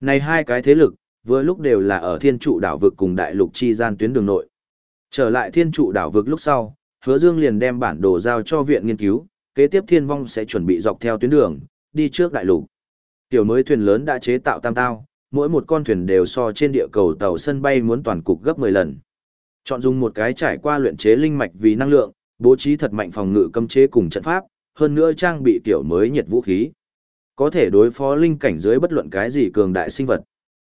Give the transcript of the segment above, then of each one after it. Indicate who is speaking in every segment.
Speaker 1: Này hai cái thế lực, vừa lúc đều là ở thiên trụ đảo vực cùng đại lục chi gian tuyến đường nội. Trở lại thiên trụ đảo vực lúc sau, hứa dương liền đem bản đồ giao cho viện nghiên cứu, kế tiếp thiên vong sẽ chuẩn bị dọc theo tuyến đường, đi trước đại lục. Tiểu mới thuyền lớn đã chế tạo tam tao, mỗi một con thuyền đều so trên địa cầu tàu sân bay muốn toàn cục gấp 10 lần. Chọn dùng một cái trải qua luyện chế linh mạch vì năng lượng, bố trí thật mạnh phòng ngự cấm chế cùng trận pháp, hơn nữa trang bị tiểu mới nhiệt vũ khí. Có thể đối phó linh cảnh dưới bất luận cái gì cường đại sinh vật.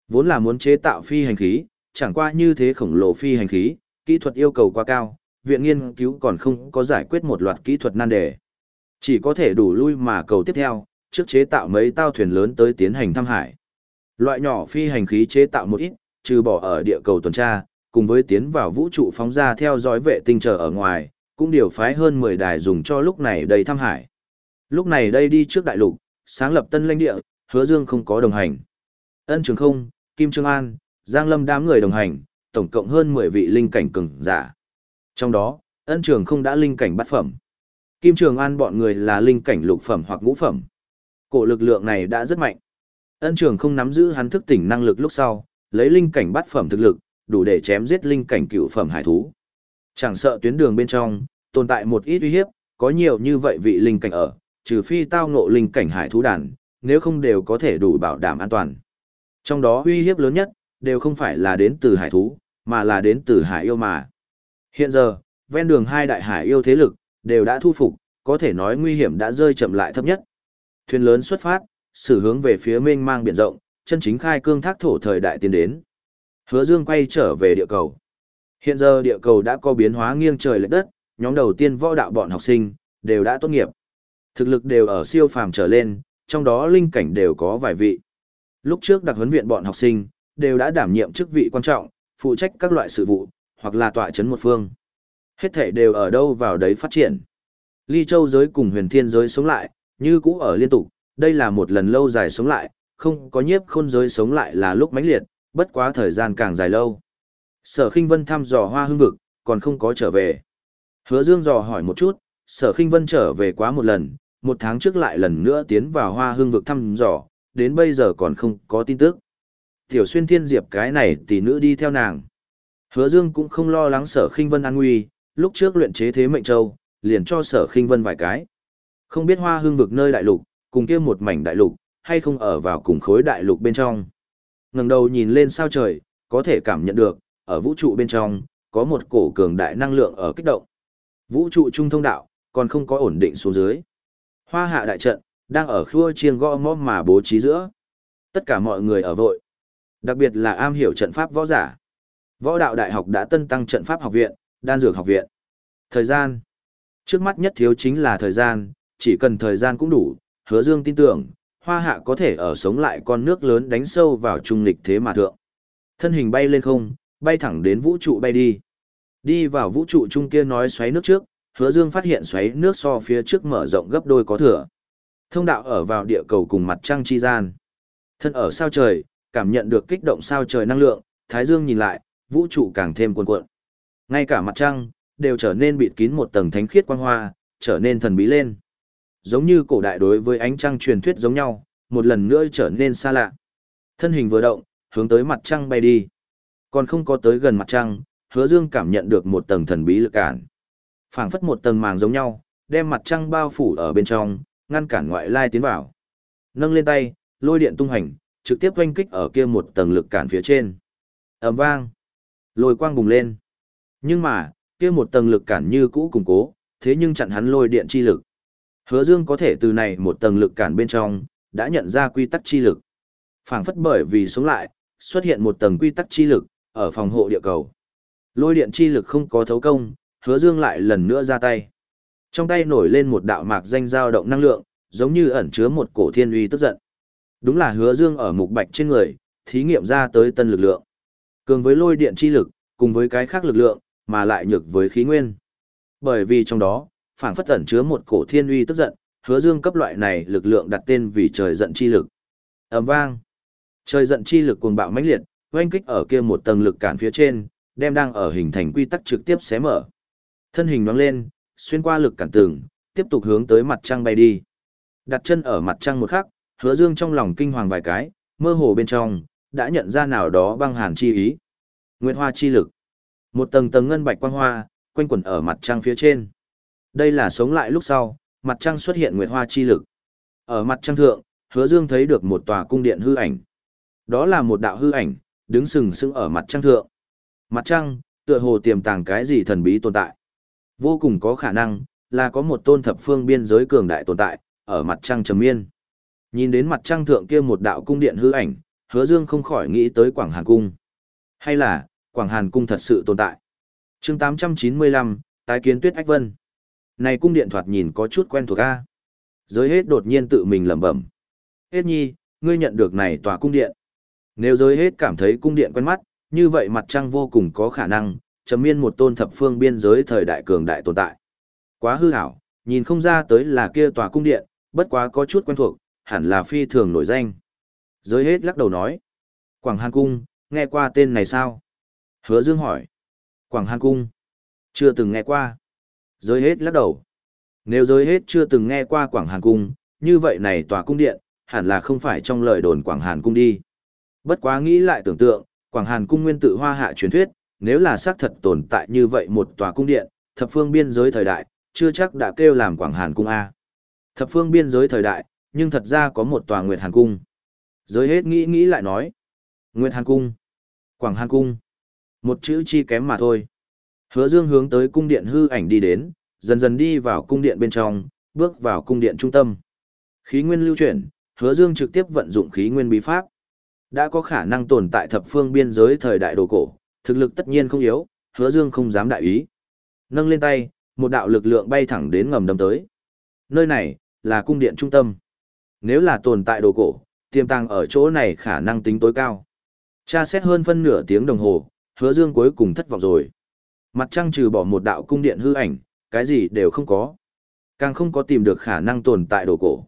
Speaker 1: Vốn là muốn chế tạo phi hành khí, chẳng qua như thế khổng lồ phi hành khí, kỹ thuật yêu cầu quá cao, viện nghiên cứu còn không có giải quyết một loạt kỹ thuật nan đề. Chỉ có thể đủ lui mà cầu tiếp theo, trước chế tạo mấy tao thuyền lớn tới tiến hành thăm hải. Loại nhỏ phi hành khí chế tạo một ít, trừ bỏ ở địa cầu tuần tra, cùng với tiến vào vũ trụ phóng ra theo dõi vệ tinh trở ở ngoài, cũng điều phái hơn 10 đài dùng cho lúc này đây thăm hải. Lúc này đây đi trước đại lục, sáng lập tân lãnh địa, hứa dương không có đồng hành. Ân Trường Không, Kim Trương An, Giang Lâm đám người đồng hành, tổng cộng hơn 10 vị linh cảnh cường giả. Trong đó, Ân Trường Không đã linh cảnh bát phẩm. Kim Trường An bọn người là linh cảnh lục phẩm hoặc ngũ phẩm. Cổ lực lượng này đã rất mạnh. Ân Trường Không nắm giữ hắn thức tỉnh năng lực lúc sau, lấy linh cảnh bát phẩm thực lực, đủ để chém giết linh cảnh cửu phẩm hải thú. Chẳng sợ tuyến đường bên trong, tồn tại một ít uy hiếp, có nhiều như vậy vị linh cảnh ở, trừ phi tao ngộ linh cảnh hải thú đàn, nếu không đều có thể đủ bảo đảm an toàn. Trong đó uy hiếp lớn nhất, đều không phải là đến từ hải thú, mà là đến từ hải yêu mà. Hiện giờ, ven đường hai đại hải yêu thế lực, đều đã thu phục, có thể nói nguy hiểm đã rơi chậm lại thấp nhất. Thuyền lớn xuất phát, xử hướng về phía mênh mang biển rộng, chân chính khai cương thác thổ thời đại tiến đến. Hứa Dương quay trở về địa cầu. Hiện giờ địa cầu đã có biến hóa nghiêng trời lệch đất, nhóm đầu tiên võ đạo bọn học sinh đều đã tốt nghiệp. Thực lực đều ở siêu phàm trở lên, trong đó linh cảnh đều có vài vị. Lúc trước đặc huấn viện bọn học sinh đều đã đảm nhiệm chức vị quan trọng, phụ trách các loại sự vụ, hoặc là tọa chấn một phương. Hết thể đều ở đâu vào đấy phát triển. Ly Châu giới cùng huyền thiên giới sống lại, như cũ ở liên tục, đây là một lần lâu dài sống lại, không có nhiếp khôn giới sống lại là lúc mãnh liệt, bất quá thời gian càng dài lâu. Sở Kinh Vân thăm dò hoa hương vực, còn không có trở về. Hứa Dương dò hỏi một chút, Sở Kinh Vân trở về quá một lần, một tháng trước lại lần nữa tiến vào hoa hương vực thăm dò, đến bây giờ còn không có tin tức. Tiểu xuyên thiên diệp cái này tỷ nữ đi theo nàng. Hứa Dương cũng không lo lắng Sở Khinh Vân an nguy, lúc trước luyện chế thế mệnh châu, liền cho Sở Khinh Vân vài cái. Không biết hoa hương vực nơi đại lục, cùng kia một mảnh đại lục, hay không ở vào cùng khối đại lục bên trong. Ngẩng đầu nhìn lên sao trời, có thể cảm nhận được, ở vũ trụ bên trong, có một cổ cường đại năng lượng ở kích động. Vũ trụ trung thông đạo, còn không có ổn định xuống dưới. Hoa hạ đại trận, đang ở khua chiêng gõ mõ mà bố trí giữa. Tất cả mọi người ở vội. Đặc biệt là am hiểu trận pháp võ giả. Võ đạo đại học đã tân tăng trận pháp học viện, đan dược học viện. Thời gian. Trước mắt nhất thiếu chính là thời gian, chỉ cần thời gian cũng đủ, hứa dương tin tưởng, hoa hạ có thể ở sống lại con nước lớn đánh sâu vào trung lịch thế mà thượng. Thân hình bay lên không, bay thẳng đến vũ trụ bay đi. Đi vào vũ trụ trung kia nói xoáy nước trước, hứa dương phát hiện xoáy nước so phía trước mở rộng gấp đôi có thừa. Thông đạo ở vào địa cầu cùng mặt trăng chi gian. Thân ở sao trời, cảm nhận được kích động sao trời năng lượng, thái dương nhìn lại, vũ trụ càng thêm cuồn cuộn. Ngay cả mặt trăng, đều trở nên bịt kín một tầng thánh khiết quang hoa, trở nên thần bí lên. Giống như cổ đại đối với ánh trăng truyền thuyết giống nhau, một lần nữa trở nên xa lạ. Thân hình vừa động, hướng tới mặt trăng bay đi. Còn không có tới gần mặt trăng, hứa dương cảm nhận được một tầng thần bí lực cản phảng phất một tầng màng giống nhau, đem mặt trăng bao phủ ở bên trong, ngăn cản ngoại lai tiến vào. Nâng lên tay, lôi điện tung hành, trực tiếp oanh kích ở kia một tầng lực cản phía trên. ầm vang, lôi quang bùng lên. Nhưng mà, kia một tầng lực cản như cũ củng cố, thế nhưng chặn hắn lôi điện chi lực. Hứa Dương có thể từ này một tầng lực cản bên trong, đã nhận ra quy tắc chi lực. phảng phất bởi vì sống lại, xuất hiện một tầng quy tắc chi lực, ở phòng hộ địa cầu. Lôi điện chi lực không có thấu công, hứa dương lại lần nữa ra tay. Trong tay nổi lên một đạo mạc danh dao động năng lượng, giống như ẩn chứa một cổ thiên uy tức giận. Đúng là hứa dương ở mục bạch trên người, thí nghiệm ra tới tân lực lượng. Cường với lôi điện chi lực, cùng với cái khác lực lượng, mà lại nhược với khí nguyên. Bởi vì trong đó, phản phất ẩn chứa một cổ thiên uy tức giận, hứa dương cấp loại này lực lượng đặt tên vì trời giận chi lực. ầm vang. Trời giận chi lực cuồng bạo mãnh liệt, oanh kích ở kia một tầng lực cản phía trên, đem đang ở hình thành quy tắc trực tiếp xé mở. Thân hình nhoáng lên, xuyên qua lực cản tường, tiếp tục hướng tới mặt trăng bay đi. Đặt chân ở mặt trăng một khắc, hứa dương trong lòng kinh hoàng vài cái, mơ hồ bên trong, đã nhận ra nào đó băng hàn chi ý. Nguyệt hoa chi lực. Một tầng tầng ngân bạch quang hoa, quanh quẩn ở mặt trăng phía trên. Đây là sống lại lúc sau, mặt trăng xuất hiện nguyệt hoa chi lực. Ở mặt trăng thượng, hứa dương thấy được một tòa cung điện hư ảnh. Đó là một đạo hư ảnh, đứng sừng sững ở mặt trăng thượng. Mặt trăng, tựa hồ tiềm tàng cái gì thần bí tồn tại. Vô cùng có khả năng, là có một tôn thập phương biên giới cường đại tồn tại, ở mặt trăng trầm miên. Nhìn đến mặt trăng thượng kia một đạo cung điện hư ảnh, hứa dương không khỏi nghĩ tới Quảng Hàn Cung. Hay là, Quảng Hàn Cung thật sự tồn tại. chương 895, tái kiến tuyết ách vân. Này cung điện thoạt nhìn có chút quen thuộc a Giới hết đột nhiên tự mình lẩm bẩm. Hết nhi, ngươi nhận được này tòa cung điện. Nếu giới hết cảm thấy cung điện quen mắt, như vậy mặt trăng vô cùng có khả năng, chấm miên một tôn thập phương biên giới thời đại cường đại tồn tại. Quá hư hảo, nhìn không ra tới là kia tòa cung điện, bất quá có chút quen thuộc, hẳn là phi thường nổi danh. Giới hết lắc đầu nói. Quảng Hàn Cung, nghe qua tên này sao? Hứa Dương hỏi. Quảng Hàn Cung. Chưa từng nghe qua. Giới hết lắc đầu. Nếu giới hết chưa từng nghe qua Quảng Hàn Cung, như vậy này tòa cung điện, hẳn là không phải trong lời đồn Quảng Hàn Cung đi. Bất quá nghĩ lại tưởng tượng, Quảng Hàn Cung nguyên tự hoa hạ truyền thuyết, nếu là xác thật tồn tại như vậy một tòa cung điện, thập phương biên giới thời đại, chưa chắc đã kêu làm Quảng Hàn Cung A. Thập phương biên giới thời đại, nhưng thật ra có một tòa Nguyệt Hàn Cung. Giới hết nghĩ nghĩ lại nói. Nguyệt Hàn Cung. Quảng Hàn Cung. Một chữ chi kém mà thôi. Hứa Dương hướng tới cung điện hư ảnh đi đến, dần dần đi vào cung điện bên trong, bước vào cung điện trung tâm. Khí nguyên lưu chuyển, Hứa Dương trực tiếp vận dụng khí nguyên bí pháp. Đã có khả năng tồn tại thập phương biên giới thời đại đồ cổ, thực lực tất nhiên không yếu, Hứa Dương không dám đại ý. Nâng lên tay, một đạo lực lượng bay thẳng đến ngầm đâm tới. Nơi này là cung điện trung tâm. Nếu là tồn tại đồ cổ, tiềm tàng ở chỗ này khả năng tính tối cao. Tra xét hơn phân nửa tiếng đồng hồ, hứa dương cuối cùng thất vọng rồi. Mặt trăng trừ bỏ một đạo cung điện hư ảnh, cái gì đều không có. Càng không có tìm được khả năng tồn tại đồ cổ.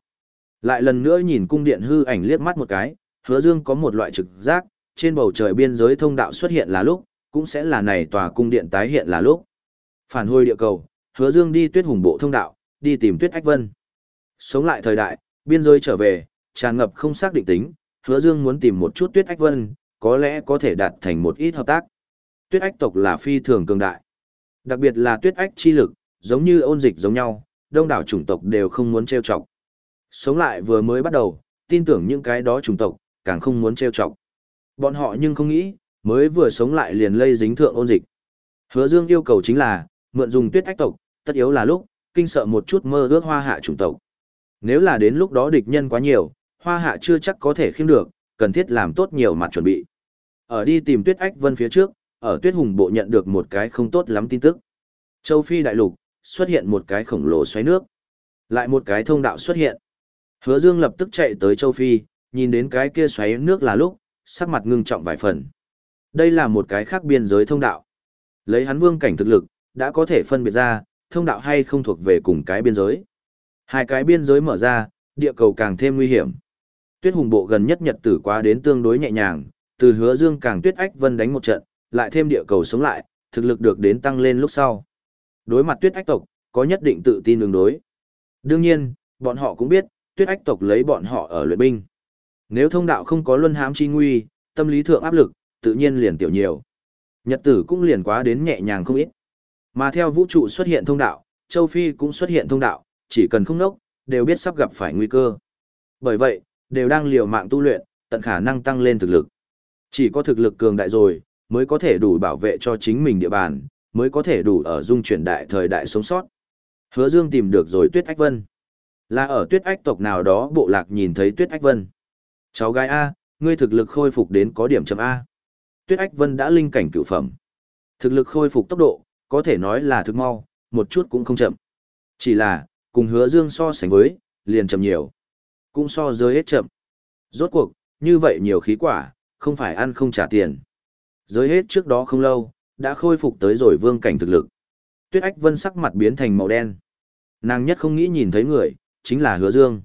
Speaker 1: Lại lần nữa nhìn cung điện hư ảnh liếc mắt một cái, hứa dương có một loại trực giác, trên bầu trời biên giới thông đạo xuất hiện là lúc, cũng sẽ là này tòa cung điện tái hiện là lúc. Phản hồi địa cầu, hứa dương đi tuyết hùng bộ thông đạo, đi tìm tuyết ách vân. Sống lại thời đại, biên giới trở về, tràn ngập không xác định tính, hứa dương muốn tìm một chút tuyết ách vân, có lẽ có thể đạt thành một ít hợp tác. Tuyết ách tộc là phi thường cường đại. Đặc biệt là tuyết ách chi lực, giống như ôn dịch giống nhau, đông đảo chủng tộc đều không muốn trêu chọc. Sống lại vừa mới bắt đầu, tin tưởng những cái đó chủng tộc, càng không muốn trêu chọc. Bọn họ nhưng không nghĩ, mới vừa sống lại liền lây dính thượng ôn dịch. Hứa Dương yêu cầu chính là, mượn dùng tuyết ách tộc, tất yếu là lúc, kinh sợ một chút mơ ước hoa hạ chủng tộc. Nếu là đến lúc đó địch nhân quá nhiều, hoa hạ chưa chắc có thể khiêm được, cần thiết làm tốt nhiều mặt chuẩn bị. Ở đi tìm tuyết ách vân phía trước, ở tuyết hùng bộ nhận được một cái không tốt lắm tin tức. Châu Phi đại lục, xuất hiện một cái khổng lồ xoáy nước. Lại một cái thông đạo xuất hiện. Hứa Dương lập tức chạy tới Châu Phi, nhìn đến cái kia xoáy nước là lúc, sắc mặt ngưng trọng vài phần. Đây là một cái khác biên giới thông đạo. Lấy hắn vương cảnh thực lực, đã có thể phân biệt ra, thông đạo hay không thuộc về cùng cái biên giới. Hai cái biên giới mở ra, địa cầu càng thêm nguy hiểm. Tuyết hùng bộ gần nhất nhật tử quá đến tương đối nhẹ nhàng, từ hứa dương càng tuyết ách vân đánh một trận, lại thêm địa cầu sống lại, thực lực được đến tăng lên lúc sau. Đối mặt tuyết ách tộc, có nhất định tự tin đương đối. Đương nhiên, bọn họ cũng biết, tuyết ách tộc lấy bọn họ ở luyện binh. Nếu thông đạo không có luân hãm chi nguy, tâm lý thượng áp lực, tự nhiên liền tiểu nhiều. Nhật tử cũng liền quá đến nhẹ nhàng không ít. Mà theo vũ trụ xuất hiện thông đạo, châu Phi cũng xuất hiện thông đạo, chỉ cần không nốc, đều biết sắp gặp phải nguy cơ. Bởi vậy, đều đang liều mạng tu luyện, tận khả năng tăng lên thực lực. Chỉ có thực lực cường đại rồi, mới có thể đủ bảo vệ cho chính mình địa bàn, mới có thể đủ ở dung chuyển đại thời đại sống sót. Hứa Dương tìm được rồi Tuyết Ách Vân. Là ở Tuyết Ách tộc nào đó bộ lạc nhìn thấy Tuyết Ách Vân. Cháu gái A, ngươi thực lực khôi phục đến có điểm chấm A. Tuyết Ách Vân đã linh cảnh cửu phẩm. Thực lực khôi phục tốc độ, có thể nói là thực mau, một chút cũng không chậm. Chỉ là, cùng hứa dương so sánh với, liền chậm nhiều. Cũng so giới hết chậm. Rốt cuộc, như vậy nhiều khí quả, không phải ăn không trả tiền. Giới hết trước đó không lâu, đã khôi phục tới rồi vương cảnh thực lực. Tuyết ách vân sắc mặt biến thành màu đen. Nàng nhất không nghĩ nhìn thấy người, chính là hứa dương.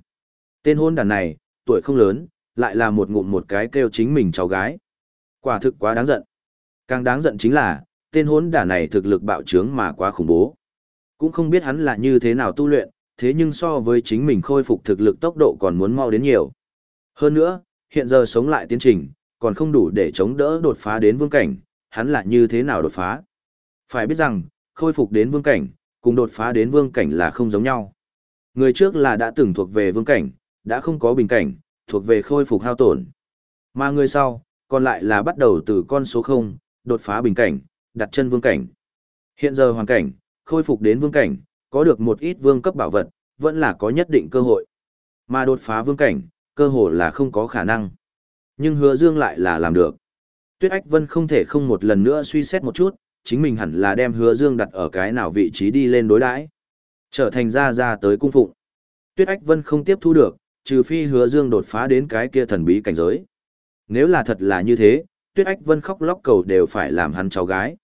Speaker 1: Tên hôn đàn này, tuổi không lớn, lại là một ngụm một cái kêu chính mình cháu gái. Quả thực quá đáng giận. Càng đáng giận chính là, tên hốn đả này thực lực bạo trướng mà quá khủng bố. Cũng không biết hắn là như thế nào tu luyện, thế nhưng so với chính mình khôi phục thực lực tốc độ còn muốn mau đến nhiều. Hơn nữa, hiện giờ sống lại tiến trình, còn không đủ để chống đỡ đột phá đến vương cảnh, hắn là như thế nào đột phá. Phải biết rằng, khôi phục đến vương cảnh, cùng đột phá đến vương cảnh là không giống nhau. Người trước là đã từng thuộc về vương cảnh, đã không có bình cảnh, thuộc về khôi phục hao tổn. Mà người sau, còn lại là bắt đầu từ con số 0, đột phá bình cảnh, đặt chân vương cảnh. Hiện giờ hoàn cảnh, khôi phục đến vương cảnh, có được một ít vương cấp bảo vật, vẫn là có nhất định cơ hội. Mà đột phá vương cảnh, cơ hội là không có khả năng. Nhưng hứa dương lại là làm được. Tuyết Ách Vân không thể không một lần nữa suy xét một chút, chính mình hẳn là đem hứa dương đặt ở cái nào vị trí đi lên đối đãi Trở thành ra ra tới cung phụng. Tuyết Ách Vân không tiếp thu được, trừ phi hứa dương đột phá đến cái kia thần bí cảnh giới. Nếu là thật là như thế, Tuyết Ách Vân khóc lóc cầu đều phải làm hắn cháu gái.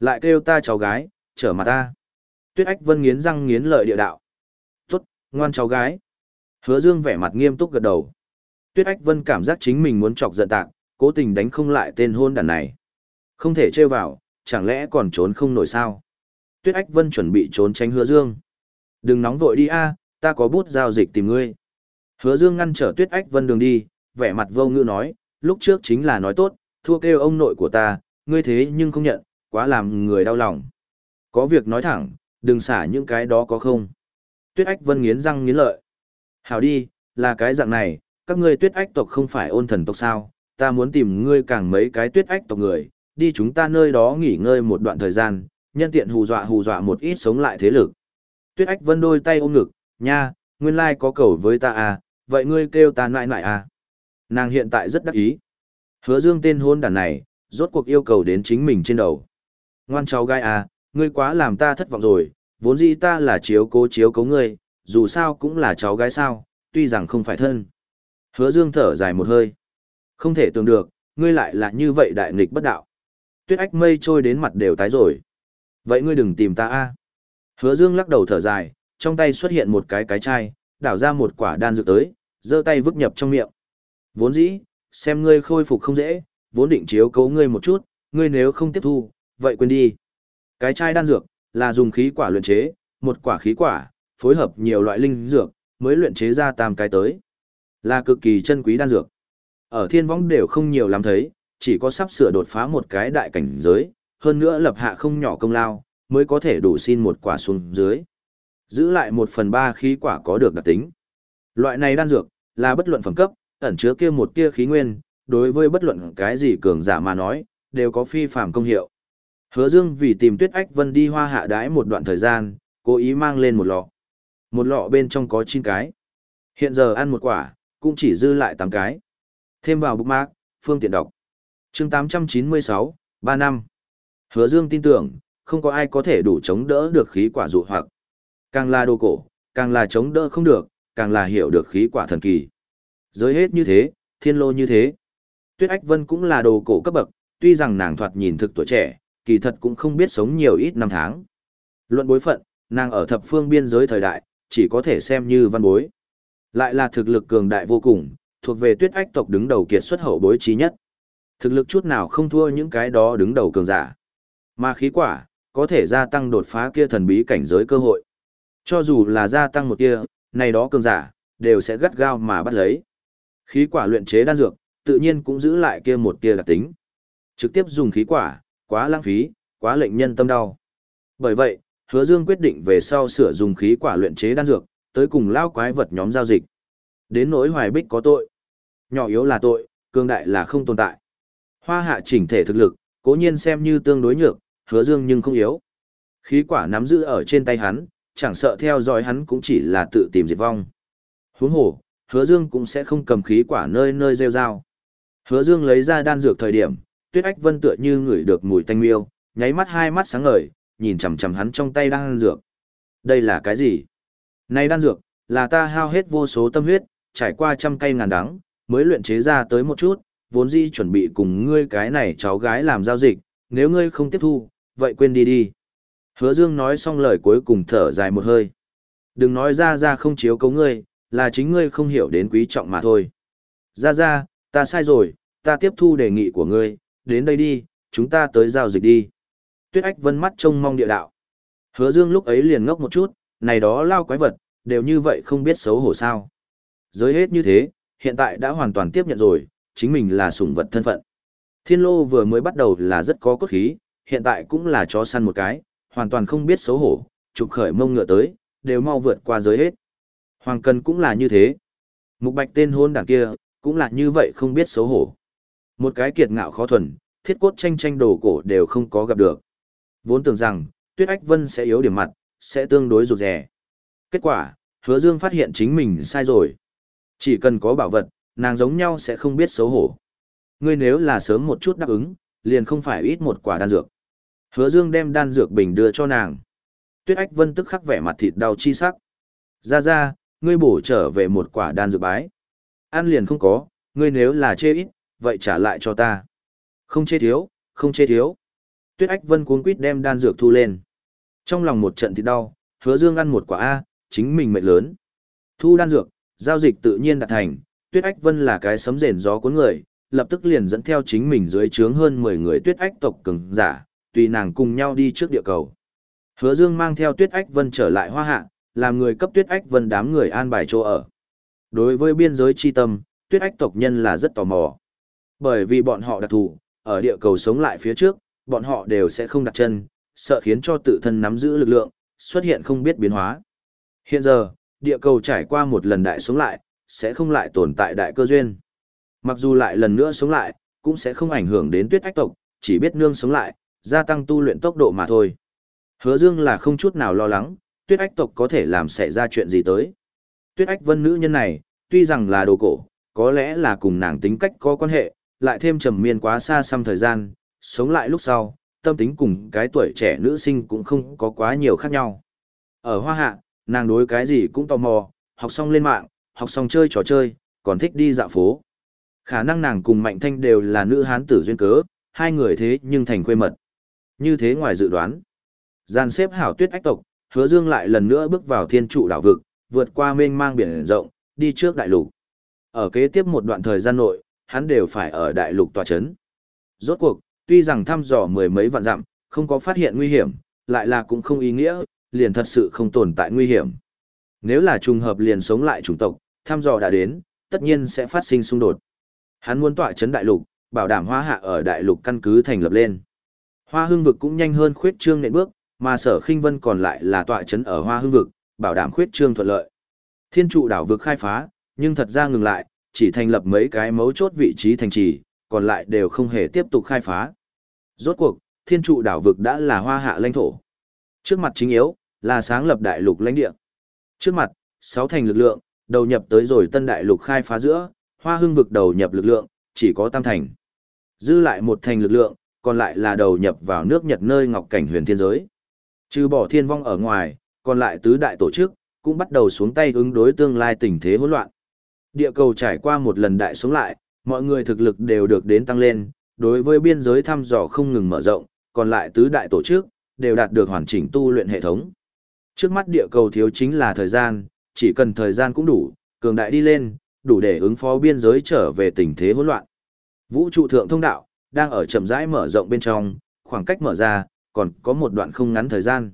Speaker 1: Lại kêu ta cháu gái, trở mặt ta. Tuyết Ách Vân nghiến răng nghiến lợi địa đạo. Tốt, ngoan cháu gái. Hứa Dương vẻ mặt nghiêm túc gật đầu. Tuyết Ách Vân cảm giác chính mình muốn chọc giận tạc, cố tình đánh không lại tên hôn đàn này. Không thể trêu vào, chẳng lẽ còn trốn không nổi sao? Tuyết Ách Vân chuẩn bị trốn tránh Hứa Dương. Đừng nóng vội đi a, ta có bút giao dịch tìm ngươi. Hứa Dương ngăn trở Tuyết Ách Vân đường đi, vẻ mặt vô ngữ nói, lúc trước chính là nói tốt, thua kêu ông nội của ta, ngươi thế nhưng không nhận, quá làm người đau lòng. Có việc nói thẳng, đừng xả những cái đó có không. Tuyết Ách Vân nghiến răng nghiến lợi. Hảo đi, là cái dạng này, các ngươi Tuyết Ách tộc không phải ôn thần tộc sao, ta muốn tìm ngươi càng mấy cái Tuyết Ách tộc người, đi chúng ta nơi đó nghỉ ngơi một đoạn thời gian, nhân tiện hù dọa hù dọa một ít sống lại thế lực. Tuyết Ách Vân đôi tay ôm ngực, nha, nguyên lai có cầu với ta à, vậy ngươi kêu ta nại nại à. Nàng hiện tại rất đắc ý. Hứa dương tên hôn đàn này, rốt cuộc yêu cầu đến chính mình trên đầu. Ngoan cháu gai à, ngươi quá làm ta thất vọng rồi, vốn dĩ ta là chiếu cố chiếu cố ngươi, dù sao cũng là cháu gái sao, tuy rằng không phải thân. Hứa dương thở dài một hơi. Không thể tưởng được, ngươi lại là như vậy đại nghịch bất đạo. Tuyết ách mây trôi đến mặt đều tái rồi. Vậy ngươi đừng tìm ta a. Hứa dương lắc đầu thở dài, trong tay xuất hiện một cái cái chai, đảo ra một quả đan dược tới, giơ tay vứt nhập trong miệng. Vốn dĩ, xem ngươi khôi phục không dễ, vốn định chiếu cố ngươi một chút, ngươi nếu không tiếp thu, vậy quên đi. Cái chai đan dược, là dùng khí quả luyện chế, một quả khí quả, phối hợp nhiều loại linh dược, mới luyện chế ra tam cái tới. Là cực kỳ chân quý đan dược. Ở thiên võng đều không nhiều lắm thấy, chỉ có sắp sửa đột phá một cái đại cảnh giới, hơn nữa lập hạ không nhỏ công lao, mới có thể đủ xin một quả xuống dưới. Giữ lại một phần ba khí quả có được đặc tính. Loại này đan dược, là bất luận phẩm cấp, ẩn chứa kia một tia khí nguyên, đối với bất luận cái gì cường giả mà nói, đều có phi phàm công hiệu. Hứa Dương vì tìm Tuyết Ách Vân đi hoa hạ đái một đoạn thời gian, cố ý mang lên một lọ. Một lọ bên trong có 9 cái. Hiện giờ ăn một quả, cũng chỉ dư lại 8 cái. Thêm vào bookmark, phương tiện đọc. Chương 896, 3 năm. Hứa Dương tin tưởng, không có ai có thể đủ chống đỡ được khí quả dụ hoặc. Càng là đồ cổ, càng là chống đỡ không được, càng là hiểu được khí quả thần kỳ. Giới hết như thế, thiên lô như thế. Tuyết Ách Vân cũng là đồ cổ cấp bậc, tuy rằng nàng thoạt nhìn thực tuổi trẻ, kỳ thật cũng không biết sống nhiều ít năm tháng. Luận bối phận, nàng ở thập phương biên giới thời đại, chỉ có thể xem như văn bối. Lại là thực lực cường đại vô cùng, thuộc về tuyết ách tộc đứng đầu kiệt xuất hậu bối trí nhất. Thực lực chút nào không thua những cái đó đứng đầu cường giả. Mà khí quả, có thể gia tăng đột phá kia thần bí cảnh giới cơ hội. Cho dù là gia tăng một kia, này đó cường giả, đều sẽ gắt gao mà bắt lấy. Khí quả luyện chế đan dược, tự nhiên cũng giữ lại kia một kia đặc tính. Trực tiếp dùng khí quả, quá lãng phí, quá lệnh nhân tâm đau. Bởi vậy, Hứa Dương quyết định về sau sửa dùng khí quả luyện chế đan dược, tới cùng lao quái vật nhóm giao dịch. Đến nỗi Hoài Bích có tội, nhỏ yếu là tội, cường đại là không tồn tại. Hoa hạ chỉnh thể thực lực, cố nhiên xem như tương đối nhược, Hứa Dương nhưng không yếu. Khí quả nắm giữ ở trên tay hắn, chẳng sợ theo dõi hắn cũng chỉ là tự tìm diệt vong. Huống hồ, Hứa Dương cũng sẽ không cầm khí quả nơi nơi rêu rao. Hứa Dương lấy ra đan dược thời điểm, Tuyết Ách Vân tựa như ngửi được mùi tanh miêu, nháy mắt hai mắt sáng ngời, nhìn chằm chằm hắn trong tay đan dược. Đây là cái gì? Này đan dược, là ta hao hết vô số tâm huyết, trải qua trăm cây ngàn đắng, mới luyện chế ra tới một chút, vốn dĩ chuẩn bị cùng ngươi cái này cháu gái làm giao dịch, nếu ngươi không tiếp thu, vậy quên đi đi. Hứa Dương nói xong lời cuối cùng thở dài một hơi. Đừng nói ra ra không chiếu cấu ngươi, là chính ngươi không hiểu đến quý trọng mà thôi. Ra ra, ta sai rồi, ta tiếp thu đề nghị của ngươi, đến đây đi, chúng ta tới giao dịch đi. Tuyết Ách Vân mắt trông mong địa đạo. Hứa Dương lúc ấy liền ngốc một chút, này đó lao quái vật, đều như vậy không biết xấu hổ sao. Giới hết như thế, hiện tại đã hoàn toàn tiếp nhận rồi, chính mình là sủng vật thân phận. Thiên lô vừa mới bắt đầu là rất có cốt khí, hiện tại cũng là chó săn một cái, hoàn toàn không biết xấu hổ, chụp khởi mông ngựa tới, đều mau vượt qua giới hết. Hoàng Cần cũng là như thế. Mục Bạch tên hôn đảng kia, cũng là như vậy không biết xấu hổ. Một cái kiệt ngạo khó thuần, thiết cốt tranh tranh đồ cổ đều không có gặp được. Vốn tưởng rằng, Tuyết Ách Vân sẽ yếu điểm mặt, sẽ tương đối rụt rè. Kết quả, Hứa Dương phát hiện chính mình sai rồi. Chỉ cần có bảo vật, nàng giống nhau sẽ không biết xấu hổ. Ngươi nếu là sớm một chút đáp ứng, liền không phải ít một quả đan dược. Hứa Dương đem đan dược bình đưa cho nàng. Tuyết Ách Vân tức khắc vẻ mặt thịt đau chi sắc. Ra ra, ngươi bổ trở về một quả đan dược bái. Ăn liền không có, ngươi nếu là chê ít, vậy trả lại cho ta. Không chê thiếu, không chê thiếu. Tuyết Ách Vân cuống quýt đem đan dược thu lên. Trong lòng một trận thịt đau, Hứa Dương ăn một quả a, chính mình mệt lớn. Thu đan dược, giao dịch tự nhiên đạt thành, Tuyết Ách Vân là cái sấm rền gió cuốn người, lập tức liền dẫn theo chính mình dưới trướng hơn 10 người Tuyết Ách tộc cường giả, tùy nàng cùng nhau đi trước địa cầu. Hứa Dương mang theo Tuyết Ách Vân trở lại Hoa Hạ, làm người cấp Tuyết Ách Vân đám người an bài chỗ ở. Đối với biên giới chi tâm, Tuyết Ách tộc nhân là rất tò mò. Bởi vì bọn họ đặc thù, ở địa cầu sống lại phía trước, bọn họ đều sẽ không đặt chân, sợ khiến cho tự thân nắm giữ lực lượng, xuất hiện không biết biến hóa. Hiện giờ, địa cầu trải qua một lần đại sống lại, sẽ không lại tồn tại đại cơ duyên. Mặc dù lại lần nữa sống lại, cũng sẽ không ảnh hưởng đến tuyết ách tộc, chỉ biết nương sống lại, gia tăng tu luyện tốc độ mà thôi. Hứa Dương là không chút nào lo lắng, tuyết ách tộc có thể làm xảy ra chuyện gì tới. Tuyết ách vân nữ nhân này, tuy rằng là đồ cổ, có lẽ là cùng nàng tính cách có quan hệ, lại thêm trầm miên quá xa xăm thời gian, sống lại lúc sau, tâm tính cùng cái tuổi trẻ nữ sinh cũng không có quá nhiều khác nhau. Ở hoa hạ, nàng đối cái gì cũng tò mò, học xong lên mạng, học xong chơi trò chơi, còn thích đi dạo phố. Khả năng nàng cùng Mạnh Thanh đều là nữ hán tử duyên cớ, hai người thế nhưng thành quê mật. Như thế ngoài dự đoán. Gian xếp hảo tuyết ách tộc, hứa dương lại lần nữa bước vào thiên trụ đảo vực, vượt qua mênh mang biển rộng, đi trước đại lục. Ở kế tiếp một đoạn thời gian nội, hắn đều phải ở đại lục tòa chấn. Rốt cuộc, tuy rằng thăm dò mười mấy vạn dặm, không có phát hiện nguy hiểm, lại là cũng không ý nghĩa, liền thật sự không tồn tại nguy hiểm. Nếu là trùng hợp liền sống lại chủng tộc, thăm dò đã đến, tất nhiên sẽ phát sinh xung đột. Hắn muốn tọa chấn đại lục, bảo đảm hoa hạ ở đại lục căn cứ thành lập lên. Hoa hương vực cũng nhanh hơn khuyết trương nện bước, mà sở khinh vân còn lại là tọa chấn ở hoa hương vực, bảo đảm khuyết trương thuận lợi. Thiên trụ đảo vực khai phá, nhưng thật ra ngừng lại, chỉ thành lập mấy cái mấu chốt vị trí thành trì, còn lại đều không hề tiếp tục khai phá. Rốt cuộc, thiên trụ đảo vực đã là hoa hạ lãnh thổ. Trước mặt chính yếu, là sáng lập đại lục lãnh địa. Trước mặt, sáu thành lực lượng, đầu nhập tới rồi tân đại lục khai phá giữa, hoa hưng vực đầu nhập lực lượng, chỉ có tam thành. Dư lại một thành lực lượng, còn lại là đầu nhập vào nước Nhật nơi ngọc cảnh huyền thiên giới. Trừ bỏ thiên vong ở ngoài, còn lại tứ đại tổ chức, cũng bắt đầu xuống tay ứng đối tương lai tình thế hỗn loạn. Địa cầu trải qua một lần đại sống lại, mọi người thực lực đều được đến tăng lên, đối với biên giới thăm dò không ngừng mở rộng, còn lại tứ đại tổ chức, đều đạt được hoàn chỉnh tu luyện hệ thống. Trước mắt địa cầu thiếu chính là thời gian, chỉ cần thời gian cũng đủ, cường đại đi lên, đủ để ứng phó biên giới trở về tình thế hỗn loạn. Vũ trụ thượng thông đạo, đang ở chậm rãi mở rộng bên trong, khoảng cách mở ra, còn có một đoạn không ngắn thời gian.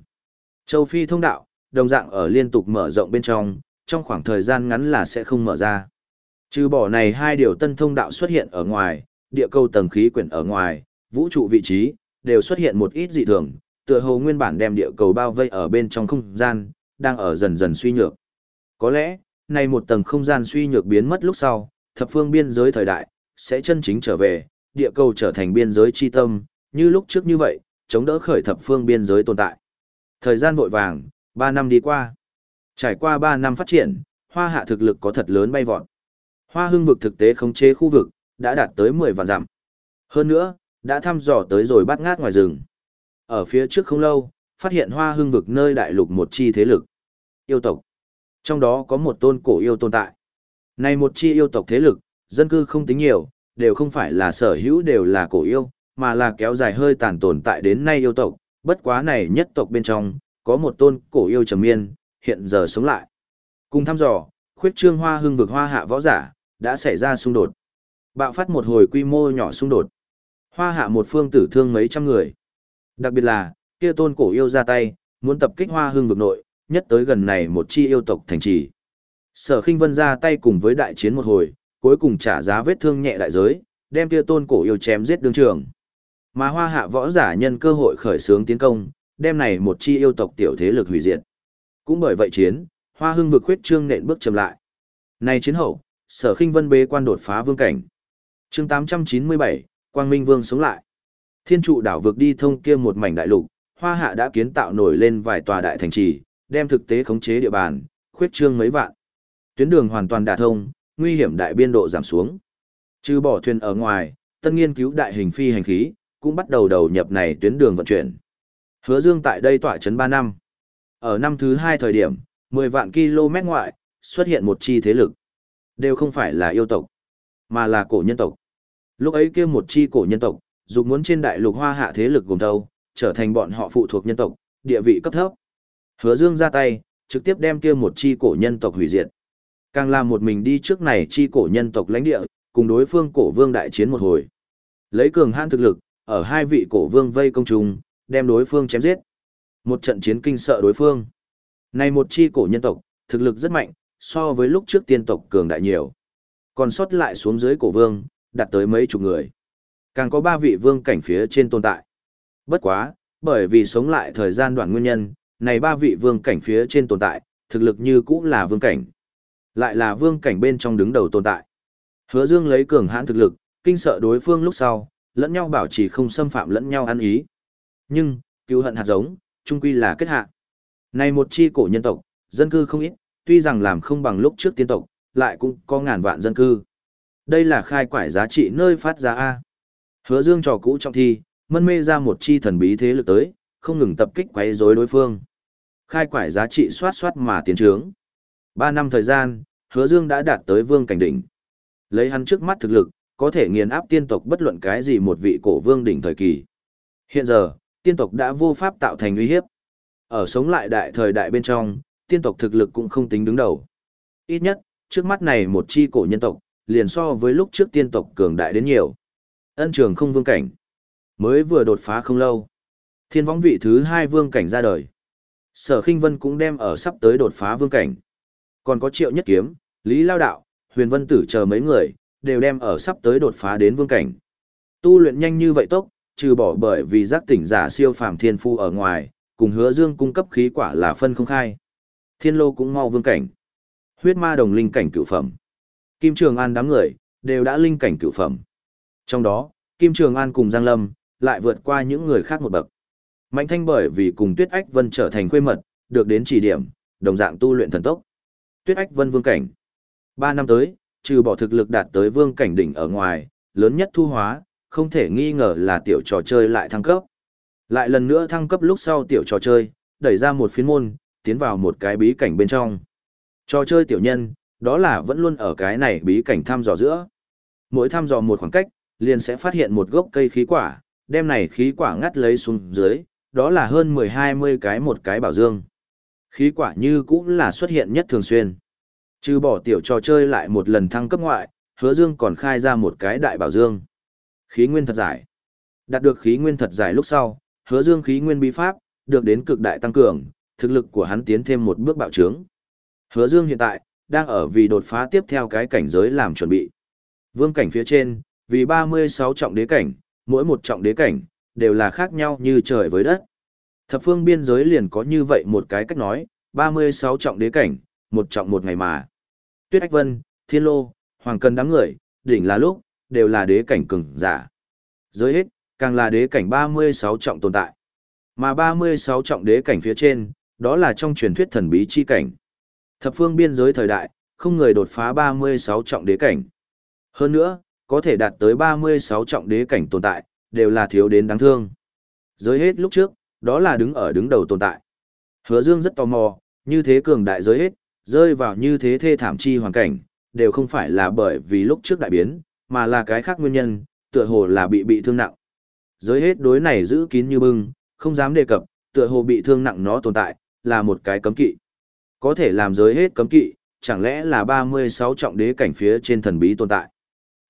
Speaker 1: Châu Phi thông đạo, đồng dạng ở liên tục mở rộng bên trong, trong khoảng thời gian ngắn là sẽ không mở ra. Trừ bỏ này hai điều tân thông đạo xuất hiện ở ngoài, địa cầu tầng khí quyển ở ngoài, vũ trụ vị trí, đều xuất hiện một ít dị thường, tựa hồ nguyên bản đem địa cầu bao vây ở bên trong không gian, đang ở dần dần suy nhược. Có lẽ, này một tầng không gian suy nhược biến mất lúc sau, thập phương biên giới thời đại, sẽ chân chính trở về, địa cầu trở thành biên giới chi tâm, như lúc trước như vậy, chống đỡ khởi thập phương biên giới tồn tại. Thời gian vội vàng, 3 năm đi qua. Trải qua 3 năm phát triển, hoa hạ thực lực có thật lớn bay vọt. Hoa hưng vực thực tế khống chế khu vực, đã đạt tới 10 vạn dặm. Hơn nữa, đã thăm dò tới rồi bắt ngát ngoài rừng. Ở phía trước không lâu, phát hiện hoa hưng vực nơi đại lục một chi thế lực. Yêu tộc. Trong đó có một tôn cổ yêu tồn tại. Này một chi yêu tộc thế lực, dân cư không tính nhiều, đều không phải là sở hữu đều là cổ yêu, mà là kéo dài hơi tàn tồn tại đến nay yêu tộc. Bất quá này nhất tộc bên trong, có một tôn cổ yêu trầm miên, hiện giờ sống lại. Cùng thăm dò, khuyết trương hoa hưng vực hoa hạ võ giả, đã xảy ra xung đột. Bạo phát một hồi quy mô nhỏ xung đột. Hoa hạ một phương tử thương mấy trăm người. Đặc biệt là, kia tôn cổ yêu ra tay, muốn tập kích hoa hương vực nội, nhất tới gần này một chi yêu tộc thành trì. Sở khinh vân ra tay cùng với đại chiến một hồi, cuối cùng trả giá vết thương nhẹ đại giới, đem kia tôn cổ yêu chém giết đương trường. Mà hoa hạ võ giả nhân cơ hội khởi xướng tiến công, đem này một chi yêu tộc tiểu thế lực hủy diệt. Cũng bởi vậy chiến, hoa hưng vực huyết trương nện bước chậm lại. Này chiến hậu, sở khinh vân bế quan đột phá vương cảnh. chương 897, Quang Minh Vương sống lại. Thiên trụ đảo vực đi thông kia một mảnh đại lục, hoa hạ đã kiến tạo nổi lên vài tòa đại thành trì, đem thực tế khống chế địa bàn, khuyết trương mấy vạn. Tuyến đường hoàn toàn đả thông, nguy hiểm đại biên độ giảm xuống. Trừ bỏ thuyền ở ngoài, tân nghiên cứu đại hình phi hành khí, cũng bắt đầu đầu nhập này tuyến đường vận chuyển. Hứa Dương tại đây tỏa chấn 3 năm. Ở năm thứ 2 thời điểm, 10 vạn km ngoại, xuất hiện một chi thế lực. Đều không phải là yêu tộc, mà là cổ nhân tộc. Lúc ấy kia một chi cổ nhân tộc, dục muốn trên đại lục hoa hạ thế lực gồm đâu, trở thành bọn họ phụ thuộc nhân tộc, địa vị cấp thấp. Hứa Dương ra tay, trực tiếp đem kia một chi cổ nhân tộc hủy diệt. Càng làm một mình đi trước này chi cổ nhân tộc lãnh địa, cùng đối phương cổ vương đại chiến một hồi. Lấy cường hãn thực lực, ở hai vị cổ vương vây công trùng, đem đối phương chém giết. Một trận chiến kinh sợ đối phương. Này một chi cổ nhân tộc, thực lực rất mạnh, so với lúc trước tiên tộc cường đại nhiều. Còn sót lại xuống dưới cổ vương, đạt tới mấy chục người. Càng có ba vị vương cảnh phía trên tồn tại. Bất quá, bởi vì sống lại thời gian đoạn nguyên nhân, này ba vị vương cảnh phía trên tồn tại, thực lực như cũ là vương cảnh. Lại là vương cảnh bên trong đứng đầu tồn tại. Hứa Dương lấy cường hãn thực lực, kinh sợ đối phương lúc sau, lẫn nhau bảo trì không xâm phạm lẫn nhau ăn ý. Nhưng, cứu hận hạt giống, chung quy là kết hạ. Này một chi cổ nhân tộc, dân cư không ít, tuy rằng làm không bằng lúc trước tiên tộc, lại cũng có ngàn vạn dân cư. Đây là khai quải giá trị nơi phát ra A. Hứa dương trò cũ trong thi, mân mê ra một chi thần bí thế lực tới, không ngừng tập kích quấy rối đối phương. Khai quải giá trị xoát xoát mà tiến trướng. Ba năm thời gian, hứa dương đã đạt tới vương cảnh đỉnh. Lấy hắn trước mắt thực lực, có thể nghiền áp tiên tộc bất luận cái gì một vị cổ vương đỉnh thời kỳ. Hiện giờ, tiên tộc đã vô pháp tạo thành uy hiếp. Ở sống lại đại thời đại bên trong, tiên tộc thực lực cũng không tính đứng đầu. Ít nhất, trước mắt này một chi cổ nhân tộc, liền so với lúc trước tiên tộc cường đại đến nhiều. Ân trường không vương cảnh. Mới vừa đột phá không lâu. Thiên võng vị thứ hai vương cảnh ra đời. Sở khinh vân cũng đem ở sắp tới đột phá vương cảnh. Còn có triệu nhất kiếm, lý lao đạo, huyền vân tử chờ mấy người, đều đem ở sắp tới đột phá đến vương cảnh. Tu luyện nhanh như vậy tốc, trừ bỏ bởi vì giác tỉnh giả siêu phàm thiên phu ở ngoài, cùng hứa dương cung cấp khí quả là phân không khai. Thiên lô cũng mau vương cảnh. Huyết ma đồng linh cảnh cửu phẩm. Kim Trường An đám người, đều đã linh cảnh cửu phẩm. Trong đó, Kim Trường An cùng Giang Lâm, lại vượt qua những người khác một bậc. Mạnh thanh bởi vì cùng Tuyết Ách Vân trở thành quê mật, được đến chỉ điểm, đồng dạng tu luyện thần tốc. Tuyết Ách Vân vương cảnh. Ba năm tới, trừ bỏ thực lực đạt tới vương cảnh đỉnh ở ngoài, lớn nhất thu hóa, không thể nghi ngờ là tiểu trò chơi lại thăng cấp. Lại lần nữa thăng cấp lúc sau tiểu trò chơi, đẩy ra một phiến môn, tiến vào một cái bí cảnh bên trong. Trò chơi tiểu nhân, đó là vẫn luôn ở cái này bí cảnh thăm dò giữa. Mỗi thăm dò một khoảng cách, liền sẽ phát hiện một gốc cây khí quả, đem này khí quả ngắt lấy xuống dưới, đó là hơn 10-20 cái một cái bảo dương. Khí quả như cũng là xuất hiện nhất thường xuyên. Trừ bỏ tiểu trò chơi lại một lần thăng cấp ngoại, hứa dương còn khai ra một cái đại bảo dương. Khí nguyên thật giải. Đạt được khí nguyên thật giải lúc sau, hứa dương khí nguyên bí pháp, được đến cực đại tăng cường, thực lực của hắn tiến thêm một bước bạo trướng. Hứa dương hiện tại, đang ở vì đột phá tiếp theo cái cảnh giới làm chuẩn bị. Vương cảnh phía trên, vì 36 trọng đế cảnh, mỗi một trọng đế cảnh, đều là khác nhau như trời với đất. Thập phương biên giới liền có như vậy một cái cách nói, 36 trọng đế cảnh, một trọng một ngày mà. Tuyết Ách Vân, Thiên Lô, Hoàng Cần đám người, đỉnh là lúc, đều là đế cảnh cường giả. Giới hết, càng là đế cảnh 36 trọng tồn tại. Mà 36 trọng đế cảnh phía trên, đó là trong truyền thuyết thần bí chi cảnh. Thập phương biên giới thời đại, không người đột phá 36 trọng đế cảnh. Hơn nữa, có thể đạt tới 36 trọng đế cảnh tồn tại, đều là thiếu đến đáng thương. Giới hết lúc trước, đó là đứng ở đứng đầu tồn tại. Hứa Dương rất tò mò, như thế cường đại giới hết, rơi vào như thế thê thảm chi hoàn cảnh, đều không phải là bởi vì lúc trước đại biến, mà là cái khác nguyên nhân, tựa hồ là bị bị thương nặng. Giới hết đối này giữ kín như bưng, không dám đề cập, tựa hồ bị thương nặng nó tồn tại, là một cái cấm kỵ. Có thể làm giới hết cấm kỵ, chẳng lẽ là 36 trọng đế cảnh phía trên thần bí tồn tại.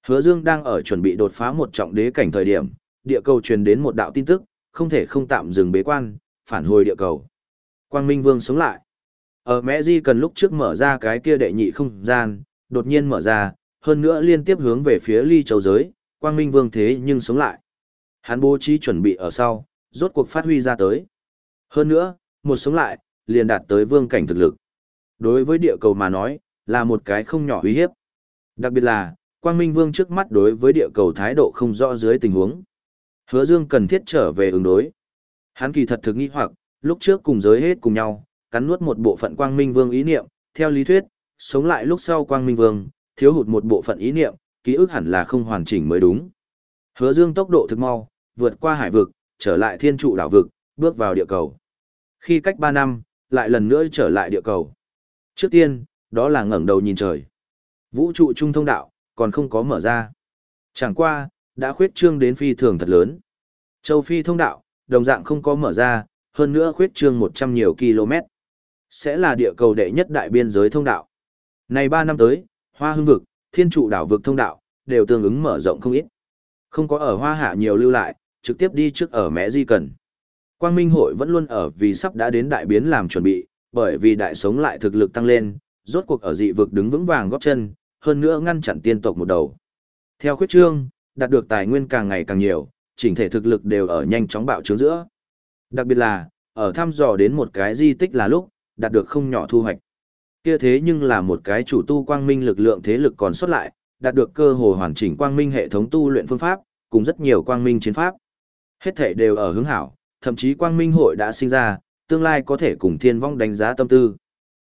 Speaker 1: Hứa Dương đang ở chuẩn bị đột phá một trọng đế cảnh thời điểm, địa cầu truyền đến một đạo tin tức, không thể không tạm dừng bế quan, phản hồi địa cầu. Quang Minh Vương sống lại. Ở Mẹ Di cần lúc trước mở ra cái kia đệ nhị không gian, đột nhiên mở ra, hơn nữa liên tiếp hướng về phía ly châu giới, quang minh vương thế nhưng sống lại. Hắn bố trí chuẩn bị ở sau, rốt cuộc phát huy ra tới. Hơn nữa, một sống lại, liền đạt tới vương cảnh thực lực. Đối với địa cầu mà nói, là một cái không nhỏ uy hiếp. Đặc biệt là, Quang Minh Vương trước mắt đối với địa cầu thái độ không rõ dưới tình huống. Hứa Dương cần thiết trở về ứng đối. Hắn kỳ thật thực nghi hoặc, lúc trước cùng giới hết cùng nhau, cắn nuốt một bộ phận Quang Minh Vương ý niệm, theo lý thuyết, sống lại lúc sau Quang Minh Vương, thiếu hụt một bộ phận ý niệm, ký ức hẳn là không hoàn chỉnh mới đúng. Hứa Dương tốc độ thực mau, vượt qua hải vực, trở lại thiên trụ đảo vực, bước vào địa cầu. Khi cách 3 năm, lại lần nữa trở lại địa cầu. Trước tiên, đó là ngẩng đầu nhìn trời. Vũ trụ trung thông đạo, còn không có mở ra. Chẳng qua, đã khuyết trương đến phi thường thật lớn. Châu Phi thông đạo, đồng dạng không có mở ra, hơn nữa khuyết trương 100 nhiều km. Sẽ là địa cầu đệ nhất đại biên giới thông đạo. Này 3 năm tới, Hoa Hưng vực, Thiên trụ đảo vực thông đạo, đều tương ứng mở rộng không ít. Không có ở Hoa Hạ nhiều lưu lại, trực tiếp đi trước ở Mẹ Di Cần. Quang Minh hội vẫn luôn ở vì sắp đã đến đại biến làm chuẩn bị, bởi vì đại sống lại thực lực tăng lên, rốt cuộc ở dị vực đứng vững vàng góp chân, hơn nữa ngăn chặn tiên tộc một đầu. Theo khuyết trương, đạt được tài nguyên càng ngày càng nhiều, chỉnh thể thực lực đều ở nhanh chóng bạo trướng giữa. Đặc biệt là, ở thăm dò đến một cái di tích là lúc, đạt được không nhỏ thu hoạch. Kia thế nhưng là một cái chủ tu quang minh lực lượng thế lực còn xuất lại, đạt được cơ hội hoàn chỉnh quang minh hệ thống tu luyện phương pháp, cùng rất nhiều quang minh chiến pháp. Hết thể đều ở hướng hảo, thậm chí quang minh hội đã sinh ra, tương lai có thể cùng thiên vong đánh giá tâm tư.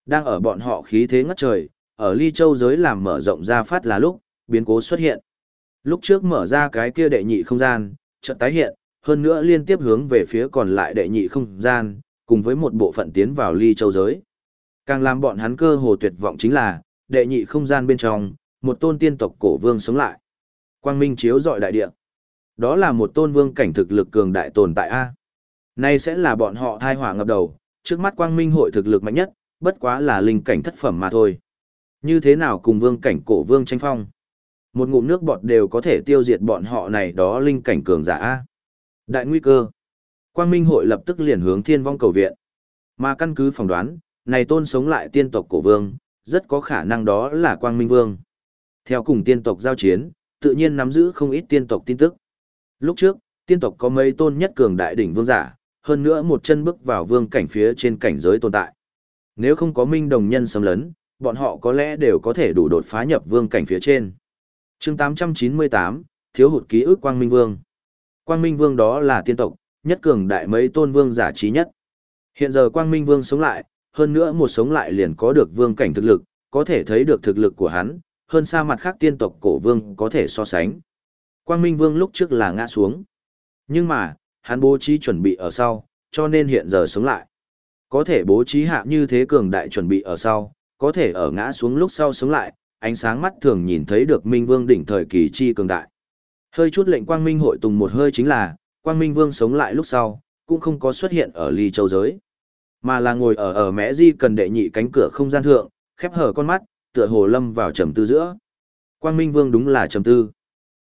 Speaker 1: Đang ở bọn họ khí thế ngất trời, ở ly châu giới làm mở rộng ra phát là lúc, biến cố xuất hiện. Lúc trước mở ra cái kia đệ nhị không gian, chợt tái hiện, hơn nữa liên tiếp hướng về phía còn lại đệ nhị không gian, cùng với một bộ phận tiến vào ly châu giới. Càng làm bọn hắn cơ hồ tuyệt vọng chính là, đệ nhị không gian bên trong, một tôn tiên tộc cổ vương sống lại. Quang minh chiếu dọi đại địa. Đó là một tôn vương cảnh thực lực cường đại tồn tại A. Nay sẽ là bọn họ thai hỏa ngập đầu, trước mắt quang minh hội thực lực mạnh nhất, bất quá là linh cảnh thất phẩm mà thôi. Như thế nào cùng vương cảnh cổ vương tranh phong? Một ngụm nước bọt đều có thể tiêu diệt bọn họ này đó linh cảnh cường giả A. Đại nguy cơ. Quang Minh hội lập tức liền hướng thiên vong cầu viện. Mà căn cứ phỏng đoán, này tôn sống lại tiên tộc cổ vương, rất có khả năng đó là Quang Minh Vương. Theo cùng tiên tộc giao chiến, tự nhiên nắm giữ không ít tiên tộc tin tức. Lúc trước, tiên tộc có mấy tôn nhất cường đại đỉnh vương giả, hơn nữa một chân bước vào vương cảnh phía trên cảnh giới tồn tại. Nếu không có minh đồng nhân xâm lấn, bọn họ có lẽ đều có thể đủ đột phá nhập vương cảnh phía trên chương 898, thiếu hụt ký ức Quang Minh Vương. Quang Minh Vương đó là tiên tộc, nhất cường đại mấy tôn vương giả trí nhất. Hiện giờ Quang Minh Vương sống lại, hơn nữa một sống lại liền có được vương cảnh thực lực, có thể thấy được thực lực của hắn, hơn xa mặt khác tiên tộc cổ vương có thể so sánh. Quang Minh Vương lúc trước là ngã xuống. Nhưng mà, hắn bố trí chuẩn bị ở sau, cho nên hiện giờ sống lại. Có thể bố trí hạ như thế cường đại chuẩn bị ở sau, có thể ở ngã xuống lúc sau sống lại, ánh sáng mắt thường nhìn thấy được Minh Vương đỉnh thời kỳ chi cường đại. Hơi chút lệnh Quang Minh hội tùng một hơi chính là, Quang Minh Vương sống lại lúc sau, cũng không có xuất hiện ở ly châu giới, mà là ngồi ở ở mẽ di cần đệ nhị cánh cửa không gian thượng, khép hở con mắt, tựa hồ lâm vào trầm tư giữa. Quang Minh Vương đúng là trầm tư.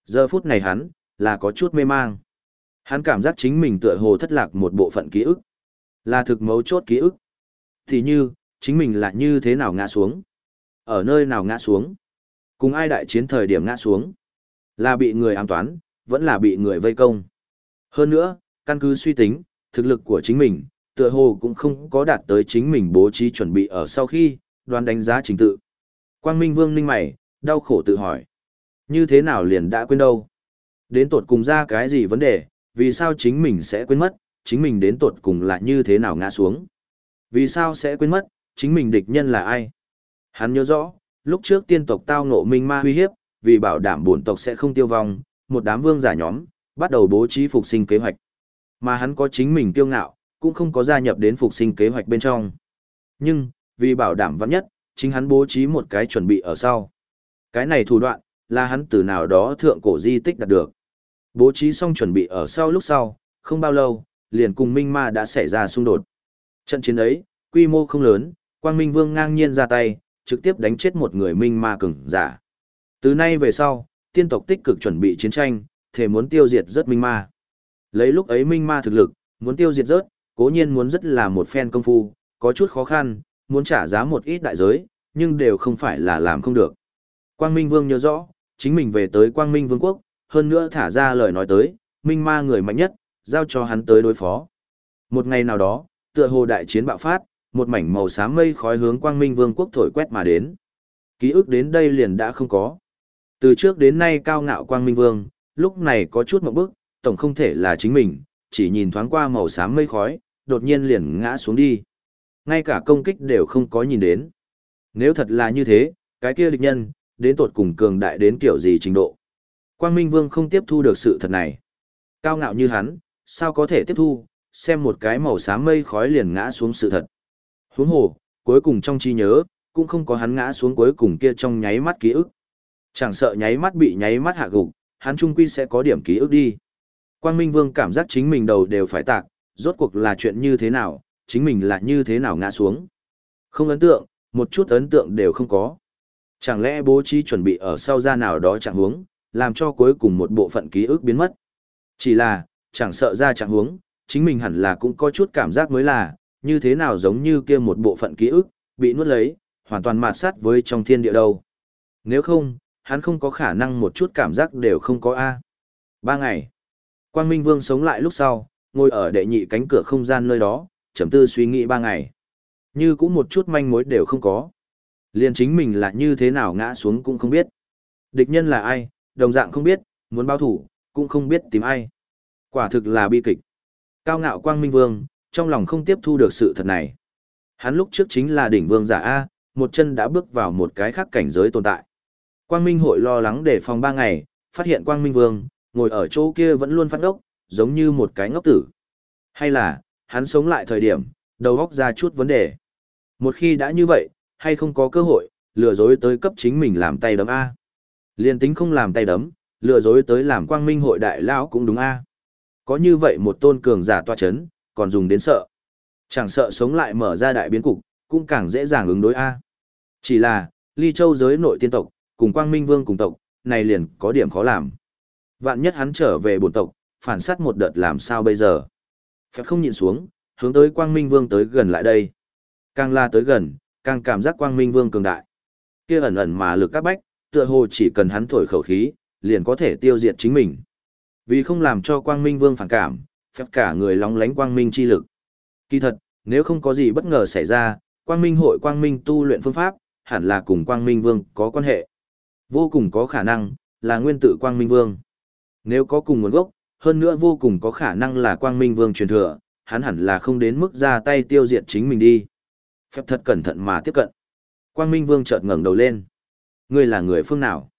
Speaker 1: Giờ phút này hắn, là có chút mê mang. Hắn cảm giác chính mình tựa hồ thất lạc một bộ phận ký ức. Là thực mấu chốt ký ức. Thì như, chính mình là như thế nào ngã xuống. Ở nơi nào ngã xuống. Cùng ai đại chiến thời điểm ngã xuống. Là bị người ám toán, vẫn là bị người vây công. Hơn nữa, căn cứ suy tính, thực lực của chính mình, tựa hồ cũng không có đạt tới chính mình bố trí chuẩn bị ở sau khi, đoán đánh giá trình tự. Quang Minh Vương ninh mày, đau khổ tự hỏi. Như thế nào liền đã quên đâu? Đến tột cùng ra cái gì vấn đề, vì sao chính mình sẽ quên mất, chính mình đến tột cùng là như thế nào ngã xuống? Vì sao sẽ quên mất, chính mình địch nhân là ai? Hắn nhớ rõ, lúc trước tiên tộc tao ngộ minh ma uy hiếp, vì bảo đảm bổn tộc sẽ không tiêu vong, một đám vương giả nhóm, bắt đầu bố trí phục sinh kế hoạch. Mà hắn có chính mình kiêu ngạo, cũng không có gia nhập đến phục sinh kế hoạch bên trong. Nhưng, vì bảo đảm vắng nhất, chính hắn bố trí một cái chuẩn bị ở sau. Cái này thủ đoạn, là hắn từ nào đó thượng cổ di tích đạt được. Bố trí xong chuẩn bị ở sau lúc sau, không bao lâu, liền cùng Minh Ma đã xảy ra xung đột. Trận chiến ấy, quy mô không lớn, Quang Minh Vương ngang nhiên ra tay, trực tiếp đánh chết một người Minh Ma cường giả. Từ nay về sau, tiên tộc tích cực chuẩn bị chiến tranh, thể muốn tiêu diệt rất Minh Ma. Lấy lúc ấy Minh Ma thực lực, muốn tiêu diệt rớt, cố nhiên muốn rất là một phen công phu, có chút khó khăn, muốn trả giá một ít đại giới, nhưng đều không phải là làm không được. Quang Minh Vương nhớ rõ, chính mình về tới Quang Minh Vương quốc, hơn nữa thả ra lời nói tới, Minh Ma người mạnh nhất, giao cho hắn tới đối phó. Một ngày nào đó, tựa hồ đại chiến bạo phát, một mảnh màu xám mây khói hướng Quang Minh Vương quốc thổi quét mà đến. Ký ức đến đây liền đã không có. Từ trước đến nay cao ngạo Quang Minh Vương, lúc này có chút một bước, tổng không thể là chính mình, chỉ nhìn thoáng qua màu xám mây khói, đột nhiên liền ngã xuống đi. Ngay cả công kích đều không có nhìn đến. Nếu thật là như thế, cái kia địch nhân, đến tột cùng cường đại đến kiểu gì trình độ. Quang Minh Vương không tiếp thu được sự thật này. Cao ngạo như hắn, sao có thể tiếp thu, xem một cái màu xám mây khói liền ngã xuống sự thật. Huống hồ, cuối cùng trong trí nhớ, cũng không có hắn ngã xuống cuối cùng kia trong nháy mắt ký ức. Chẳng sợ nháy mắt bị nháy mắt hạ gục, hắn trung quy sẽ có điểm ký ức đi. Quang Minh Vương cảm giác chính mình đầu đều phải tạc, rốt cuộc là chuyện như thế nào, chính mình là như thế nào ngã xuống. Không ấn tượng, một chút ấn tượng đều không có. Chẳng lẽ bố trí chuẩn bị ở sau ra nào đó chẳng huống, làm cho cuối cùng một bộ phận ký ức biến mất. Chỉ là, chẳng sợ ra chẳng huống, chính mình hẳn là cũng có chút cảm giác mới là, như thế nào giống như kia một bộ phận ký ức, bị nuốt lấy, hoàn toàn mạt sát với trong thiên địa đâu. Nếu không, hắn không có khả năng một chút cảm giác đều không có A. Ba ngày. Quang Minh Vương sống lại lúc sau, ngồi ở đệ nhị cánh cửa không gian nơi đó, trầm tư suy nghĩ ba ngày. Như cũng một chút manh mối đều không có. Liền chính mình là như thế nào ngã xuống cũng không biết. Địch nhân là ai, đồng dạng không biết, muốn báo thủ, cũng không biết tìm ai. Quả thực là bi kịch. Cao ngạo Quang Minh Vương, trong lòng không tiếp thu được sự thật này. Hắn lúc trước chính là đỉnh vương giả A, một chân đã bước vào một cái khác cảnh giới tồn tại. Quang Minh hội lo lắng để phòng ba ngày, phát hiện Quang Minh Vương, ngồi ở chỗ kia vẫn luôn phát ngốc, giống như một cái ngốc tử. Hay là, hắn sống lại thời điểm, đầu góc ra chút vấn đề. Một khi đã như vậy, hay không có cơ hội, lừa dối tới cấp chính mình làm tay đấm A. Liên tính không làm tay đấm, lừa dối tới làm quang minh hội đại lão cũng đúng A. Có như vậy một tôn cường giả toa chấn, còn dùng đến sợ. Chẳng sợ sống lại mở ra đại biến cục, cũng càng dễ dàng ứng đối A. Chỉ là, ly châu giới nội tiên tộc, cùng quang minh vương cùng tộc, này liền có điểm khó làm. Vạn nhất hắn trở về bổn tộc, phản sát một đợt làm sao bây giờ. Phép không nhịn xuống, hướng tới quang minh vương tới gần lại đây. Càng la tới gần, càng cảm giác quang minh vương cường đại. Kia ẩn ẩn mà lực các bách, tựa hồ chỉ cần hắn thổi khẩu khí, liền có thể tiêu diệt chính mình. Vì không làm cho quang minh vương phản cảm, phép cả người lóng lánh quang minh chi lực. Kỳ thật, nếu không có gì bất ngờ xảy ra, quang minh hội quang minh tu luyện phương pháp, hẳn là cùng quang minh vương có quan hệ. Vô cùng có khả năng, là nguyên tử quang minh vương. Nếu có cùng nguồn gốc, hơn nữa vô cùng có khả năng là quang minh vương truyền thừa, hắn hẳn là không đến mức ra tay tiêu diệt chính mình đi. Phép thật cẩn thận mà tiếp cận. Quang minh vương chợt ngẩng đầu lên. Ngươi là người phương nào?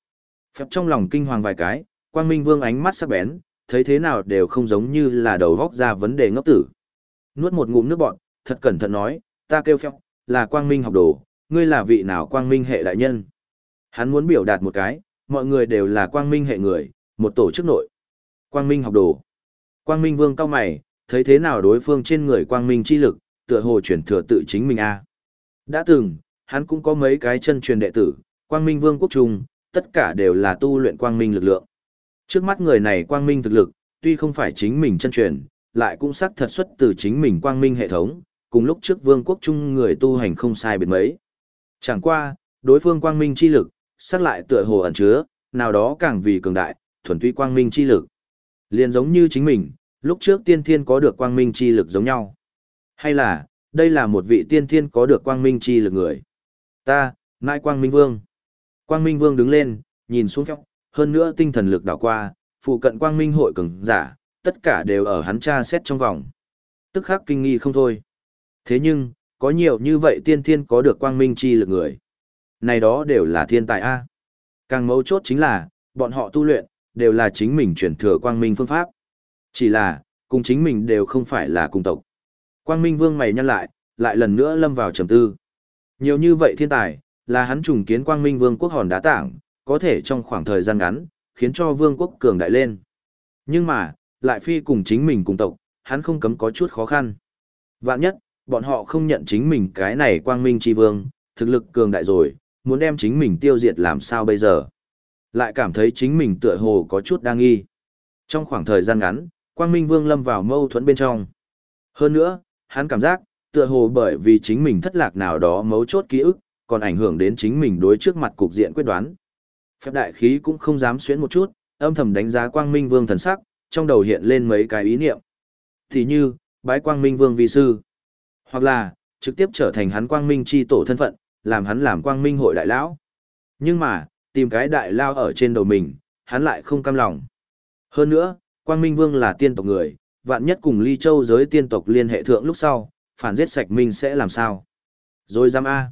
Speaker 1: Phép trong lòng kinh hoàng vài cái, quang minh vương ánh mắt sắc bén, thấy thế nào đều không giống như là đầu góc ra vấn đề ngốc tử. Nuốt một ngụm nước bọt, thật cẩn thận nói, ta kêu phép, là quang minh học đồ, ngươi là vị nào quang minh hệ đại nhân. Hắn muốn biểu đạt một cái, mọi người đều là quang minh hệ người, một tổ chức nội. Quang minh học đồ. Quang minh vương cao mày, thấy thế nào đối phương trên người quang minh chi lực, tựa hồ chuyển thừa tự chính mình a. Đã từng, hắn cũng có mấy cái chân truyền đệ tử, quang minh vương quốc trung, tất cả đều là tu luyện quang minh lực lượng. Trước mắt người này quang minh thực lực, tuy không phải chính mình chân truyền, lại cũng xác thật xuất từ chính mình quang minh hệ thống, cùng lúc trước vương quốc trung người tu hành không sai biệt mấy. Chẳng qua, đối phương quang minh chi lực, xác lại tựa hồ ẩn chứa, nào đó càng vì cường đại, thuần túy quang minh chi lực. Liền giống như chính mình, lúc trước tiên thiên có được quang minh chi lực giống nhau. Hay là, đây là một vị tiên thiên có được quang minh chi lực người. Ta, Nãi Quang Minh Vương. Quang Minh Vương đứng lên, nhìn xuống phép, hơn nữa tinh thần lực đảo qua, phụ cận Quang Minh hội cường giả, tất cả đều ở hắn tra xét trong vòng. Tức khắc kinh nghi không thôi. Thế nhưng, có nhiều như vậy tiên thiên có được Quang Minh chi lực người. Này đó đều là thiên tài A. Càng mấu chốt chính là, bọn họ tu luyện, đều là chính mình chuyển thừa Quang Minh phương pháp. Chỉ là, cùng chính mình đều không phải là cùng tộc. Quang Minh Vương mày nhăn lại, lại lần nữa lâm vào trầm tư. Nhiều như vậy thiên tài, là hắn trùng kiến Quang Minh Vương quốc hòn đá tảng, có thể trong khoảng thời gian ngắn, khiến cho vương quốc cường đại lên. Nhưng mà, lại phi cùng chính mình cùng tộc, hắn không cấm có chút khó khăn. Vạn nhất, bọn họ không nhận chính mình cái này Quang Minh chi vương, thực lực cường đại rồi, muốn đem chính mình tiêu diệt làm sao bây giờ. Lại cảm thấy chính mình tựa hồ có chút đang nghi. Trong khoảng thời gian ngắn, Quang Minh Vương lâm vào mâu thuẫn bên trong. Hơn nữa, hắn cảm giác, tựa hồ bởi vì chính mình thất lạc nào đó mấu chốt ký ức, còn ảnh hưởng đến chính mình đối trước mặt cục diện quyết đoán. Phép đại khí cũng không dám xuyến một chút, âm thầm đánh giá quang minh vương thần sắc, trong đầu hiện lên mấy cái ý niệm. Thì như, bái quang minh vương vi sư, hoặc là, trực tiếp trở thành hắn quang minh chi tổ thân phận, làm hắn làm quang minh hội đại lão. Nhưng mà, tìm cái đại lao ở trên đầu mình, hắn lại không cam lòng. Hơn nữa, quang minh vương là tiên tộc người, vạn nhất cùng ly châu giới tiên tộc liên hệ thượng lúc sau, phản giết sạch minh sẽ làm sao? Rồi giam A.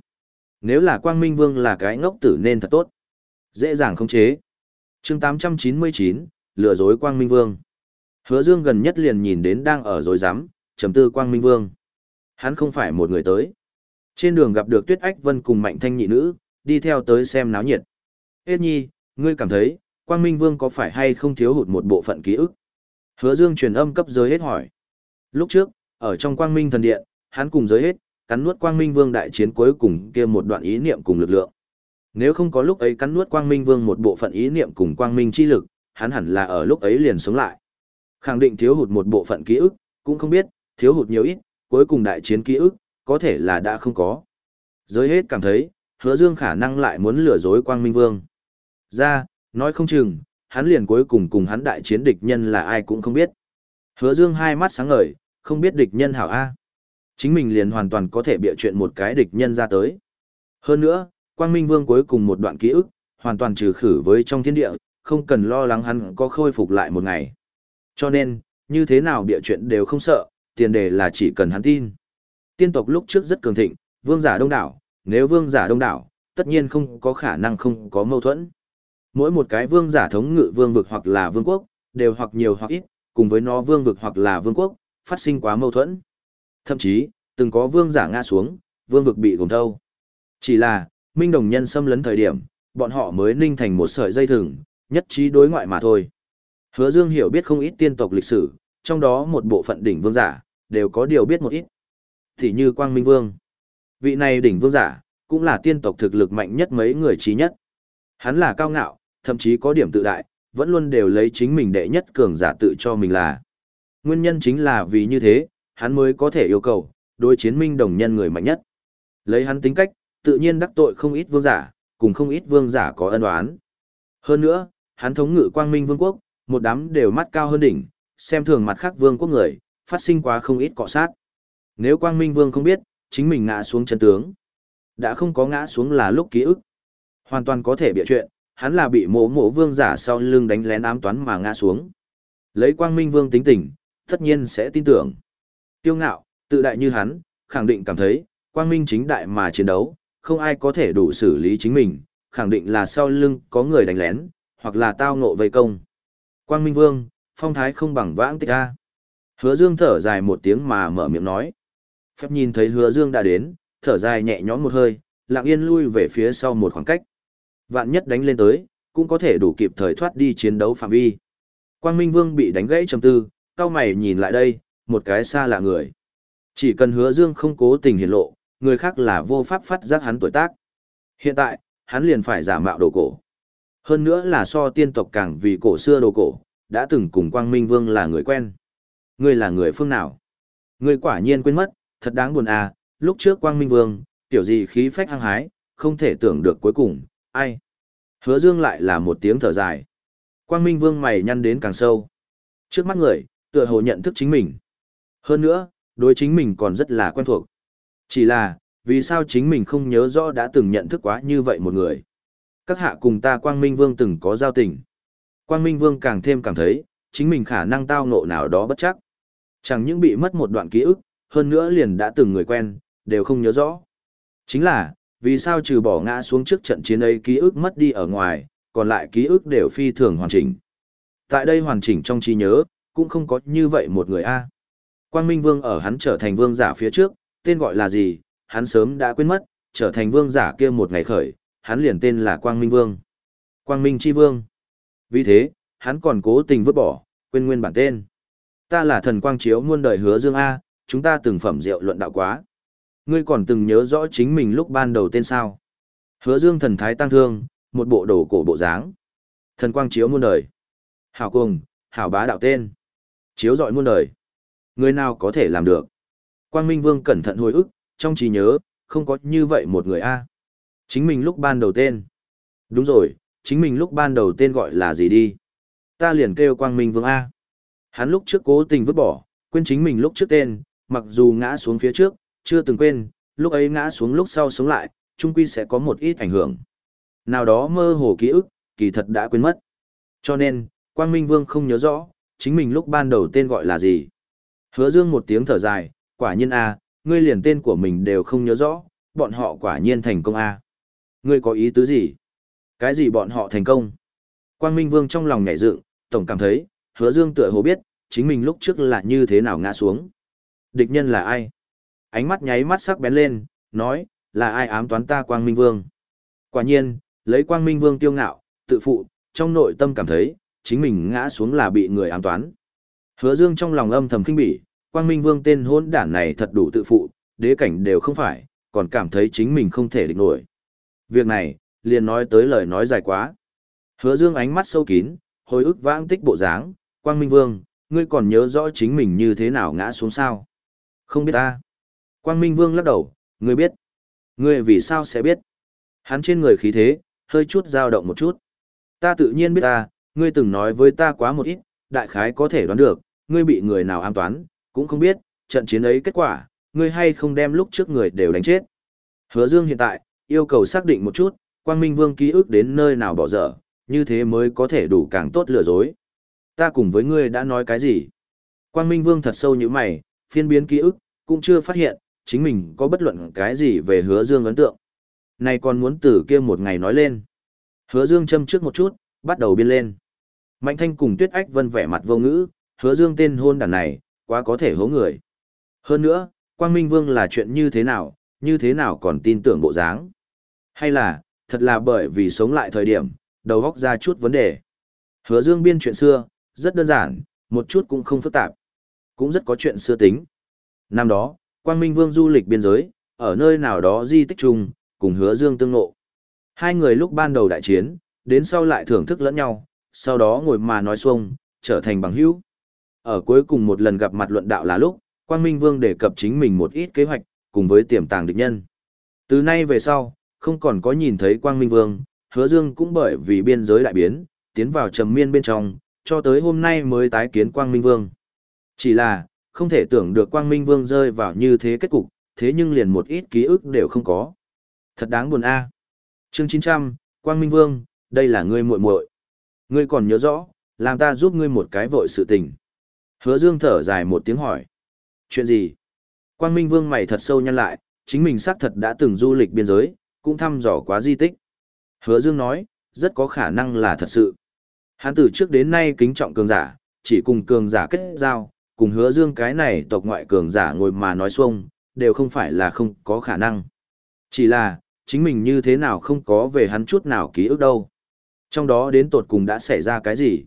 Speaker 1: Nếu là quang minh vương là cái ngốc tử nên thật tốt. Dễ dàng khống chế. chương 899, lừa dối quang minh vương. Hứa dương gần nhất liền nhìn đến đang ở dối rắm trầm tư quang minh vương. Hắn không phải một người tới. Trên đường gặp được Tuyết Ách Vân cùng Mạnh Thanh nhị nữ, đi theo tới xem náo nhiệt. Ê nhi, ngươi cảm thấy, Quang Minh Vương có phải hay không thiếu hụt một bộ phận ký ức? Hứa Dương truyền âm cấp giới hết hỏi. Lúc trước, ở trong Quang Minh thần điện, hắn cùng giới hết, cắn nuốt Quang Minh Vương đại chiến cuối cùng kia một đoạn ý niệm cùng lực lượng. Nếu không có lúc ấy cắn nuốt Quang Minh Vương một bộ phận ý niệm cùng Quang Minh chi lực, hắn hẳn là ở lúc ấy liền sống lại. Khẳng định thiếu hụt một bộ phận ký ức, cũng không biết, thiếu hụt nhiều ít, cuối cùng đại chiến ký ức, có thể là đã không có. Giới hết cảm thấy, hứa dương khả năng lại muốn lừa dối Quang Minh Vương. Ra, nói không chừng, hắn liền cuối cùng cùng hắn đại chiến địch nhân là ai cũng không biết. Hứa dương hai mắt sáng ngời, không biết địch nhân hảo A. Chính mình liền hoàn toàn có thể bịa chuyện một cái địch nhân ra tới. Hơn nữa, Quang Minh Vương cuối cùng một đoạn ký ức, hoàn toàn trừ khử với trong thiên địa, không cần lo lắng hắn có khôi phục lại một ngày. Cho nên, như thế nào bịa chuyện đều không sợ, tiền đề là chỉ cần hắn tin. Tiên tộc lúc trước rất cường thịnh, vương giả đông đảo, nếu vương giả đông đảo, tất nhiên không có khả năng không có mâu thuẫn. Mỗi một cái vương giả thống ngự vương vực hoặc là vương quốc, đều hoặc nhiều hoặc ít, cùng với nó vương vực hoặc là vương quốc, phát sinh quá mâu thuẫn. Thậm chí, từng có vương giả ngã xuống, vương vực bị gồm thâu. Chỉ là, minh đồng nhân xâm lấn thời điểm, bọn họ mới ninh thành một sợi dây thừng, nhất trí đối ngoại mà thôi. Hứa Dương hiểu biết không ít tiên tộc lịch sử, trong đó một bộ phận đỉnh vương giả, đều có điều biết một ít. Thì như Quang Minh Vương. Vị này đỉnh vương giả, cũng là tiên tộc thực lực mạnh nhất mấy người trí nhất. Hắn là cao ngạo, thậm chí có điểm tự đại, vẫn luôn đều lấy chính mình đệ nhất cường giả tự cho mình là. Nguyên nhân chính là vì như thế, hắn mới có thể yêu cầu, đối chiến minh đồng nhân người mạnh nhất. Lấy hắn tính cách, tự nhiên đắc tội không ít vương giả, cùng không ít vương giả có ân oán. Hơn nữa, hắn thống ngự quang minh vương quốc, một đám đều mắt cao hơn đỉnh, xem thường mặt khác vương quốc người, phát sinh quá không ít cọ sát. Nếu quang minh vương không biết, chính mình ngã xuống chân tướng. Đã không có ngã xuống là lúc ký ức. Hoàn toàn có thể bịa chuyện, hắn là bị mộ mộ vương giả sau lưng đánh lén ám toán mà ngã xuống. Lấy quang minh vương tính tình, tất nhiên sẽ tin tưởng. Tiêu ngạo, tự đại như hắn, khẳng định cảm thấy, quang minh chính đại mà chiến đấu, không ai có thể đủ xử lý chính mình, khẳng định là sau lưng có người đánh lén, hoặc là tao ngộ vây công. Quang minh vương, phong thái không bằng vãng tích a. Hứa dương thở dài một tiếng mà mở miệng nói. Phép nhìn thấy hứa dương đã đến, thở dài nhẹ nhõm một hơi, lặng yên lui về phía sau một khoảng cách. Vạn nhất đánh lên tới, cũng có thể đủ kịp thời thoát đi chiến đấu phạm vi. Quang Minh Vương bị đánh gãy trầm tư, cao mày nhìn lại đây, một cái xa lạ người. Chỉ cần hứa dương không cố tình hiển lộ, người khác là vô pháp phát giác hắn tuổi tác. Hiện tại, hắn liền phải giả mạo đồ cổ. Hơn nữa là so tiên tộc càng vì cổ xưa đồ cổ, đã từng cùng Quang Minh Vương là người quen. Ngươi là người phương nào? Ngươi quả nhiên quên mất, thật đáng buồn à, lúc trước Quang Minh Vương, tiểu gì khí phách hăng hái, không thể tưởng được cuối cùng, ai. Hứa Dương lại là một tiếng thở dài. Quang Minh Vương mày nhăn đến càng sâu. Trước mắt người, tựa hồ nhận thức chính mình. Hơn nữa, đối chính mình còn rất là quen thuộc. Chỉ là, vì sao chính mình không nhớ rõ đã từng nhận thức quá như vậy một người. Các hạ cùng ta Quang Minh Vương từng có giao tình. Quang Minh Vương càng thêm cảm thấy, chính mình khả năng tao ngộ nào đó bất chắc. Chẳng những bị mất một đoạn ký ức, hơn nữa liền đã từng người quen, đều không nhớ rõ. Chính là, vì sao trừ bỏ ngã xuống trước trận chiến ấy ký ức mất đi ở ngoài, còn lại ký ức đều phi thường hoàn chỉnh. Tại đây hoàn chỉnh trong trí nhớ, cũng không có như vậy một người A. Quang Minh Vương ở hắn trở thành vương giả phía trước, tên gọi là gì, hắn sớm đã quên mất, trở thành vương giả kia một ngày khởi, hắn liền tên là Quang Minh Vương. Quang Minh Chi Vương. Vì thế, hắn còn cố tình vứt bỏ, quên nguyên bản tên. Ta là thần quang chiếu muôn đời hứa dương A, chúng ta từng phẩm rượu luận đạo quá. Ngươi còn từng nhớ rõ chính mình lúc ban đầu tên sao. Hứa dương thần thái tăng thương, một bộ đồ cổ bộ dáng. Thần quang chiếu muôn đời. Hảo cùng, hảo bá đạo tên. Chiếu dọi muôn đời. Người nào có thể làm được. Quang Minh Vương cẩn thận hồi ức, trong trí nhớ, không có như vậy một người A. Chính mình lúc ban đầu tên. Đúng rồi, chính mình lúc ban đầu tên gọi là gì đi. Ta liền kêu Quang Minh Vương A. Hắn lúc trước cố tình vứt bỏ, quên chính mình lúc trước tên, mặc dù ngã xuống phía trước, chưa từng quên, lúc ấy ngã xuống lúc sau sống lại, chung quy sẽ có một ít ảnh hưởng. Nào đó mơ hồ ký ức, kỳ thật đã quên mất. Cho nên, Quang Minh Vương không nhớ rõ, chính mình lúc ban đầu tên gọi là gì. Hứa Dương một tiếng thở dài, quả nhiên a, ngươi liền tên của mình đều không nhớ rõ, bọn họ quả nhiên thành công a. Ngươi có ý tứ gì? Cái gì bọn họ thành công? Quang Minh Vương trong lòng nhảy dựng, tổng cảm thấy, Hứa Dương tựa hồ biết, chính mình lúc trước là như thế nào ngã xuống. Địch nhân là ai? Ánh mắt nháy mắt sắc bén lên, nói, là ai ám toán ta Quang Minh Vương? Quả nhiên, lấy Quang Minh Vương tiêu ngạo, tự phụ, trong nội tâm cảm thấy, chính mình ngã xuống là bị người ám toán. Hứa Dương trong lòng âm thầm kinh bỉ, Quang Minh Vương tên hôn đản này thật đủ tự phụ, đế cảnh đều không phải, còn cảm thấy chính mình không thể địch nổi. Việc này, liền nói tới lời nói dài quá. Hứa Dương ánh mắt sâu kín, hồi ức vãng tích bộ dáng, Quang Minh Vương, ngươi còn nhớ rõ chính mình như thế nào ngã xuống sao? Không biết ta. Quang Minh Vương lắc đầu, ngươi biết. Ngươi vì sao sẽ biết? Hắn trên người khí thế, hơi chút dao động một chút. Ta tự nhiên biết ta, ngươi từng nói với ta quá một ít, đại khái có thể đoán được, ngươi bị người nào ám toán, cũng không biết, trận chiến ấy kết quả, ngươi hay không đem lúc trước người đều đánh chết. Hứa Dương hiện tại, yêu cầu xác định một chút, Quang Minh Vương ký ức đến nơi nào bỏ dở, như thế mới có thể đủ càng tốt lừa dối. Ta cùng với ngươi đã nói cái gì? Quang Minh Vương thật sâu như mày, phiên biến ký ức, cũng chưa phát hiện, chính mình có bất luận cái gì về hứa Dương ấn tượng. Này còn muốn từ kia một ngày nói lên. Hứa Dương châm trước một chút, bắt đầu biên lên. Mạnh Thanh cùng Tuyết Ách Vân vẻ mặt vô ngữ, hứa Dương tên hôn đàn này, quá có thể hố người. Hơn nữa, Quang Minh Vương là chuyện như thế nào, như thế nào còn tin tưởng bộ dáng. Hay là, thật là bởi vì sống lại thời điểm, đầu góc ra chút vấn đề. Hứa Dương biên chuyện xưa, rất đơn giản, một chút cũng không phức tạp. Cũng rất có chuyện xưa tính. Năm đó, Quang Minh Vương du lịch biên giới, ở nơi nào đó di tích chung, cùng Hứa Dương tương ngộ. Hai người lúc ban đầu đại chiến, đến sau lại thưởng thức lẫn nhau, sau đó ngồi mà nói xuông, trở thành bằng hữu. Ở cuối cùng một lần gặp mặt luận đạo là lúc, Quang Minh Vương đề cập chính mình một ít kế hoạch, cùng với tiềm tàng địch nhân. Từ nay về sau, không còn có nhìn thấy Quang Minh Vương, hứa dương cũng bởi vì biên giới đại biến, tiến vào trầm miên bên trong, cho tới hôm nay mới tái kiến Quang Minh Vương. Chỉ là, không thể tưởng được Quang Minh Vương rơi vào như thế kết cục, thế nhưng liền một ít ký ức đều không có. Thật đáng buồn a. À. Chương 900, Quang Minh Vương, đây là ngươi muội muội. Ngươi còn nhớ rõ, làm ta giúp ngươi một cái vội sự tình. Hứa Dương thở dài một tiếng hỏi. Chuyện gì? Quang Minh Vương mày thật sâu nhăn lại, chính mình xác thật đã từng du lịch biên giới, cũng thăm dò quá di tích. Hứa Dương nói, rất có khả năng là thật sự. Hắn từ trước đến nay kính trọng cường giả, chỉ cùng cường giả kết giao, cùng hứa Dương cái này tộc ngoại cường giả ngồi mà nói xuông, đều không phải là không có khả năng. Chỉ là, chính mình như thế nào không có về hắn chút nào ký ức đâu. Trong đó đến tột cùng đã xảy ra cái gì?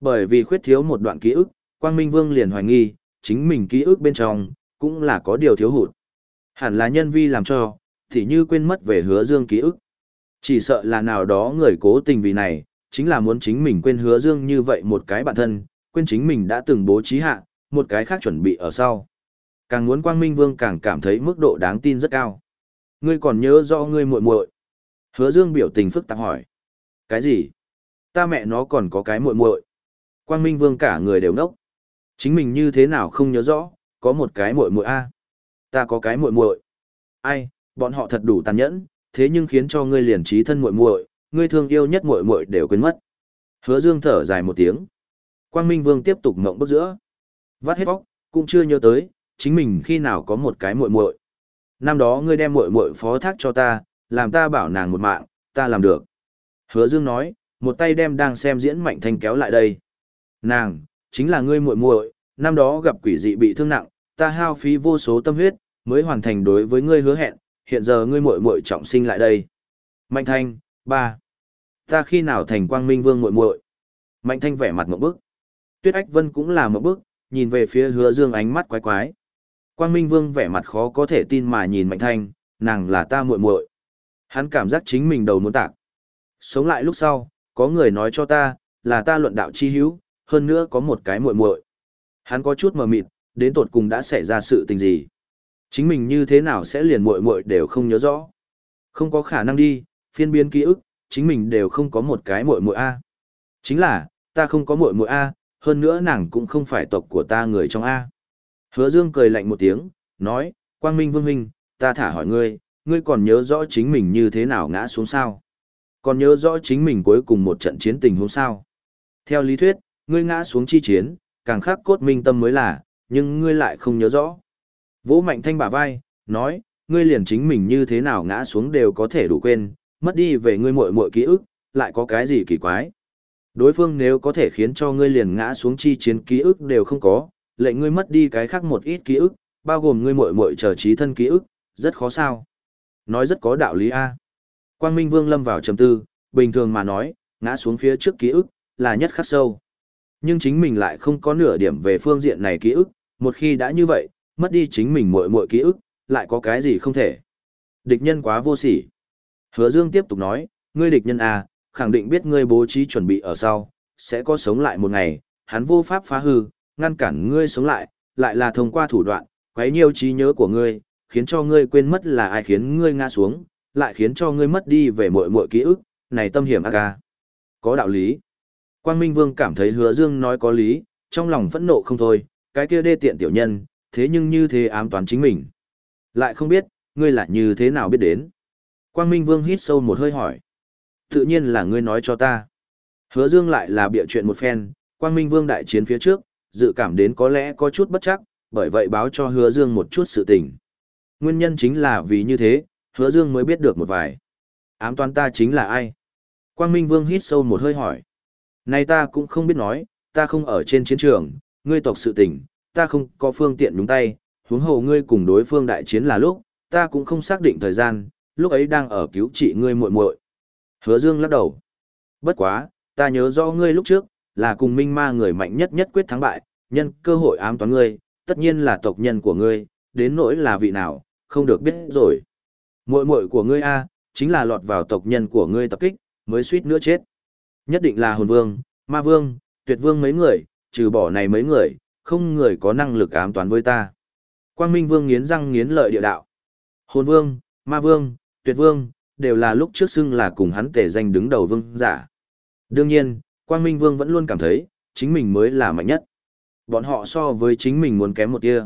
Speaker 1: Bởi vì khuyết thiếu một đoạn ký ức, Quang Minh Vương liền hoài nghi, chính mình ký ức bên trong, cũng là có điều thiếu hụt. Hẳn là nhân vi làm cho, thì như quên mất về hứa dương ký ức. Chỉ sợ là nào đó người cố tình vì này, chính là muốn chính mình quên hứa dương như vậy một cái bản thân, quên chính mình đã từng bố trí hạ, một cái khác chuẩn bị ở sau. Càng muốn Quang Minh Vương càng cảm thấy mức độ đáng tin rất cao. Ngươi còn nhớ rõ ngươi muội muội? Hứa Dương biểu tình phức tạp hỏi. Cái gì? Ta mẹ nó còn có cái muội muội. Quang Minh Vương cả người đều ngốc. Chính mình như thế nào không nhớ rõ, có một cái muội muội a. Ta có cái muội muội. Ai, bọn họ thật đủ tàn nhẫn, thế nhưng khiến cho ngươi liền trí thân muội muội, ngươi thương yêu nhất muội muội đều quên mất. Hứa Dương thở dài một tiếng. Quang Minh Vương tiếp tục ngậm bước giữa. Vắt hết óc, cũng chưa nhớ tới, chính mình khi nào có một cái muội muội. Năm đó ngươi đem muội muội phó thác cho ta, làm ta bảo nàng một mạng, ta làm được. Hứa Dương nói, một tay đem đang xem diễn Mạnh Thanh kéo lại đây. Nàng, chính là ngươi muội muội, năm đó gặp quỷ dị bị thương nặng, ta hao phí vô số tâm huyết, mới hoàn thành đối với ngươi hứa hẹn, hiện giờ ngươi muội muội trọng sinh lại đây. Mạnh Thanh, ba, ta khi nào thành Quang Minh Vương muội muội? Mạnh Thanh vẻ mặt ngộp bức. Tuyết Ách Vân cũng là một bức, nhìn về phía Hứa Dương ánh mắt quái quái. Quang Minh Vương vẻ mặt khó có thể tin mà nhìn Mạnh Thanh, nàng là ta muội muội. Hắn cảm giác chính mình đầu muốn tạc. Sống lại lúc sau, có người nói cho ta, là ta luận đạo chi hữu, hơn nữa có một cái muội muội. Hắn có chút mờ mịt, đến tột cùng đã xảy ra sự tình gì. Chính mình như thế nào sẽ liền muội muội đều không nhớ rõ. Không có khả năng đi, phiên biến ký ức, chính mình đều không có một cái muội muội a. Chính là, ta không có muội muội a, hơn nữa nàng cũng không phải tộc của ta người trong a. Hứa Dương cười lạnh một tiếng, nói, Quang Minh Vương Minh, ta thả hỏi ngươi, ngươi còn nhớ rõ chính mình như thế nào ngã xuống sao? Còn nhớ rõ chính mình cuối cùng một trận chiến tình hôm sao? Theo lý thuyết, ngươi ngã xuống chi chiến, càng khắc cốt minh tâm mới là, nhưng ngươi lại không nhớ rõ. Vũ Mạnh Thanh bả vai, nói, ngươi liền chính mình như thế nào ngã xuống đều có thể đủ quên, mất đi về ngươi muội muội ký ức, lại có cái gì kỳ quái. Đối phương nếu có thể khiến cho ngươi liền ngã xuống chi chiến ký ức đều không có, lệnh ngươi mất đi cái khác một ít ký ức, bao gồm ngươi muội muội chờ trí thân ký ức, rất khó sao. Nói rất có đạo lý a. Quang Minh Vương lâm vào trầm tư, bình thường mà nói, ngã xuống phía trước ký ức, là nhất khắc sâu. Nhưng chính mình lại không có nửa điểm về phương diện này ký ức, một khi đã như vậy, mất đi chính mình muội muội ký ức, lại có cái gì không thể. Địch nhân quá vô sỉ. Hứa Dương tiếp tục nói, ngươi địch nhân A, khẳng định biết ngươi bố trí chuẩn bị ở sau, sẽ có sống lại một ngày, hắn vô pháp phá hư, ngăn cản ngươi sống lại, lại là thông qua thủ đoạn, quấy nhiều trí nhớ của ngươi, khiến cho ngươi quên mất là ai khiến ngươi ngã xuống, lại khiến cho ngươi mất đi về muội muội ký ức, này tâm hiểm a à. Có đạo lý. Quang Minh Vương cảm thấy Hứa Dương nói có lý, trong lòng phẫn nộ không thôi, cái kia đê tiện tiểu nhân, thế nhưng như thế ám toán chính mình. Lại không biết, ngươi là như thế nào biết đến. Quang Minh Vương hít sâu một hơi hỏi. Tự nhiên là ngươi nói cho ta. Hứa Dương lại là bịa chuyện một phen, Quang Minh Vương đại chiến phía trước, dự cảm đến có lẽ có chút bất chắc, bởi vậy báo cho Hứa Dương một chút sự tình. Nguyên nhân chính là vì như thế, Hứa Dương mới biết được một vài. Ám toán ta chính là ai? Quang Minh Vương hít sâu một hơi hỏi nay ta cũng không biết nói, ta không ở trên chiến trường, ngươi tộc sự tình, ta không có phương tiện đúng tay, huống hồ ngươi cùng đối phương đại chiến là lúc, ta cũng không xác định thời gian, lúc ấy đang ở cứu trị ngươi muội muội. Hứa Dương lắc đầu. Bất quá, ta nhớ rõ ngươi lúc trước, là cùng minh ma người mạnh nhất nhất quyết thắng bại, nhân cơ hội ám toán ngươi, tất nhiên là tộc nhân của ngươi, đến nỗi là vị nào, không được biết rồi. Muội muội của ngươi a, chính là lọt vào tộc nhân của ngươi tập kích, mới suýt nữa chết. Nhất định là hồn vương, ma vương, tuyệt vương mấy người, trừ bỏ này mấy người, không người có năng lực ám toán với ta. Quang Minh Vương nghiến răng nghiến lợi địa đạo. Hồn Vương, Ma Vương, Tuyệt Vương, đều là lúc trước xưng là cùng hắn tề danh đứng đầu vương giả. Đương nhiên, Quang Minh Vương vẫn luôn cảm thấy, chính mình mới là mạnh nhất. Bọn họ so với chính mình muốn kém một tia.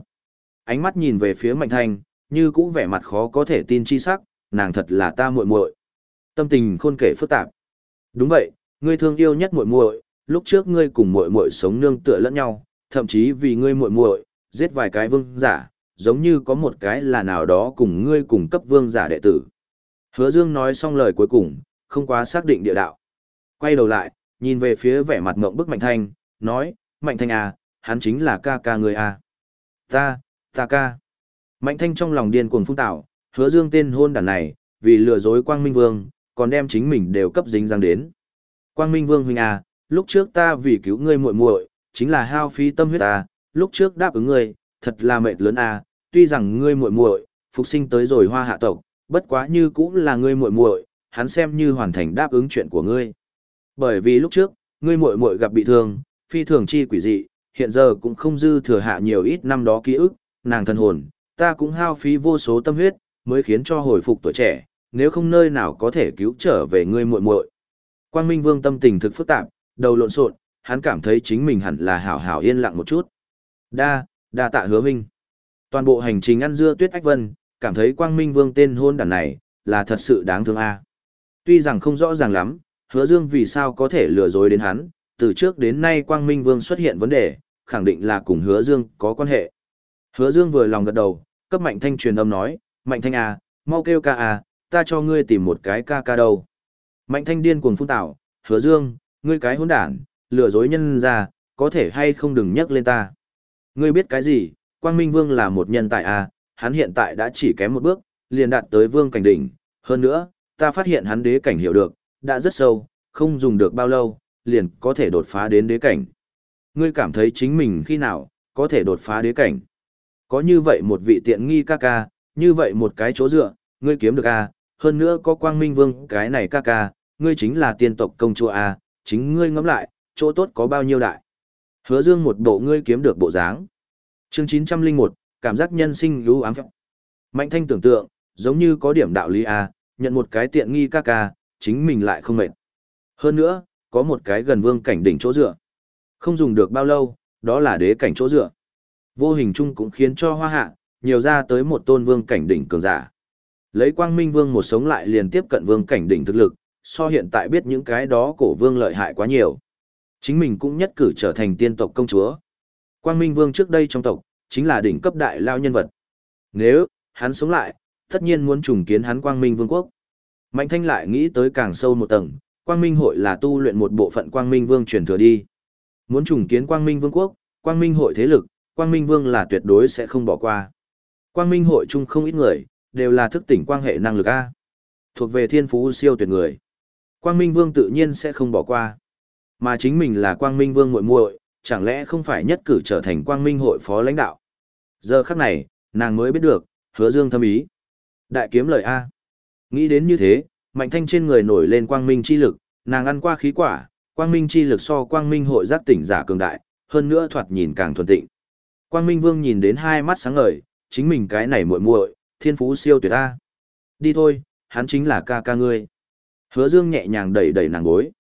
Speaker 1: Ánh mắt nhìn về phía Mạnh Thanh, như cũ vẻ mặt khó có thể tin chi sắc, nàng thật là ta muội muội. Tâm tình khôn kể phức tạp. Đúng vậy, ngươi thương yêu nhất muội muội, lúc trước ngươi cùng muội muội sống nương tựa lẫn nhau, thậm chí vì ngươi muội muội, giết vài cái vương giả, giống như có một cái là nào đó cùng ngươi cùng cấp vương giả đệ tử. Hứa Dương nói xong lời cuối cùng, không quá xác định địa đạo. Quay đầu lại, nhìn về phía vẻ mặt ngậm bức Mạnh Thanh, nói, Mạnh Thanh à, hắn chính là ca ca ngươi à. Ta, ta ca. Mạnh Thanh trong lòng điên cuồng phung tạo, hứa Dương tên hôn đàn này, vì lừa dối Quang Minh Vương, còn đem chính mình đều cấp dính răng đến. Quang Minh Vương huynh à, lúc trước ta vì cứu ngươi muội muội, chính là hao phí tâm huyết ta, lúc trước đáp ứng ngươi, thật là mệt lớn à, tuy rằng ngươi muội muội phục sinh tới rồi hoa hạ tộc, bất quá như cũng là ngươi muội muội, hắn xem như hoàn thành đáp ứng chuyện của ngươi. Bởi vì lúc trước, ngươi muội muội gặp bị thương, phi thường chi quỷ dị, hiện giờ cũng không dư thừa hạ nhiều ít năm đó ký ức, nàng thân hồn, ta cũng hao phí vô số tâm huyết, mới khiến cho hồi phục tuổi trẻ, nếu không nơi nào có thể cứu trở về ngươi muội muội. Quang Minh Vương tâm tình thực phức tạp, đầu lộn xộn, hắn cảm thấy chính mình hẳn là hảo hảo yên lặng một chút. Đa, đa tạ hứa minh. Toàn bộ hành trình ăn dưa tuyết ách vân, cảm thấy Quang Minh Vương tên hôn đàn này, là thật sự đáng thương a. Tuy rằng không rõ ràng lắm, hứa dương vì sao có thể lừa dối đến hắn, từ trước đến nay Quang Minh Vương xuất hiện vấn đề, khẳng định là cùng hứa dương có quan hệ. Hứa dương vừa lòng gật đầu, cấp Mạnh Thanh truyền âm nói, Mạnh Thanh à, mau kêu ca à, ta cho ngươi tìm một cái ca ca đâu. Mạnh Thanh điên cuồng phun tạo, hứa dương, ngươi cái hỗn đản, lừa dối nhân ra, có thể hay không đừng nhắc lên ta. Ngươi biết cái gì, Quang Minh Vương là một nhân tài à, hắn hiện tại đã chỉ kém một bước, liền đạt tới vương cảnh đỉnh. Hơn nữa, ta phát hiện hắn đế cảnh hiểu được, đã rất sâu, không dùng được bao lâu, liền có thể đột phá đến đế cảnh. Ngươi cảm thấy chính mình khi nào, có thể đột phá đế cảnh. Có như vậy một vị tiện nghi ca ca, như vậy một cái chỗ dựa, ngươi kiếm được à, hơn nữa có quang minh vương cái này ca ca, ngươi chính là tiên tộc công chúa à, chính ngươi ngẫm lại, chỗ tốt có bao nhiêu đại. Hứa dương một bộ ngươi kiếm được bộ dáng. Chương 901, cảm giác nhân sinh lưu ám phép. Mạnh thanh tưởng tượng, giống như có điểm đạo lý à, nhận một cái tiện nghi ca ca, chính mình lại không mệt. Hơn nữa, có một cái gần vương cảnh đỉnh chỗ dựa. Không dùng được bao lâu, đó là đế cảnh chỗ dựa. Vô hình chung cũng khiến cho hoa hạ, nhiều ra tới một tôn vương cảnh đỉnh cường giả. Lấy quang minh vương một sống lại liền tiếp cận vương cảnh đỉnh thực lực, so hiện tại biết những cái đó cổ vương lợi hại quá nhiều. Chính mình cũng nhất cử trở thành tiên tộc công chúa. Quang minh vương trước đây trong tộc, chính là đỉnh cấp đại lao nhân vật. Nếu, hắn sống lại, tất nhiên muốn trùng kiến hắn quang minh vương quốc. Mạnh thanh lại nghĩ tới càng sâu một tầng, quang minh hội là tu luyện một bộ phận quang minh vương truyền thừa đi. Muốn trùng kiến quang minh vương quốc, quang minh hội thế lực, quang minh vương là tuyệt đối sẽ không bỏ qua. Quang minh hội chung không ít người, đều là thức tỉnh quang hệ năng lực A. Thuộc về thiên phú siêu tuyệt người. Quang minh vương tự nhiên sẽ không bỏ qua. Mà chính mình là quang minh vương muội muội, chẳng lẽ không phải nhất cử trở thành quang minh hội phó lãnh đạo. Giờ khắc này, nàng mới biết được, hứa dương thâm ý. Đại kiếm lời A. Nghĩ đến như thế, mạnh thanh trên người nổi lên quang minh chi lực, nàng ăn qua khí quả, quang minh chi lực so quang minh hội giác tỉnh giả cường đại, hơn nữa thoạt nhìn càng thuần tịnh. Quang minh vương nhìn đến hai mắt sáng ngời, chính mình cái này muội muội, thiên phú siêu tuyệt ta. Đi thôi, hắn chính là ca ca ngươi. Hứa Dương nhẹ nhàng đẩy đẩy nàng gối.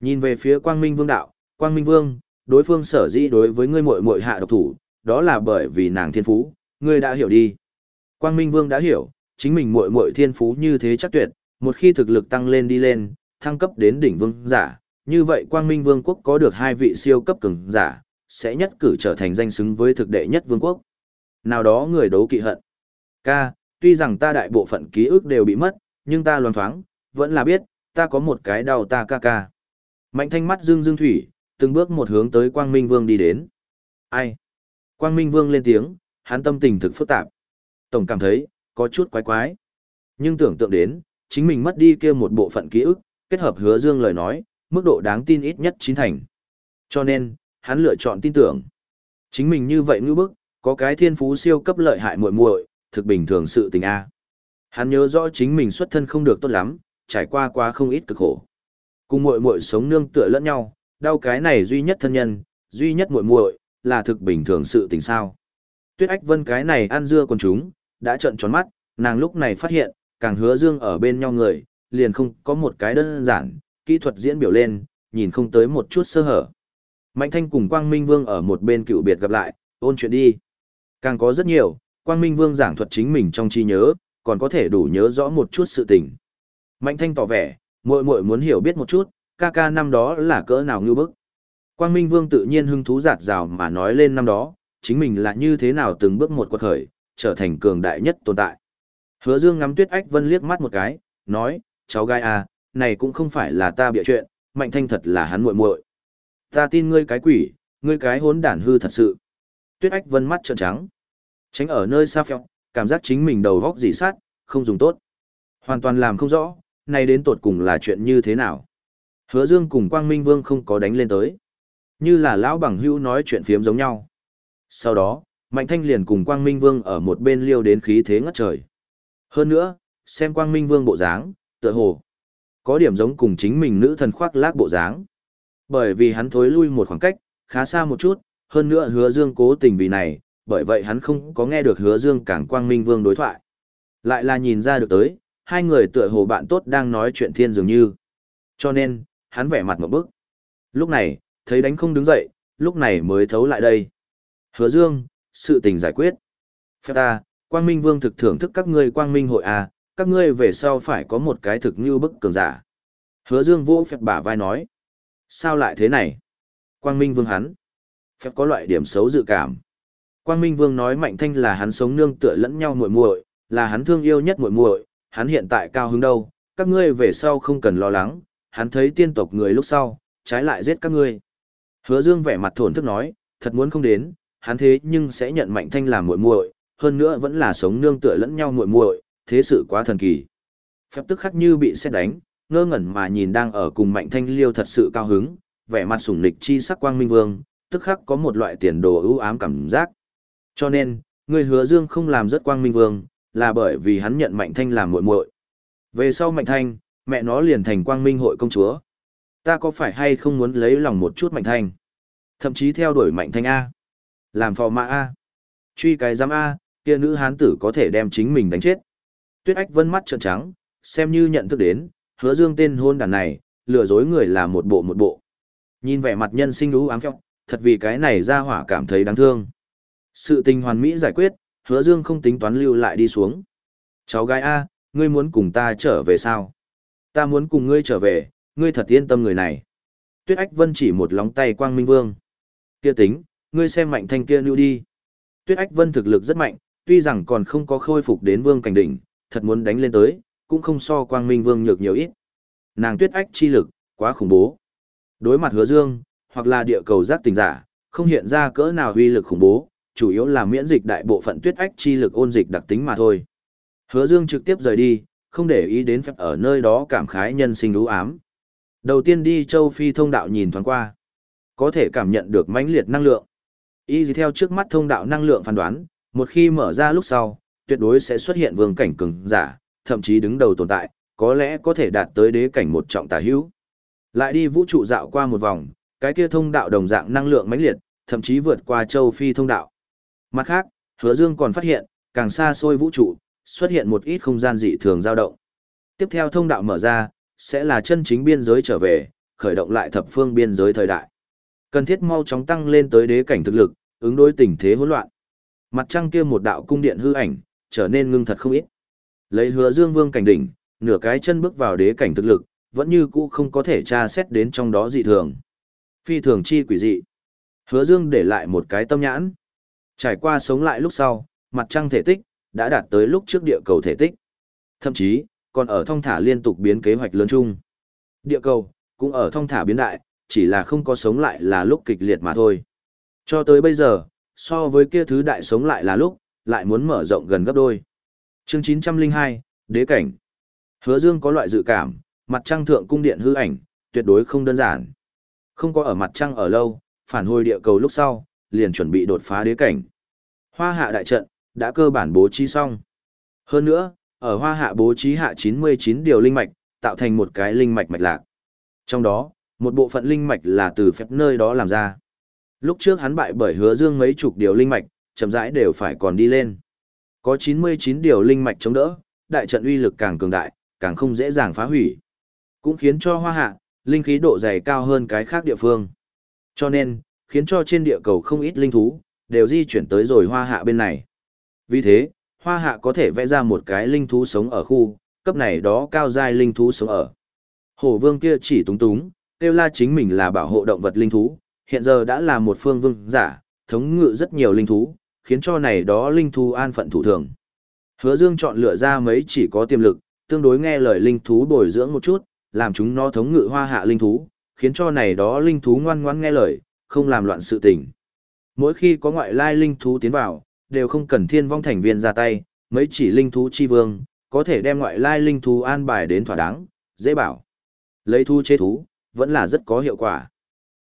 Speaker 1: Nhìn về phía Quang Minh Vương đạo, Quang Minh Vương, đối phương sở dĩ đối với ngươi muội muội hạ độc thủ, đó là bởi vì nàng thiên phú, ngươi đã hiểu đi. Quang Minh Vương đã hiểu, chính mình muội muội thiên phú như thế chắc tuyệt, một khi thực lực tăng lên đi lên, thăng cấp đến đỉnh vương giả, như vậy Quang Minh Vương quốc có được hai vị siêu cấp cường giả, sẽ nhất cử trở thành danh xứng với thực đệ nhất vương quốc. Nào đó người đấu kỵ hận. Ca, tuy rằng ta đại bộ phận ký ức đều bị mất, nhưng ta loan thoáng, vẫn là biết, ta có một cái đau ta ca ca. Mạnh thanh mắt dương dương thủy, từng bước một hướng tới Quang Minh Vương đi đến. Ai? Quang Minh Vương lên tiếng, hắn tâm tình thực phức tạp. Tổng cảm thấy, có chút quái quái. Nhưng tưởng tượng đến, chính mình mất đi kia một bộ phận ký ức, kết hợp hứa dương lời nói, mức độ đáng tin ít nhất chín thành. Cho nên, hắn lựa chọn tin tưởng. Chính mình như vậy ngư bức, có cái thiên phú siêu cấp lợi hại muội muội, thực bình thường sự tình a. Hắn nhớ rõ chính mình xuất thân không được tốt lắm, trải qua quá không ít cực khổ. Cùng muội muội sống nương tựa lẫn nhau, đau cái này duy nhất thân nhân, duy nhất muội muội, là thực bình thường sự tình sao? Tuyết Ách Vân cái này ăn dưa con chúng, đã trợn tròn mắt, nàng lúc này phát hiện, càng hứa dương ở bên nhau người, liền không có một cái đơn giản, kỹ thuật diễn biểu lên, nhìn không tới một chút sơ hở. Mạnh Thanh cùng Quang Minh Vương ở một bên cựu biệt gặp lại, ôn chuyện đi. Càng có rất nhiều, Quang Minh Vương giảng thuật chính mình trong trí nhớ, còn có thể đủ nhớ rõ một chút sự tình. Mạnh Thanh tỏ vẻ, muội muội muốn hiểu biết một chút, ca ca năm đó là cỡ nào như bức. Quang Minh Vương tự nhiên hứng thú giạt rào mà nói lên năm đó, chính mình là như thế nào từng bước một quật khởi, trở thành cường đại nhất tồn tại. Hứa Dương ngắm Tuyết Ách Vân liếc mắt một cái, nói, cháu gái à, này cũng không phải là ta bịa chuyện, Mạnh Thanh thật là hắn muội muội. Ta tin ngươi cái quỷ, ngươi cái hốn đản hư thật sự. Tuyết Ách Vân mắt trợn trắng. Tránh ở nơi xa phèo, cảm giác chính mình đầu góc dỉ sát, không dùng tốt. Hoàn toàn làm không rõ, nay đến tột cùng là chuyện như thế nào. Hứa Dương cùng Quang Minh Vương không có đánh lên tới. Như là lão bằng hữu nói chuyện phiếm giống nhau. Sau đó, Mạnh Thanh liền cùng Quang Minh Vương ở một bên liêu đến khí thế ngất trời. Hơn nữa, xem Quang Minh Vương bộ dáng, tựa hồ có điểm giống cùng chính mình nữ thần khoác lác bộ dáng. Bởi vì hắn thối lui một khoảng cách, khá xa một chút, hơn nữa Hứa Dương cố tình vì này, bởi vậy hắn không có nghe được hứa dương cảng quang minh vương đối thoại. Lại là nhìn ra được tới, hai người tựa hồ bạn tốt đang nói chuyện thiên dường như. Cho nên, hắn vẻ mặt một bức. Lúc này, thấy đánh không đứng dậy, lúc này mới thấu lại đây. Hứa dương, sự tình giải quyết. Phép ta, quang minh vương thực thưởng thức các ngươi quang minh hội à, các ngươi về sau phải có một cái thực như bức cường giả. Hứa dương vỗ phép bả vai nói. Sao lại thế này? Quang minh vương hắn. Phép có loại điểm xấu dự cảm. Quang Minh Vương nói Mạnh Thanh là hắn sống nương tựa lẫn nhau muội muội, là hắn thương yêu nhất muội muội, hắn hiện tại cao hứng đâu, các ngươi về sau không cần lo lắng, hắn thấy tiên tộc người lúc sau, trái lại giết các ngươi. Hứa Dương vẻ mặt thổn thức nói, thật muốn không đến, hắn thế nhưng sẽ nhận Mạnh Thanh làm muội muội, hơn nữa vẫn là sống nương tựa lẫn nhau muội muội, thế sự quá thần kỳ. Phép tức khắc như bị sét đánh, ngơ ngẩn mà nhìn đang ở cùng Mạnh Thanh liêu thật sự cao hứng, vẻ mặt sủng nịch chi sắc quang minh vương, tức khắc có một loại tiền đồ ưu ám cảm giác. Cho nên, người hứa dương không làm rất quang minh vương, là bởi vì hắn nhận Mạnh Thanh làm muội muội. Về sau Mạnh Thanh, mẹ nó liền thành quang minh hội công chúa. Ta có phải hay không muốn lấy lòng một chút Mạnh Thanh? Thậm chí theo đuổi Mạnh Thanh A. Làm phò mã A. Truy cái giám A, kia nữ hán tử có thể đem chính mình đánh chết. Tuyết Ách vân mắt trợn trắng, xem như nhận thức đến, hứa dương tên hôn đàn này, lừa dối người là một bộ một bộ. Nhìn vẻ mặt nhân sinh lũ ám phẹo, thật vì cái này ra hỏa cảm thấy đáng thương. Sự tình hoàn mỹ giải quyết, hứa dương không tính toán lưu lại đi xuống. Cháu gái A, ngươi muốn cùng ta trở về sao? Ta muốn cùng ngươi trở về, ngươi thật yên tâm người này. Tuyết Ách Vân chỉ một lóng tay Quang Minh Vương. Kia tính, ngươi xem mạnh thanh kia lưu đi. Tuyết Ách Vân thực lực rất mạnh, tuy rằng còn không có khôi phục đến vương cảnh đỉnh, thật muốn đánh lên tới, cũng không so Quang Minh Vương nhược nhiều ít. Nàng Tuyết Ách chi lực, quá khủng bố. Đối mặt Hứa Dương, hoặc là địa cầu giác tình giả, không hiện ra cỡ nào uy lực khủng bố, chủ yếu là miễn dịch đại bộ phận Tuyết Ách chi lực ôn dịch đặc tính mà thôi. Hứa Dương trực tiếp rời đi, không để ý đến phép ở nơi đó cảm khái nhân sinh lũ ám. Đầu tiên đi châu Phi thông đạo nhìn thoáng qua, có thể cảm nhận được mãnh liệt năng lượng. Y dì theo trước mắt thông đạo năng lượng phán đoán, một khi mở ra lúc sau, tuyệt đối sẽ xuất hiện vương cảnh cường giả, thậm chí đứng đầu tồn tại, có lẽ có thể đạt tới đế cảnh một trọng tà hữu. Lại đi vũ trụ dạo qua một vòng, cái kia thông đạo đồng dạng năng lượng mãnh liệt, thậm chí vượt qua châu Phi thông đạo. Mặt khác, Hứa Dương còn phát hiện, càng xa xôi vũ trụ, xuất hiện một ít không gian dị thường dao động. Tiếp theo thông đạo mở ra, sẽ là chân chính biên giới trở về, khởi động lại thập phương biên giới thời đại. Cần thiết mau chóng tăng lên tới đế cảnh thực lực, ứng đối tình thế hỗn loạn. Mặt trăng kia một đạo cung điện hư ảnh, trở nên ngưng thật không ít. Lấy hứa dương vương cảnh đỉnh, nửa cái chân bước vào đế cảnh thực lực, vẫn như cũ không có thể tra xét đến trong đó dị thường. Phi thường chi quỷ dị. Hứa dương để lại một cái tâm nhãn. Trải qua sống lại lúc sau, mặt trăng thể tích, đã đạt tới lúc trước địa cầu thể tích. Thậm chí, còn ở thông thả liên tục biến kế hoạch lớn chung. Địa cầu, cũng ở thông thả biến đại, chỉ là không có sống lại là lúc kịch liệt mà thôi. Cho tới bây giờ, so với kia thứ đại sống lại là lúc, lại muốn mở rộng gần gấp đôi. Chương 902, Đế cảnh. Hứa Dương có loại dự cảm, mặt trăng thượng cung điện hư ảnh, tuyệt đối không đơn giản. Không có ở mặt trăng ở lâu, phản hồi địa cầu lúc sau, liền chuẩn bị đột phá đế cảnh. Hoa hạ đại trận, đã cơ bản bố trí xong. Hơn nữa, ở hoa hạ bố trí hạ 99 điều linh mạch, tạo thành một cái linh mạch mạch lạc. Trong đó, một bộ phận linh mạch là từ phép nơi đó làm ra. Lúc trước hắn bại bởi hứa dương mấy chục điều linh mạch, chậm rãi đều phải còn đi lên. Có 99 điều linh mạch chống đỡ, đại trận uy lực càng cường đại, càng không dễ dàng phá hủy. Cũng khiến cho hoa hạ, linh khí độ dày cao hơn cái khác địa phương. Cho nên, khiến cho trên địa cầu không ít linh thú, đều di chuyển tới rồi hoa hạ bên này. Vì thế, hoa hạ có thể vẽ ra một cái linh thú sống ở khu, cấp này đó cao giai linh thú sống ở. Hổ vương kia chỉ túng túng, kêu la chính mình là bảo hộ động vật linh thú, hiện giờ đã là một phương vương giả, thống ngự rất nhiều linh thú, khiến cho này đó linh thú an phận thủ thường. Hứa Dương chọn lựa ra mấy chỉ có tiềm lực, tương đối nghe lời linh thú bồi dưỡng một chút, làm chúng nó thống ngự hoa hạ linh thú, khiến cho này đó linh thú ngoan ngoãn nghe lời, không làm loạn sự tình. Mỗi khi có ngoại lai linh thú tiến vào, đều không cần thiên vong thành viên ra tay, mấy chỉ linh thú chi vương, có thể đem ngoại lai linh thú an bài đến thỏa đáng, dễ bảo. Lấy thu chế thú, vẫn là rất có hiệu quả.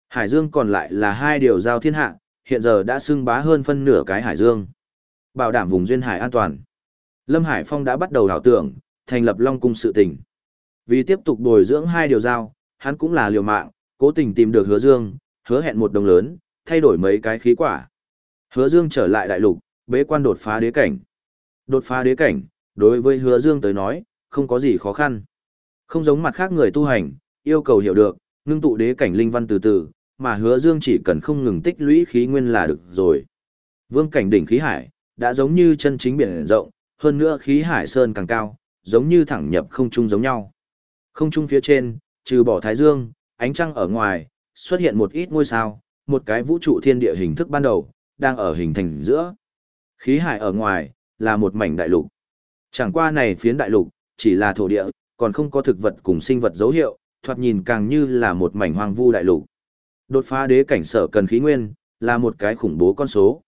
Speaker 1: Hải Dương còn lại là hai điều giao thiên hạ, hiện giờ đã xưng bá hơn phân nửa cái Hải Dương. Bảo đảm vùng duyên hải an toàn. Lâm Hải Phong đã bắt đầu đảo tưởng, thành lập Long Cung sự tình. Vì tiếp tục bồi dưỡng hai điều giao, hắn cũng là liều mạng, cố tình tìm được hứa Dương, hứa hẹn một đồng lớn, thay đổi mấy cái khí quả. Hứa Dương trở lại đại lục, bế quan đột phá đế cảnh. Đột phá đế cảnh, đối với hứa Dương tới nói, không có gì khó khăn. Không giống mặt khác người tu hành, yêu cầu hiểu được, ngưng tụ đế cảnh linh văn từ từ, mà hứa Dương chỉ cần không ngừng tích lũy khí nguyên là được rồi. Vương cảnh đỉnh khí hải, đã giống như chân chính biển rộng, hơn nữa khí hải sơn càng cao, giống như thẳng nhập không trung giống nhau. Không trung phía trên, trừ bỏ thái dương, ánh trăng ở ngoài, xuất hiện một ít ngôi sao, một cái vũ trụ thiên địa hình thức ban đầu, đang ở hình thành giữa. Khí hải ở ngoài, là một mảnh đại lục. Chẳng qua này phiến đại lục, chỉ là thổ địa, còn không có thực vật cùng sinh vật dấu hiệu, thoạt nhìn càng như là một mảnh hoang vu đại lục. Đột phá đế cảnh sở cần khí nguyên, là một cái khủng bố con số.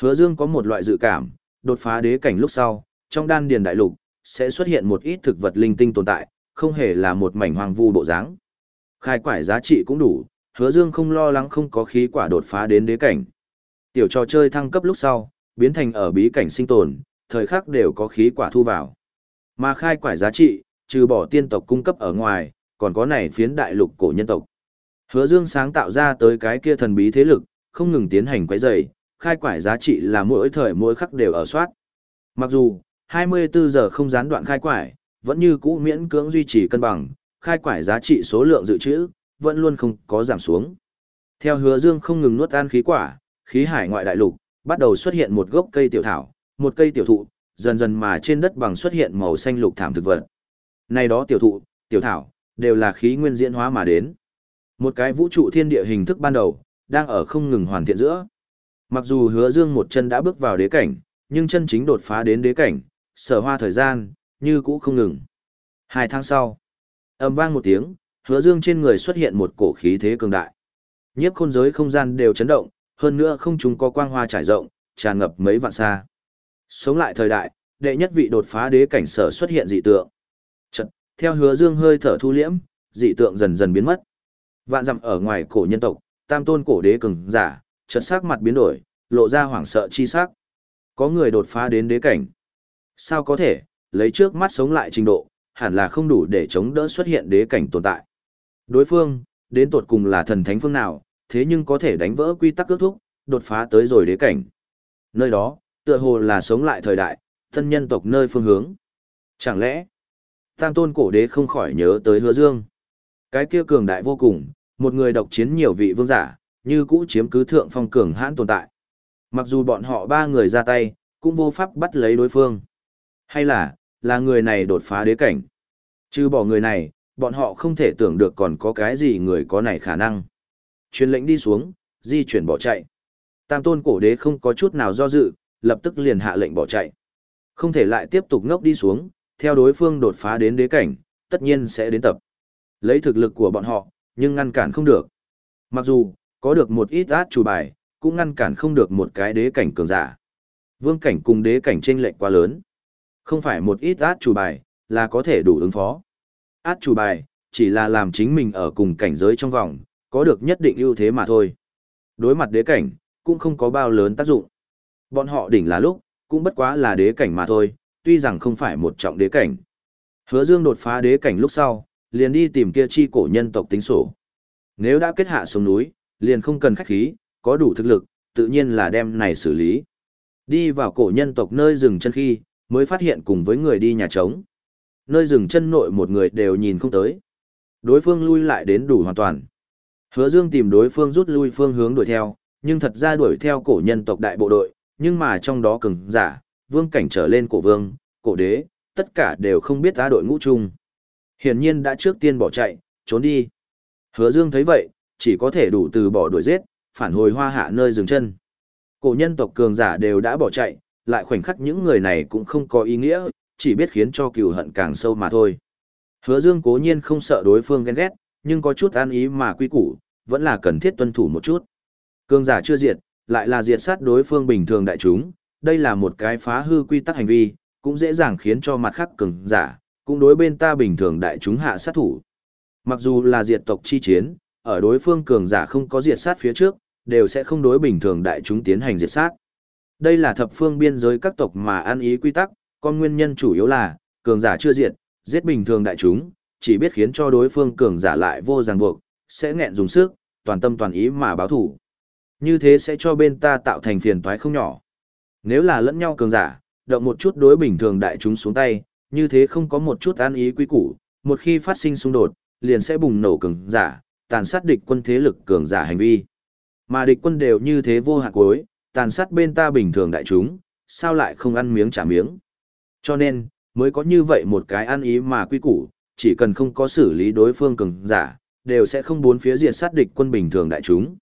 Speaker 1: Hứa Dương có một loại dự cảm, đột phá đế cảnh lúc sau, trong đan điền đại lục, sẽ xuất hiện một ít thực vật linh tinh tồn tại, không hề là một mảnh hoang vu bộ dáng. Khai quải giá trị cũng đủ, Hứa Dương không lo lắng không có khí quả đột phá đến đế cảnh. Tiểu trò chơi thăng cấp lúc sau, biến thành ở bí cảnh sinh tồn, thời khắc đều có khí quả thu vào. Mà khai quải giá trị, trừ bỏ tiên tộc cung cấp ở ngoài, còn có này phiến đại lục cổ nhân tộc. Hứa Dương sáng tạo ra tới cái kia thần bí thế lực, không ngừng tiến hành quấy rầy, khai quải giá trị là mỗi thời mỗi khắc đều ở soát. Mặc dù 24 giờ không gián đoạn khai quải, vẫn như cũ miễn cưỡng duy trì cân bằng, khai quải giá trị số lượng dự trữ, vẫn luôn không có giảm xuống. Theo hứa dương không ngừng nuốt ăn khí quả, khí hải ngoại đại lục, bắt đầu xuất hiện một gốc cây tiểu thảo, một cây tiểu thụ, dần dần mà trên đất bằng xuất hiện màu xanh lục thảm thực vật. Này đó tiểu thụ, tiểu thảo, đều là khí nguyên diễn hóa mà đến. Một cái vũ trụ thiên địa hình thức ban đầu, đang ở không ngừng hoàn thiện giữa. Mặc dù hứa dương một chân đã bước vào đế cảnh, nhưng chân chính đột phá đến đế cảnh, sở hoa thời gian, như cũ không ngừng. Hai tháng sau, âm vang một tiếng, hứa dương trên người xuất hiện một cổ khí thế cường đại. Nhiếp khôn giới không gian đều chấn động, hơn nữa không chúng có quang hoa trải rộng, tràn ngập mấy vạn xa. Sống lại thời đại, đệ nhất vị đột phá đế cảnh sở xuất hiện dị tượng. Chật, theo hứa dương hơi thở thu liễm, dị tượng dần dần biến mất. Vạn dặm ở ngoài cổ nhân tộc, tam tôn cổ đế cường giả, chợt sắc mặt biến đổi, lộ ra hoảng sợ chi sắc. Có người đột phá đến đế cảnh. Sao có thể, lấy trước mắt sống lại trình độ, hẳn là không đủ để chống đỡ xuất hiện đế cảnh tồn tại. Đối phương, đến tột cùng là thần thánh phương nào, thế nhưng có thể đánh vỡ quy tắc ước thúc, đột phá tới rồi đế cảnh. Nơi đó, tựa hồ là sống lại thời đại, thân nhân tộc nơi phương hướng. Chẳng lẽ, tam tôn cổ đế không khỏi nhớ tới hứa dương. Cái kia cường đại vô cùng, một người độc chiến nhiều vị vương giả, như cũ chiếm cứ thượng phong cường hãn tồn tại. Mặc dù bọn họ ba người ra tay, cũng vô pháp bắt lấy đối phương. Hay là, là người này đột phá đế cảnh. Chứ bỏ người này, bọn họ không thể tưởng được còn có cái gì người có này khả năng. Truyền lệnh đi xuống, di chuyển bỏ chạy. Tam tôn cổ đế không có chút nào do dự, lập tức liền hạ lệnh bỏ chạy. Không thể lại tiếp tục ngốc đi xuống, theo đối phương đột phá đến đế cảnh, tất nhiên sẽ đến tập. Lấy thực lực của bọn họ, nhưng ngăn cản không được. Mặc dù, có được một ít át chủ bài, cũng ngăn cản không được một cái đế cảnh cường giả. Vương cảnh cùng đế cảnh chênh lệch quá lớn. Không phải một ít át chủ bài, là có thể đủ ứng phó. Át chủ bài, chỉ là làm chính mình ở cùng cảnh giới trong vòng, có được nhất định ưu thế mà thôi. Đối mặt đế cảnh, cũng không có bao lớn tác dụng. Bọn họ đỉnh là lúc, cũng bất quá là đế cảnh mà thôi, tuy rằng không phải một trọng đế cảnh. Hứa Dương đột phá đế cảnh lúc sau, liền đi tìm kia chi cổ nhân tộc tính sổ. Nếu đã kết hạ xuống núi, liền không cần khách khí, có đủ thực lực, tự nhiên là đem này xử lý. Đi vào cổ nhân tộc nơi rừng chân khi, mới phát hiện cùng với người đi nhà trống. Nơi rừng chân nội một người đều nhìn không tới. Đối phương lui lại đến đủ hoàn toàn. Hứa Dương tìm đối phương rút lui phương hướng đuổi theo, nhưng thật ra đuổi theo cổ nhân tộc đại bộ đội, nhưng mà trong đó cường giả, vương cảnh trở lên cổ vương, cổ đế, tất cả đều không biết ta đội ngũ chung. Hiển nhiên đã trước tiên bỏ chạy, trốn đi. Hứa Dương thấy vậy, chỉ có thể đủ từ bỏ đuổi giết, phản hồi hoa hạ nơi dừng chân. Cổ nhân tộc cường giả đều đã bỏ chạy, lại khoảnh khắc những người này cũng không có ý nghĩa, chỉ biết khiến cho cừu hận càng sâu mà thôi. Hứa Dương cố nhiên không sợ đối phương ghen ghét, nhưng có chút an ý mà quy củ, vẫn là cần thiết tuân thủ một chút. Cường giả chưa diệt, lại là diệt sát đối phương bình thường đại chúng, đây là một cái phá hư quy tắc hành vi, cũng dễ dàng khiến cho mặt khác cường giả, cũng đối bên ta bình thường đại chúng hạ sát thủ. Mặc dù là diệt tộc chi chiến, ở đối phương cường giả không có diệt sát phía trước, đều sẽ không đối bình thường đại chúng tiến hành diệt sát. Đây là thập phương biên giới các tộc mà ăn ý quy tắc, con nguyên nhân chủ yếu là, cường giả chưa diệt, giết bình thường đại chúng, chỉ biết khiến cho đối phương cường giả lại vô ràng buộc, sẽ nghẹn dùng sức, toàn tâm toàn ý mà báo thủ. Như thế sẽ cho bên ta tạo thành phiền toái không nhỏ. Nếu là lẫn nhau cường giả, động một chút đối bình thường đại chúng xuống tay, như thế không có một chút an ý quý củ, một khi phát sinh xung đột, liền sẽ bùng nổ cường giả, tàn sát địch quân thế lực cường giả hành vi. Mà địch quân đều như thế vô hạn cuối, tàn sát bên ta bình thường đại chúng, sao lại không ăn miếng trả miếng. Cho nên, mới có như vậy một cái ăn ý mà quy củ, chỉ cần không có xử lý đối phương cường giả, đều sẽ không bốn phía diệt sát địch quân bình thường đại chúng.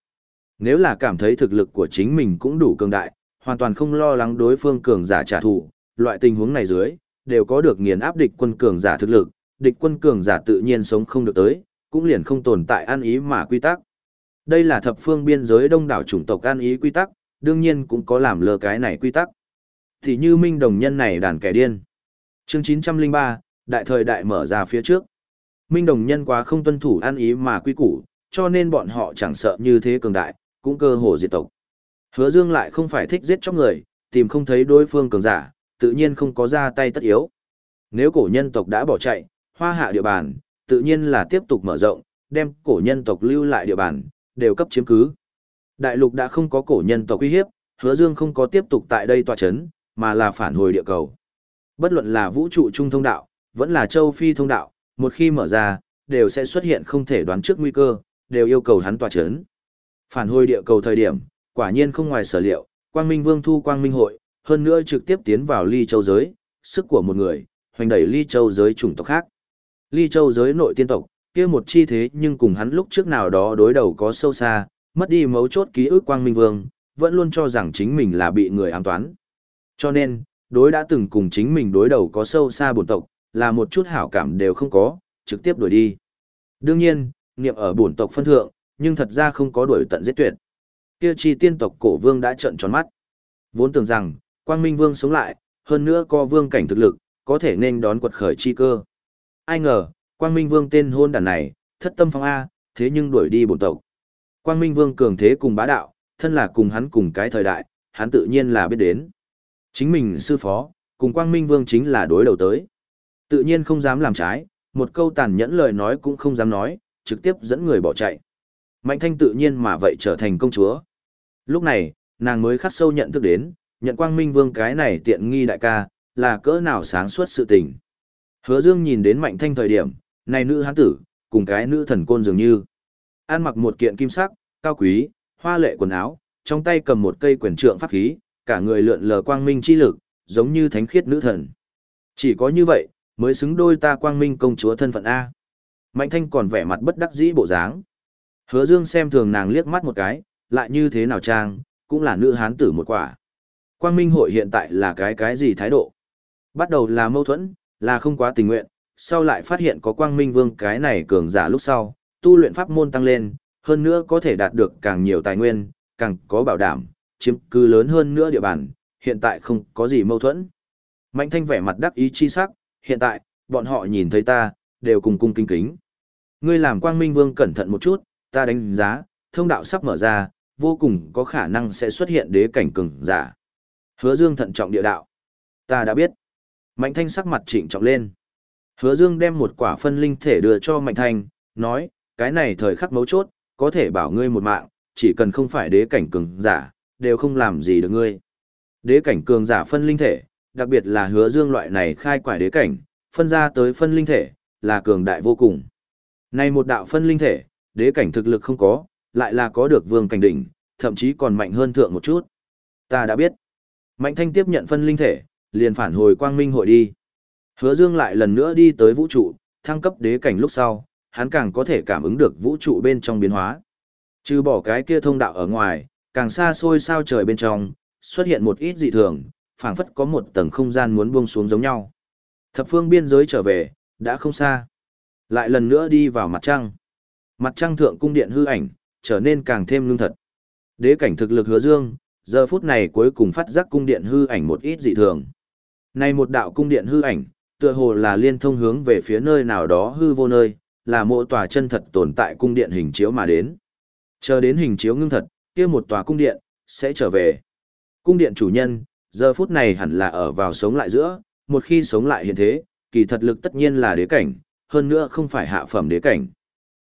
Speaker 1: Nếu là cảm thấy thực lực của chính mình cũng đủ cường đại, hoàn toàn không lo lắng đối phương cường giả trả thù, loại tình huống này dưới, đều có được nghiền áp địch quân cường giả thực lực, địch quân cường giả tự nhiên sống không được tới, cũng liền không tồn tại ăn ý mà quy tắc. Đây là thập phương biên giới đông đảo chủng tộc ăn ý quy tắc, đương nhiên cũng có làm lơ cái này quy tắc. Thì như minh đồng nhân này đàn kẻ điên. Chương 903, đại thời đại mở ra phía trước. Minh đồng nhân quá không tuân thủ ăn ý mà quy củ, cho nên bọn họ chẳng sợ như thế cường đại, cũng cơ hồ diệt tộc. Hứa Dương lại không phải thích giết chóc người, tìm không thấy đối phương cường giả, tự nhiên không có ra tay tất yếu. Nếu cổ nhân tộc đã bỏ chạy, hoa hạ địa bàn, tự nhiên là tiếp tục mở rộng, đem cổ nhân tộc lưu lại địa bàn, đều cấp chiếm cứ. Đại lục đã không có cổ nhân tộc uy hiếp, hứa dương không có tiếp tục tại đây tòa chấn, mà là phản hồi địa cầu. Bất luận là vũ trụ trung thông đạo, vẫn là châu phi thông đạo, một khi mở ra, đều sẽ xuất hiện không thể đoán trước nguy cơ, đều yêu cầu hắn tỏa chấn. Phản hồi địa cầu thời điểm, quả nhiên không ngoài sở liệu, Quang Minh Vương thu Quang Minh hội, hơn nữa trực tiếp tiến vào Ly Châu giới, sức của một người, hoành đẩy Ly Châu giới chủng tộc khác. Ly Châu giới nội tiên tộc, kia một chi thế nhưng cùng hắn lúc trước nào đó đối đầu có sâu xa, mất đi mấu chốt ký ức Quang Minh Vương, vẫn luôn cho rằng chính mình là bị người ám toán. Cho nên, đối đã từng cùng chính mình đối đầu có sâu xa bổn tộc, là một chút hảo cảm đều không có, trực tiếp đuổi đi. Đương nhiên, niệm ở bổn tộc phân thượng, nhưng thật ra không có đuổi tận giết tuyệt. Kia chi tiên tộc cổ vương đã trợn tròn mắt. Vốn tưởng rằng, Quang Minh Vương sống lại, hơn nữa có vương cảnh thực lực, có thể nên đón quật khởi chi cơ. Ai ngờ, Quang Minh Vương tên hôn đàn này, thất tâm phong A, thế nhưng đuổi đi bổn tộc. Quang Minh Vương cường thế cùng bá đạo, thân là cùng hắn cùng cái thời đại, hắn tự nhiên là biết đến. Chính mình sư phó, cùng Quang Minh Vương chính là đối đầu tới. Tự nhiên không dám làm trái, một câu tàn nhẫn lời nói cũng không dám nói, trực tiếp dẫn người bỏ chạy. Mạnh thanh tự nhiên mà vậy trở thành công chúa. Lúc này, nàng mới khắc sâu nhận thức đến, nhận Quang Minh Vương cái này tiện nghi đại ca, là cỡ nào sáng suốt sự tình. Hứa Dương nhìn đến Mạnh Thanh thời điểm, này nữ hán tử, cùng cái nữ thần côn dường như. An mặc một kiện kim sắc, cao quý, hoa lệ quần áo, trong tay cầm một cây quyền trượng pháp khí, cả người lượn lờ quang minh chi lực, giống như thánh khiết nữ thần. Chỉ có như vậy, mới xứng đôi ta quang minh công chúa thân phận A. Mạnh thanh còn vẻ mặt bất đắc dĩ bộ dáng. Hứa dương xem thường nàng liếc mắt một cái, lại như thế nào trang, cũng là nữ hán tử một quả. Quang minh hội hiện tại là cái cái gì thái độ? Bắt đầu là mâu thuẫn, là không quá tình nguyện, sau lại phát hiện có quang minh vương cái này cường giả lúc sau, tu luyện pháp môn tăng lên, hơn nữa có thể đạt được càng nhiều tài nguyên, càng có bảo đảm, chiếm cứ lớn hơn nữa địa bàn, hiện tại không có gì mâu thuẫn. Mạnh thanh vẻ mặt đắc ý chi sắc, hiện tại, bọn họ nhìn thấy ta, đều cùng cung kính kính. Ngươi làm quang minh vương cẩn thận một chút, ta đánh giá, thông đạo sắp mở ra, vô cùng có khả năng sẽ xuất hiện đế cảnh cường giả. Hứa dương thận trọng địa đạo. Ta đã biết. Mạnh thanh sắc mặt chỉnh trọng lên. Hứa dương đem một quả phân linh thể đưa cho mạnh thanh, nói, cái này thời khắc mấu chốt, có thể bảo ngươi một mạng, chỉ cần không phải đế cảnh cường giả, đều không làm gì được ngươi. Đế cảnh cường giả phân linh thể, đặc biệt là hứa dương loại này khai quải đế cảnh, phân ra tới phân linh thể, là cường đại vô cùng. Này một đạo phân linh thể, đế cảnh thực lực không có, lại là có được vương cảnh đỉnh, thậm chí còn mạnh hơn thượng một chút. Ta đã biết. Mạnh thanh tiếp nhận phân linh thể, liền phản hồi quang minh hội đi. Hứa dương lại lần nữa đi tới vũ trụ, thăng cấp đế cảnh lúc sau, hắn càng có thể cảm ứng được vũ trụ bên trong biến hóa. Trừ bỏ cái kia thông đạo ở ngoài, càng xa xôi sao trời bên trong, xuất hiện một ít dị thường, phảng phất có một tầng không gian muốn buông xuống giống nhau. Thập phương biên giới trở về, đã không xa. Lại lần nữa đi vào mặt trăng. Mặt trăng thượng cung điện hư ảnh, trở nên càng thêm lương thật. Đế cảnh thực lực hứa dương, giờ phút này cuối cùng phát giác cung điện hư ảnh một ít dị thường. Này một đạo cung điện hư ảnh, tựa hồ là liên thông hướng về phía nơi nào đó hư vô nơi, là mộ tòa chân thật tồn tại cung điện hình chiếu mà đến. Chờ đến hình chiếu ngưng thật, kia một tòa cung điện, sẽ trở về. Cung điện chủ nhân, giờ phút này hẳn là ở vào sống lại giữa, một khi sống lại hiện thế, kỳ thật lực tất nhiên là đế cảnh, hơn nữa không phải hạ phẩm đế cảnh.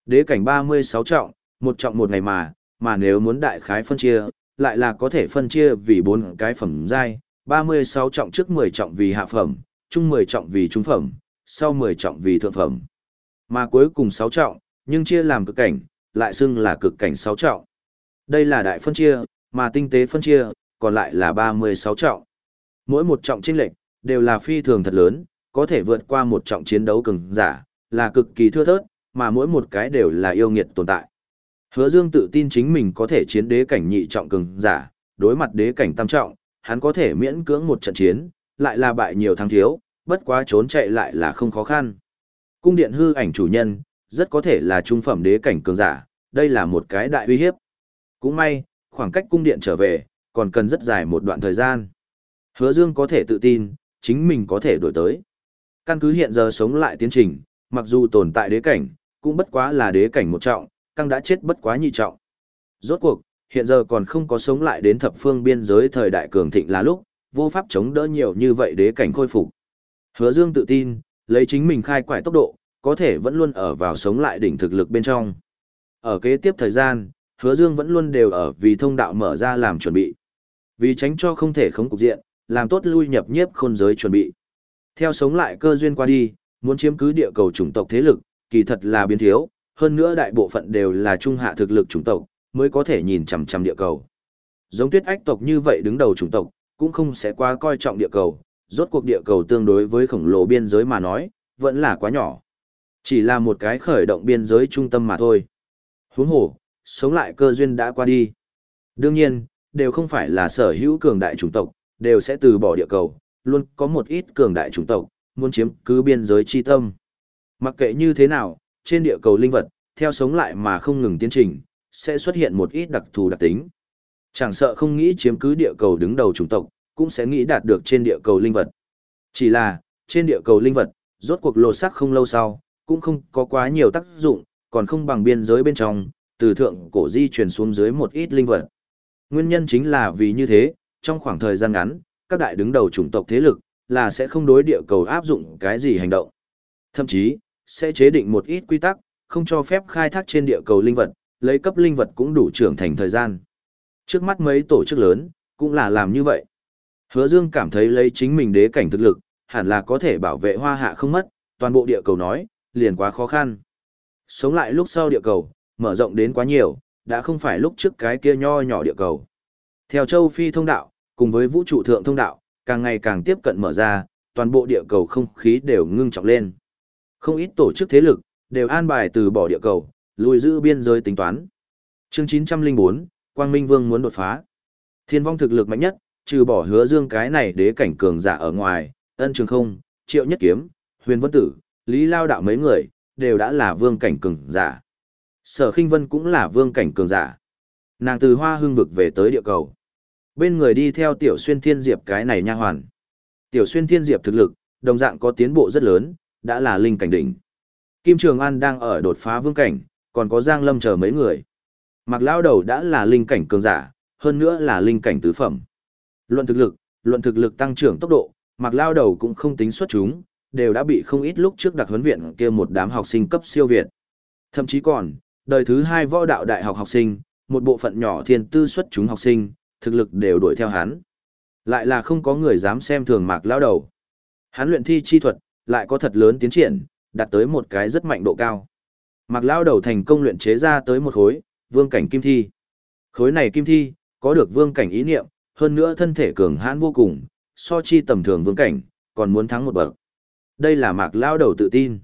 Speaker 1: Đế cảnh 36 trọng, một trọng một ngày mà, mà nếu muốn đại khái phân chia, lại là có thể phân chia vì bốn cái phẩm giai, 36 trọng trước 10 trọng vì hạ phẩm, trung 10 trọng vì trung phẩm, sau 10 trọng vì thượng phẩm. Mà cuối cùng 6 trọng, nhưng chia làm cực cảnh, lại xưng là cực cảnh 6 trọng. Đây là đại phân chia, mà tinh tế phân chia, còn lại là 36 trọng. Mỗi một trọng chênh lệch đều là phi thường thật lớn, có thể vượt qua một trọng chiến đấu cường giả, là cực kỳ thưa thớt, mà mỗi một cái đều là yêu nghiệt tồn tại. Hứa Dương tự tin chính mình có thể chiến đế cảnh nhị trọng cường giả, đối mặt đế cảnh tam trọng, hắn có thể miễn cưỡng một trận chiến, lại là bại nhiều thắng thiếu, bất quá trốn chạy lại là không khó khăn. Cung điện hư ảnh chủ nhân, rất có thể là trung phẩm đế cảnh cường giả, đây là một cái đại uy hiếp. Cũng may, khoảng cách cung điện trở về, còn cần rất dài một đoạn thời gian. Hứa Dương có thể tự tin, chính mình có thể đổi tới. Căn cứ hiện giờ sống lại tiến trình, mặc dù tồn tại đế cảnh, cũng bất quá là đế cảnh một trọng, căng đã chết bất quá nhị trọng. Rốt cuộc, hiện giờ còn không có sống lại đến thập phương biên giới thời đại cường thịnh là lúc, vô pháp chống đỡ nhiều như vậy đế cảnh khôi phục. Hứa Dương tự tin, lấy chính mình khai quải tốc độ, có thể vẫn luôn ở vào sống lại đỉnh thực lực bên trong. Ở kế tiếp thời gian, Hứa Dương vẫn luôn đều ở vì thông đạo mở ra làm chuẩn bị. Vì tránh cho không thể khống cục diện, làm tốt lui nhập nhiếp khôn giới chuẩn bị. Theo sống lại cơ duyên qua đi, muốn chiếm cứ địa cầu chủng tộc thế lực, kỳ thật là biến thiếu, hơn nữa đại bộ phận đều là trung hạ thực lực chủng tộc, mới có thể nhìn chằm chằm địa cầu. Giống tuyết ách tộc như vậy đứng đầu chủng tộc, cũng không sẽ quá coi trọng địa cầu, rốt cuộc địa cầu tương đối với khổng lồ biên giới mà nói, vẫn là quá nhỏ. Chỉ là một cái khởi động biên giới trung tâm mà thôi. Huống hồ, sống lại cơ duyên đã qua đi. Đương nhiên, đều không phải là sở hữu cường đại chủng tộc, đều sẽ từ bỏ địa cầu, luôn có một ít cường đại chủng tộc, muốn chiếm cứ biên giới chi tâm. Mặc kệ như thế nào, trên địa cầu linh vật, theo sống lại mà không ngừng tiến trình, sẽ xuất hiện một ít đặc thù đặc tính. Chẳng sợ không nghĩ chiếm cứ địa cầu đứng đầu chủng tộc, cũng sẽ nghĩ đạt được trên địa cầu linh vật. Chỉ là, trên địa cầu linh vật, rốt cuộc lột xác không lâu sau, cũng không có quá nhiều tác dụng, còn không bằng biên giới bên trong, từ thượng cổ di truyền xuống dưới một ít linh vật. Nguyên nhân chính là vì như thế, trong khoảng thời gian ngắn, các đại đứng đầu chủng tộc thế lực, là sẽ không đối địa cầu áp dụng cái gì hành động. Thậm chí, sẽ chế định một ít quy tắc, không cho phép khai thác trên địa cầu linh vật, lấy cấp linh vật cũng đủ trưởng thành thời gian. Trước mắt mấy tổ chức lớn, cũng là làm như vậy. Hứa Dương cảm thấy lấy chính mình đế cảnh thực lực, hẳn là có thể bảo vệ hoa hạ không mất, toàn bộ địa cầu nói, liền quá khó khăn. Sống lại lúc sau địa cầu, mở rộng đến quá nhiều, đã không phải lúc trước cái kia nho nhỏ địa cầu. Theo châu Phi thông đạo, cùng với vũ trụ thượng thông đạo, càng ngày càng tiếp cận mở ra, toàn bộ địa cầu không khí đều ngưng trọng lên. Không ít tổ chức thế lực, đều an bài từ bỏ địa cầu, lùi giữ biên giới tính toán. Chương 904, Quang Minh Vương muốn đột phá. Thiên vong thực lực mạnh nhất, trừ bỏ hứa dương cái này đế cảnh cường giả ở ngoài, ân trường không, triệu nhất kiếm, huyền vân tử, lý lao đạo mấy người, đều đã là vương cảnh cường giả. Sở khinh vân cũng là vương cảnh cường giả. Nàng từ hoa hương vực về tới địa cầu. Bên người đi theo tiểu xuyên thiên diệp cái này nha hoàn. Tiểu xuyên thiên diệp thực lực, đồng dạng có tiến bộ rất lớn, đã là linh cảnh đỉnh. Kim Trường An đang ở đột phá vương cảnh, còn có Giang Lâm chờ mấy người. Mặc Lão Đầu đã là linh cảnh cường giả, hơn nữa là linh cảnh tứ phẩm. Luận thực lực, luận thực lực tăng trưởng tốc độ, Mặc Lao Đầu cũng không tính xuất chúng, đều đã bị không ít lúc trước đặc huấn viện kia một đám học sinh cấp siêu việt. Thậm chí còn, đời thứ hai võ đạo đại học học sinh, một bộ phận nhỏ thiên tư xuất chúng học sinh, thực lực đều đuổi theo hắn. Lại là không có người dám xem thường Mạc Lao Đầu. Hắn luyện thi chi thuật, lại có thật lớn tiến triển, đạt tới một cái rất mạnh độ cao. Mạc Lao Đầu thành công luyện chế ra tới một khối, vương cảnh kim thi. Khối này kim thi, có được vương cảnh ý niệm, hơn nữa thân thể cường hãn vô cùng, so chi tầm thường vương cảnh, còn muốn thắng một bậc. Đây là Mạc Lao Đầu tự tin.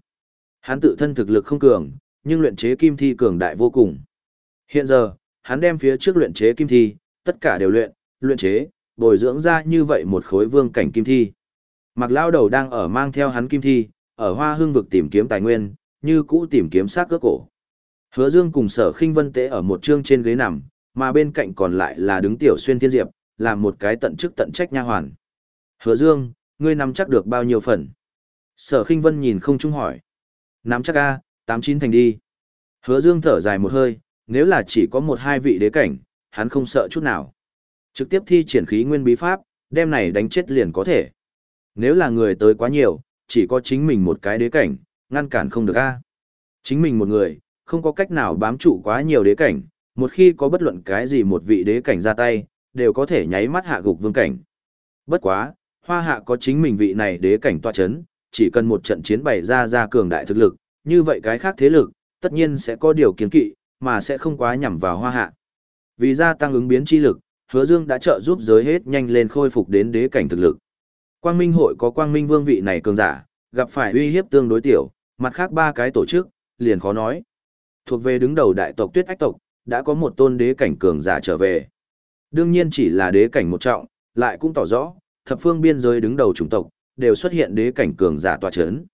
Speaker 1: Hắn tự thân thực lực không cường, nhưng luyện chế kim thi cường đại vô cùng. Hiện giờ, hắn đem phía trước luyện chế kim thi, tất cả đều luyện, luyện chế, bồi dưỡng ra như vậy một khối vương cảnh kim thi. Mạc Lao Đầu đang ở mang theo hắn kim thi, ở hoa hương vực tìm kiếm tài nguyên, như cũ tìm kiếm xác cướp cổ. Hứa Dương cùng sở khinh vân tế ở một trương trên ghế nằm, mà bên cạnh còn lại là đứng tiểu xuyên thiên diệp, làm một cái tận chức tận trách nha hoàn. Hứa Dương, ngươi nắm chắc được bao nhiêu phần? Sở khinh vân nhìn không trung hỏi. Nắm chắc a, tám chín thành đi. Hứa Dương thở dài một hơi, nếu là chỉ có một hai vị đế cảnh, hắn không sợ chút nào. Trực tiếp thi triển khí nguyên bí pháp, đem này đánh chết liền có thể. Nếu là người tới quá nhiều, chỉ có chính mình một cái đế cảnh, ngăn cản không được a. Chính mình một người, không có cách nào bám trụ quá nhiều đế cảnh, một khi có bất luận cái gì một vị đế cảnh ra tay, đều có thể nháy mắt hạ gục vương cảnh. Bất quá, hoa hạ có chính mình vị này đế cảnh tọa chấn, chỉ cần một trận chiến bày ra ra cường đại thực lực, như vậy cái khác thế lực, tất nhiên sẽ có điều kiến kỵ, mà sẽ không quá nhằm vào hoa hạ. Vì gia tăng ứng biến chi lực, hứa dương đã trợ giúp giới hết nhanh lên khôi phục đến đế cảnh thực lực. Quang Minh hội có Quang Minh vương vị này cường giả, gặp phải uy hiếp tương đối tiểu, mặt khác ba cái tổ chức, liền khó nói. Thuộc về đứng đầu đại tộc tuyết ách tộc, đã có một tôn đế cảnh cường giả trở về. Đương nhiên chỉ là đế cảnh một trọng, lại cũng tỏ rõ, thập phương biên giới đứng đầu chủng tộc, đều xuất hiện đế cảnh cường giả tòa chấn.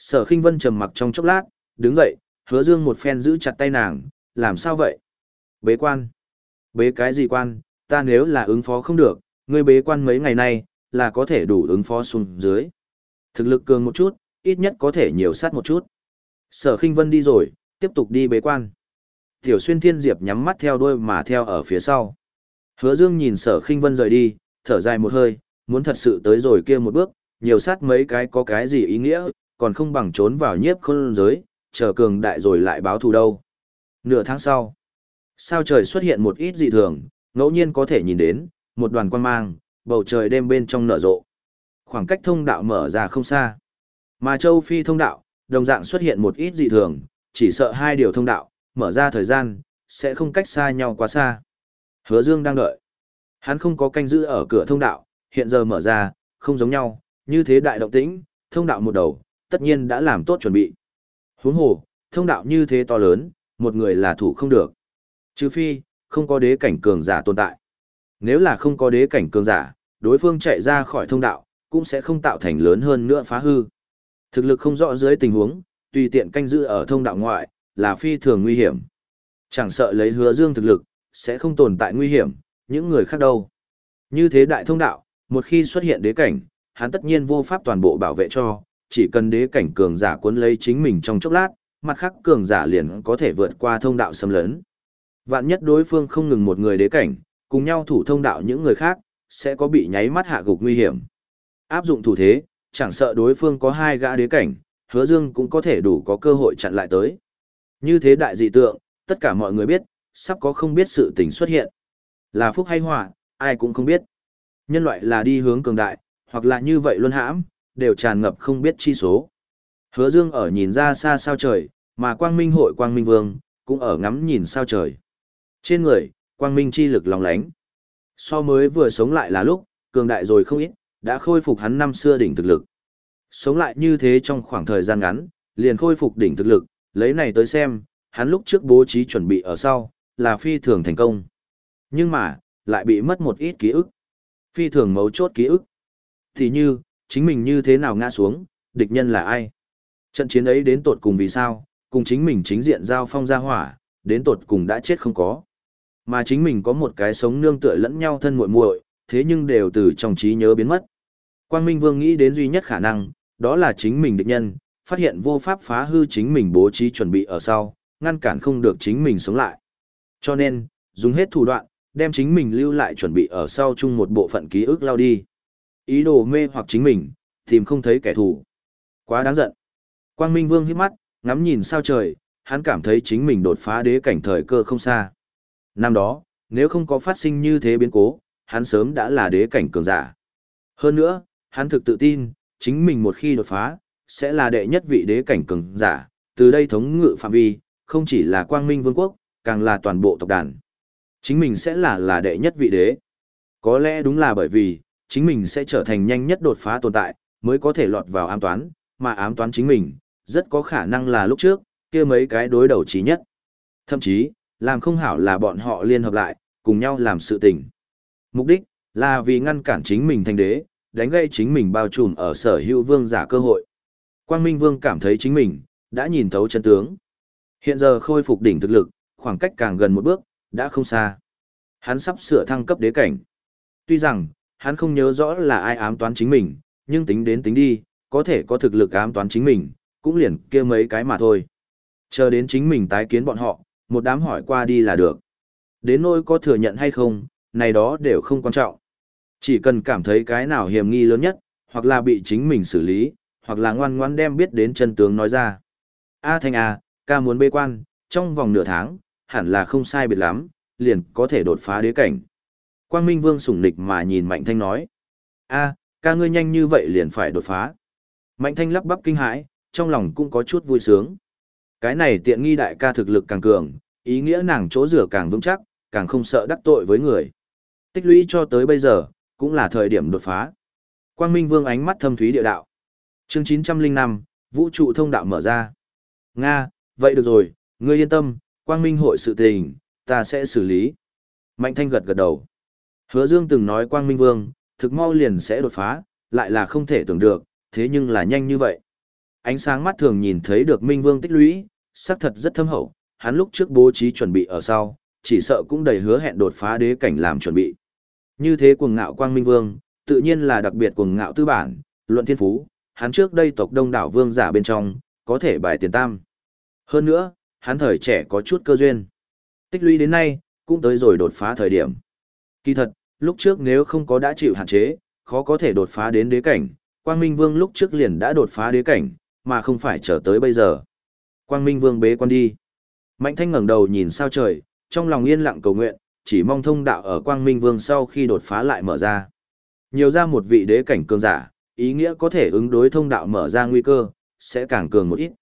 Speaker 1: Sở khinh vân trầm mặc trong chốc lát, đứng dậy, hứa dương một phen giữ chặt tay nàng, làm sao vậy? Bế quan. Bế cái gì quan, ta nếu là ứng phó không được, ngươi bế quan mấy ngày nay, là có thể đủ ứng phó xuống dưới. Thực lực cường một chút, ít nhất có thể nhiều sát một chút. Sở khinh vân đi rồi, tiếp tục đi bế quan. Tiểu xuyên thiên diệp nhắm mắt theo đuôi mà theo ở phía sau. Hứa dương nhìn sở khinh vân rời đi, thở dài một hơi, muốn thật sự tới rồi kia một bước, nhiều sát mấy cái có cái gì ý nghĩa, còn không bằng trốn vào nhiếp khôn giới, chờ cường đại rồi lại báo thù đâu. Nửa tháng sau, sao trời xuất hiện một ít dị thường, ngẫu nhiên có thể nhìn đến, một đoàn quan mang, bầu trời đêm bên trong nở rộ. Khoảng cách thông đạo mở ra không xa. Mà châu Phi thông đạo, đồng dạng xuất hiện một ít dị thường, chỉ sợ hai điều thông đạo, mở ra thời gian, sẽ không cách xa nhau quá xa. Hứa Dương đang đợi. Hắn không có canh giữ ở cửa thông đạo, hiện giờ mở ra, không giống nhau, như thế đại động tĩnh, thông đạo một đầu, tất nhiên đã làm tốt chuẩn bị. Huống hồ, thông đạo như thế to lớn, một người là thủ không được. Trừ phi, không có đế cảnh cường giả tồn tại. Nếu là không có đế cảnh cường giả, đối phương chạy ra khỏi thông đạo, cũng sẽ không tạo thành lớn hơn nữa phá hư. Thực lực không rõ dưới tình huống, tùy tiện canh giữ ở thông đạo ngoại, là phi thường nguy hiểm. Chẳng sợ lấy hứa dương thực lực, sẽ không tồn tại nguy hiểm, những người khác đâu. Như thế đại thông đạo, một khi xuất hiện đế cảnh, hắn tất nhiên vô pháp toàn bộ bảo vệ cho, chỉ cần đế cảnh cường giả cuốn lấy chính mình trong chốc lát, mặt khác cường giả liền có thể vượt qua thông đạo xâm lấn. Vạn nhất đối phương không ngừng một người đế cảnh, cùng nhau thủ thông đạo những người khác, sẽ có bị nháy mắt hạ gục nguy hiểm. Áp dụng thủ thế, chẳng sợ đối phương có hai gã đế cảnh, hứa dương cũng có thể đủ có cơ hội chặn lại tới. Như thế đại dị tượng, tất cả mọi người biết, sắp có không biết sự tình xuất hiện. Là phúc hay họa, ai cũng không biết. Nhân loại là đi hướng cường đại, hoặc là như vậy luôn hãm, đều tràn ngập không biết chi số. Hứa Dương ở nhìn ra xa sao trời, mà Quang Minh hội Quang Minh Vương cũng ở ngắm nhìn sao trời. Trên người, Quang Minh chi lực lòng lánh. So mới vừa sống lại là lúc, cường đại rồi không ít, đã khôi phục hắn năm xưa đỉnh thực lực. Sống lại như thế trong khoảng thời gian ngắn, liền khôi phục đỉnh thực lực, lấy này tới xem, hắn lúc trước bố trí chuẩn bị ở sau, là phi thường thành công. Nhưng mà, lại bị mất một ít ký ức. Phi thường mấu chốt ký ức. Thì như, chính mình như thế nào ngã xuống, địch nhân là ai? Trận chiến ấy đến tột cùng vì sao, cùng chính mình chính diện giao phong ra hỏa, đến tột cùng đã chết không có. Mà chính mình có một cái sống nương tựa lẫn nhau thân muội muội, thế nhưng đều từ trong trí nhớ biến mất. Quang Minh Vương nghĩ đến duy nhất khả năng, đó là chính mình địch nhân, phát hiện vô pháp phá hư chính mình bố trí chuẩn bị ở sau, ngăn cản không được chính mình sống lại. Cho nên, dùng hết thủ đoạn, đem chính mình lưu lại chuẩn bị ở sau chung một bộ phận ký ức lao đi. Ý đồ mê hoặc chính mình, tìm không thấy kẻ thù. Quá đáng giận. Quang Minh Vương hít mắt, ngắm nhìn sao trời, hắn cảm thấy chính mình đột phá đế cảnh thời cơ không xa. Năm đó, nếu không có phát sinh như thế biến cố, hắn sớm đã là đế cảnh cường giả. Hơn nữa, hắn thực tự tin, chính mình một khi đột phá, sẽ là đệ nhất vị đế cảnh cường giả, từ đây thống ngự phạm vi, không chỉ là quang minh vương quốc, càng là toàn bộ tộc đàn. Chính mình sẽ là là đệ nhất vị đế. Có lẽ đúng là bởi vì, chính mình sẽ trở thành nhanh nhất đột phá tồn tại, mới có thể lọt vào ám toán, mà ám toán chính mình, rất có khả năng là lúc trước, kia mấy cái đối đầu trí nhất. Thậm chí, làm không hảo là bọn họ liên hợp lại, cùng nhau làm sự tình. Mục đích, là vì ngăn cản chính mình thành đế, đánh gây chính mình bao trùm ở sở hữu vương giả cơ hội. Quang Minh Vương cảm thấy chính mình, đã nhìn thấu chân tướng. Hiện giờ khôi phục đỉnh thực lực, khoảng cách càng gần một bước, đã không xa. Hắn sắp sửa thăng cấp đế cảnh. Tuy rằng, hắn không nhớ rõ là ai ám toán chính mình, nhưng tính đến tính đi, có thể có thực lực ám toán chính mình, cũng liền kia mấy cái mà thôi. Chờ đến chính mình tái kiến bọn họ, một đám hỏi qua đi là được. Đến nỗi có thừa nhận hay không, này đó đều không quan trọng. Chỉ cần cảm thấy cái nào hiểm nghi lớn nhất, hoặc là bị chính mình xử lý, hoặc là ngoan ngoan đem biết đến chân tướng nói ra. A Thanh A, ca muốn bê quan, trong vòng nửa tháng, hẳn là không sai biệt lắm, liền có thể đột phá đế cảnh. Quang Minh Vương sủng nịch mà nhìn Mạnh Thanh nói. A, ca ngươi nhanh như vậy liền phải đột phá. Mạnh Thanh lắp bắp kinh hãi, trong lòng cũng có chút vui sướng. Cái này tiện nghi đại ca thực lực càng cường, ý nghĩa nàng chỗ rửa càng vững chắc, càng không sợ đắc tội với người. Tích lũy cho tới bây giờ, cũng là thời điểm đột phá. Quang Minh Vương ánh mắt thâm thúy địa đạo. Chương 905, vũ trụ thông đạo mở ra. Nga, vậy được rồi, ngươi yên tâm, Quang Minh hội sự tình, ta sẽ xử lý. Mạnh Thanh gật gật đầu. Hứa Dương từng nói Quang Minh Vương, thực mau liền sẽ đột phá, lại là không thể tưởng được, thế nhưng là nhanh như vậy. Ánh sáng mắt thường nhìn thấy được Minh Vương tích lũy, xác thật rất thâm hậu, hắn lúc trước bố trí chuẩn bị ở sau, chỉ sợ cũng đầy hứa hẹn đột phá đế cảnh làm chuẩn bị. Như thế cuồng ngạo Quang Minh Vương, tự nhiên là đặc biệt cuồng ngạo tư bản, luận thiên phú, hắn trước đây tộc đông đảo vương giả bên trong, có thể bài tiền tam. Hơn nữa, hắn thời trẻ có chút cơ duyên. Tích lũy đến nay, cũng tới rồi đột phá thời điểm. Kỳ thật, lúc trước nếu không có đã chịu hạn chế, khó có thể đột phá đến đế cảnh, Quang Minh Vương lúc trước liền đã đột phá đế cảnh, mà không phải chờ tới bây giờ. Quang Minh Vương bế quan đi. Mạnh Thanh ngẩng đầu nhìn sao trời, trong lòng yên lặng cầu nguyện, chỉ mong thông đạo ở Quang Minh Vương sau khi đột phá lại mở ra. Nhiều ra một vị đế cảnh cường giả, ý nghĩa có thể ứng đối thông đạo mở ra nguy cơ, sẽ càng cường một ít.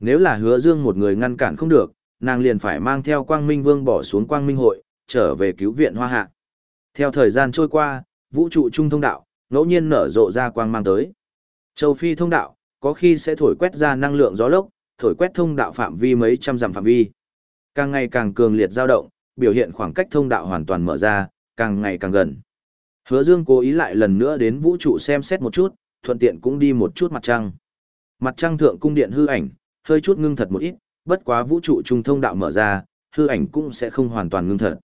Speaker 1: Nếu là hứa dương một người ngăn cản không được, nàng liền phải mang theo quang minh vương bỏ xuống quang minh hội, trở về cứu viện hoa hạ. Theo thời gian trôi qua, vũ trụ trung thông đạo, ngẫu nhiên nở rộ ra quang mang tới. Châu Phi thông đạo, có khi sẽ thổi quét ra năng lượng gió lốc, thổi quét thông đạo phạm vi mấy trăm dặm phạm vi. Càng ngày càng cường liệt dao động, biểu hiện khoảng cách thông đạo hoàn toàn mở ra, càng ngày càng gần. Hứa Dương cố ý lại lần nữa đến vũ trụ xem xét một chút, thuận tiện cũng đi một chút mặt trăng. Mặt trăng thượng cung điện hư ảnh, hơi chút ngưng thật một ít, bất quá vũ trụ trung thông đạo mở ra, hư ảnh cũng sẽ không hoàn toàn ngưng thật.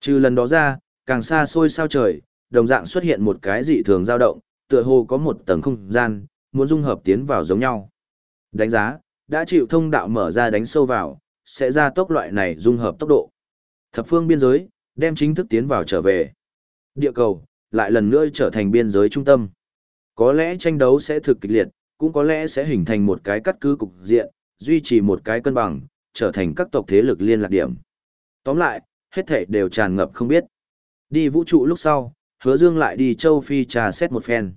Speaker 1: Trừ lần đó ra, càng xa xôi sao trời, đồng dạng xuất hiện một cái dị thường dao động, tựa hồ có một tầng không gian, muốn dung hợp tiến vào giống nhau. Đánh giá, đã chịu thông đạo mở ra đánh sâu vào, sẽ ra tốc loại này dung hợp tốc độ. Thập phương biên giới, đem chính thức tiến vào trở về. Địa cầu, lại lần nữa trở thành biên giới trung tâm. Có lẽ tranh đấu sẽ thực kịch liệt, cũng có lẽ sẽ hình thành một cái cắt cứ cục diện, duy trì một cái cân bằng, trở thành các tộc thế lực liên lạc điểm. Tóm lại, hết thảy đều tràn ngập không biết. Đi vũ trụ lúc sau, hứa dương lại đi châu Phi trà xét một phen.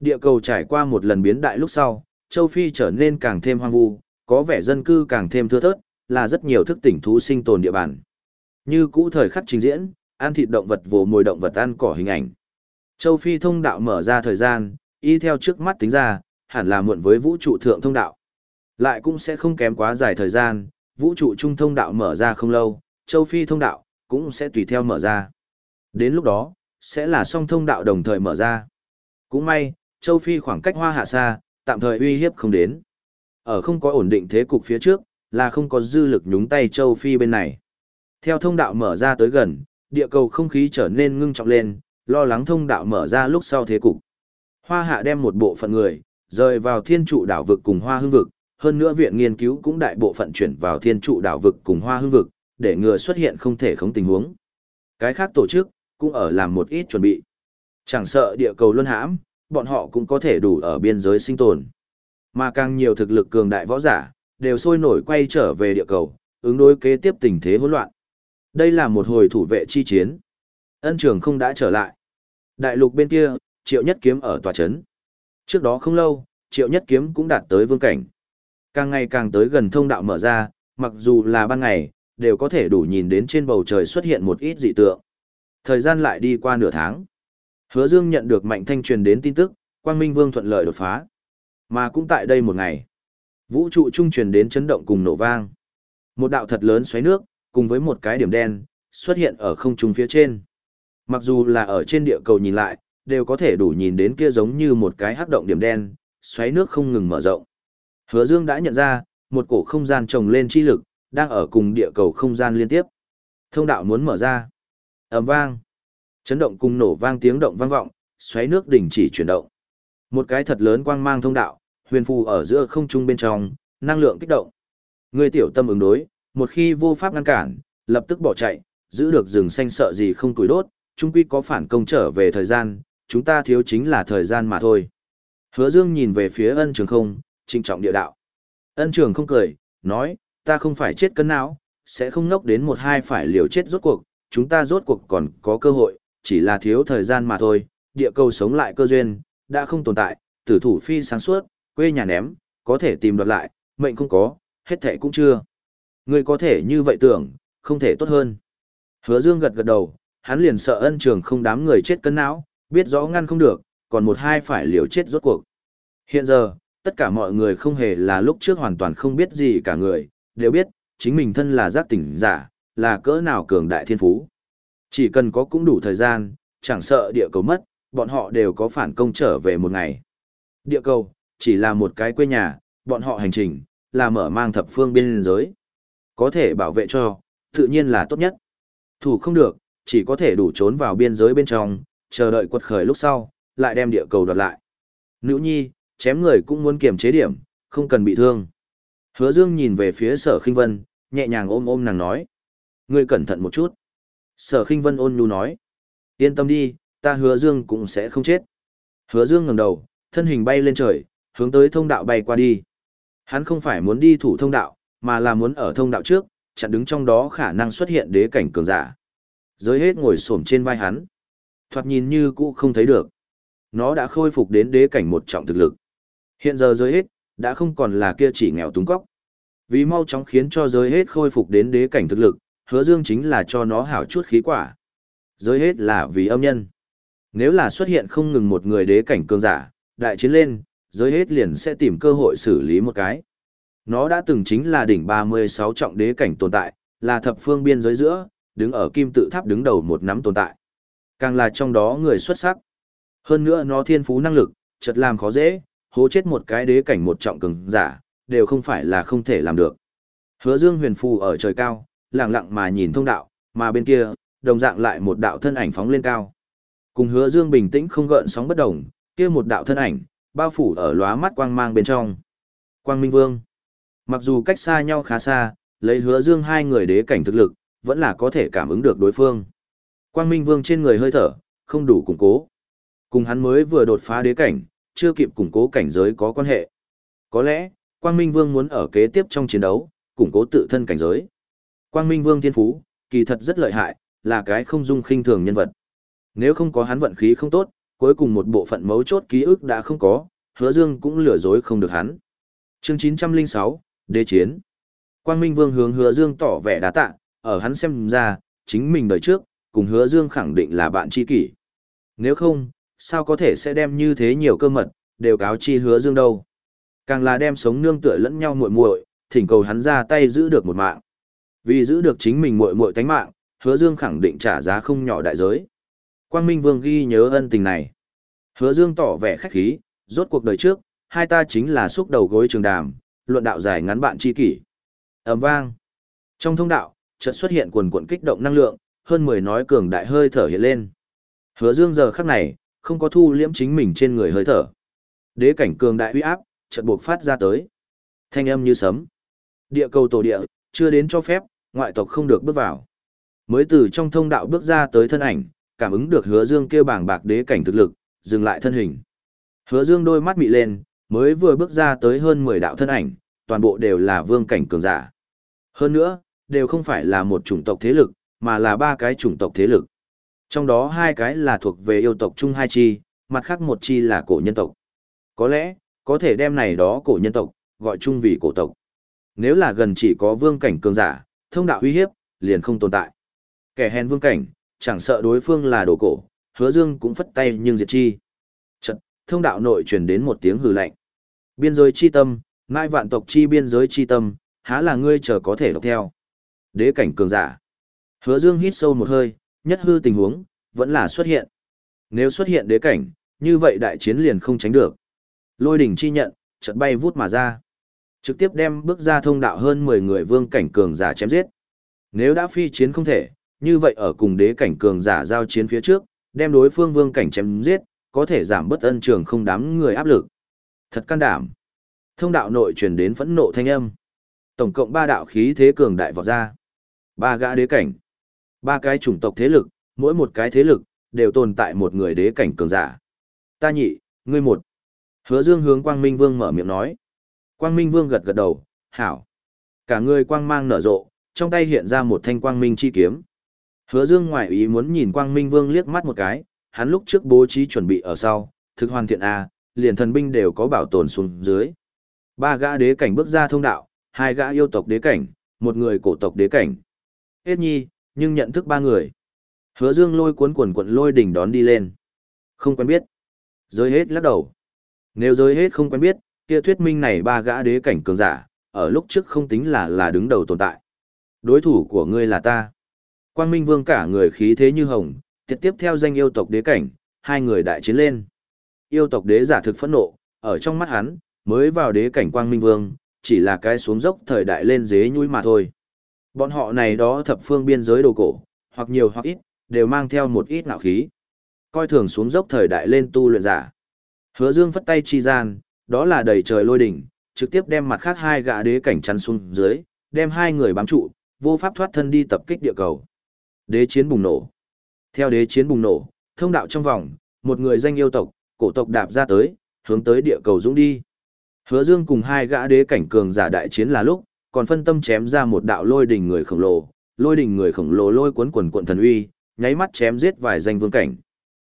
Speaker 1: Địa cầu trải qua một lần biến đại lúc sau, châu Phi trở nên càng thêm hoang vu, có vẻ dân cư càng thêm thưa thớt, là rất nhiều thức tỉnh thú sinh tồn địa bàn. Như cũ thời khắc trình diễn, ăn thịt động vật vồ mồi động vật ăn cỏ hình ảnh. Châu Phi thông đạo mở ra thời gian, y theo trước mắt tính ra, hẳn là muộn với vũ trụ thượng thông đạo. Lại cũng sẽ không kém quá dài thời gian, vũ trụ trung thông đạo mở ra không lâu, châu Phi thông đạo cũng sẽ tùy theo mở ra. Đến lúc đó, sẽ là song thông đạo đồng thời mở ra. Cũng may, châu Phi khoảng cách hoa hạ xa, tạm thời uy hiếp không đến. Ở không có ổn định thế cục phía trước, là không có dư lực nhúng tay châu Phi bên này. Theo thông đạo mở ra tới gần, địa cầu không khí trở nên ngưng trọng lên, lo lắng thông đạo mở ra lúc sau thế cục. Hoa hạ đem một bộ phận người, rời vào thiên trụ đảo vực cùng hoa hương vực, hơn nữa viện nghiên cứu cũng đại bộ phận chuyển vào thiên trụ đảo vực cùng hoa hương vực, để ngừa xuất hiện không thể không tình huống. Cái khác tổ chức, cũng ở làm một ít chuẩn bị. Chẳng sợ địa cầu luân hãm, bọn họ cũng có thể đủ ở biên giới sinh tồn. Mà càng nhiều thực lực cường đại võ giả, đều sôi nổi quay trở về địa cầu, ứng đối kế tiếp tình thế hỗn loạn. Đây là một hồi thủ vệ chi chiến. Ân trường không đã trở lại. Đại lục bên kia, triệu nhất kiếm ở tòa chấn. Trước đó không lâu, triệu nhất kiếm cũng đạt tới vương cảnh. Càng ngày càng tới gần thông đạo mở ra, mặc dù là ban ngày, đều có thể đủ nhìn đến trên bầu trời xuất hiện một ít dị tượng. Thời gian lại đi qua nửa tháng. Hứa Dương nhận được mạnh thanh truyền đến tin tức, Quang Minh Vương thuận lợi đột phá. Mà cũng tại đây một ngày, vũ trụ trung truyền đến chấn động cùng nổ vang. Một đạo thật lớn xoáy nước, cùng với một cái điểm đen, xuất hiện ở không trung phía trên. Mặc dù là ở trên địa cầu nhìn lại, đều có thể đủ nhìn đến kia giống như một cái hắc động điểm đen, xoáy nước không ngừng mở rộng. Hứa Dương đã nhận ra, một cổ không gian trồng lên chi lực, đang ở cùng địa cầu không gian liên tiếp. Thông đạo muốn mở ra ầm vang. Chấn động cùng nổ vang tiếng động vang vọng, xoáy nước đình chỉ chuyển động. Một cái thật lớn quang mang thông đạo, huyền phù ở giữa không trung bên trong, năng lượng kích động. Người tiểu tâm ứng đối, một khi vô pháp ngăn cản, lập tức bỏ chạy, giữ được rừng xanh sợ gì không tuổi đốt, Trung quy có phản công trở về thời gian, chúng ta thiếu chính là thời gian mà thôi. Hứa Dương nhìn về phía ân trường không, trinh trọng địa đạo. Ân trường không cười, nói, ta không phải chết cân não, sẽ không nốc đến một hai phải liều chết rốt cuộc, chúng ta rốt cuộc còn có cơ hội, chỉ là thiếu thời gian mà thôi, địa cầu sống lại cơ duyên, đã không tồn tại, tử thủ phi sáng suốt, quê nhà ném, có thể tìm đoạt lại, mệnh không có, hết thẻ cũng chưa. Ngươi có thể như vậy tưởng, không thể tốt hơn. Hứa Dương gật gật đầu, hắn liền sợ ân trường không đám người chết cân não, biết rõ ngăn không được, còn một hai phải liều chết rốt cuộc. Hiện giờ, tất cả mọi người không hề là lúc trước hoàn toàn không biết gì cả người, đều biết, chính mình thân là giác tỉnh giả, là cỡ nào cường đại thiên phú. Chỉ cần có cũng đủ thời gian, chẳng sợ địa cầu mất, bọn họ đều có phản công trở về một ngày. Địa cầu, chỉ là một cái quê nhà, bọn họ hành trình, là mở mang thập phương biên giới. Có thể bảo vệ cho, tự nhiên là tốt nhất. Thủ không được, chỉ có thể đủ trốn vào biên giới bên trong, chờ đợi quật khởi lúc sau, lại đem địa cầu đoạt lại. Nữ nhi, chém người cũng muốn kiềm chế điểm, không cần bị thương. Hứa Dương nhìn về phía sở khinh vân, nhẹ nhàng ôm ôm nàng nói. Ngươi cẩn thận một chút. Sở khinh vân ôn nhu nói. Yên tâm đi, ta hứa Dương cũng sẽ không chết. Hứa Dương ngẩng đầu, thân hình bay lên trời, hướng tới thông đạo bay qua đi. Hắn không phải muốn đi thủ thông đạo, mà là muốn ở thông đạo trước, chặn đứng trong đó khả năng xuất hiện đế cảnh cường giả. Giới hết ngồi xổm trên vai hắn. Thoạt nhìn như cũ không thấy được. Nó đã khôi phục đến đế cảnh một trọng thực lực. Hiện giờ giới hết, đã không còn là kia chỉ nghèo túng cóc. Vì mau chóng khiến cho giới hết khôi phục đến đế cảnh thực lực, hứa dương chính là cho nó hảo chút khí quả. Giới hết là vì âm nhân. Nếu là xuất hiện không ngừng một người đế cảnh cường giả, đại chiến lên, giới hết liền sẽ tìm cơ hội xử lý một cái. Nó đã từng chính là đỉnh 36 trọng đế cảnh tồn tại, là thập phương biên giới giữa, đứng ở kim tự tháp đứng đầu một nắm tồn tại. Càng là trong đó người xuất sắc. Hơn nữa nó thiên phú năng lực, chợt làm khó dễ, hố chết một cái đế cảnh một trọng cường giả, đều không phải là không thể làm được. Hứa Dương huyền phù ở trời cao, lặng lặng mà nhìn thông đạo, mà bên kia, đồng dạng lại một đạo thân ảnh phóng lên cao. Cùng Hứa Dương bình tĩnh không gợn sóng bất động, kia một đạo thân ảnh, bao phủ ở lóa mắt quang mang bên trong. Quang Minh Vương. Mặc dù cách xa nhau khá xa, lấy Hứa Dương hai người đế cảnh thực lực, vẫn là có thể cảm ứng được đối phương. Quang Minh Vương trên người hơi thở, không đủ củng cố. Cùng hắn mới vừa đột phá đế cảnh, chưa kịp củng cố cảnh giới có quan hệ. Có lẽ, Quang Minh Vương muốn ở kế tiếp trong chiến đấu, củng cố tự thân cảnh giới. Quang Minh Vương thiên phú, kỳ thật rất lợi hại, là cái không dung khinh thường nhân vật. Nếu không có hắn vận khí không tốt, cuối cùng một bộ phận mấu chốt ký ức đã không có, Hứa Dương cũng lừa dối không được hắn. Chương 906, Đế chiến. Quang Minh Vương hướng Hứa Dương tỏ vẻ đá tạ, ở hắn xem ra, chính mình đời trước, cùng Hứa Dương khẳng định là bạn tri kỷ. Nếu không, sao có thể sẽ đem như thế nhiều cơ mật, đều cáo chi Hứa Dương đâu. Càng là đem sống nương tựa lẫn nhau muội muội, thỉnh cầu hắn ra tay giữ được một mạng. Vì giữ được chính mình muội muội tánh mạng, Hứa Dương khẳng định trả giá không nhỏ đại giới. Quang Minh Vương ghi nhớ ân tình này. Hứa Dương tỏ vẻ khách khí, rốt cuộc đời trước, hai ta chính là xúc đầu gối trường đàm, luận đạo dài ngắn bạn chi kỷ. Ầm vang. Trong thông đạo, chợt xuất hiện quần cuộn kích động năng lượng, hơn 10 nói cường đại hơi thở hiện lên. Hứa Dương giờ khắc này, không có thu liễm chính mình trên người hơi thở. Đế cảnh cường đại uy áp, chợt buộc phát ra tới. Thanh âm như sấm. Địa cầu tổ địa, chưa đến cho phép, ngoại tộc không được bước vào. Mới từ trong thông đạo bước ra tới thân ảnh, cảm ứng được Hứa Dương kêu bảng bạc đế cảnh thực lực, dừng lại thân hình. Hứa Dương đôi mắt mị lên, mới vừa bước ra tới hơn 10 đạo thân ảnh, toàn bộ đều là vương cảnh cường giả. Hơn nữa, đều không phải là một chủng tộc thế lực, mà là ba cái chủng tộc thế lực. Trong đó hai cái là thuộc về yêu tộc chung hai chi, mặt khác một chi là cổ nhân tộc. Có lẽ, có thể đem này đó cổ nhân tộc, gọi chung vì cổ tộc. Nếu là gần chỉ có vương cảnh cường giả, thông đạo uy hiếp, liền không tồn tại. Kẻ hèn vương cảnh, chẳng sợ đối phương là đồ cổ, hứa dương cũng phất tay nhưng diệt chi. Trận, thông đạo nội truyền đến một tiếng hừ lạnh. Biên giới chi tâm, mai vạn tộc chi biên giới chi tâm, há là ngươi chờ có thể đọc theo. Đế cảnh cường giả. Hứa dương hít sâu một hơi, nhất hư tình huống, vẫn là xuất hiện. Nếu xuất hiện đế cảnh, như vậy đại chiến liền không tránh được. Lôi đỉnh chi nhận, chợt bay vút mà ra. Trực tiếp đem bước ra thông đạo hơn 10 người vương cảnh cường giả chém giết. Nếu đã phi chiến không thể, như vậy ở cùng đế cảnh cường giả giao chiến phía trước, đem đối phương vương cảnh chém giết, có thể giảm bất ân trường không đám người áp lực. Thật can đảm. Thông đạo nội truyền đến phẫn nộ thanh âm. Tổng cộng ba đạo khí thế cường đại vọt ra. Ba gã đế cảnh. Ba cái chủng tộc thế lực, mỗi một cái thế lực, đều tồn tại một người đế cảnh cường giả. Ta nhị, ngươi một. Hứa Dương hướng Quang Minh Vương mở miệng nói. Quang Minh Vương gật gật đầu, hảo. Cả người quang mang nở rộ, trong tay hiện ra một thanh quang minh chi kiếm. Hứa Dương ngoại ý muốn nhìn Quang Minh Vương liếc mắt một cái, hắn lúc trước bố trí chuẩn bị ở sau, thực hoàn thiện a, liền thần binh đều có bảo tồn xuống dưới. Ba gã đế cảnh bước ra thông đạo, hai gã yêu tộc đế cảnh, một người cổ tộc đế cảnh. Hết nhi, nhưng nhận thức ba người. Hứa Dương lôi cuốn quần quần lôi đỉnh đón đi lên. Không quen biết. Giới hết lắc đầu. Nếu giới hết không quen biết, kia thuyết minh này ba gã đế cảnh cường giả, ở lúc trước không tính là là đứng đầu tồn tại. Đối thủ của ngươi là ta. Quang Minh Vương cả người khí thế như hồng, tiếp tiếp theo danh yêu tộc đế cảnh, hai người đại chiến lên. Yêu tộc đế giả thực phẫn nộ, ở trong mắt hắn, mới vào đế cảnh Quang Minh Vương, chỉ là cái xuống dốc thời đại lên dế nhui mà thôi. Bọn họ này đó thập phương biên giới đồ cổ, hoặc nhiều hoặc ít, đều mang theo một ít nạo khí. Coi thường xuống dốc thời đại lên tu luyện giả. Hứa Dương phất tay chi gian, đó là đầy trời lôi đỉnh, trực tiếp đem mặt khác hai gã đế cảnh chắn xuống dưới, đem hai người bám trụ, vô pháp thoát thân đi tập kích địa cầu. Đế chiến bùng nổ. Theo đế chiến bùng nổ, thông đạo trong vòng, một người danh yêu tộc, cổ tộc đạp ra tới, hướng tới địa cầu dũng đi. Hứa Dương cùng hai gã đế cảnh cường giả đại chiến là lúc, còn phân tâm chém ra một đạo lôi đỉnh người khổng lồ, lôi đỉnh người khổng lồ lôi cuốn quần quần thần uy, nháy mắt chém giết vài danh vương cảnh.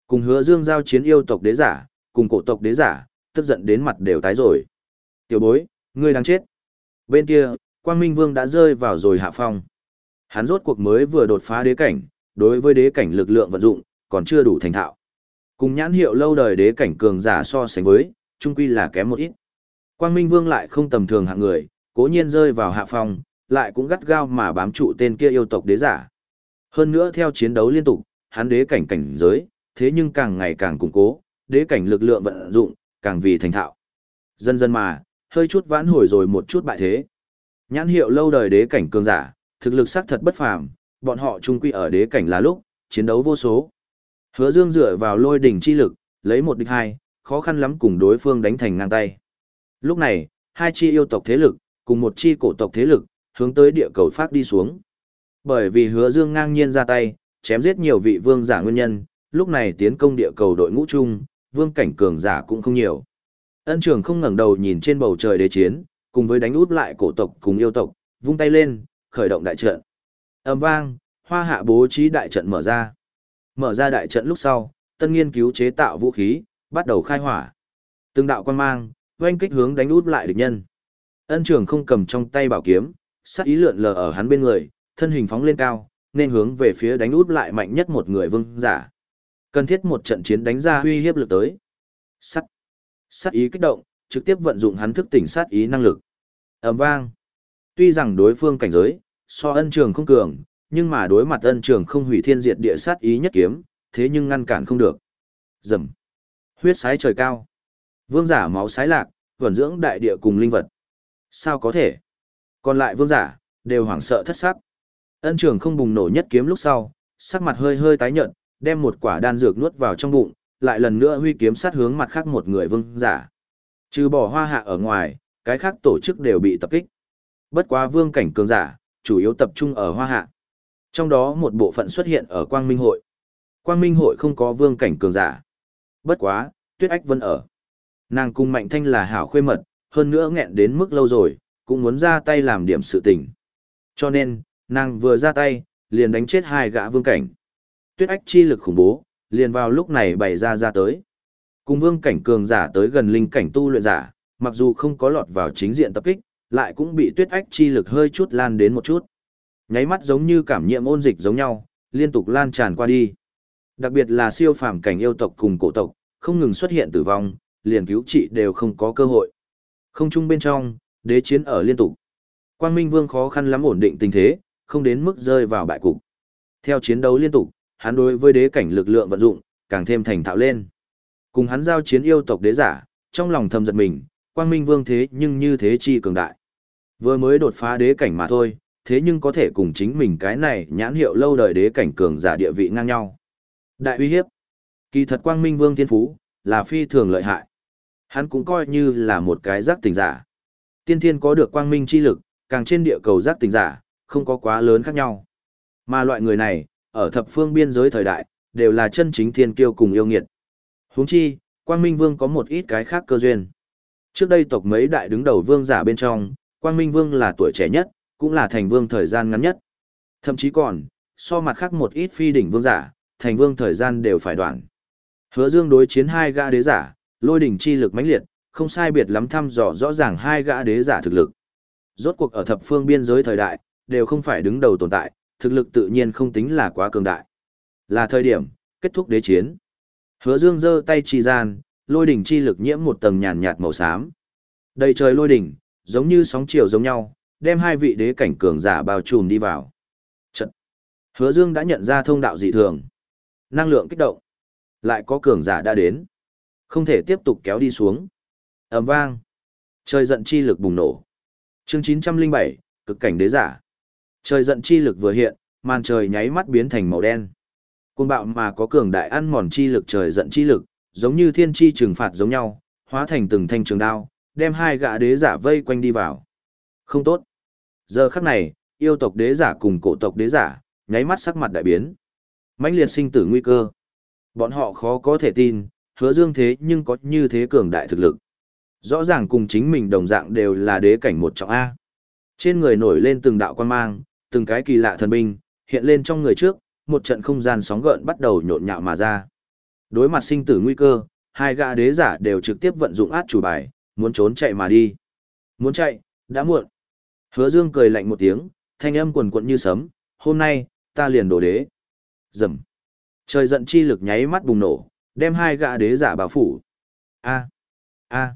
Speaker 1: Cùng Hứa Dương giao chiến yêu tộc đế giả, cùng cổ tộc đế giả, tức giận đến mặt đều tái rồi. Tiểu bối, ngươi đang chết. Bên kia, Quang Minh Vương đã rơi vào rồi hạ phong. Hắn rốt cuộc mới vừa đột phá đế cảnh, đối với đế cảnh lực lượng vận dụng, còn chưa đủ thành thạo. Cùng nhãn hiệu lâu đời đế cảnh cường giả so sánh với, trung quy là kém một ít. Quang Minh Vương lại không tầm thường hạng người, cố nhiên rơi vào hạ phong, lại cũng gắt gao mà bám trụ tên kia yêu tộc đế giả. Hơn nữa theo chiến đấu liên tục, hắn đế cảnh cảnh giới, thế nhưng càng ngày càng củng cố, đế cảnh lực lượng vận dụng, càng vì thành thạo. Dần dần mà, hơi chút vãn hồi rồi một chút bại thế. Nhãn hiệu lâu đời đế cảnh cường giả, thực lực xác thật bất phàm, bọn họ trung quy ở đế cảnh là lúc, chiến đấu vô số. Hứa Dương dựa vào lôi đỉnh chi lực, lấy một địch hai, khó khăn lắm cùng đối phương đánh thành ngang tay. Lúc này, hai chi yêu tộc thế lực, cùng một chi cổ tộc thế lực, hướng tới địa cầu phát đi xuống. Bởi vì hứa dương ngang nhiên ra tay, chém giết nhiều vị vương giả nguyên nhân, lúc này tiến công địa cầu đội ngũ chung, vương cảnh cường giả cũng không nhiều. Ân trường không ngẩng đầu nhìn trên bầu trời đế chiến, cùng với đánh út lại cổ tộc cùng yêu tộc, vung tay lên, khởi động đại trận. ầm vang, hoa hạ bố trí đại trận mở ra. Mở ra đại trận lúc sau, tân nghiên cứu chế tạo vũ khí, bắt đầu khai hỏa. Từng đạo quan mang, oanh kích hướng đánh út lại địch nhân. Ân trường không cầm trong tay bảo kiếm, sát ý lượn lờ ở hắn bên người, thân hình phóng lên cao, nên hướng về phía đánh út lại mạnh nhất một người vương giả. Cần thiết một trận chiến đánh ra uy hiếp lực tới. Sắt. Sát ý kích động, trực tiếp vận dụng hắn thức tỉnh sát ý năng lực. ầm vang. Tuy rằng đối phương cảnh giới, so ân trường không cường, nhưng mà đối mặt ân trường không hủy thiên diệt địa sát ý nhất kiếm, thế nhưng ngăn cản không được. Rầm. Huyết sái trời cao. Vương giả máu sái lạc, vẫn dưỡng đại địa cùng linh vật. Sao có thể? Còn lại vương giả, đều hoảng sợ thất sắc. Ân trường không bùng nổ nhất kiếm lúc sau, sắc mặt hơi hơi tái nhợt, đem một quả đan dược nuốt vào trong bụng, lại lần nữa huy kiếm sát hướng mặt khác một người vương giả. Trừ bỏ hoa hạ ở ngoài, cái khác tổ chức đều bị tập kích. Bất quá vương cảnh cường giả, chủ yếu tập trung ở hoa hạ. Trong đó một bộ phận xuất hiện ở Quang Minh Hội. Quang Minh Hội không có vương cảnh cường giả. Bất quá, Tuyết Ách vẫn ở. Nàng cung Mạnh Thanh là hảo khuê mật, hơn nữa nghẹn đến mức lâu rồi, cũng muốn ra tay làm điểm sự tình. Cho nên, nàng vừa ra tay, liền đánh chết hai gã vương cảnh. Tuyết ách chi lực khủng bố, liền vào lúc này bày ra ra tới. Cùng vương cảnh cường giả tới gần linh cảnh tu luyện giả, mặc dù không có lọt vào chính diện tập kích, lại cũng bị tuyết ách chi lực hơi chút lan đến một chút. Nháy mắt giống như cảm nhiễm ôn dịch giống nhau, liên tục lan tràn qua đi. Đặc biệt là siêu phàm cảnh yêu tộc cùng cổ tộc, không ngừng xuất hiện tử vong, liền cứu trị đều không có cơ hội. Không chung bên trong, đế chiến ở liên tục. Quang Minh Vương khó khăn lắm ổn định tình thế, không đến mức rơi vào bại cục. Theo chiến đấu liên tục, hắn đối với đế cảnh lực lượng vận dụng, càng thêm thành thạo lên. Cùng hắn giao chiến yêu tộc đế giả, trong lòng thầm giật mình, Quang Minh Vương thế nhưng như thế chi cường đại. Vừa mới đột phá đế cảnh mà thôi, thế nhưng có thể cùng chính mình cái này nhãn hiệu lâu đời đế cảnh cường giả địa vị ngang nhau. Đại uy hiếp. Kỳ thật Quang Minh Vương thiên phú, là phi thường lợi hại. Hắn cũng coi như là một cái giác tỉnh giả. Tiên thiên có được quang minh chi lực, càng trên địa cầu giác tỉnh giả, không có quá lớn khác nhau. Mà loại người này, ở thập phương biên giới thời đại, đều là chân chính thiên kiêu cùng yêu nghiệt. Huống chi, Quang Minh Vương có một ít cái khác cơ duyên. Trước đây tộc mấy đại đứng đầu vương giả bên trong, Quang Minh Vương là tuổi trẻ nhất, cũng là thành vương thời gian ngắn nhất. Thậm chí còn, so mặt khác một ít phi đỉnh vương giả, thành vương thời gian đều phải đoạn. Hứa Dương đối chiến hai gã đế giả, lôi đỉnh chi lực mãnh liệt, không sai biệt lắm thăm dò rõ ràng hai gã đế giả thực lực. Rốt cuộc ở thập phương biên giới thời đại, đều không phải đứng đầu tồn tại, thực lực tự nhiên không tính là quá cường đại. Là thời điểm, kết thúc đế chiến. Hứa Dương giơ tay chi gian, lôi đỉnh chi lực nhiễm một tầng nhàn nhạt màu xám. Đầy trời lôi đỉnh, giống như sóng chiều giống nhau, đem hai vị đế cảnh cường giả bao trùm đi vào. Trận. Hứa Dương đã nhận ra thông đạo dị thường. Năng lượng kích động. Lại có cường giả đã đến. Không thể tiếp tục kéo đi xuống ầm vang trời giận chi lực bùng nổ chương 907, cực cảnh đế giả trời giận chi lực vừa hiện màn trời nháy mắt biến thành màu đen. Côn bạo mà có cường đại ăn mòn chi lực trời giận chi lực giống như thiên chi trừng phạt giống nhau hóa thành từng thanh trường đao đem hai gã đế giả vây quanh đi vào. Không tốt. Giờ khắc này yêu tộc đế giả cùng cổ tộc đế giả nháy mắt sắc mặt đại biến. Mãnh liệt sinh tử nguy cơ. Bọn họ khó có thể tin hứa dương thế nhưng có như thế cường đại thực lực. Rõ ràng cùng chính mình đồng dạng đều là đế cảnh một trọng A. Trên người nổi lên từng đạo quan mang, từng cái kỳ lạ thần binh, hiện lên trong người trước, một trận không gian sóng gợn bắt đầu nhộn nhạo mà ra. Đối mặt sinh tử nguy cơ, hai gã đế giả đều trực tiếp vận dụng át chủ bài, muốn trốn chạy mà đi. Muốn chạy, đã muộn. Hứa Dương cười lạnh một tiếng, thanh âm quần quận như sấm, hôm nay, ta liền đổ đế. Dầm. Trời giận chi lực nháy mắt bùng nổ, đem hai gã đế giả bao phủ. A. A.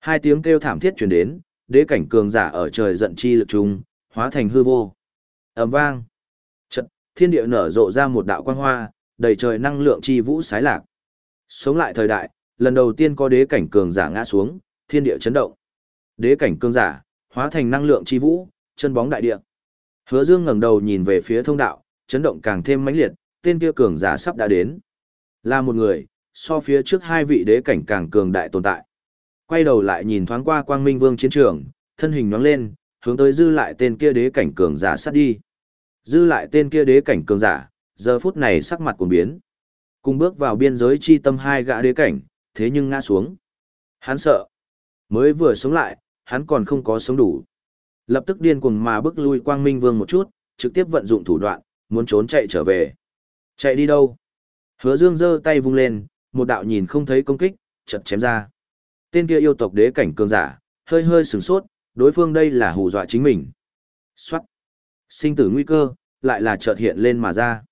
Speaker 1: Hai tiếng kêu thảm thiết truyền đến, đế cảnh cường giả ở trời giận chi lực trung, hóa thành hư vô ầm vang. Trận, thiên địa nở rộ ra một đạo quang hoa, đầy trời năng lượng chi vũ sái lạc. Sống lại thời đại, lần đầu tiên có đế cảnh cường giả ngã xuống, thiên địa chấn động. Đế cảnh cường giả, hóa thành năng lượng chi vũ, chân bóng đại địa. Hứa Dương ngẩng đầu nhìn về phía thông đạo, chấn động càng thêm mãnh liệt, tên kia cường giả sắp đã đến. Là một người, so phía trước hai vị đế cảnh càng cường đại tồn tại. Quay đầu lại nhìn thoáng qua Quang Minh Vương chiến trường, thân hình nhoáng lên, hướng tới dư lại tên kia đế cảnh cường giả sát đi. Dư lại tên kia đế cảnh cường giả, giờ phút này sắc mặt cuồng biến. Cùng bước vào biên giới chi tâm hai gã đế cảnh, thế nhưng ngã xuống. Hắn sợ. Mới vừa sống lại, hắn còn không có sống đủ. Lập tức điên cuồng mà bước lui Quang Minh Vương một chút, trực tiếp vận dụng thủ đoạn, muốn trốn chạy trở về. Chạy đi đâu? Hứa Dương giơ tay vung lên, một đạo nhìn không thấy công kích, chợt chém ra. Tên kia yêu tộc đế cảnh cường giả, hơi hơi sửng sốt, đối phương đây là hù dọa chính mình. Xoát. Sinh tử nguy cơ, lại là chợt hiện lên mà ra.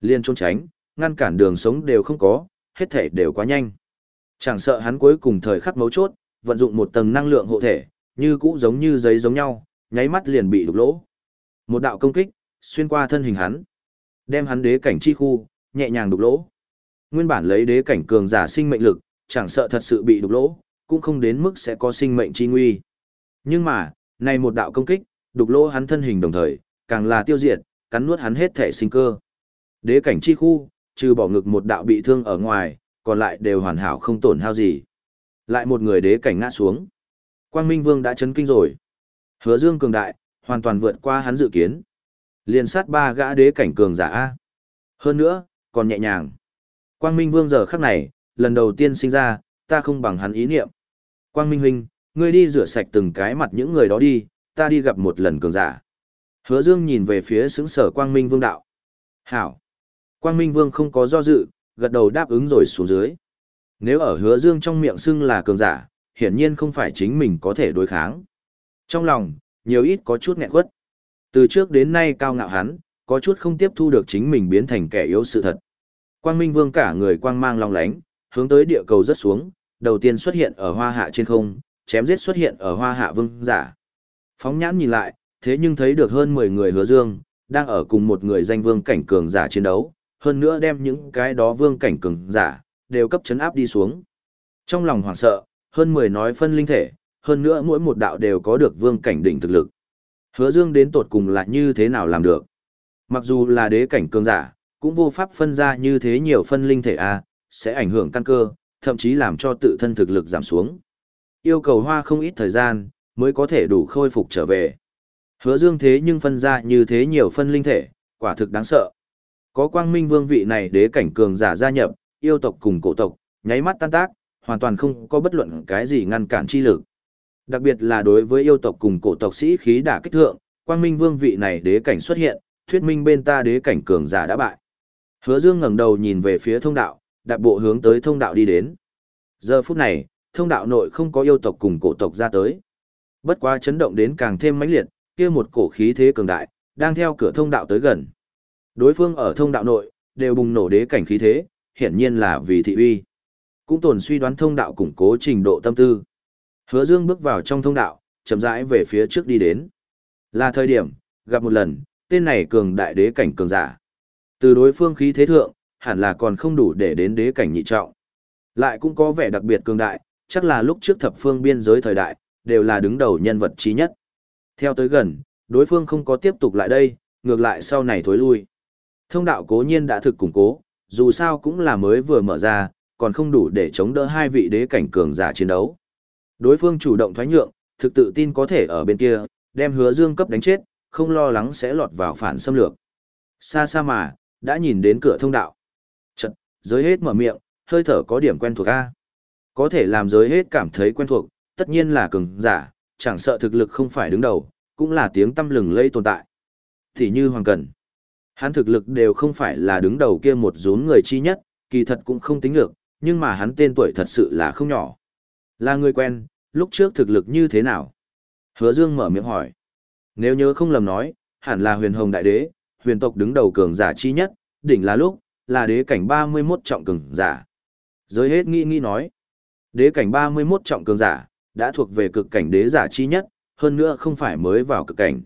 Speaker 1: Liên trốn tránh, ngăn cản đường sống đều không có, hết thể đều quá nhanh. Chẳng sợ hắn cuối cùng thời khắc mấu chốt, vận dụng một tầng năng lượng hộ thể, như cũ giống như giấy giống nhau, nháy mắt liền bị đục lỗ. Một đạo công kích, xuyên qua thân hình hắn, đem hắn đế cảnh chi khu, nhẹ nhàng đục lỗ. Nguyên bản lấy đế cảnh cường giả sinh mệnh lực, chẳng sợ thật sự bị đục lỗ, cũng không đến mức sẽ có sinh mệnh chi nguy. Nhưng mà, này một đạo công kích, đục lỗ hắn thân hình đồng thời, càng là tiêu diệt, cắn nuốt hắn hết thể sinh cơ. Đế cảnh chi khu, trừ bỏ ngực một đạo bị thương ở ngoài, còn lại đều hoàn hảo không tổn hao gì. Lại một người đế cảnh ngã xuống. Quang Minh Vương đã chấn kinh rồi. Hứa Dương cường đại, hoàn toàn vượt qua hắn dự kiến. Liên sát ba gã đế cảnh cường giả A. Hơn nữa, còn nhẹ nhàng. Quang Minh Vương giờ khắc này, lần đầu tiên sinh ra, ta không bằng hắn ý niệm. Quang Minh Huynh, ngươi đi rửa sạch từng cái mặt những người đó đi, ta đi gặp một lần cường giả. Hứa Dương nhìn về phía xứng sở Quang Minh Vương đạo. Hảo. Quang Minh Vương không có do dự, gật đầu đáp ứng rồi xuống dưới. Nếu ở Hứa Dương trong miệng xưng là cường giả, hiển nhiên không phải chính mình có thể đối kháng. Trong lòng, nhiều ít có chút nghẹn quất. Từ trước đến nay cao ngạo hắn, có chút không tiếp thu được chính mình biến thành kẻ yếu sự thật. Quang Minh Vương cả người quang mang long lánh, hướng tới địa cầu rất xuống, đầu tiên xuất hiện ở hoa hạ trên không, chém giết xuất hiện ở hoa hạ vương giả. Phóng nhãn nhìn lại, thế nhưng thấy được hơn 10 người hứa dương, đang ở cùng một người danh vương cảnh cường giả chiến đấu, hơn nữa đem những cái đó vương cảnh cường giả, đều cấp chấn áp đi xuống. Trong lòng hoảng sợ, hơn 10 nói phân linh thể, hơn nữa mỗi một đạo đều có được vương cảnh đỉnh thực lực. Hứa dương đến tột cùng là như thế nào làm được? Mặc dù là đế cảnh cường giả, cũng vô pháp phân ra như thế nhiều phân linh thể A, sẽ ảnh hưởng căn cơ, thậm chí làm cho tự thân thực lực giảm xuống. Yêu cầu hoa không ít thời gian, mới có thể đủ khôi phục trở về. Hứa dương thế nhưng phân ra như thế nhiều phân linh thể, quả thực đáng sợ. Có quang minh vương vị này đế cảnh cường giả gia nhập, yêu tộc cùng cổ tộc, nháy mắt tan tác, hoàn toàn không có bất luận cái gì ngăn cản chi lực. Đặc biệt là đối với yêu tộc cùng cổ tộc sĩ khí đả kích thượng, quang minh vương vị này đế cảnh xuất hiện, thuyết minh bên ta đế cảnh cường giả đã bại. Hứa Dương ngẩng đầu nhìn về phía thông đạo, đạp bộ hướng tới thông đạo đi đến. Giờ phút này, thông đạo nội không có yêu tộc cùng cổ tộc ra tới. Bất quá chấn động đến càng thêm mãnh liệt, kia một cổ khí thế cường đại, đang theo cửa thông đạo tới gần. Đối phương ở thông đạo nội, đều bùng nổ đế cảnh khí thế, hiển nhiên là vì thị uy. Cũng tồn suy đoán thông đạo củng cố trình độ tâm tư. Hứa Dương bước vào trong thông đạo, chậm rãi về phía trước đi đến. Là thời điểm, gặp một lần, tên này cường đại đế cảnh cường giả. Từ đối phương khí thế thượng, hẳn là còn không đủ để đến đế cảnh nhị trọng. Lại cũng có vẻ đặc biệt cường đại, chắc là lúc trước thập phương biên giới thời đại, đều là đứng đầu nhân vật trí nhất. Theo tới gần, đối phương không có tiếp tục lại đây, ngược lại sau này thối lui. Thông đạo cố nhiên đã thực củng cố, dù sao cũng là mới vừa mở ra, còn không đủ để chống đỡ hai vị đế cảnh cường giả chiến đấu. Đối phương chủ động thoái nhượng, thực tự tin có thể ở bên kia, đem hứa dương cấp đánh chết, không lo lắng sẽ lọt vào phản xâm lược. Xa xa mà, đã nhìn đến cửa thông đạo. Chật, giới hết mở miệng, hơi thở có điểm quen thuộc A. Có thể làm giới hết cảm thấy quen thuộc, tất nhiên là cường giả, chẳng sợ thực lực không phải đứng đầu, cũng là tiếng tâm lừng lây tồn tại. Thì như Hoàng Cần. Hắn thực lực đều không phải là đứng đầu kia một rốn người chi nhất, kỳ thật cũng không tính được, nhưng mà hắn tên tuổi thật sự là không nhỏ. Là người quen, lúc trước thực lực như thế nào? Hứa Dương mở miệng hỏi. Nếu nhớ không lầm nói, hẳn là huyền hồng đại đế, huyền tộc đứng đầu cường giả chi nhất, đỉnh là lúc, là đế cảnh 31 trọng cường giả. Giới hết nghĩ nghĩ nói. Đế cảnh 31 trọng cường giả, đã thuộc về cực cảnh đế giả chi nhất, hơn nữa không phải mới vào cực cảnh.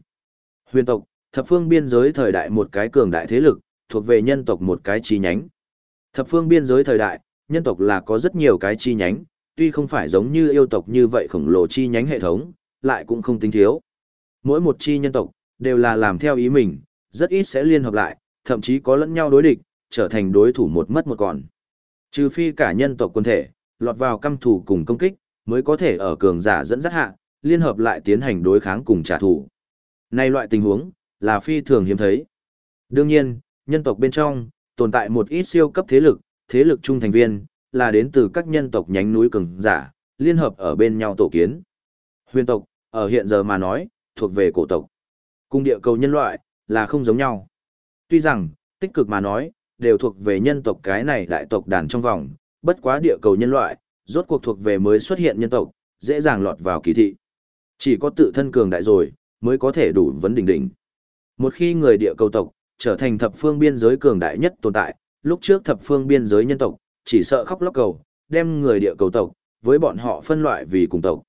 Speaker 1: Huyền tộc, thập phương biên giới thời đại một cái cường đại thế lực, thuộc về nhân tộc một cái chi nhánh. Thập phương biên giới thời đại, nhân tộc là có rất nhiều cái chi nhánh, tuy không phải giống như yêu tộc như vậy khổng lồ chi nhánh hệ thống, lại cũng không tính thiếu. Mỗi một chi nhân tộc, đều là làm theo ý mình, rất ít sẽ liên hợp lại, thậm chí có lẫn nhau đối địch, trở thành đối thủ một mất một còn. Trừ phi cả nhân tộc quân thể, lọt vào căm thủ cùng công kích, mới có thể ở cường giả dẫn dắt hạ, liên hợp lại tiến hành đối kháng cùng trả thù. Nay loại tình huống, là phi thường hiếm thấy. Đương nhiên, nhân tộc bên trong, tồn tại một ít siêu cấp thế lực, thế lực trung thành viên, là đến từ các nhân tộc nhánh núi cường giả, liên hợp ở bên nhau tổ kiến. Huyền tộc, ở hiện giờ mà nói, thuộc về cổ tộc. Cung địa cầu nhân loại, là không giống nhau. Tuy rằng, tích cực mà nói, đều thuộc về nhân tộc cái này đại tộc đàn trong vòng, bất quá địa cầu nhân loại, rốt cuộc thuộc về mới xuất hiện nhân tộc, dễ dàng lọt vào kỳ thị. Chỉ có tự thân cường đại rồi, mới có thể đủ vấn đỉnh đỉnh. Một khi người địa cầu tộc, trở thành thập phương biên giới cường đại nhất tồn tại, lúc trước thập phương biên giới nhân tộc, chỉ sợ khóc lóc cầu, đem người địa cầu tộc, với bọn họ phân loại vì cùng tộc.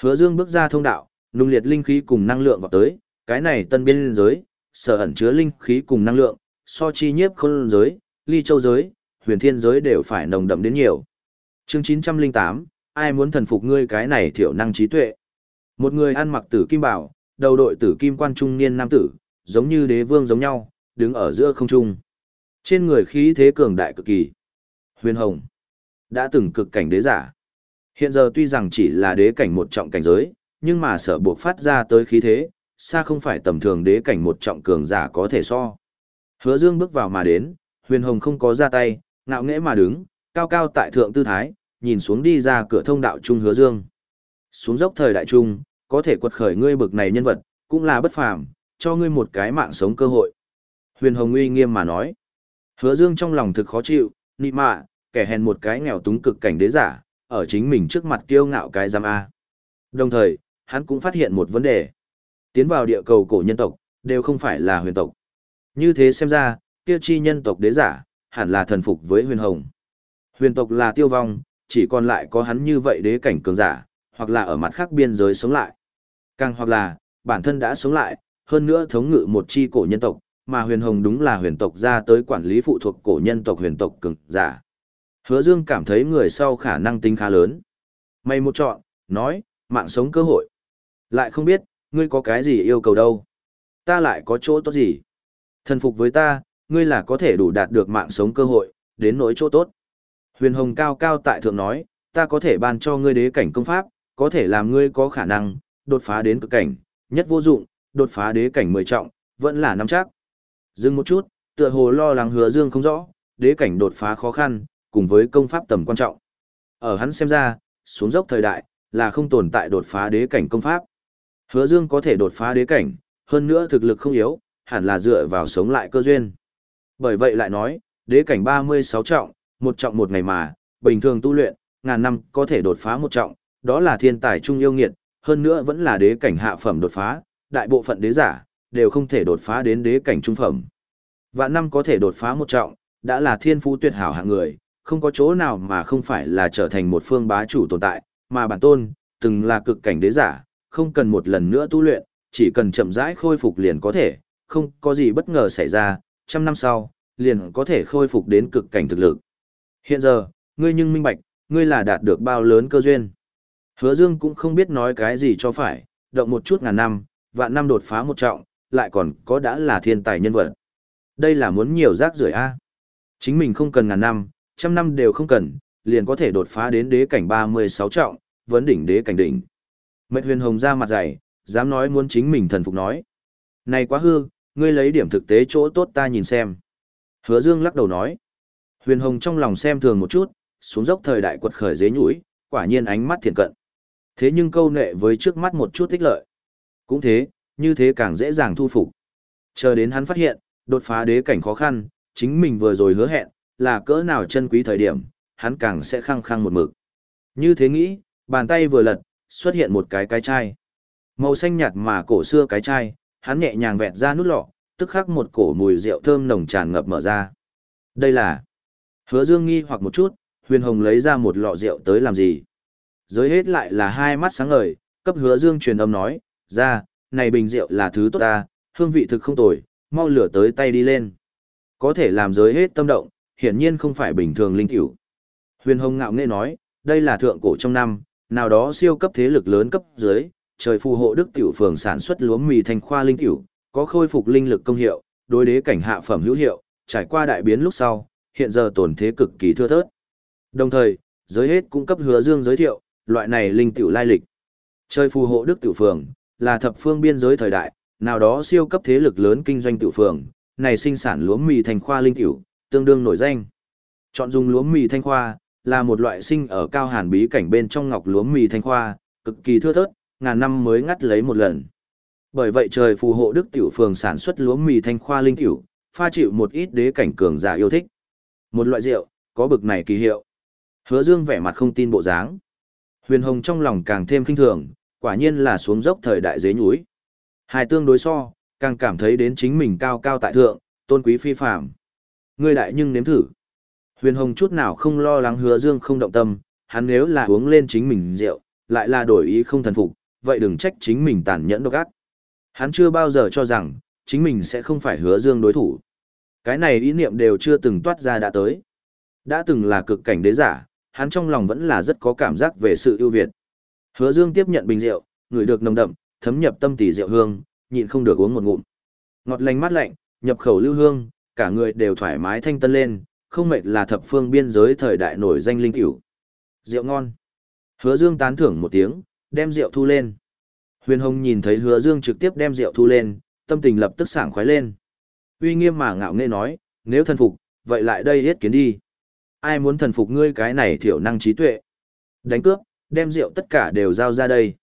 Speaker 1: Hứa Dương bước ra thông đạo, nung liệt linh khí cùng năng lượng vào tới, cái này tân biên giới, sở ẩn chứa linh khí cùng năng lượng, so chi nhiếp khôn giới, ly châu giới, huyền thiên giới đều phải nồng đậm đến nhiều. Chương 908, ai muốn thần phục ngươi cái này thiểu năng trí tuệ. Một người ăn mặc tử kim bảo, đầu đội tử kim quan trung niên nam tử, giống như đế vương giống nhau, đứng ở giữa không trung. Trên người khí thế cường đại cực kỳ. Huyền Hồng đã từng cực cảnh đế giả. Hiện giờ tuy rằng chỉ là đế cảnh một trọng cảnh giới, nhưng mà sở buộc phát ra tới khí thế, xa không phải tầm thường đế cảnh một trọng cường giả có thể so. Hứa Dương bước vào mà đến, Huyền Hồng không có ra tay, ngạo nghễ mà đứng, cao cao tại thượng tư thái, nhìn xuống đi ra cửa thông đạo trung Hứa Dương. Xuống dốc thời đại trung, có thể quật khởi ngươi bực này nhân vật, cũng là bất phàm, cho ngươi một cái mạng sống cơ hội. Huyền Hồng uy nghiêm mà nói. Hứa Dương trong lòng thực khó chịu, nị mạ, kẻ hèn một cái nghèo túng cực cảnh đế giả, ở chính mình trước mặt kiêu ngạo cái giam A. Đồng thời, hắn cũng phát hiện một vấn đề. Tiến vào địa cầu cổ nhân tộc, đều không phải là huyền tộc. Như thế xem ra, kia chi nhân tộc đế giả, hẳn là thần phục với huyền hồng. Huyền tộc là tiêu vong, chỉ còn lại có hắn như vậy đế cảnh cường giả, hoặc là ở mặt khác biên giới sống lại. Càng hoặc là, bản thân đã sống lại, hơn nữa thống ngự một chi cổ nhân tộc, mà huyền hồng đúng là huyền tộc ra tới quản lý phụ thuộc cổ nhân tộc huyền tộc cường giả. Hứa Dương cảm thấy người sau khả năng tính khá lớn. Mày một chọn, nói, mạng sống cơ hội. Lại không biết, ngươi có cái gì yêu cầu đâu. Ta lại có chỗ tốt gì. Thần phục với ta, ngươi là có thể đủ đạt được mạng sống cơ hội, đến nỗi chỗ tốt. Huyền Hồng cao cao tại thượng nói, ta có thể ban cho ngươi đế cảnh công pháp, có thể làm ngươi có khả năng, đột phá đến cực cảnh, nhất vô dụng, đột phá đế cảnh mười trọng, vẫn là nắm chắc. Dừng một chút, tựa hồ lo lắng hứa dương không rõ, đế cảnh đột phá khó khăn, cùng với công pháp tầm quan trọng. Ở hắn xem ra, xuống dốc thời đại, là không tồn tại đột phá đế cảnh công pháp. Hứa dương có thể đột phá đế cảnh, hơn nữa thực lực không yếu, hẳn là dựa vào sống lại cơ duyên. Bởi vậy lại nói, đế cảnh 36 trọng, một trọng một ngày mà, bình thường tu luyện, ngàn năm có thể đột phá một trọng, đó là thiên tài trung yêu nghiệt, hơn nữa vẫn là đế cảnh hạ phẩm đột phá, đại bộ phận đế giả, đều không thể đột phá đến đế cảnh trung phẩm. Vạn năm có thể đột phá một trọng, đã là thiên phú tuyệt hảo hạng người, không có chỗ nào mà không phải là trở thành một phương bá chủ tồn tại, mà bản tôn, từng là cực cảnh đế giả, không cần một lần nữa tu luyện, chỉ cần chậm rãi khôi phục liền có thể, không có gì bất ngờ xảy ra, trăm năm sau, liền có thể khôi phục đến cực cảnh thực lực. Hiện giờ, ngươi nhưng minh bạch, ngươi là đạt được bao lớn cơ duyên. Hứa Dương cũng không biết nói cái gì cho phải, động một chút ngàn năm, vạn năm đột phá một trọng, lại còn có đã là thiên tài nhân vật. Đây là muốn nhiều rác rưởi a. Chính mình không cần ngàn năm, trăm năm đều không cần, liền có thể đột phá đến đế cảnh 36 trọng, vấn đỉnh đế cảnh đỉnh. Mệt huyền hồng ra mặt dày, dám nói muốn chính mình thần phục nói. Này quá hư, ngươi lấy điểm thực tế chỗ tốt ta nhìn xem. Hứa Dương lắc đầu nói. Huyền hồng trong lòng xem thường một chút, xuống dốc thời đại quật khởi dế nhũi, quả nhiên ánh mắt thiện cận. Thế nhưng câu nệ với trước mắt một chút tích lợi. Cũng thế, như thế càng dễ dàng thu phục. Chờ đến hắn phát hiện, đột phá đế cảnh khó khăn, chính mình vừa rồi hứa hẹn, là cỡ nào chân quý thời điểm, hắn càng sẽ khăng khăng một mực. Như thế nghĩ, bàn tay vừa lật, xuất hiện một cái cái chai. Màu xanh nhạt mà cổ xưa cái chai, hắn nhẹ nhàng vẹt ra nút lọ, tức khắc một cổ mùi rượu thơm nồng tràn ngập mở ra. Đây là... Hứa Dương nghi hoặc một chút, Huyền Hồng lấy ra một lọ rượu tới làm gì? Giới hết lại là hai mắt sáng ngời, cấp Hứa Dương truyền âm nói, ra, này bình rượu là thứ tốt ta, hương vị thực không tồi, mau lửa tới tay đi lên. Có thể làm giới hết tâm động, hiển nhiên không phải bình thường linh tiểu. Huyền Hồng ngạo nghễ nói, đây là thượng cổ trong năm, nào đó siêu cấp thế lực lớn cấp dưới, trời phù hộ đức tiểu phường sản xuất lúa mì thành khoa linh tiểu, có khôi phục linh lực công hiệu, đối đế cảnh hạ phẩm hữu hiệu, trải qua đại biến lúc sau, hiện giờ tổn thế cực kỳ thưa thớt. Đồng thời, giới hết cũng cấp hứa dương giới thiệu, loại này linh tiểu lai lịch. Trời phù hộ đức tiểu phường, là thập phương biên giới thời đại, nào đó siêu cấp thế lực lớn kinh doanh tiểu phường, này sinh sản lúa mì thành khoa linh tiểu, tương đương nổi danh. Chọn dùng lúa mì thanh khoa, là một loại sinh ở cao hàn bí cảnh bên trong ngọc lúa mì thanh khoa, cực kỳ thưa thớt, ngàn năm mới ngắt lấy một lần. Bởi vậy trời phù hộ Đức tiểu phường sản xuất lúa mì thanh khoa linh tiểu, pha chịu một ít đế cảnh cường giả yêu thích. Một loại rượu, có bực này kỳ hiệu. Hứa Dương vẻ mặt không tin bộ dáng. Huyền Hồng trong lòng càng thêm kinh thường, quả nhiên là xuống dốc thời đại dế núi. Hai tương đối so, càng cảm thấy đến chính mình cao cao tại thượng, tôn quý phi phàm. Ngươi đại nhưng nếm thử. Huyền Hồng chút nào không lo lắng hứa dương không động tâm, hắn nếu là uống lên chính mình rượu, lại là đổi ý không thần phục, vậy đừng trách chính mình tàn nhẫn độc ác. Hắn chưa bao giờ cho rằng, chính mình sẽ không phải hứa dương đối thủ. Cái này ý niệm đều chưa từng toát ra đã tới. Đã từng là cực cảnh đế giả, hắn trong lòng vẫn là rất có cảm giác về sự ưu việt. Hứa dương tiếp nhận bình rượu, ngửi được nồng đậm, thấm nhập tâm tỷ rượu hương, nhịn không được uống một ngụm. Ngọt lành mát lạnh, nhập khẩu lưu hương, cả người đều thoải mái thanh tân lên, không mệt là thập phương biên giới thời đại nổi danh linh tiểu. Rượu ngon. Hứa Dương tán thưởng một tiếng, đem rượu thu lên. Huyền Hồng nhìn thấy Hứa Dương trực tiếp đem rượu thu lên, tâm tình lập tức sảng khoái lên. Uy nghiêm mà ngạo nghễ nói, nếu thần phục, vậy lại đây yết kiến đi. Ai muốn thần phục ngươi cái này thiểu năng trí tuệ. Đánh cướp, đem rượu tất cả đều giao ra đây.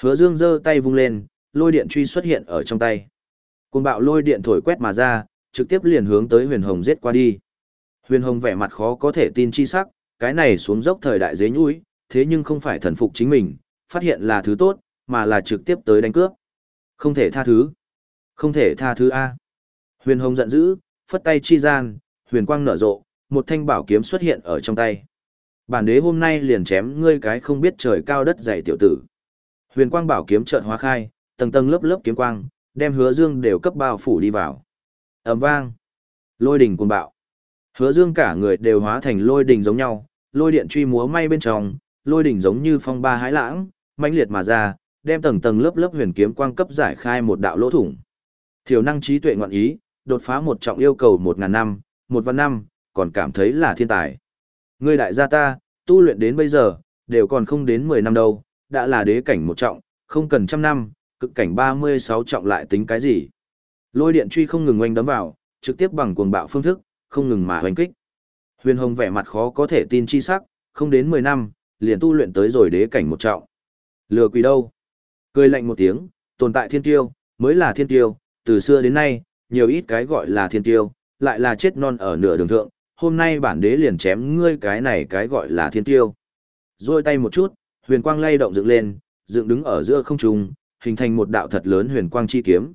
Speaker 1: Hứa Dương giơ tay vung lên, lôi điện truy xuất hiện ở trong tay. Côn bạo lôi điện thổi quét mà ra, trực tiếp liền hướng tới huyền hồng giết qua đi. Huyền hồng vẻ mặt khó có thể tin chi sắc, cái này xuống dốc thời đại dế nhũi, thế nhưng không phải thần phục chính mình, phát hiện là thứ tốt, mà là trực tiếp tới đánh cướp. Không thể tha thứ. Không thể tha thứ A. Huyền hồng giận dữ, phất tay chi gian, huyền quang nở rộ, một thanh bảo kiếm xuất hiện ở trong tay. Bản đế hôm nay liền chém ngươi cái không biết trời cao đất dày tiểu tử. Huyền quang bảo kiếm chợt hóa khai, tầng tầng lớp lớp kiếm quang, đem hứa dương đều cấp bao phủ đi vào ầm vang lôi đình cuồng bạo hứa dương cả người đều hóa thành lôi đình giống nhau lôi điện truy múa may bên trong lôi đỉnh giống như phong ba hái lãng mãnh liệt mà ra đem tầng tầng lớp lớp huyền kiếm quang cấp giải khai một đạo lỗ thủng thiểu năng trí tuệ ngoạn ý đột phá một trọng yêu cầu một ngàn năm một vạn năm còn cảm thấy là thiên tài ngươi đại gia ta tu luyện đến bây giờ đều còn không đến mười năm đâu đã là đế cảnh một trọng không cần trăm năm cực cảnh ba mươi sáu trọng lại tính cái gì Lôi điện truy không ngừng oanh đấm vào, trực tiếp bằng cuồng bạo phương thức, không ngừng mà oanh kích. Huyền Hồng vẻ mặt khó có thể tin chi sắc, không đến 10 năm, liền tu luyện tới rồi đế cảnh một trọng. Lừa quỷ đâu? Cười lạnh một tiếng, tồn tại thiên tiêu, mới là thiên tiêu, từ xưa đến nay, nhiều ít cái gọi là thiên tiêu, lại là chết non ở nửa đường thượng, hôm nay bản đế liền chém ngươi cái này cái gọi là thiên tiêu. Rồi tay một chút, huyền quang lay động dựng lên, dựng đứng ở giữa không trung, hình thành một đạo thật lớn huyền quang chi kiếm,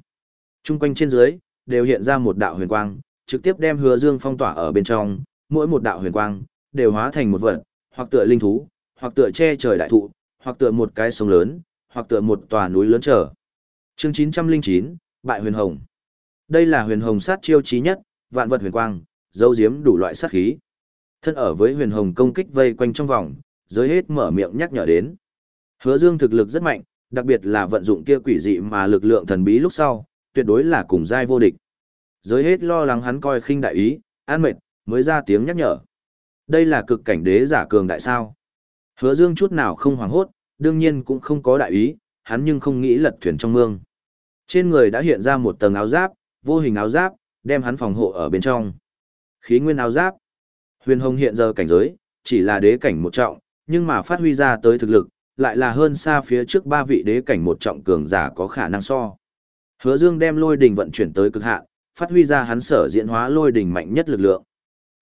Speaker 1: Trung quanh trên dưới, đều hiện ra một đạo huyền quang, trực tiếp đem hứa dương phong tỏa ở bên trong, mỗi một đạo huyền quang, đều hóa thành một vật, hoặc tựa linh thú, hoặc tựa che trời đại thụ, hoặc tựa một cái sông lớn, hoặc tựa một tòa núi lớn trở. Chương 909, Bại huyền hồng. Đây là huyền hồng sát chiêu chí nhất, vạn vật huyền quang, dấu diếm đủ loại sát khí. Thân ở với huyền hồng công kích vây quanh trong vòng, giới hết mở miệng nhắc nhở đến. Hứa Dương thực lực rất mạnh, đặc biệt là vận dụng kia quỷ dị mà lực lượng thần bí lúc sau, tuyệt đối là cùng giai vô địch. Giới hết lo lắng hắn coi khinh đại ý, an mệt, mới ra tiếng nhắc nhở. Đây là cực cảnh đế giả cường đại sao. Hứa dương chút nào không hoảng hốt, đương nhiên cũng không có đại ý, hắn nhưng không nghĩ lật thuyền trong mương. Trên người đã hiện ra một tầng áo giáp, vô hình áo giáp, đem hắn phòng hộ ở bên trong. Khí nguyên áo giáp. Huyền hồng hiện giờ cảnh giới, chỉ là đế cảnh một trọng, nhưng mà phát huy ra tới thực lực, lại là hơn xa phía trước ba vị đế cảnh một trọng cường giả có khả năng so. Hứa Dương đem lôi đỉnh vận chuyển tới cực hạn, phát huy ra hắn sở diễn hóa lôi đỉnh mạnh nhất lực lượng.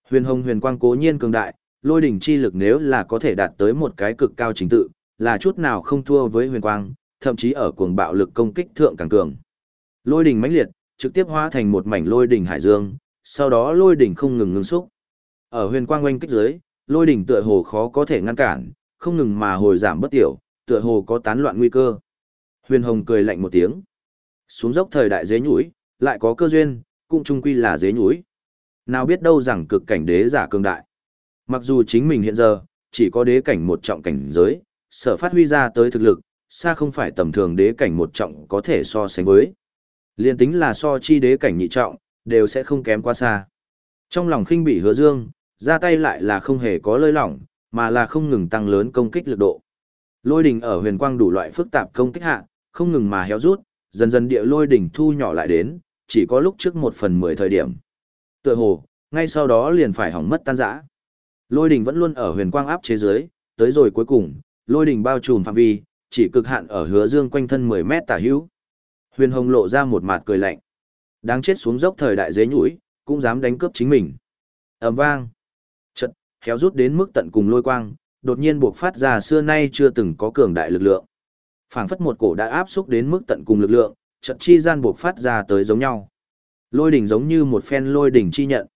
Speaker 1: Huyền Hồng Huyền Quang cố nhiên cường đại, lôi đỉnh chi lực nếu là có thể đạt tới một cái cực cao chính tự, là chút nào không thua với Huyền Quang, thậm chí ở cuồng bạo lực công kích thượng càng cường. Lôi đỉnh mãnh liệt, trực tiếp hóa thành một mảnh lôi đỉnh hải dương, sau đó lôi đỉnh không ngừng ngưng xúc. Ở huyền quang quanh kích dưới, lôi đỉnh tựa hồ khó có thể ngăn cản, không ngừng mà hồi giảm bất tiểu, tựa hồ có tán loạn nguy cơ. Huyền Hồng cười lạnh một tiếng. Xuống dốc thời đại dế nhũi, lại có cơ duyên, cũng chung quy là dế nhũi. Nào biết đâu rằng cực cảnh đế giả cường đại. Mặc dù chính mình hiện giờ, chỉ có đế cảnh một trọng cảnh giới, sở phát huy ra tới thực lực, xa không phải tầm thường đế cảnh một trọng có thể so sánh với. Liên tính là so chi đế cảnh nhị trọng, đều sẽ không kém quá xa. Trong lòng khinh bị hứa dương, ra tay lại là không hề có lơi lỏng, mà là không ngừng tăng lớn công kích lực độ. Lôi đỉnh ở huyền quang đủ loại phức tạp công kích hạ, không ngừng mà héo rút, dần dần địa lôi đỉnh thu nhỏ lại đến, chỉ có lúc trước một phần mười thời điểm. Tựa hồ, ngay sau đó liền phải hỏng mất tan rã. Lôi đỉnh vẫn luôn ở huyền quang áp chế dưới, tới rồi cuối cùng, lôi đỉnh bao trùm phạm vi, chỉ cực hạn ở hứa dương quanh thân 10 mét tả hữu. Huyền Hồng lộ ra một mặt cười lạnh. Đáng chết xuống dốc thời đại dế nhũi, cũng dám đánh cướp chính mình. ầm vang. Chật, khéo rút đến mức tận cùng lôi quang, đột nhiên buộc phát ra xưa nay chưa từng có cường đại lực lượng. phảng phất một cổ đã áp xúc đến mức tận cùng lực lượng, trận chi gian buộc phát ra tới giống nhau. Lôi đỉnh giống như một phen lôi đỉnh chi nhận.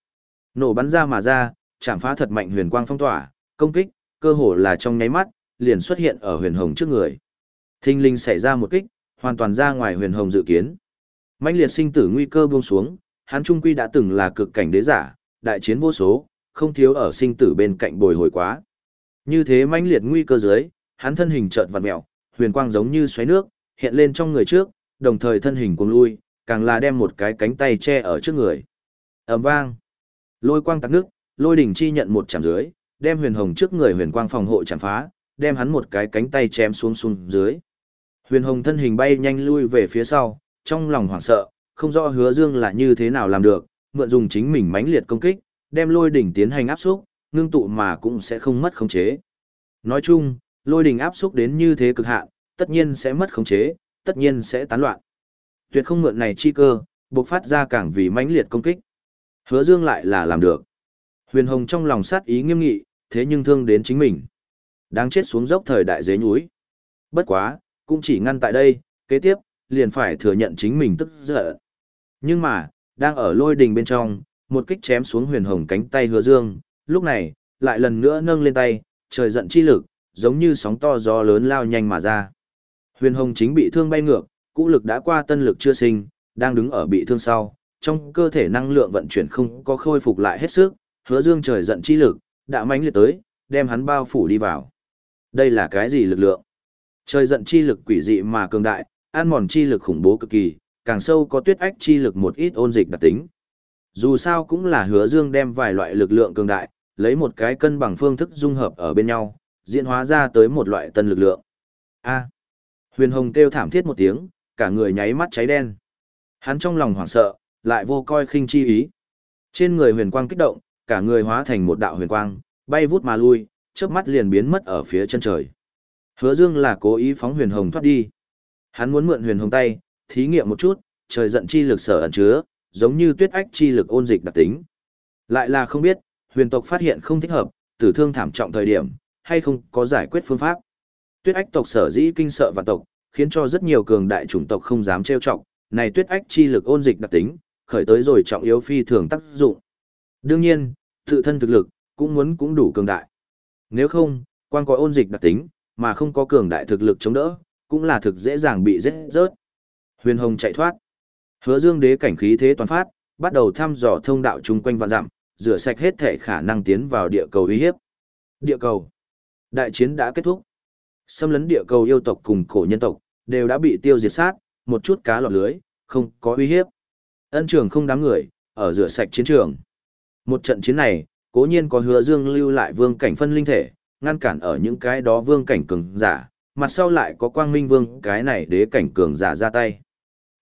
Speaker 1: Nổ bắn ra mà ra, chạm phá thật mạnh huyền quang phong tỏa, công kích, cơ hồ là trong nháy mắt, liền xuất hiện ở huyền hồng trước người. Thinh linh xảy ra một kích, hoàn toàn ra ngoài huyền hồng dự kiến. mãnh liệt sinh tử nguy cơ buông xuống, hắn trung quy đã từng là cực cảnh đế giả, đại chiến vô số, không thiếu ở sinh tử bên cạnh bồi hồi quá. Như thế mãnh liệt nguy cơ dưới, hắn thân hình chợt vặn mèo, huyền quang giống như xoáy nước, hiện lên trong người trước, đồng thời thân hình cuồng lui, càng là đem một cái cánh tay che ở trước người. Ầm vang, lôi quang tắc nước, lôi đỉnh chi nhận một chạm dưới, đem huyền hồng trước người huyền quang phòng hộ chạm phá, đem hắn một cái cánh tay chém xuống xuống dưới. Huyền hồng thân hình bay nhanh lui về phía sau, trong lòng hoảng sợ, không rõ hứa dương là như thế nào làm được, mượn dùng chính mình mãnh liệt công kích, đem lôi đỉnh tiến hành áp xúc, ngưng tụ mà cũng sẽ không mất khống chế. Nói chung, lôi đỉnh áp xúc đến như thế cực hạn, tất nhiên sẽ mất khống chế, tất nhiên sẽ tán loạn. Tuyệt không mượn này chi cơ, bộc phát ra càng vì mãnh liệt công kích. Hứa Dương lại là làm được. Huyền Hồng trong lòng sát ý nghiêm nghị, thế nhưng thương đến chính mình. Đáng chết xuống dốc thời đại dế núi. Bất quá, cũng chỉ ngăn tại đây, kế tiếp, liền phải thừa nhận chính mình tức giận. Nhưng mà, đang ở lôi đình bên trong, một kích chém xuống huyền hồng cánh tay hứa dương, lúc này, lại lần nữa nâng lên tay, trời giận chi lực, giống như sóng to gió lớn lao nhanh mà ra. Huyền hồng chính bị thương bay ngược, cũ lực đã qua tân lực chưa sinh, đang đứng ở bị thương sau, trong cơ thể năng lượng vận chuyển không có khôi phục lại hết sức, hứa dương trời giận chi lực, đã mãnh liệt tới, đem hắn bao phủ đi vào. Đây là cái gì lực lượng? Trời giận chi lực quỷ dị mà cường đại, an mòn chi lực khủng bố cực kỳ, càng sâu có tuyết ách chi lực một ít ôn dịch đặc tính. Dù sao cũng là hứa dương đem vài loại lực lượng cường đại, lấy một cái cân bằng phương thức dung hợp ở bên nhau, diễn hóa ra tới một loại tân lực lượng. A. Huyền Hồng kêu thảm thiết một tiếng, cả người nháy mắt cháy đen. Hắn trong lòng hoảng sợ, lại vô coi khinh chi ý. Trên người huyền quang kích động, cả người hóa thành một đạo huyền quang, bay vút mà lui, chớp mắt liền biến mất ở phía chân trời. Hứa Dương là cố ý phóng huyền hồng thoát đi. Hắn muốn mượn huyền hồng tay, thí nghiệm một chút, trời giận chi lực sở ẩn chứa, giống như tuyết ách chi lực ôn dịch đặc tính. Lại là không biết, huyền tộc phát hiện không thích hợp, tử thương thảm trọng thời điểm, hay không có giải quyết phương pháp. Tuyết ách tộc sở dĩ kinh sợ và tộc, khiến cho rất nhiều cường đại chủng tộc không dám trêu chọc, này tuyết ách chi lực ôn dịch đặc tính, khởi tới rồi trọng yếu phi thường tác dụng. Đương nhiên, tự thân thực lực, cũng muốn cũng đủ cường đại. Nếu không, quan có ôn dịch đặc tính, mà không có cường đại thực lực chống đỡ, cũng là thực dễ dàng bị giết rớt. Huyền Hồng chạy thoát. Hứa Dương đế cảnh khí thế toàn phát, bắt đầu thăm dò thông đạo chung quanh vạn dặm, rửa sạch hết thể khả năng tiến vào địa cầu uy hiếp. Địa cầu. Đại chiến đã kết thúc. Xâm lấn địa cầu yêu tộc cùng cổ nhân tộc, đều đã bị tiêu diệt sát, một chút cá lọt lưới, không có uy hiếp. Ân trường không đám người, ở rửa sạch chiến trường. Một trận chiến này, cố nhiên có hứa dương lưu lại vương cảnh phân linh thể, ngăn cản ở những cái đó vương cảnh cường giả, mặt sau lại có quang minh vương cái này đế cảnh cường giả ra tay.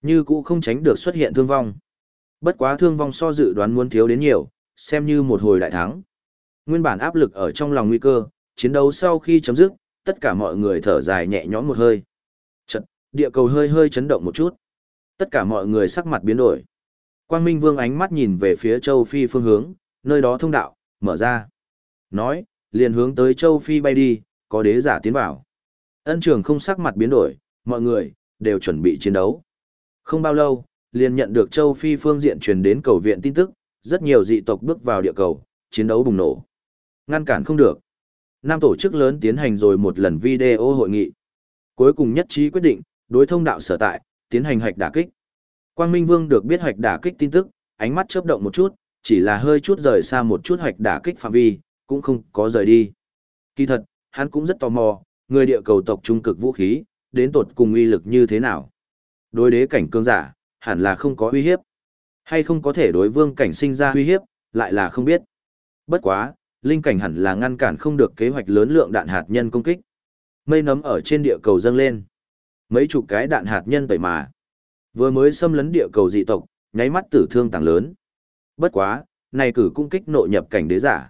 Speaker 1: Như cũ không tránh được xuất hiện thương vong. Bất quá thương vong so dự đoán muốn thiếu đến nhiều, xem như một hồi đại thắng. Nguyên bản áp lực ở trong lòng nguy cơ, chiến đấu sau khi chấm dứt, tất cả mọi người thở dài nhẹ nhõm một hơi. Chật, địa cầu hơi hơi chấn động một chút. Tất cả mọi người sắc mặt biến đổi. Quang Minh Vương ánh mắt nhìn về phía châu Phi phương hướng, nơi đó thông đạo, mở ra. Nói, liền hướng tới châu Phi bay đi, có đế giả tiến vào. Ân trường không sắc mặt biến đổi, mọi người, đều chuẩn bị chiến đấu. Không bao lâu, liền nhận được châu Phi phương diện truyền đến cầu viện tin tức, rất nhiều dị tộc bước vào địa cầu, chiến đấu bùng nổ. Ngăn cản không được. Năm tổ chức lớn tiến hành rồi một lần video hội nghị. Cuối cùng nhất trí quyết định, đối thông đạo sở tại, tiến hành hạch đả kích. Quang Minh Vương được biết hạch đả kích tin tức, ánh mắt chớp động một chút, chỉ là hơi chút rời xa một chút hạch đả kích phạm vi, cũng không có rời đi. Kỳ thật, hắn cũng rất tò mò, người địa cầu tộc trung cực vũ khí, đến tột cùng uy lực như thế nào. Đối đế cảnh cương giả, hẳn là không có uy hiếp. Hay không có thể đối vương cảnh sinh ra uy hiếp, lại là không biết. Bất quá, linh cảnh hẳn là ngăn cản không được kế hoạch lớn lượng đạn hạt nhân công kích. Mây nấm ở trên địa cầu dâng lên. Mấy chục cái đạn hạt nhân tẩy mà. Vừa mới xâm lấn địa cầu dị tộc, nháy mắt tử thương tăng lớn. Bất quá, này cử cung kích nội nhập cảnh đế giả.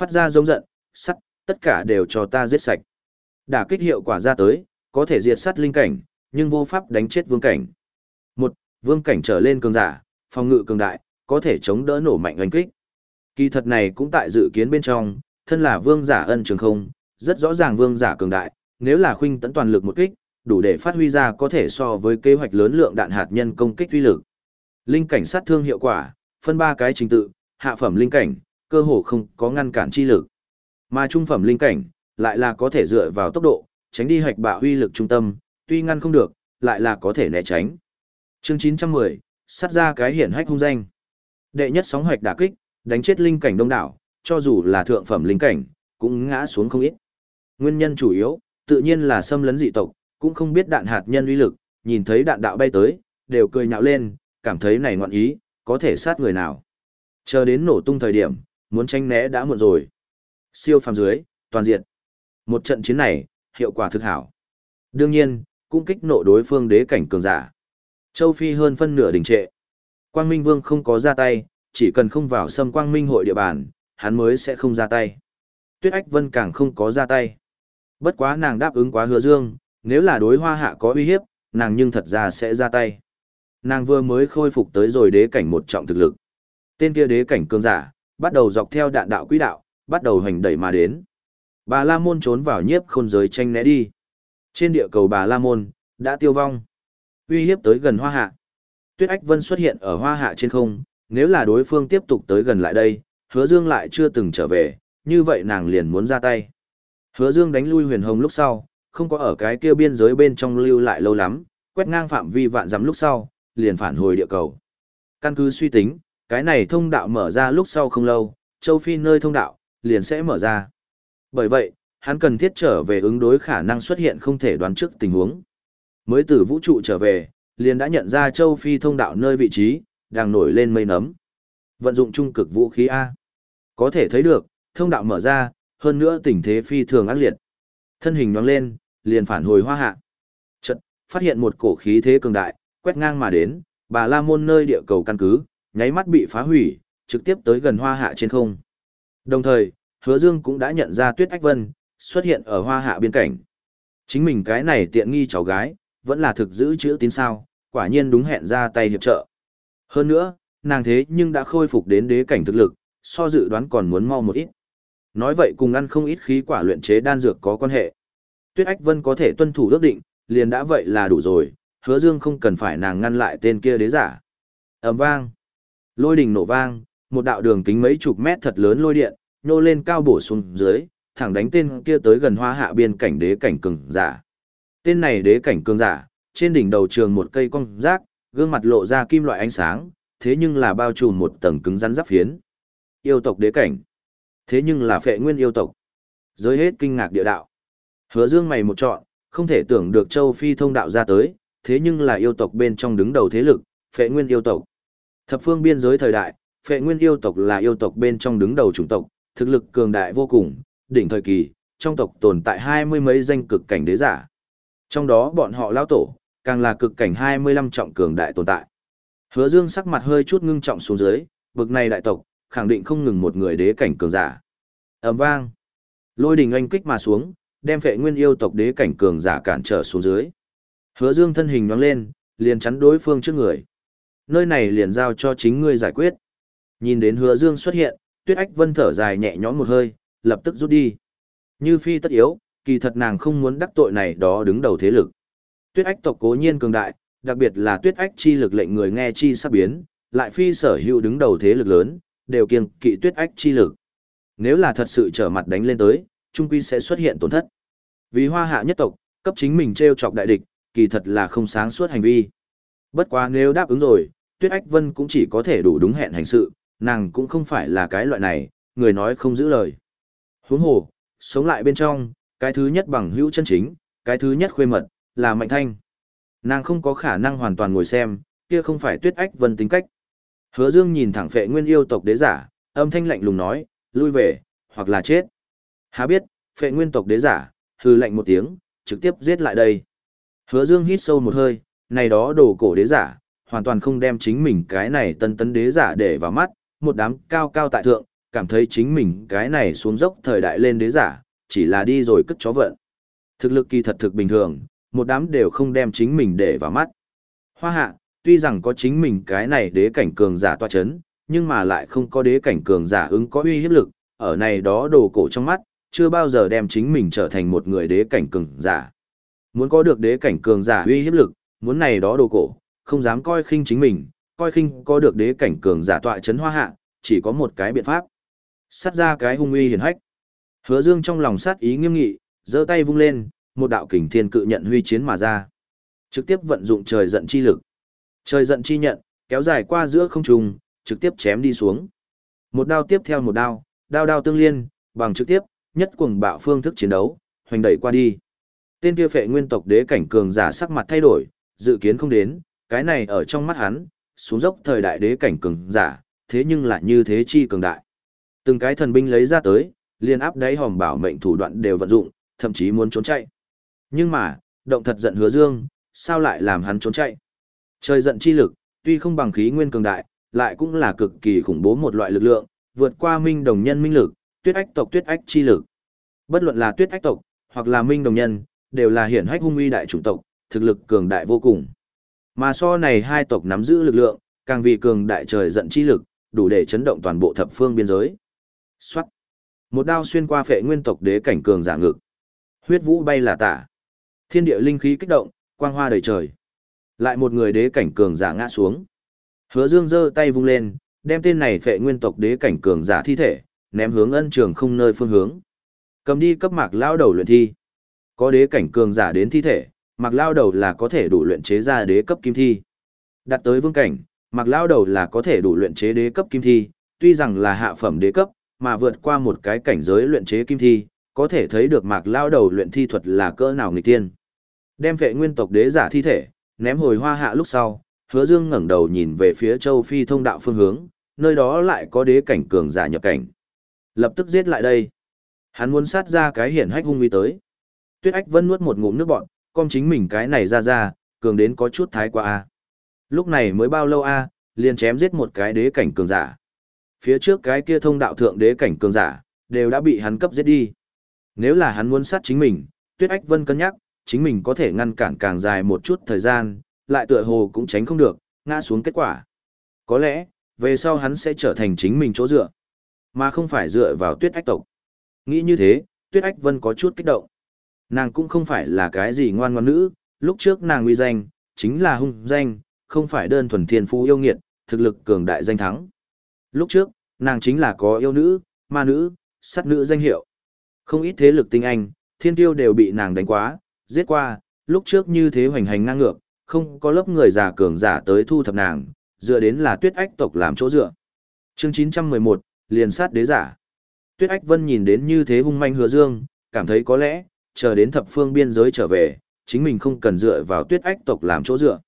Speaker 1: Phát ra giống giận, sắt, tất cả đều cho ta giết sạch. Đả kích hiệu quả ra tới, có thể diệt sát linh cảnh, nhưng vô pháp đánh chết vương cảnh. Một, vương cảnh trở lên cường giả, phòng ngự cường đại, có thể chống đỡ nổ mạnh oanh kích. Kỳ thật này cũng tại dự kiến bên trong, thân là vương giả ân trường không, rất rõ ràng vương giả cường đại, nếu là khuynh tấn toàn lực một kích, đủ để phát huy ra có thể so với kế hoạch lớn lượng đạn hạt nhân công kích uy lực. Linh cảnh sát thương hiệu quả, phân ba cái trình tự, hạ phẩm linh cảnh, cơ hồ không có ngăn cản chi lực. Mà trung phẩm linh cảnh, lại là có thể dựa vào tốc độ, tránh đi hạch bạo huy lực trung tâm, tuy ngăn không được, lại là có thể né tránh. Chương 910, sát ra cái hiển hách hung danh. Đệ nhất sóng hoạch đả kích, đánh chết linh cảnh đông đảo, cho dù là thượng phẩm linh cảnh, cũng ngã xuống không ít. Nguyên nhân chủ yếu, tự nhiên là xâm lấn dị tộc, cũng không biết đạn hạt nhân uy lực, nhìn thấy đạn đạo bay tới, đều cười nhạo lên, cảm thấy này ngoạn ý, có thể sát người nào. Chờ đến nổ tung thời điểm, muốn tranh né đã muộn rồi. Siêu phàm dưới, toàn diện. Một trận chiến này, hiệu quả thực hảo. Đương nhiên, cũng kích nộ đối phương đế cảnh cường giả. Châu Phi hơn phân nửa đình trệ. Quang Minh Vương không có ra tay, chỉ cần không vào xâm Quang Minh hội địa bàn, hắn mới sẽ không ra tay. Tuyết Ách Vân càng không có ra tay. Bất quá nàng đáp ứng quá hứa dương, nếu là đối hoa hạ có uy hiếp, nàng nhưng thật ra sẽ ra tay. Nàng vừa mới khôi phục tới rồi đế cảnh một trọng thực lực. Tên kia đế cảnh cường giả, bắt đầu dọc theo đạn đạo quỹ đạo, bắt đầu hành đẩy mà đến. Bà La Môn trốn vào nhiếp khôn giới tranh né đi. Trên địa cầu bà La Môn, đã tiêu vong. Uy hiếp tới gần hoa hạ. Tuyết Ách Vân xuất hiện ở hoa hạ trên không, nếu là đối phương tiếp tục tới gần lại đây, hứa dương lại chưa từng trở về, như vậy nàng liền muốn ra tay. Hứa dương đánh lui huyền hồng lúc sau, không có ở cái kia biên giới bên trong lưu lại lâu lắm, quét ngang phạm vi vạn dặm lúc sau, liền phản hồi địa cầu. Căn cứ suy tính, cái này thông đạo mở ra lúc sau không lâu, châu Phi nơi thông đạo, liền sẽ mở ra. Bởi vậy, hắn cần thiết trở về ứng đối khả năng xuất hiện không thể đoán trước tình huống. Mới từ vũ trụ trở về, liền đã nhận ra châu Phi thông đạo nơi vị trí, đang nổi lên mây nấm. Vận dụng trung cực vũ khí A. Có thể thấy được, thông đạo mở ra, hơn nữa tình thế phi thường ác liệt. Thân hình nhoáng lên, liền phản hồi hoa hạ. Chật, phát hiện một cổ khí thế cường đại, quét ngang mà đến, bà La Môn nơi địa cầu căn cứ, nháy mắt bị phá hủy, trực tiếp tới gần hoa hạ trên không. Đồng thời, hứa dương cũng đã nhận ra tuyết ách vân, xuất hiện ở hoa hạ biên cảnh. Chính mình cái này tiện nghi cháu gái, vẫn là thực giữ chữ tín sao, quả nhiên đúng hẹn ra tay hiệp trợ. Hơn nữa, nàng thế nhưng đã khôi phục đến đế cảnh thực lực, so dự đoán còn muốn mau một ít. Nói vậy cùng ăn không ít khí quả luyện chế đan dược có quan hệ. Tuyết Ách Vân có thể tuân thủ ước định, liền đã vậy là đủ rồi, hứa dương không cần phải nàng ngăn lại tên kia đế giả. ầm vang. Lôi đình nổ vang, một đạo đường kính mấy chục mét thật lớn lôi điện, nhô lên cao bổ xuống dưới, thẳng đánh tên kia tới gần hoa hạ biên cảnh đế cảnh cường giả. Tên này đế cảnh cường giả, trên đỉnh đầu trường một cây cong rác, gương mặt lộ ra kim loại ánh sáng, thế nhưng là bao trùm một tầng cứng rắn giáp phiến. Yêu tộc đế cảnh. Thế nhưng là phệ nguyên yêu tộc. Giới hết kinh ngạc địa đạo. Hứa dương mày một chọn, không thể tưởng được châu phi thông đạo ra tới, thế nhưng là yêu tộc bên trong đứng đầu thế lực, phệ nguyên yêu tộc. Thập phương biên giới thời đại, phệ nguyên yêu tộc là yêu tộc bên trong đứng đầu chủng tộc, thực lực cường đại vô cùng, đỉnh thời kỳ, trong tộc tồn tại hai mươi mấy danh cực cảnh đế giả. Trong đó bọn họ lao tổ, càng là cực cảnh hai mươi lăm trọng cường đại tồn tại. Hứa Dương sắc mặt hơi chút ngưng trọng xuống dưới, bực này đại tộc, khẳng định không ngừng một người đế cảnh cường giả. Ầm vang, lôi đình anh kích mà xuống, đem phệ nguyên yêu tộc đế cảnh cường giả cản trở xuống dưới. Hứa Dương thân hình nhoáng lên, liền chắn đối phương trước người. Nơi này liền giao cho chính ngươi giải quyết. Nhìn đến Hứa Dương xuất hiện, Tuyết Ách Vân thở dài nhẹ nhõm một hơi, lập tức rút đi. Như phi tất yếu, kỳ thật nàng không muốn đắc tội này đó đứng đầu thế lực. Tuyết ách tộc cố nhiên cường đại, đặc biệt là tuyết ách chi lực lệnh người nghe chi sắp biến, lại phi sở hữu đứng đầu thế lực lớn, đều kiêng kỵ tuyết ách chi lực. Nếu là thật sự trở mặt đánh lên tới, trung quy sẽ xuất hiện tổn thất. Vì hoa hạ nhất tộc, cấp chính mình treo chọc đại địch, kỳ thật là không sáng suốt hành vi. Bất quá nếu đáp ứng rồi, Tuyết Ách Vân cũng chỉ có thể đủ đúng hẹn hành sự, nàng cũng không phải là cái loại này, người nói không giữ lời. Huống hồ, sống lại bên trong, cái thứ nhất bằng hữu chân chính, cái thứ nhất khuê mật, là Mạnh Thanh. Nàng không có khả năng hoàn toàn ngồi xem, kia không phải Tuyết Ách Vân tính cách. Hứa Dương nhìn thẳng phệ nguyên yêu tộc đế giả, âm thanh lạnh lùng nói, lui về, hoặc là chết. Há biết, phệ nguyên tộc đế giả, hư lạnh một tiếng, trực tiếp giết lại đây. Hứa Dương hít sâu một hơi, này đó đồ cổ đế giả, hoàn toàn không đem chính mình cái này tân tấn đế giả để vào mắt, một đám cao cao tại thượng, cảm thấy chính mình cái này xuống dốc thời đại lên đế giả, chỉ là đi rồi cất chó vận. Thực lực kỳ thật thực bình thường, một đám đều không đem chính mình để vào mắt. Hoa hạ, tuy rằng có chính mình cái này đế cảnh cường giả toa chấn, nhưng mà lại không có đế cảnh cường giả ứng có uy hiếp lực, ở này đó đồ cổ trong mắt, chưa bao giờ đem chính mình trở thành một người đế cảnh cường giả. Muốn có được đế cảnh cường giả uy hiếp lực, muốn này đó đồ cổ, không dám coi khinh chính mình, coi khinh có được đế cảnh cường giả tọa chấn hoa hạ, chỉ có một cái biện pháp. Sát ra cái hung uy hiển hách. Hứa Dương trong lòng sát ý nghiêm nghị, giơ tay vung lên, một đạo kình thiên cự nhận huy chiến mà ra. Trực tiếp vận dụng trời giận chi lực. Trời giận chi nhận, kéo dài qua giữa không trung, trực tiếp chém đi xuống. Một đao tiếp theo một đao, đao đao tương liên, bằng trực tiếp, nhất cuồng bạo phương thức chiến đấu, hoành đẩy qua đi. Tên kia phệ nguyên tộc đế cảnh cường giả sắc mặt thay đổi, dự kiến không đến, cái này ở trong mắt hắn, xuống dốc thời đại đế cảnh cường giả, thế nhưng lại như thế chi cường đại. Từng cái thần binh lấy ra tới, liên áp đáy hòm bảo mệnh thủ đoạn đều vận dụng, thậm chí muốn trốn chạy. Nhưng mà, động thật giận hứa dương, sao lại làm hắn trốn chạy? Trời giận chi lực, tuy không bằng khí nguyên cường đại, lại cũng là cực kỳ khủng bố một loại lực lượng, vượt qua minh đồng nhân minh lực, tuyết ách tộc tuyết ách chi lực. Bất luận là tuyết ách tộc, hoặc là minh đồng nhân, đều là hiển hách hung uy đại chủng tộc, thực lực cường đại vô cùng. Mà so này hai tộc nắm giữ lực lượng, càng vì cường đại trời giận chi lực, đủ để chấn động toàn bộ thập phương biên giới. Xoát. Một đao xuyên qua phệ nguyên tộc đế cảnh cường giả ngực. Huyết vũ bay là tả. Thiên địa linh khí kích động, quang hoa đầy trời. Lại một người đế cảnh cường giả ngã xuống. Hứa Dương giơ tay vung lên, đem tên này phệ nguyên tộc đế cảnh cường giả thi thể, ném hướng ân trường không nơi phương hướng. Cầm đi cấp mạc lão đầu luyện thi. Có đế cảnh cường giả đến thi thể, mạc lao đầu là có thể đủ luyện chế ra đế cấp kim thi. Đặt tới vương cảnh, mạc lao đầu là có thể đủ luyện chế đế cấp kim thi, tuy rằng là hạ phẩm đế cấp, mà vượt qua một cái cảnh giới luyện chế kim thi, có thể thấy được mạc lao đầu luyện thi thuật là cỡ nào nghịch tiên. Đem vệ nguyên tộc đế giả thi thể, ném hồi hoa hạ lúc sau, hứa dương ngẩng đầu nhìn về phía châu phi thông đạo phương hướng, nơi đó lại có đế cảnh cường giả nhập cảnh. Lập tức giết lại đây. Hắn muốn sát ra cái hiển hách hung uy tới. Tuyết Ách Vân nuốt một ngụm nước bọt, con chính mình cái này ra ra, cường đến có chút thái quá a. Lúc này mới bao lâu a, liền chém giết một cái đế cảnh cường giả. Phía trước cái kia thông đạo thượng đế cảnh cường giả, đều đã bị hắn cấp giết đi. Nếu là hắn muốn sát chính mình, Tuyết Ách Vân cân nhắc, chính mình có thể ngăn cản càng dài một chút thời gian, lại tựa hồ cũng tránh không được, ngã xuống kết quả. Có lẽ, về sau hắn sẽ trở thành chính mình chỗ dựa, mà không phải dựa vào Tuyết Ách tộc. Nghĩ như thế, Tuyết Ách Vân có chút kích động. Nàng cũng không phải là cái gì ngoan ngoan nữ, lúc trước nàng uy danh, chính là hung danh, không phải đơn thuần thiên phú yêu nghiệt, thực lực cường đại danh thắng. Lúc trước, nàng chính là có yêu nữ, ma nữ, sát nữ danh hiệu. Không ít thế lực tinh anh, thiên tiêu đều bị nàng đánh quá, giết qua, lúc trước như thế hoành hành ngang ngược, không có lớp người già cường giả tới thu thập nàng, dựa đến là tuyết ách tộc làm chỗ dựa. Chương 911, liền sát đế giả. Tuyết ách vân nhìn đến như thế hung manh hứa dương, cảm thấy có lẽ, chờ đến thập phương biên giới trở về, chính mình không cần dựa vào tuyết ách tộc làm chỗ dựa.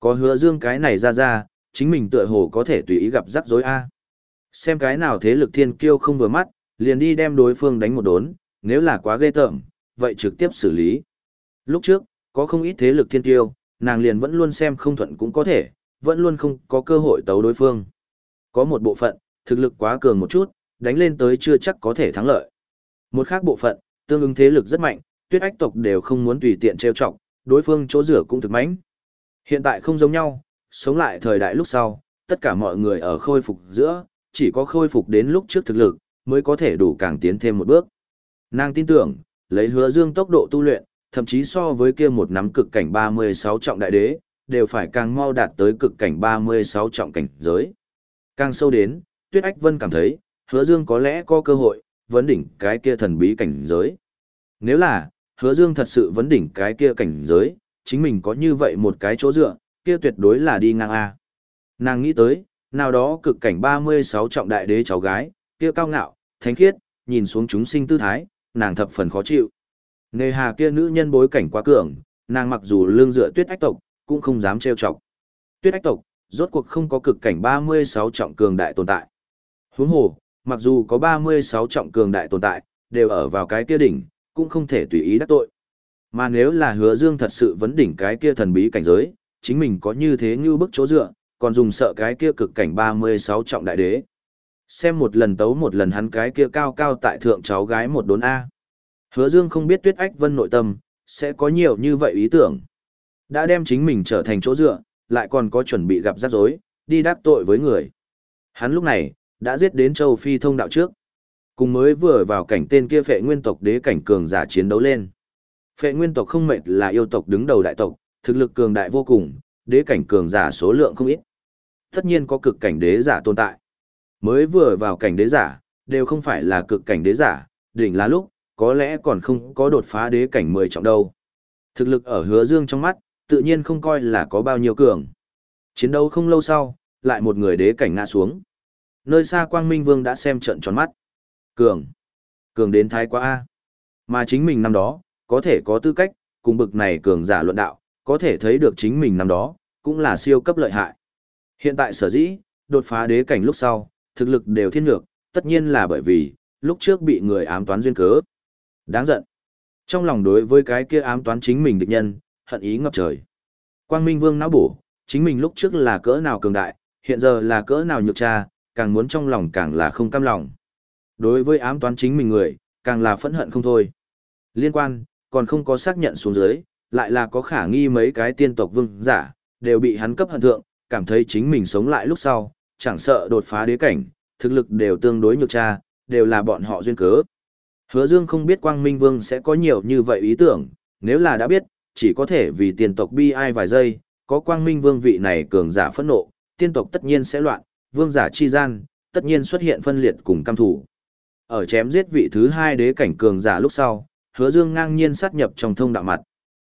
Speaker 1: Có hứa dương cái này ra ra, chính mình tựa hồ có thể tùy ý gặp rắc rối A. Xem cái nào thế lực thiên kiêu không vừa mắt, liền đi đem đối phương đánh một đốn, nếu là quá ghê tởm, vậy trực tiếp xử lý. Lúc trước, có không ít thế lực thiên kiêu, nàng liền vẫn luôn xem không thuận cũng có thể, vẫn luôn không có cơ hội tấu đối phương. Có một bộ phận, thực lực quá cường một chút, đánh lên tới chưa chắc có thể thắng lợi. Một khác bộ phận, tương ứng thế lực rất mạnh, tuyết ách tộc đều không muốn tùy tiện trêu chọc, đối phương chỗ rửa cũng thực mãnh. Hiện tại không giống nhau, sống lại thời đại lúc sau, tất cả mọi người ở khôi phục giữa, chỉ có khôi phục đến lúc trước thực lực, mới có thể đủ càng tiến thêm một bước. Nàng tin tưởng, lấy hứa dương tốc độ tu luyện, thậm chí so với kia một nắm cực cảnh 36 trọng đại đế, đều phải càng mau đạt tới cực cảnh 36 trọng cảnh giới. Càng sâu đến, Tuyết Ách Vân cảm thấy, hứa dương có lẽ có cơ hội, vấn đỉnh cái kia thần bí cảnh giới. Nếu là, hứa dương thật sự vấn đỉnh cái kia cảnh giới, chính mình có như vậy một cái chỗ dựa, kia tuyệt đối là đi ngang A. Nàng nghĩ tới, nào đó cực cảnh 36 trọng đại đế cháu gái, kia cao ngạo, thánh khiết, nhìn xuống chúng sinh tư thái, nàng thập phần khó chịu. Nề hà kia nữ nhân bối cảnh quá cường, nàng mặc dù lương dựa tuyết ách tộc, cũng không dám trêu chọc. Tuyết ách tộc, rốt cuộc không có cực cảnh 36 trọng cường đại tồn tại. Huống hồ, mặc dù có 36 trọng cường đại tồn tại, đều ở vào cái kia đỉnh, cũng không thể tùy ý đắc tội. Mà nếu là hứa dương thật sự vấn đỉnh cái kia thần bí cảnh giới, chính mình có như thế như bức chỗ dựa, còn dùng sợ cái kia cực cảnh 36 trọng đại đế. Xem một lần tấu một lần hắn cái kia cao cao tại thượng cháu gái một đốn A. Hứa Dương không biết Tuyết Ách Vân nội tâm, sẽ có nhiều như vậy ý tưởng. Đã đem chính mình trở thành chỗ dựa, lại còn có chuẩn bị gặp rắc rối, đi đắc tội với người. Hắn lúc này, đã giết đến châu Phi thông đạo trước. Cùng mới vừa vào cảnh tên kia phệ nguyên tộc đế cảnh cường giả chiến đấu lên. Phệ nguyên tộc không mệt là yêu tộc đứng đầu đại tộc, thực lực cường đại vô cùng, đế cảnh cường giả số lượng không ít. Tất nhiên có cực cảnh đế giả tồn tại. Mới vừa vào cảnh đế giả, đều không phải là cực cảnh đế giả, đỉnh là lúc, có lẽ còn không có đột phá đế cảnh 10 trọng đâu. Thực lực ở hứa dương trong mắt, tự nhiên không coi là có bao nhiêu cường. Chiến đấu không lâu sau, lại một người đế cảnh ngã xuống. Nơi xa Quang Minh Vương đã xem trận tròn mắt. Cường. Cường đến thái quá A. Mà chính mình năm đó, có thể có tư cách, cùng bực này cường giả luận đạo, có thể thấy được chính mình năm đó, cũng là siêu cấp lợi hại. Hiện tại sở dĩ, đột phá đế cảnh lúc sau, thực lực đều thiên ngược, tất nhiên là bởi vì, lúc trước bị người ám toán duyên cớ. Đáng giận. Trong lòng đối với cái kia ám toán chính mình địch nhân, hận ý ngập trời. Quang Minh Vương não bổ, chính mình lúc trước là cỡ nào cường đại, hiện giờ là cỡ nào nhược tra, càng muốn trong lòng càng là không cam lòng. Đối với ám toán chính mình người, càng là phẫn hận không thôi. Liên quan, còn không có xác nhận xuống dưới, lại là có khả nghi mấy cái tiên tộc vương giả, đều bị hắn cấp hận thượng, cảm thấy chính mình sống lại lúc sau, chẳng sợ đột phá đế cảnh, thực lực đều tương đối nhược tra, đều là bọn họ duyên cớ. Hứa Dương không biết Quang Minh Vương sẽ có nhiều như vậy ý tưởng, nếu là đã biết, chỉ có thể vì tiên tộc bi ai vài giây, có Quang Minh Vương vị này cường giả phẫn nộ, tiên tộc tất nhiên sẽ loạn, vương giả chi gian, tất nhiên xuất hiện phân liệt cùng cam thủ. Ở chém giết vị thứ hai đế cảnh cường giả lúc sau, Hứa Dương ngang nhiên sát nhập trong thông đạo mặt.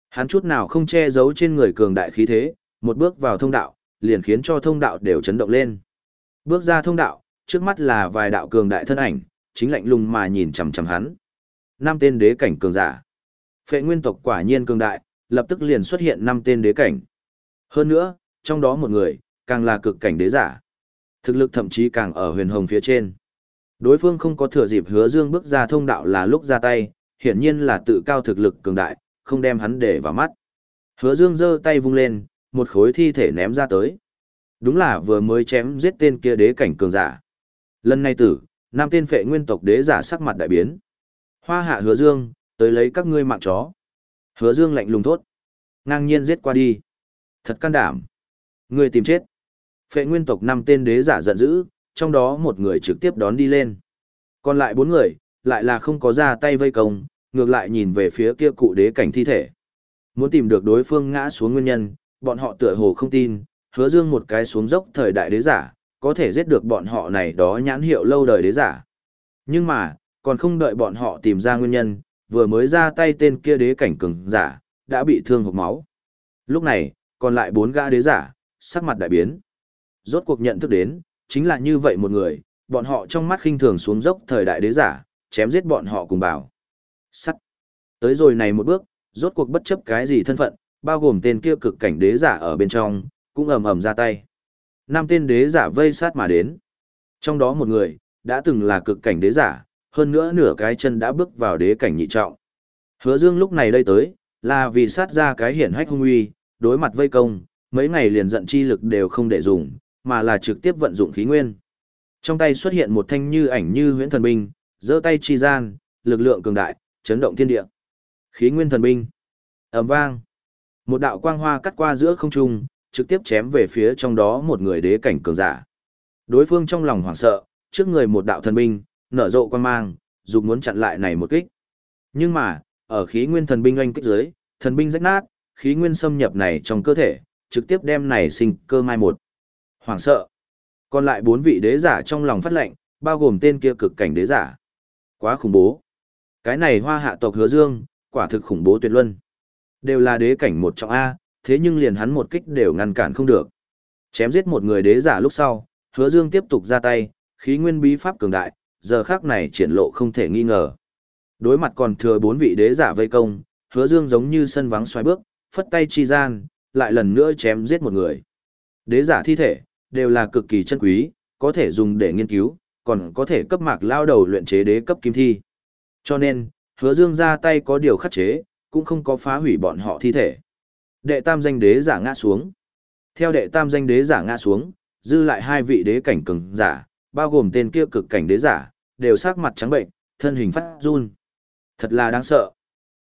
Speaker 1: Hắn chút nào không che giấu trên người cường đại khí thế, một bước vào thông đạo, liền khiến cho thông đạo đều chấn động lên. Bước ra thông đạo, trước mắt là vài đạo cường đại thân ảnh, chính lạnh lùng mà nhìn chằm chằm hắn. Năm tên đế cảnh cường giả. Phệ nguyên tộc quả nhiên cường đại, lập tức liền xuất hiện năm tên đế cảnh. Hơn nữa, trong đó một người, càng là cực cảnh đế giả. Thực lực thậm chí càng ở huyền hồng phía trên. Đối phương không có thừa dịp hứa dương bước ra thông đạo là lúc ra tay, hiển nhiên là tự cao thực lực cường đại, không đem hắn để vào mắt. Hứa dương giơ tay vung lên, một khối thi thể ném ra tới. Đúng là vừa mới chém giết tên kia đế cảnh cường giả. Lần này tử, Nam tên phệ nguyên tộc đế giả sắc mặt đại biến. Hoa hạ hứa dương, tới lấy các ngươi mạng chó. Hứa dương lạnh lùng thốt. Ngang nhiên giết qua đi. Thật can đảm. Người tìm chết. Phệ nguyên tộc năm tên đế giả giận dữ, trong đó một người trực tiếp đón đi lên. Còn lại bốn người, lại là không có ra tay vây công, ngược lại nhìn về phía kia cụ đế cảnh thi thể. Muốn tìm được đối phương ngã xuống nguyên nhân, bọn họ tựa hồ không tin, hứa dương một cái xuống dốc thời đại đế giả, có thể giết được bọn họ này đó nhãn hiệu lâu đời đế giả. Nhưng mà, còn không đợi bọn họ tìm ra nguyên nhân, vừa mới ra tay tên kia đế cảnh cường giả, đã bị thương hộc máu. Lúc này, còn lại bốn gã đế giả, sắc mặt đại biến. Rốt cuộc nhận thức đến, chính là như vậy một người, bọn họ trong mắt khinh thường xuống dốc thời đại đế giả, chém giết bọn họ cùng bảo. Sắt. Tới rồi này một bước, rốt cuộc bất chấp cái gì thân phận, bao gồm tên kia cực cảnh đế giả ở bên trong, cũng ầm ầm ra tay. Năm tên đế giả vây sát mà đến. Trong đó một người, đã từng là cực cảnh đế giả, hơn nữa nửa cái chân đã bước vào đế cảnh nhị trọng. Hứa Dương lúc này đây tới, là vì sát ra cái hiển hách hung uy, đối mặt vây công, mấy ngày liền giận chi lực đều không để dùng, mà là trực tiếp vận dụng khí nguyên. Trong tay xuất hiện một thanh như ảnh như huyễn thần binh, giơ tay chi gian, lực lượng cường đại, chấn động thiên địa. Khí nguyên thần binh. ầm vang. Một đạo quang hoa cắt qua giữa không trung, trực tiếp chém về phía trong đó một người đế cảnh cường giả. Đối phương trong lòng hoảng sợ, trước người một đạo thần binh, nở rộ quang mang, dục muốn chặn lại này một kích. Nhưng mà, Ở khí nguyên thần binh oanh kích dưới, thần binh rách nát, khí nguyên xâm nhập này trong cơ thể, trực tiếp đem này sinh cơ mai một hoảng sợ. Còn lại bốn vị đế giả trong lòng phát lệnh, bao gồm tên kia cực cảnh đế giả. Quá khủng bố. Cái này hoa hạ tộc hứa dương, quả thực khủng bố tuyệt luân. Đều là đế cảnh một trọng A, thế nhưng liền hắn một kích đều ngăn cản không được. Chém giết một người đế giả lúc sau, hứa dương tiếp tục ra tay, khí nguyên bí pháp cường đại, giờ khác này triển lộ không thể nghi ngờ. Đối mặt còn thừa bốn vị đế giả vây công, hứa dương giống như sân vắng xoay bước, phất tay chi gian, lại lần nữa chém giết một người. Đế giả thi thể, đều là cực kỳ chân quý, có thể dùng để nghiên cứu, còn có thể cấp mạc lao đầu luyện chế đế cấp kim thi. Cho nên, hứa dương ra tay có điều khắc chế, cũng không có phá hủy bọn họ thi thể. Đệ tam danh đế giả ngã xuống. Theo đệ tam danh đế giả ngã xuống, dư lại hai vị đế cảnh cường giả, bao gồm tên kia cực cảnh đế giả, đều sắc mặt trắng bệnh, thân hình phát run. Thật là đáng sợ.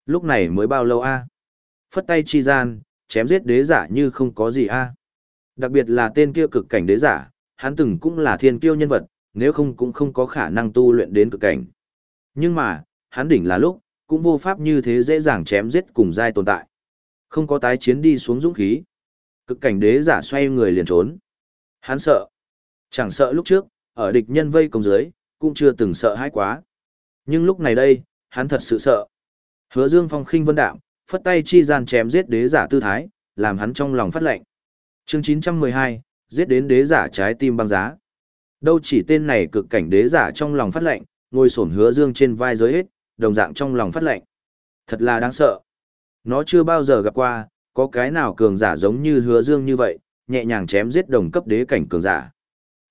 Speaker 1: Lúc này mới bao lâu a? Phất tay chi gian, chém giết đế giả như không có gì a. Đặc biệt là tên kia cực cảnh đế giả, hắn từng cũng là thiên kiêu nhân vật, nếu không cũng không có khả năng tu luyện đến cực cảnh. Nhưng mà, hắn đỉnh là lúc, cũng vô pháp như thế dễ dàng chém giết cùng giai tồn tại. Không có tái chiến đi xuống dũng khí. Cực cảnh đế giả xoay người liền trốn. Hắn sợ. Chẳng sợ lúc trước, ở địch nhân vây công dưới, cũng chưa từng sợ hãi quá. Nhưng lúc này đây, hắn thật sự sợ. Hứa Dương Phong khinh vân đạm, phất tay chi gian chém giết đế giả tư thái, làm hắn trong lòng phát lệnh. Chương 912, giết đến đế giả trái tim băng giá. Đâu chỉ tên này cực cảnh đế giả trong lòng phát lệnh, ngồi sổn Hứa Dương trên vai giới hết, đồng dạng trong lòng phát lệnh. Thật là đáng sợ. Nó chưa bao giờ gặp qua, có cái nào cường giả giống như Hứa Dương như vậy, nhẹ nhàng chém giết đồng cấp đế cảnh cường giả.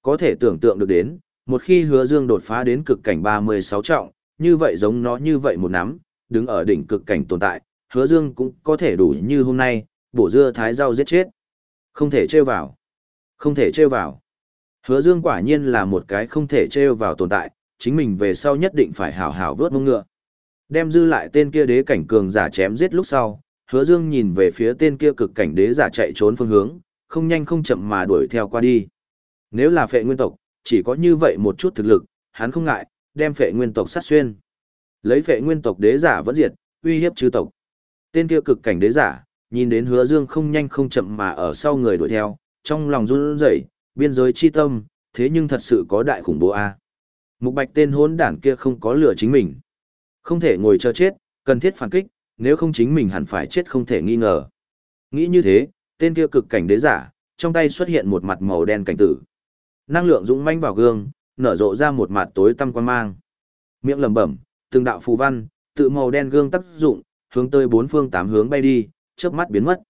Speaker 1: Có thể tưởng tượng được đến, một khi hứa dương đột phá đến cực cảnh 36 trọng, như vậy giống nó như vậy một nắm, đứng ở đỉnh cực cảnh tồn tại, hứa dương cũng có thể đủ như hôm nay, bổ dưa thái rau giết chết. Không thể trêu vào. Không thể trêu vào. Hứa dương quả nhiên là một cái không thể trêu vào tồn tại, chính mình về sau nhất định phải hảo hảo vớt mông ngựa. Đem dư lại tên kia đế cảnh cường giả chém giết lúc sau, hứa dương nhìn về phía tên kia cực cảnh đế giả chạy trốn phương hướng, không nhanh không chậm mà đuổi theo qua đi. Nếu là phệ nguyên tộc, chỉ có như vậy một chút thực lực, hắn không ngại, đem phệ nguyên tộc sát xuyên. Lấy phệ nguyên tộc đế giả vẫn diệt, uy hiếp chư tộc. Tên kia cực cảnh đế giả, nhìn đến hứa dương không nhanh không chậm mà ở sau người đuổi theo, trong lòng run rẩy, biên giới chi tâm, thế nhưng thật sự có đại khủng bố a. Mục bạch tên hỗn đản kia không có lửa chính mình. Không thể ngồi chờ chết, cần thiết phản kích, nếu không chính mình hẳn phải chết không thể nghi ngờ. Nghĩ như thế, tên kia cực cảnh đế giả, trong tay xuất hiện một mặt màu đen cảnh tử. Năng lượng dũng manh vào gương, nở rộ ra một mặt tối tăm quan mang. Miệng lẩm bẩm, từng đạo phù văn, tự màu đen gương tác dụng, hướng tới bốn phương tám hướng bay đi, chớp mắt biến mất.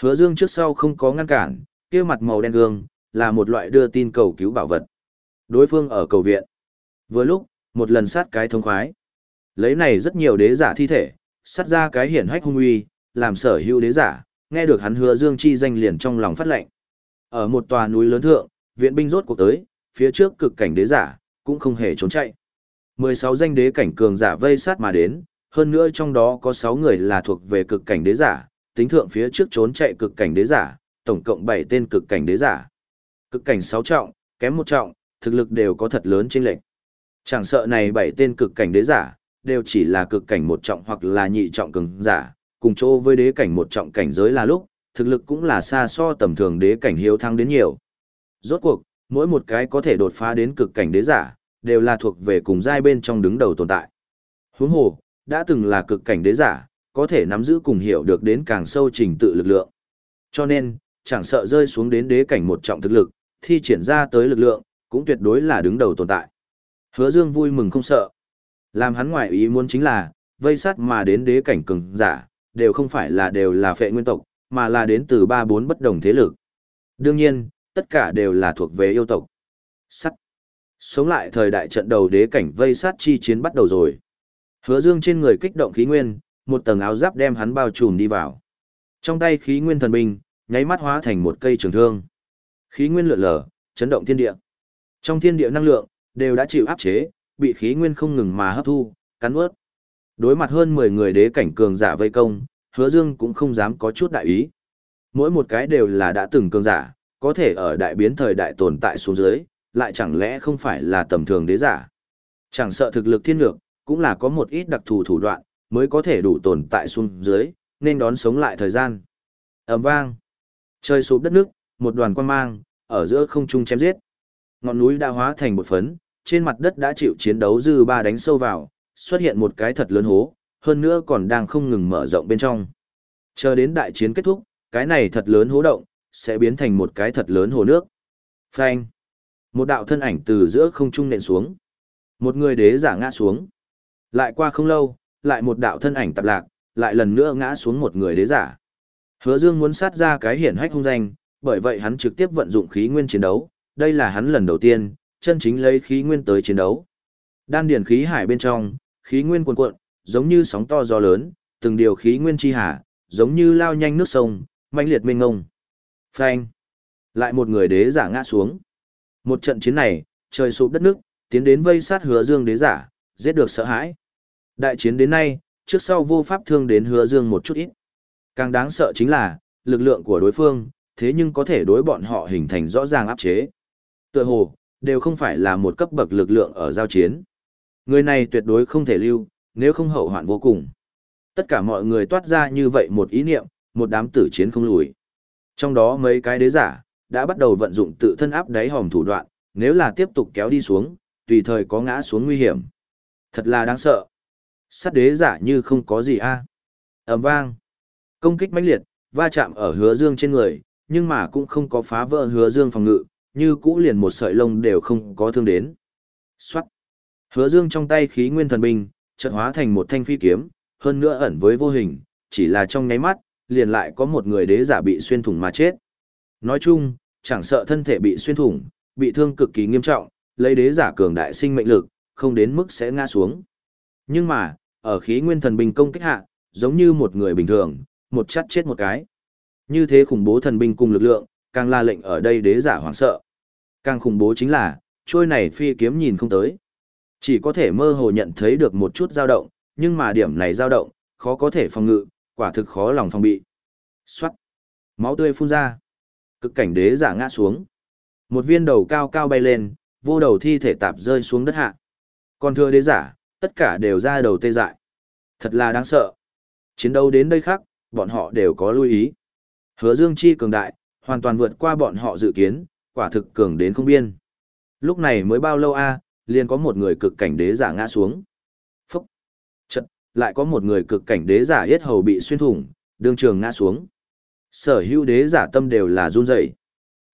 Speaker 1: Hứa Dương trước sau không có ngăn cản, kia mặt màu đen gương là một loại đưa tin cầu cứu bảo vật. Đối phương ở cầu viện. Vừa lúc, một lần sát cái thông khoái. Lấy này rất nhiều đế giả thi thể, sát ra cái hiển hách hung uy, làm sở hữu đế giả, nghe được hắn hứa Dương chi danh liền trong lòng phát lệnh. Ở một tòa núi lớn thượng, viện binh rốt cuộc tới, phía trước cực cảnh đế giả, cũng không hề trốn chạy. 16 danh đế cảnh cường giả vây sát mà đến, hơn nữa trong đó có 6 người là thuộc về cực cảnh đế giả, tính thượng phía trước trốn chạy cực cảnh đế giả, tổng cộng 7 tên cực cảnh đế giả. Cực cảnh 6 trọng, kém 1 trọng, thực lực đều có thật lớn chênh lệch. Chẳng sợ này 7 tên cực cảnh đế giả, đều chỉ là cực cảnh một trọng hoặc là nhị trọng cường giả, cùng chỗ với đế cảnh một trọng cảnh giới là lúc, thực lực cũng là xa so tầm thường đế cảnh hiếu thắng đến nhiều. Rốt cuộc, mỗi một cái có thể đột phá đến cực cảnh đế giả, đều là thuộc về cùng giai bên trong đứng đầu tồn tại. Huống hồ, đã từng là cực cảnh đế giả, có thể nắm giữ cùng hiểu được đến càng sâu trình tự lực lượng. Cho nên, chẳng sợ rơi xuống đến đế cảnh một trọng thực lực, thi triển ra tới lực lượng, cũng tuyệt đối là đứng đầu tồn tại. Hứa Dương vui mừng không sợ. Làm hắn ngoại ý muốn chính là, vây sát mà đến đế cảnh cường giả, đều không phải là đều là phệ nguyên tộc, mà là đến từ ba bốn bất đồng thế lực. Đương nhiên, tất cả đều là thuộc về yêu tộc. Sắt. Sống lại thời đại trận đầu đế cảnh vây sát chi chiến bắt đầu rồi. Hứa Dương trên người kích động khí nguyên, một tầng áo giáp đem hắn bao trùm đi vào. Trong tay khí nguyên thần binh, nháy mắt hóa thành một cây trường thương. Khí nguyên lượn lờ, chấn động thiên địa. Trong thiên địa năng lượng đều đã chịu áp chế, bị khí nguyên không ngừng mà hấp thu, cắn nuốt. Đối mặt hơn 10 người đế cảnh cường giả vây công, Hứa Dương cũng không dám có chút đại ý. Mỗi một cái đều là đã từng cường giả, có thể ở đại biến thời đại tồn tại xuống dưới, lại chẳng lẽ không phải là tầm thường đế giả. Chẳng sợ thực lực thiên lược, cũng là có một ít đặc thù thủ đoạn, mới có thể đủ tồn tại xuống dưới, nên đón sống lại thời gian. ầm vang. Trời sụp đất nước, một đoàn quan mang, ở giữa không trung chém giết. Ngọn núi đã hóa thành một phấn, trên mặt đất đã chịu chiến đấu dư ba đánh sâu vào, xuất hiện một cái thật lớn hố, hơn nữa còn đang không ngừng mở rộng bên trong. Chờ đến đại chiến kết thúc, cái này thật lớn hố động, sẽ biến thành một cái thật lớn hồ nước. Phanh. Một đạo thân ảnh từ giữa không trung nện xuống. Một người đế giả ngã xuống. Lại qua không lâu, lại một đạo thân ảnh tập lạc, lại lần nữa ngã xuống một người đế giả. Hứa Dương muốn sát ra cái hiển hách hung danh, bởi vậy hắn trực tiếp vận dụng khí nguyên chiến đấu, đây là hắn lần đầu tiên, chân chính lấy khí nguyên tới chiến đấu. Đan điển khí hải bên trong, khí nguyên cuồn cuộn, giống như sóng to gió lớn, từng điều khí nguyên chi hà, giống như lao nhanh nước sông, mãnh liệt mênh ngông. Phanh! Lại một người đế giả ngã xuống. Một trận chiến này, trời sụp đất nước, tiến đến vây sát hứa dương đế giả, giết được sợ hãi. Đại chiến đến nay, trước sau vô pháp thương đến hứa dương một chút ít. Càng đáng sợ chính là, lực lượng của đối phương, thế nhưng có thể đối bọn họ hình thành rõ ràng áp chế. Tựa hồ, đều không phải là một cấp bậc lực lượng ở giao chiến. Người này tuyệt đối không thể lưu, nếu không hậu hoạn vô cùng. Tất cả mọi người toát ra như vậy một ý niệm, một đám tử chiến không lùi. Trong đó mấy cái đế giả, đã bắt đầu vận dụng tự thân áp đáy hòm thủ đoạn, nếu là tiếp tục kéo đi xuống, tùy thời có ngã xuống nguy hiểm. Thật là đáng sợ. Sát đế giả như không có gì a. Ầm vang. Công kích mãnh liệt, va chạm ở hứa dương trên người, nhưng mà cũng không có phá vỡ hứa dương phòng ngự, như cũ liền một sợi lông đều không có thương đến. Xoát. Hứa dương trong tay khí nguyên thần binh, chợt hóa thành một thanh phi kiếm, hơn nữa ẩn với vô hình, chỉ là trong nháy mắt, liền lại có một người đế giả bị xuyên thủng mà chết. Nói chung, chẳng sợ thân thể bị xuyên thủng, bị thương cực kỳ nghiêm trọng, lấy đế giả cường đại sinh mệnh lực, không đến mức sẽ ngã xuống. Nhưng mà, ở khí nguyên thần binh công kích hạ, giống như một người bình thường, một chắt chết một cái. Như thế khủng bố thần binh cùng lực lượng, càng là lệnh ở đây đế giả hoảng sợ. Càng khủng bố chính là, trôi này phi kiếm nhìn không tới. Chỉ có thể mơ hồ nhận thấy được một chút dao động, nhưng mà điểm này dao động, khó có thể phòng ngự, quả thực khó lòng phòng bị. Xoát. Máu tươi phun ra. Cực cảnh đế giả ngã xuống. Một viên đầu cao cao bay lên, vô đầu thi thể tạp rơi xuống đất hạ. Còn thưa đế giả, tất cả đều ra đầu tê dại. Thật là đáng sợ. Chiến đấu đến đây khác, bọn họ đều có lưu ý. Hứa Dương Chi cường đại, hoàn toàn vượt qua bọn họ dự kiến, quả thực cường đến không biên. Lúc này mới bao lâu a, liền có một người cực cảnh đế giả ngã xuống. Phúc! Chật, lại có một người cực cảnh đế giả yết hầu bị xuyên thủng, đương trường ngã xuống. Sở hữu đế giả tâm đều là run rẩy.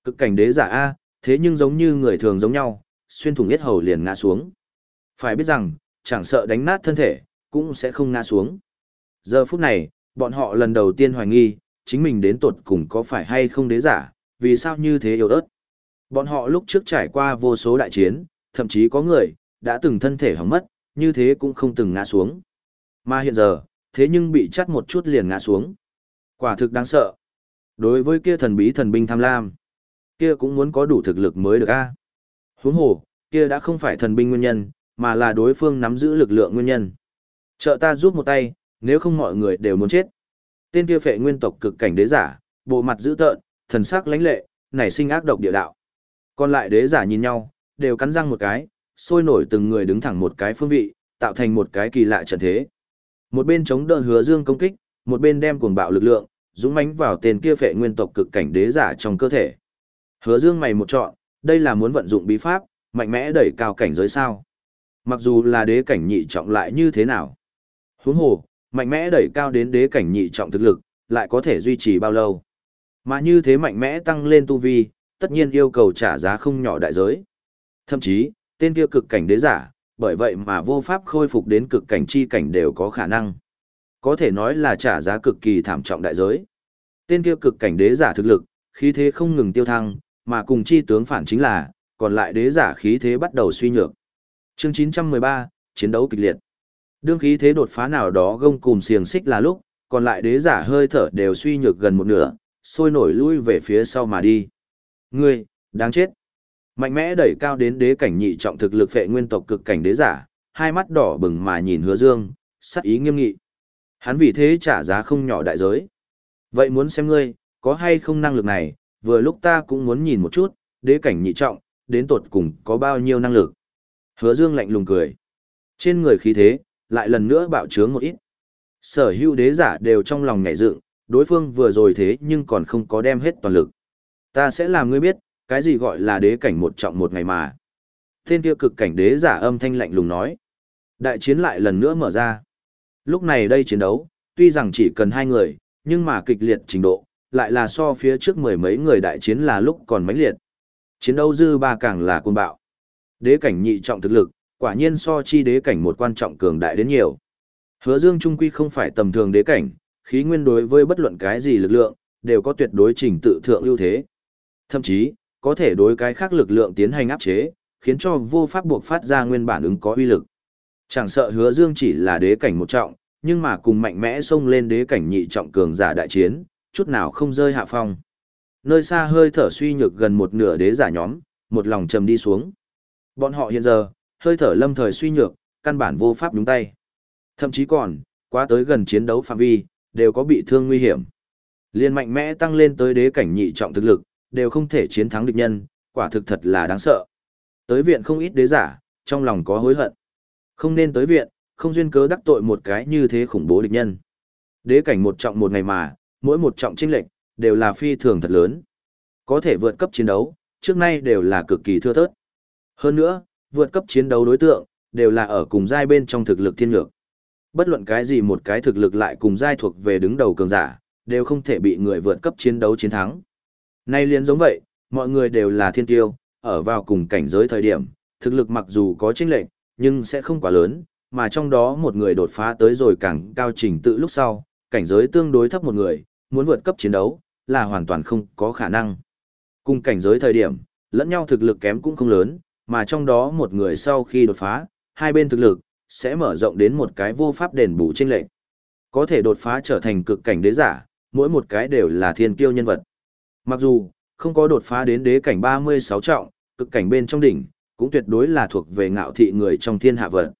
Speaker 1: Cực cảnh đế giả A, thế nhưng giống như người thường giống nhau, xuyên thủng yết hầu liền ngã xuống. Phải biết rằng, chẳng sợ đánh nát thân thể, cũng sẽ không ngã xuống. Giờ phút này, bọn họ lần đầu tiên hoài nghi, chính mình đến tột cùng có phải hay không đế giả, vì sao như thế yếu ớt. Bọn họ lúc trước trải qua vô số đại chiến, thậm chí có người, đã từng thân thể hỏng mất, như thế cũng không từng ngã xuống. Mà hiện giờ, thế nhưng bị chắt một chút liền ngã xuống. Quả thực đáng sợ. Đối với kia thần bí thần binh tham lam, kia cũng muốn có đủ thực lực mới được a. Huống hồ, kia đã không phải thần binh nguyên nhân, mà là đối phương nắm giữ lực lượng nguyên nhân. Trợ ta giúp một tay, nếu không mọi người đều muốn chết. Tên kia phệ nguyên tộc cực cảnh đế giả, bộ mặt dữ tợn, thần sắc lãnh lệ, nảy sinh ác độc địa đạo. Còn lại đế giả nhìn nhau, đều cắn răng một cái, sôi nổi từng người đứng thẳng một cái phương vị, tạo thành một cái kỳ lạ trận thế. Một bên chống đỡ hứa dương công kích, một bên đem cuồng bạo lực lượng, dũng mãnh vào tên kia phệ nguyên tộc cực cảnh đế giả trong cơ thể. Hứa dương mày một chọn, đây là muốn vận dụng bí pháp, mạnh mẽ đẩy cao cảnh giới sao. Mặc dù là đế cảnh nhị trọng lại như thế nào. Huống hồ, mạnh mẽ đẩy cao đến đế cảnh nhị trọng thực lực, lại có thể duy trì bao lâu. Mà như thế mạnh mẽ tăng lên tu vi, tất nhiên yêu cầu trả giá không nhỏ đại giới. Thậm chí, tên kia cực cảnh đế giả, bởi vậy mà vô pháp khôi phục đến cực cảnh chi cảnh đều có khả năng. Có thể nói là trả giá cực kỳ thảm trọng đại giới. Tên kia cực cảnh đế giả thực lực, khí thế không ngừng tiêu thăng, mà cùng chi tướng phản chính là, còn lại đế giả khí thế bắt đầu suy nhược. Chương 913, chiến đấu kịch liệt. Đương khí thế đột phá nào đó gông cùng xiềng xích là lúc, còn lại đế giả hơi thở đều suy nhược gần một nửa, sôi nổi lui về phía sau mà đi. Ngươi, đáng chết. Mạnh mẽ đẩy cao đến đế cảnh nhị trọng thực lực phệ nguyên tộc cực cảnh đế giả, hai mắt đỏ bừng mà nhìn hứa dương, sắc ý nghiêm nghị. Hắn vì thế trả giá không nhỏ đại giới. Vậy muốn xem ngươi, có hay không năng lực này, vừa lúc ta cũng muốn nhìn một chút, đế cảnh nhị trọng, đến tột cùng có bao nhiêu năng lực. Hứa dương lạnh lùng cười. Trên người khí thế, lại lần nữa bạo trướng một ít. Sở hữu đế giả đều trong lòng ngảy dựng, đối phương vừa rồi thế nhưng còn không có đem hết toàn lực. Ta sẽ làm ngươi biết, cái gì gọi là đế cảnh một trọng một ngày mà. Tên kia cực cảnh đế giả âm thanh lạnh lùng nói. Đại chiến lại lần nữa mở ra. Lúc này đây chiến đấu, tuy rằng chỉ cần hai người, nhưng mà kịch liệt trình độ, lại là so phía trước mười mấy người đại chiến là lúc còn mãnh liệt. Chiến đấu dư ba càng là cuồng bạo. Đế cảnh nhị trọng thực lực, quả nhiên so chi đế cảnh một quan trọng cường đại đến nhiều. Hứa Dương trung quy không phải tầm thường đế cảnh, khí nguyên đối với bất luận cái gì lực lượng, đều có tuyệt đối trình tự thượng ưu thế. Thậm chí, có thể đối cái khác lực lượng tiến hành áp chế, khiến cho vô pháp buộc phát ra nguyên bản ứng có uy lực. Chẳng sợ Hứa Dương chỉ là đế cảnh một trọng, nhưng mà cùng mạnh mẽ xông lên đế cảnh nhị trọng cường giả đại chiến, chút nào không rơi hạ phong. Nơi xa hơi thở suy nhược gần một nửa đế giả nhóm, một lòng trầm đi xuống. Bọn họ hiện giờ, hơi thở lâm thời suy nhược, căn bản vô pháp đúng tay. Thậm chí còn, quá tới gần chiến đấu phạm vi, đều có bị thương nguy hiểm. Liên mạnh mẽ tăng lên tới đế cảnh nhị trọng thực lực, đều không thể chiến thắng địch nhân, quả thực thật là đáng sợ. Tới viện không ít đế giả, trong lòng có hối hận. Không nên tới viện, không duyên cớ đắc tội một cái như thế khủng bố địch nhân. Đế cảnh một trọng một ngày mà, mỗi một trọng chênh lệch đều là phi thường thật lớn. Có thể vượt cấp chiến đấu, trước nay đều là cực kỳ thưa thớt. Hơn nữa, vượt cấp chiến đấu đối tượng đều là ở cùng giai bên trong thực lực thiên nhược. Bất luận cái gì một cái thực lực lại cùng giai thuộc về đứng đầu cường giả, đều không thể bị người vượt cấp chiến đấu chiến thắng. Nay liền giống vậy, mọi người đều là thiên tiêu, ở vào cùng cảnh giới thời điểm, thực lực mặc dù có chênh lệch, nhưng sẽ không quá lớn, mà trong đó một người đột phá tới rồi càng cao trình tự lúc sau, cảnh giới tương đối thấp một người, muốn vượt cấp chiến đấu, là hoàn toàn không có khả năng. Cùng cảnh giới thời điểm, lẫn nhau thực lực kém cũng không lớn, mà trong đó một người sau khi đột phá, hai bên thực lực, sẽ mở rộng đến một cái vô pháp đền bù chênh lệch. Có thể đột phá trở thành cực cảnh đế giả, mỗi một cái đều là thiên kiêu nhân vật. Mặc dù, không có đột phá đến đế cảnh 36 trọng, cực cảnh bên trong đỉnh, cũng tuyệt đối là thuộc về ngạo thị người trong thiên hạ vật.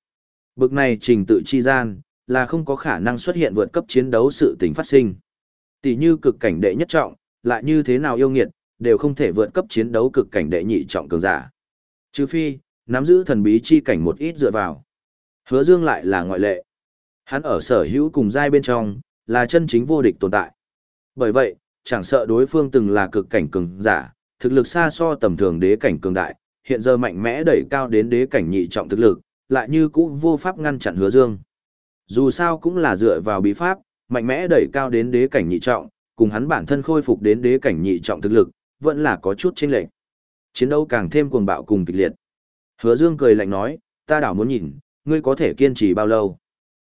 Speaker 1: Bực này trình tự chi gian, là không có khả năng xuất hiện vượt cấp chiến đấu sự tình phát sinh. Tỷ như cực cảnh đệ nhất trọng, lại như thế nào yêu nghiệt, đều không thể vượt cấp chiến đấu cực cảnh đệ nhị trọng cường giả. Trừ phi, nắm giữ thần bí chi cảnh một ít dựa vào. Hứa Dương lại là ngoại lệ. Hắn ở sở hữu cùng giai bên trong, là chân chính vô địch tồn tại. Bởi vậy, chẳng sợ đối phương từng là cực cảnh cường giả, thực lực xa so tầm thường đế cảnh cường đại, hiện giờ mạnh mẽ đẩy cao đến đế cảnh nhị trọng thực lực, lại như cũ vô pháp ngăn chặn Hứa Dương. Dù sao cũng là dựa vào bí pháp, mạnh mẽ đẩy cao đến đế cảnh nhị trọng, cùng hắn bản thân khôi phục đến đế cảnh nhị trọng thực lực, vẫn là có chút chênh lệch. Chiến đấu càng thêm cuồng bạo cùng kịch liệt. Hứa Dương cười lạnh nói, ta đảo muốn nhìn, ngươi có thể kiên trì bao lâu.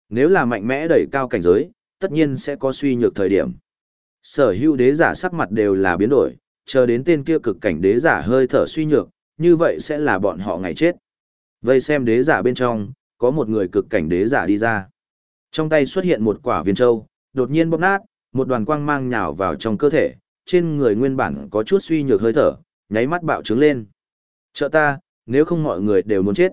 Speaker 1: Nếu là mạnh mẽ đẩy cao cảnh giới, tất nhiên sẽ có suy nhược thời điểm. Sở hữu đế giả sắc mặt đều là biến đổi, chờ đến tên kia cực cảnh đế giả hơi thở suy nhược, như vậy sẽ là bọn họ ngày chết. Vây xem đế giả bên trong, có một người cực cảnh đế giả đi ra. Trong tay xuất hiện một quả viên châu, đột nhiên bóp nát, một đoàn quang mang nhào vào trong cơ thể, trên người nguyên bản có chút suy nhược hơi thở, nháy mắt bạo trướng lên. Trợ ta, nếu không mọi người đều muốn chết.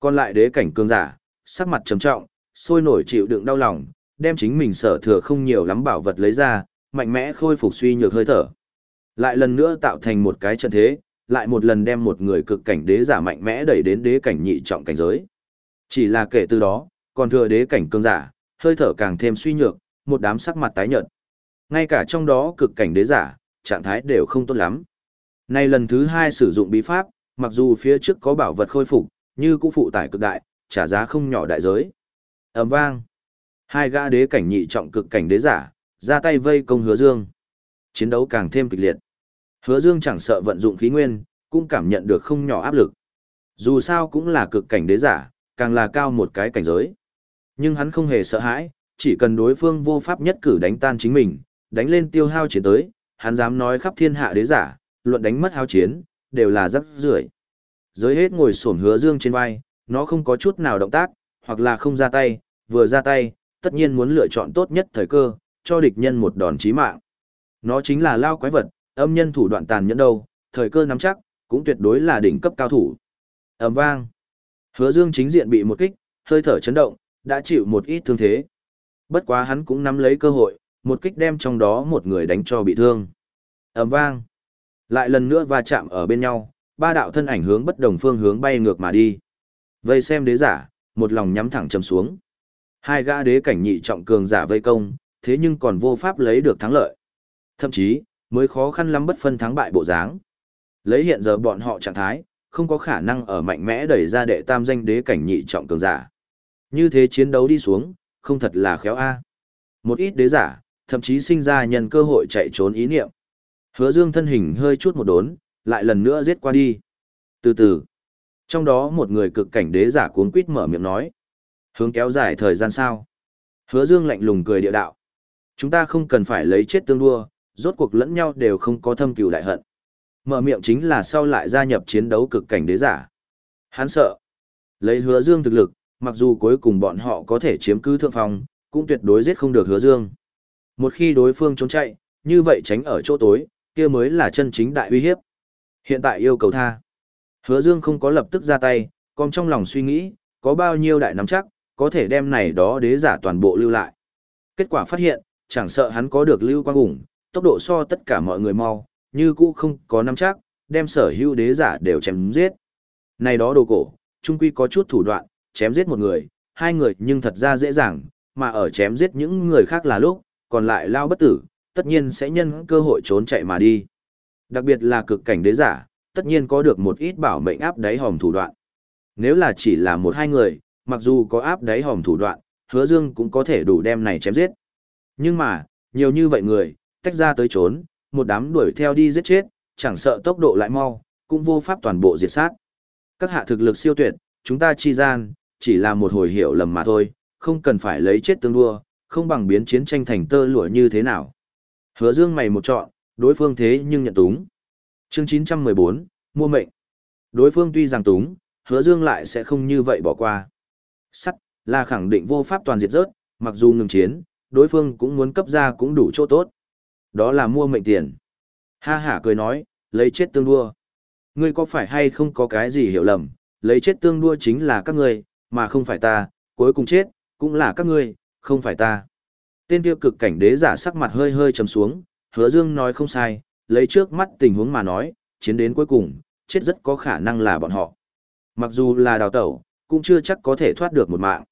Speaker 1: Còn lại đế cảnh cường giả, sắc mặt trầm trọng, sôi nổi chịu đựng đau lòng, đem chính mình sở thừa không nhiều lắm bảo vật lấy ra, mạnh mẽ khôi phục suy nhược hơi thở. Lại lần nữa tạo thành một cái trận thế, lại một lần đem một người cực cảnh đế giả mạnh mẽ đẩy đến đế cảnh nhị trọng cảnh giới. Chỉ là kể từ đó, còn thừa đế cảnh cường giả, hơi thở càng thêm suy nhược, một đám sắc mặt tái nhợt. Ngay cả trong đó cực cảnh đế giả, trạng thái đều không tốt lắm. Nay lần thứ hai sử dụng bí pháp, mặc dù phía trước có bảo vật khôi phục, như cũng phụ tải cực đại, trả giá không nhỏ đại giới. ầm vang. Hai gã đế cảnh nhị trọng cực cảnh đế giả, ra tay vây công hứa dương. Chiến đấu càng thêm kịch liệt. Hứa dương chẳng sợ vận dụng khí nguyên, cũng cảm nhận được không nhỏ áp lực. Dù sao cũng là cực cảnh đế giả, càng là cao một cái cảnh giới. Nhưng hắn không hề sợ hãi, chỉ cần đối phương vô pháp nhất cử đánh tan chính mình, đánh lên tiêu hao chiến tới, hắn dám nói khắp thiên hạ đế giả, luận đánh mất hao chiến, đều là rất rưởi. Giới hết ngồi xổm hứa dương trên vai, nó không có chút nào động tác, hoặc là không ra tay, vừa ra tay, tất nhiên muốn lựa chọn tốt nhất thời cơ, cho địch nhân một đòn chí mạng. Nó chính là lao quái vật, âm nhân thủ đoạn tàn nhẫn đâu, thời cơ nắm chắc, cũng tuyệt đối là đỉnh cấp cao thủ. ầm vang. Hứa Dương chính diện bị một kích, hơi thở chấn động, đã chịu một ít thương thế. Bất quá hắn cũng nắm lấy cơ hội, một kích đem trong đó một người đánh cho bị thương. ầm vang. Lại lần nữa va chạm ở bên nhau, ba đạo thân ảnh hướng bất đồng phương hướng bay ngược mà đi. Vây xem đế giả, một lòng nhắm thẳng chầm xuống. Hai gã đế cảnh nhị trọng cường giả vây công, thế nhưng còn vô pháp lấy được thắng lợi. Thậm chí, mới khó khăn lắm bất phân thắng bại bộ dáng. Lấy hiện giờ bọn họ trạng thái, không có khả năng ở mạnh mẽ đẩy ra đệ tam danh đế cảnh nhị trọng cường giả. Như thế chiến đấu đi xuống, không thật là khéo a. Một ít đế giả, thậm chí sinh ra nhân cơ hội chạy trốn ý niệm. Hứa Dương thân hình hơi chút một đốn, lại lần nữa giết qua đi. Từ từ, trong đó một người cực cảnh đế giả cuốn quýt mở miệng nói. Hướng kéo dài thời gian sao? Hứa Dương lạnh lùng cười địa đạo. Chúng ta không cần phải lấy chết tương đua, rốt cuộc lẫn nhau đều không có thâm cừu đại hận. Mở miệng chính là sau lại gia nhập chiến đấu cực cảnh đế giả. Hắn sợ. Lấy hứa dương thực lực, mặc dù cuối cùng bọn họ có thể chiếm cứ thượng phòng, cũng tuyệt đối giết không được hứa dương. Một khi đối phương trốn chạy, như vậy tránh ở chỗ tối, kia mới là chân chính đại uy hiếp. Hiện tại yêu cầu tha. Hứa dương không có lập tức ra tay, còn trong lòng suy nghĩ, có bao nhiêu đại nắm chắc, có thể đem này đó đế giả toàn bộ lưu lại. Kết quả phát hiện, chẳng sợ hắn có được lưu quang ủng, tốc độ so tất cả mọi người mau, như cũ không có nắm chắc, đem sở hữu đế giả đều chém giết. Này đó đồ cổ, trung quy có chút thủ đoạn, chém giết một người, hai người nhưng thật ra dễ dàng, mà ở chém giết những người khác là lúc, còn lại lao bất tử, tất nhiên sẽ nhân cơ hội trốn chạy mà đi. Đặc biệt là cực cảnh đế giả, tất nhiên có được một ít bảo mệnh áp đáy hòm thủ đoạn. Nếu là chỉ là một hai người, mặc dù có áp đáy hòm thủ đoạn, hứa dương cũng có thể đủ đem này chém giết. Nhưng mà, nhiều như vậy người, tách ra tới trốn, một đám đuổi theo đi giết chết, chẳng sợ tốc độ lại mau, cũng vô pháp toàn bộ diệt sát. Các hạ thực lực siêu tuyệt, chúng ta chi gian, chỉ là một hồi hiểu lầm mà thôi, không cần phải lấy chết tương đua, không bằng biến chiến tranh thành tơ lụa như thế nào. Hứa dương mày một chọn, đối phương thế nhưng nhận túng. Chương 914, mua mệnh. Đối phương tuy rằng túng, hứa dương lại sẽ không như vậy bỏ qua. Sắt, là khẳng định vô pháp toàn diệt rớt, mặc dù ngừng chiến, đối phương cũng muốn cấp ra cũng đủ chỗ tốt. Đó là mua mệnh tiền. Ha hả cười nói, lấy chết tương đua. Ngươi có phải hay không có cái gì hiểu lầm, lấy chết tương đua chính là các ngươi, mà không phải ta, cuối cùng chết, cũng là các ngươi, không phải ta. Tên tiêu cực cảnh đế giả sắc mặt hơi hơi trầm xuống, hứa dương nói không sai, lấy trước mắt tình huống mà nói, chiến đến cuối cùng, chết rất có khả năng là bọn họ. Mặc dù là đào tẩu, cũng chưa chắc có thể thoát được một mạng.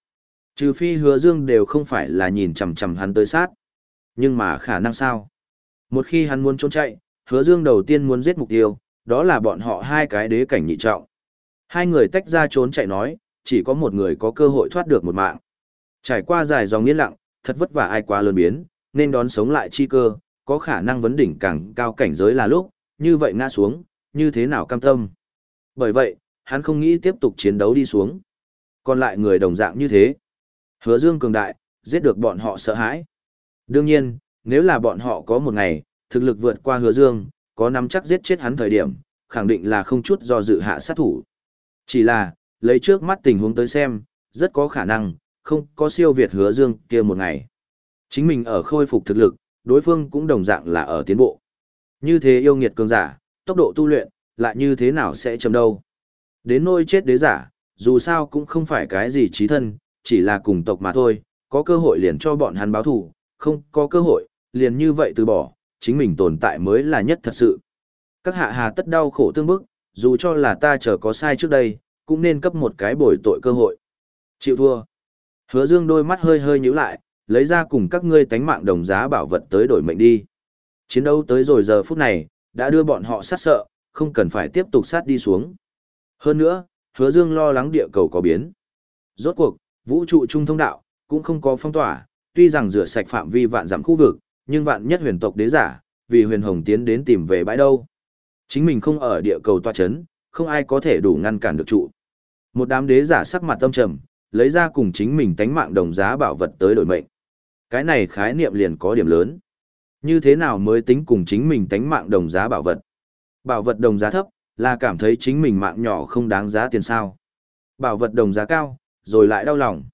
Speaker 1: Trừ phi hứa dương đều không phải là nhìn chằm chằm hắn tới sát. Nhưng mà khả năng sao? Một khi hắn muốn trốn chạy, hứa dương đầu tiên muốn giết mục tiêu, đó là bọn họ hai cái đế cảnh nhị trọng. Hai người tách ra trốn chạy nói, chỉ có một người có cơ hội thoát được một mạng. Trải qua dài dòng yên lặng, thật vất vả ai quá lớn biến, nên đón sống lại chi cơ, có khả năng vấn đỉnh càng cao cảnh giới là lúc, như vậy ngã xuống, như thế nào cam tâm. Bởi vậy, hắn không nghĩ tiếp tục chiến đấu đi xuống. Còn lại người đồng dạng như thế. Hứa dương cường đại, giết được bọn họ sợ hãi. Đương nhiên, nếu là bọn họ có một ngày, thực lực vượt qua hứa dương, có nắm chắc giết chết hắn thời điểm, khẳng định là không chút do dự hạ sát thủ. Chỉ là, lấy trước mắt tình huống tới xem, rất có khả năng, không có siêu việt hứa dương kia một ngày. Chính mình ở khôi phục thực lực, đối phương cũng đồng dạng là ở tiến bộ. Như thế yêu nghiệt cường giả, tốc độ tu luyện, lại như thế nào sẽ chấm đâu. Đến nôi chết đế giả, dù sao cũng không phải cái gì trí thân, chỉ là cùng tộc mà thôi, có cơ hội liền cho bọn hắn báo thù, không có cơ hội, liền như vậy từ bỏ, chính mình tồn tại mới là nhất thật sự. Các hạ hà tất đau khổ tương bức, dù cho là ta chờ có sai trước đây, cũng nên cấp một cái bồi tội cơ hội. Chịu thua. Hứa dương đôi mắt hơi hơi nhíu lại, lấy ra cùng các ngươi tánh mạng đồng giá bảo vật tới đổi mệnh đi. Chiến đấu tới rồi giờ phút này, đã đưa bọn họ sát sợ, không cần phải tiếp tục sát đi xuống. Hơn nữa, hứa dương lo lắng địa cầu có biến. Rốt cuộc, vũ trụ trung thông đạo, cũng không có phong tỏa, tuy rằng rửa sạch phạm vi vạn dặm khu vực, nhưng vạn nhất huyền tộc đế giả, vì huyền hồng tiến đến tìm về bãi đâu. Chính mình không ở địa cầu toa chấn, không ai có thể đủ ngăn cản được trụ. Một đám đế giả sắc mặt tâm trầm, lấy ra cùng chính mình tánh mạng đồng giá bảo vật tới đổi mệnh. Cái này khái niệm liền có điểm lớn. Như thế nào mới tính cùng chính mình tánh mạng đồng giá bảo vật? Bảo vật đồng giá thấp, là cảm thấy chính mình mạng nhỏ không đáng giá tiền sao. Bảo vật đồng giá cao, rồi lại đau lòng.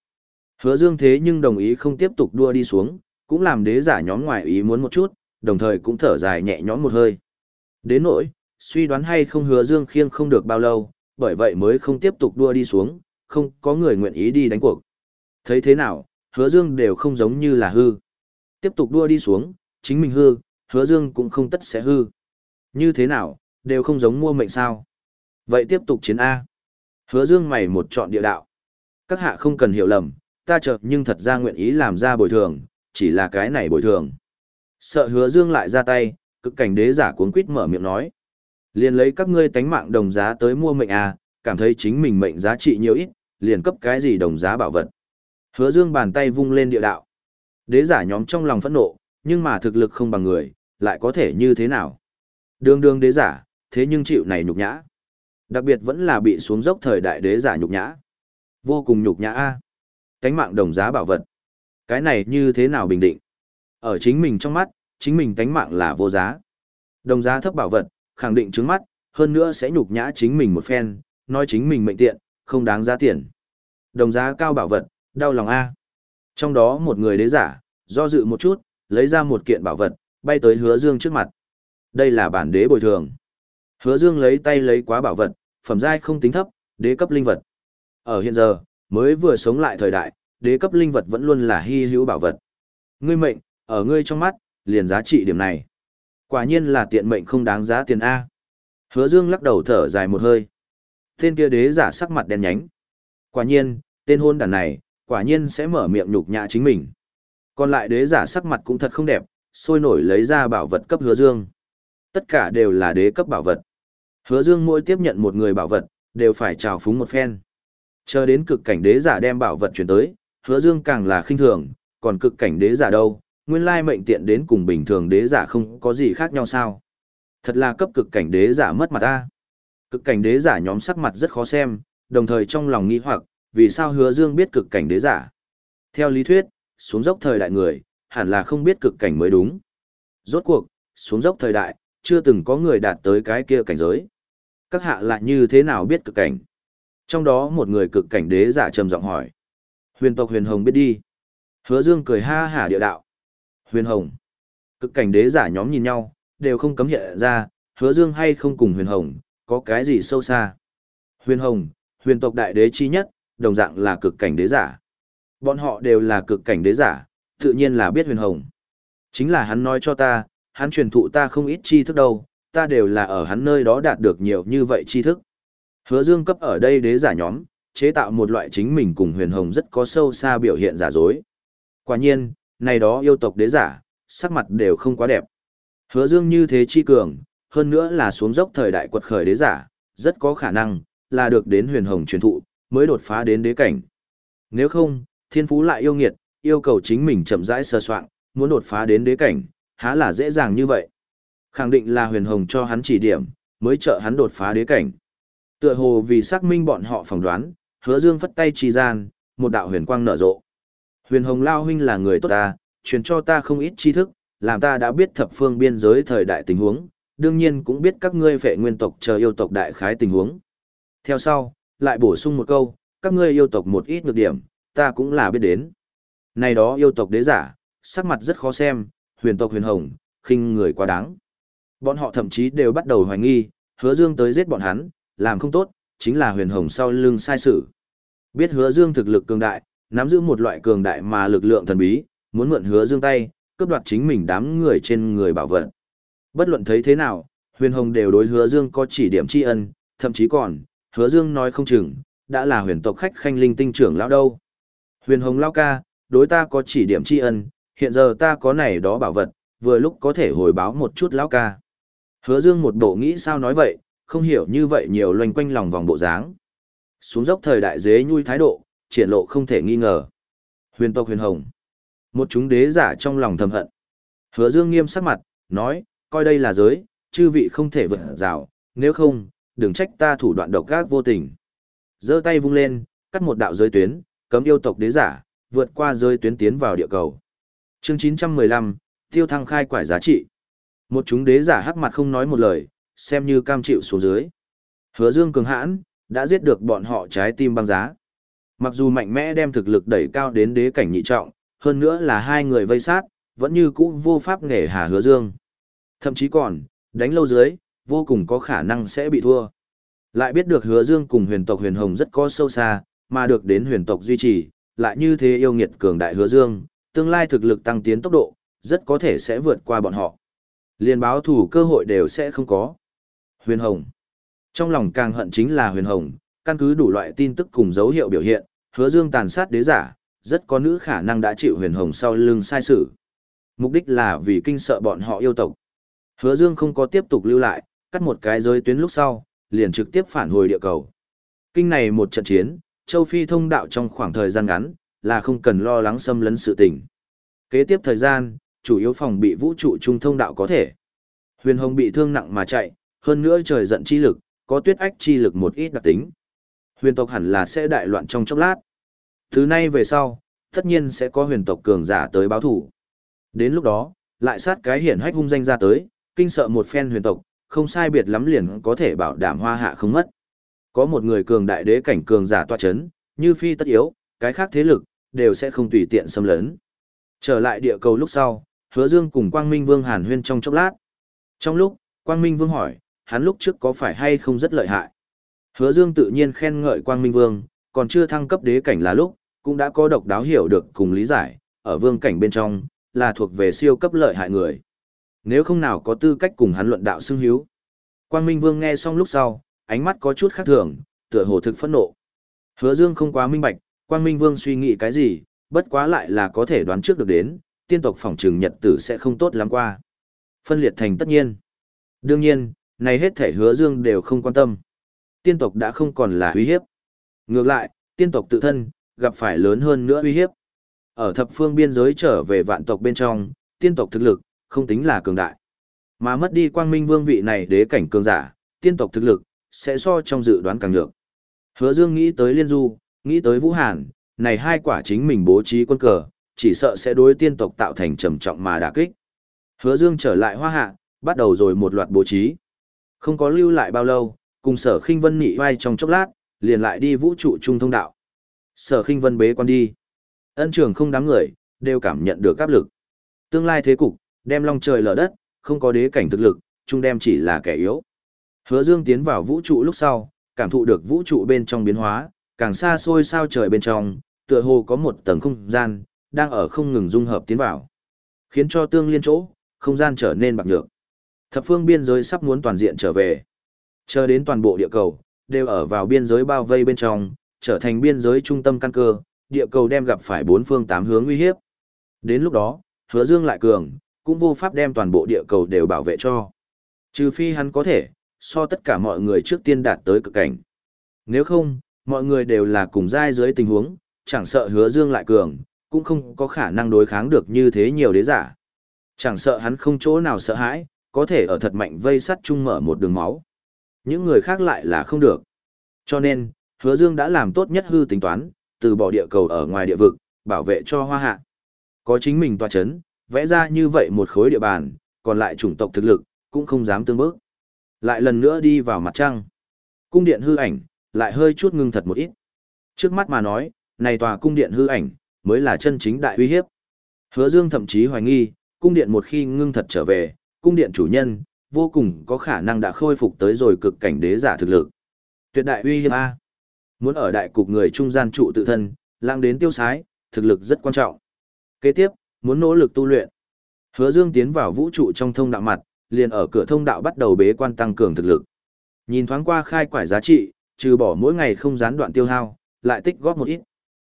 Speaker 1: Hứa dương thế nhưng đồng ý không tiếp tục đua đi xuống, cũng làm đế giả nhóm ngoài ý muốn một chút, đồng thời cũng thở dài nhẹ nhõm một hơi. Đến nỗi, suy đoán hay không hứa dương khiêng không được bao lâu, bởi vậy mới không tiếp tục đua đi xuống, không có người nguyện ý đi đánh cuộc. Thấy thế nào, hứa dương đều không giống như là hư. Tiếp tục đua đi xuống, chính mình hư, hứa dương cũng không tất sẽ hư. Như thế nào, đều không giống mua mệnh sao. Vậy tiếp tục chiến A. Hứa dương mày một chọn địa đạo. Các hạ không cần hiểu lầm, ta chợt nhưng thật ra nguyện ý làm ra bồi thường, chỉ là cái này bồi thường. Sợ hứa dương lại ra tay, cực cảnh đế giả cuốn quýt mở miệng nói. Liền lấy các ngươi tánh mạng đồng giá tới mua mệnh à, cảm thấy chính mình mệnh giá trị nhiều ít, liền cấp cái gì đồng giá bảo vật. Hứa dương bàn tay vung lên địa đạo. Đế giả nhóm trong lòng phẫn nộ, nhưng mà thực lực không bằng người, lại có thể như thế nào? Đường đường đế giả, thế nhưng chịu này nhục nhã. Đặc biệt vẫn là bị xuống dốc thời đại đế giả nhục nhã. Vô cùng nhục nhã a. Cánh mạng đồng giá bảo vật. Cái này như thế nào bình định? Ở chính mình trong mắt, chính mình tánh mạng là vô giá. Đồng giá thấp bảo vật, khẳng định trứng mắt, hơn nữa sẽ nhục nhã chính mình một phen, nói chính mình mệnh tiện, không đáng giá tiền. Đồng giá cao bảo vật, đau lòng A. Trong đó một người đế giả, do dự một chút, lấy ra một kiện bảo vật, bay tới hứa dương trước mặt. Đây là bản đế bồi thường. Hứa dương lấy tay lấy quá bảo vật, phẩm giai không tính thấp, đế cấp linh vật. Ở hiện giờ, mới vừa sống lại thời đại, đế cấp linh vật vẫn luôn là hy hữu bảo vật. Ngươi mệnh, ở ngươi trong mắt, liền giá trị điểm này. Quả nhiên là tiện mệnh không đáng giá tiền A. Hứa Dương lắc đầu thở dài một hơi. Tên kia đế giả sắc mặt đen nhánh. Quả nhiên, tên hôn đàn này, quả nhiên sẽ mở miệng nhục nhã chính mình. Còn lại đế giả sắc mặt cũng thật không đẹp, sôi nổi lấy ra bảo vật cấp hứa dương. Tất cả đều là đế cấp bảo vật. Hứa dương mỗi tiếp nhận một người bảo vật, đều phải chào phúng một phen. Chờ đến cực cảnh đế giả đem bảo vật chuyển tới, hứa dương càng là khinh thường, còn cực cảnh đế giả đâu, nguyên lai mệnh tiện đến cùng bình thường đế giả không có gì khác nhau sao. Thật là cấp cực cảnh đế giả mất mặt ta. Cực cảnh đế giả nhóm sắc mặt rất khó xem, đồng thời trong lòng nghi hoặc, vì sao hứa dương biết cực cảnh đế giả. Theo lý thuyết, xuống dốc thời đại người, hẳn là không biết cực cảnh mới đúng. Rốt cuộc, xuống dốc thời đại, chưa từng có người đạt tới cái kia cảnh giới. Các hạ lại như thế nào biết cực cảnh? Trong đó một người cực cảnh đế giả trầm giọng hỏi. Huyền tộc huyền hồng biết đi. Hứa dương cười ha hả địa đạo. Huyền hồng. Cực cảnh đế giả nhóm nhìn nhau, đều không cấm hiện ra, hứa dương hay không cùng huyền hồng, có cái gì sâu xa. Huyền hồng, huyền tộc đại đế chi nhất, đồng dạng là cực cảnh đế giả. Bọn họ đều là cực cảnh đế giả, tự nhiên là biết huyền hồng. Chính là hắn nói cho ta, hắn truyền thụ ta không ít tri thức đâu, ta đều là ở hắn nơi đó đạt được nhiều như vậy tri thức. Hứa dương cấp ở đây đế giả nhóm, chế tạo một loại chính mình cùng huyền hồng rất có sâu xa biểu hiện giả dối. Quả nhiên, này đó yêu tộc đế giả, sắc mặt đều không quá đẹp. Hứa dương như thế chi cường, hơn nữa là xuống dốc thời đại quật khởi đế giả, rất có khả năng, là được đến huyền hồng truyền thụ, mới đột phá đến đế cảnh. Nếu không, thiên phú lại yêu nghiệt, yêu cầu chính mình chậm rãi sơ soạn, muốn đột phá đến đế cảnh, há là dễ dàng như vậy. Khẳng định là huyền hồng cho hắn chỉ điểm, mới trợ hắn đột phá đế cảnh. Tựa hồ vì xác minh bọn họ phỏng đoán, hứa dương phất tay trì gian, một đạo huyền quang nở rộ. Huyền hồng lao huynh là người tốt ta, truyền cho ta không ít tri thức, làm ta đã biết thập phương biên giới thời đại tình huống, đương nhiên cũng biết các ngươi phệ nguyên tộc chờ yêu tộc đại khái tình huống. Theo sau, lại bổ sung một câu, các ngươi yêu tộc một ít nhược điểm, ta cũng là biết đến. Này đó yêu tộc đế giả, sắc mặt rất khó xem, huyền tộc huyền hồng, khinh người quá đáng. Bọn họ thậm chí đều bắt đầu hoài nghi, hứa dương tới giết bọn hắn, làm không tốt, chính là huyền hồng sau lưng sai sự. Biết hứa dương thực lực cường đại, nắm giữ một loại cường đại mà lực lượng thần bí, muốn mượn hứa dương tay, cướp đoạt chính mình đám người trên người bảo vật. Bất luận thấy thế nào, huyền hồng đều đối hứa dương có chỉ điểm tri ân, thậm chí còn, hứa dương nói không chừng, đã là huyền tộc khách khanh linh tinh trưởng lão đâu. Huyền hồng lão ca, đối ta có chỉ điểm tri ân, hiện giờ ta có này đó bảo vật, vừa lúc có thể hồi báo một chút lão ca. Hứa dương một bộ nghĩ sao nói vậy, không hiểu như vậy nhiều loanh quanh lòng vòng bộ dáng. Xuống dốc thời đại dế nhui thái độ, triển lộ không thể nghi ngờ. Huyền tộc huyền hồng. Một chúng đế giả trong lòng thầm hận. Hứa dương nghiêm sắc mặt, nói, coi đây là giới, chư vị không thể vượt rào, nếu không, đừng trách ta thủ đoạn độc ác vô tình. giơ tay vung lên, cắt một đạo giới tuyến, cấm yêu tộc đế giả, vượt qua giới tuyến tiến vào địa cầu. Chương 915, tiêu thăng khai quải giá trị. Một chúng đế giả hắc mặt không nói một lời, xem như cam chịu xuống dưới. Hứa Dương cường hãn, đã giết được bọn họ trái tim băng giá. Mặc dù mạnh mẽ đem thực lực đẩy cao đến đế cảnh nhị trọng, hơn nữa là hai người vây sát, vẫn như cũ vô pháp nghề hà Hứa Dương. Thậm chí còn, đánh lâu dưới, vô cùng có khả năng sẽ bị thua. Lại biết được hứa dương cùng huyền tộc huyền hồng rất có sâu xa, mà được đến huyền tộc duy trì, lại như thế yêu nghiệt cường đại hứa dương, tương lai thực lực tăng tiến tốc độ, rất có thể sẽ vượt qua bọn họ. Liên báo thủ cơ hội đều sẽ không có. Huyền hồng. Trong lòng càng hận chính là huyền hồng, căn cứ đủ loại tin tức cùng dấu hiệu biểu hiện, hứa dương tàn sát đế giả, rất có nữ khả năng đã chịu huyền hồng sau lưng sai sự. Mục đích là vì kinh sợ bọn họ yêu tộc. Hứa Dương không có tiếp tục lưu lại, cắt một cái giới tuyến lúc sau, liền trực tiếp phản hồi địa cầu. Kinh này một trận chiến, châu Phi thông đạo trong khoảng thời gian ngắn, là không cần lo lắng xâm lấn sự tình. Kế tiếp thời gian, chủ yếu phòng bị vũ trụ trung thông đạo có thể. Huyền Hồng bị thương nặng mà chạy, hơn nữa trời giận chi lực, có tuyết ách chi lực một ít đặc tính. Huyền tộc hẳn là sẽ đại loạn trong chốc lát. Thứ nay về sau, tất nhiên sẽ có huyền tộc cường giả tới báo thủ. Đến lúc đó, lại sát cái hiển hách hung danh ra tới, kinh sợ một phen huyền tộc, không sai biệt lắm liền có thể bảo đảm hoa hạ không mất. Có một người cường đại đế cảnh cường giả tọa chấn, như phi tất yếu, cái khác thế lực, đều sẽ không tùy tiện xâm lấn. Trở lại địa cầu lúc sau, hứa dương cùng Quang Minh Vương hàn huyên trong chốc lát. Trong lúc, Quang Minh Vương hỏi, hắn lúc trước có phải hay không rất lợi hại. Hứa dương tự nhiên khen ngợi Quang Minh Vương, còn chưa thăng cấp đế cảnh là lúc, cũng đã có độc đáo hiểu được cùng lý giải, ở vương cảnh bên trong, là thuộc về siêu cấp lợi hại người. Nếu không nào có tư cách cùng hắn luận đạo xưng hiếu. Quang Minh Vương nghe xong lúc sau, ánh mắt có chút khác thường, tựa hồ thực phẫn nộ. Hứa Dương không quá minh bạch, Quang Minh Vương suy nghĩ cái gì, bất quá lại là có thể đoán trước được đến, tiên tộc phòng trừng nhật tử sẽ không tốt lắm qua. Phân liệt thành tất nhiên. Đương nhiên, này hết thể Hứa Dương đều không quan tâm. Tiên tộc đã không còn là uy hiếp. Ngược lại, tiên tộc tự thân, gặp phải lớn hơn nữa uy hiếp. Ở thập phương biên giới trở về vạn tộc bên trong, tiên tộc thực lực, không tính là cường đại. Mà mất đi quang minh vương vị này đế cảnh cường giả, tiên tộc thực lực, sẽ so trong dự đoán càng nhược. Hứa Dương nghĩ tới Liên Du, nghĩ tới Vũ Hàn, này hai quả chính mình bố trí quân cờ, chỉ sợ sẽ đối tiên tộc tạo thành trầm trọng mà đả kích. Hứa Dương trở lại hoa hạ, bắt đầu rồi một loạt bố trí. Không có lưu lại bao lâu, cùng sở khinh vân nhị vai trong chốc lát, liền lại đi vũ trụ trung thông đạo. Sở khinh vân bế quan đi. Ân trường không đám người, đều cảm nhận được áp lực. Tương lai thế cục, đem long trời lở đất, không có đế cảnh thực lực, trung đem chỉ là kẻ yếu. Hứa Dương tiến vào vũ trụ lúc sau, cảm thụ được vũ trụ bên trong biến hóa, càng xa xôi sao trời bên trong, tựa hồ có một tầng không gian, đang ở không ngừng dung hợp tiến vào. Khiến cho tương liên chỗ, không gian trở nên bạc nhược. Thập phương biên giới sắp muốn toàn diện trở về. Chờ đến toàn bộ địa cầu, đều ở vào biên giới bao vây bên trong, trở thành biên giới trung tâm căn cơ, địa cầu đem gặp phải bốn phương tám hướng nguy hiếp. Đến lúc đó, hứa dương lại cường, cũng vô pháp đem toàn bộ địa cầu đều bảo vệ cho. Trừ phi hắn có thể, so tất cả mọi người trước tiên đạt tới cực cảnh. Nếu không, mọi người đều là cùng giai dưới tình huống, chẳng sợ hứa dương lại cường, cũng không có khả năng đối kháng được như thế nhiều đế giả. Chẳng sợ hắn không chỗ nào sợ hãi, có thể ở thật mạnh vây sắt chung mở một đường máu. Những người khác lại là không được. Cho nên, hứa dương đã làm tốt nhất hư tính toán, từ bỏ địa cầu ở ngoài địa vực, bảo vệ cho hoa hạ. Có chính mình tòa chấn, vẽ ra như vậy một khối địa bàn, còn lại chủng tộc thực lực, cũng không dám tương bước. Lại lần nữa đi vào mặt trăng. Cung điện hư ảnh, lại hơi chút ngưng thật một ít. Trước mắt mà nói, này tòa cung điện hư ảnh, mới là chân chính đại uy hiếp. Hứa Dương thậm chí hoài nghi, cung điện một khi ngưng thật trở về, cung điện chủ nhân, vô cùng có khả năng đã khôi phục tới rồi cực cảnh đế giả thực lực. Tuyệt đại uy hiếp A. Muốn ở đại cục người trung gian trụ tự thân, lang đến tiêu sái, thực lực rất quan trọng. Kế tiếp, muốn nỗ lực tu luyện. Hứa Dương tiến vào vũ trụ trong thông đạo mặt, liền ở cửa thông đạo bắt đầu bế quan tăng cường thực lực. Nhìn thoáng qua khai quải giá trị, trừ bỏ mỗi ngày không gián đoạn tiêu hao, lại tích góp một ít.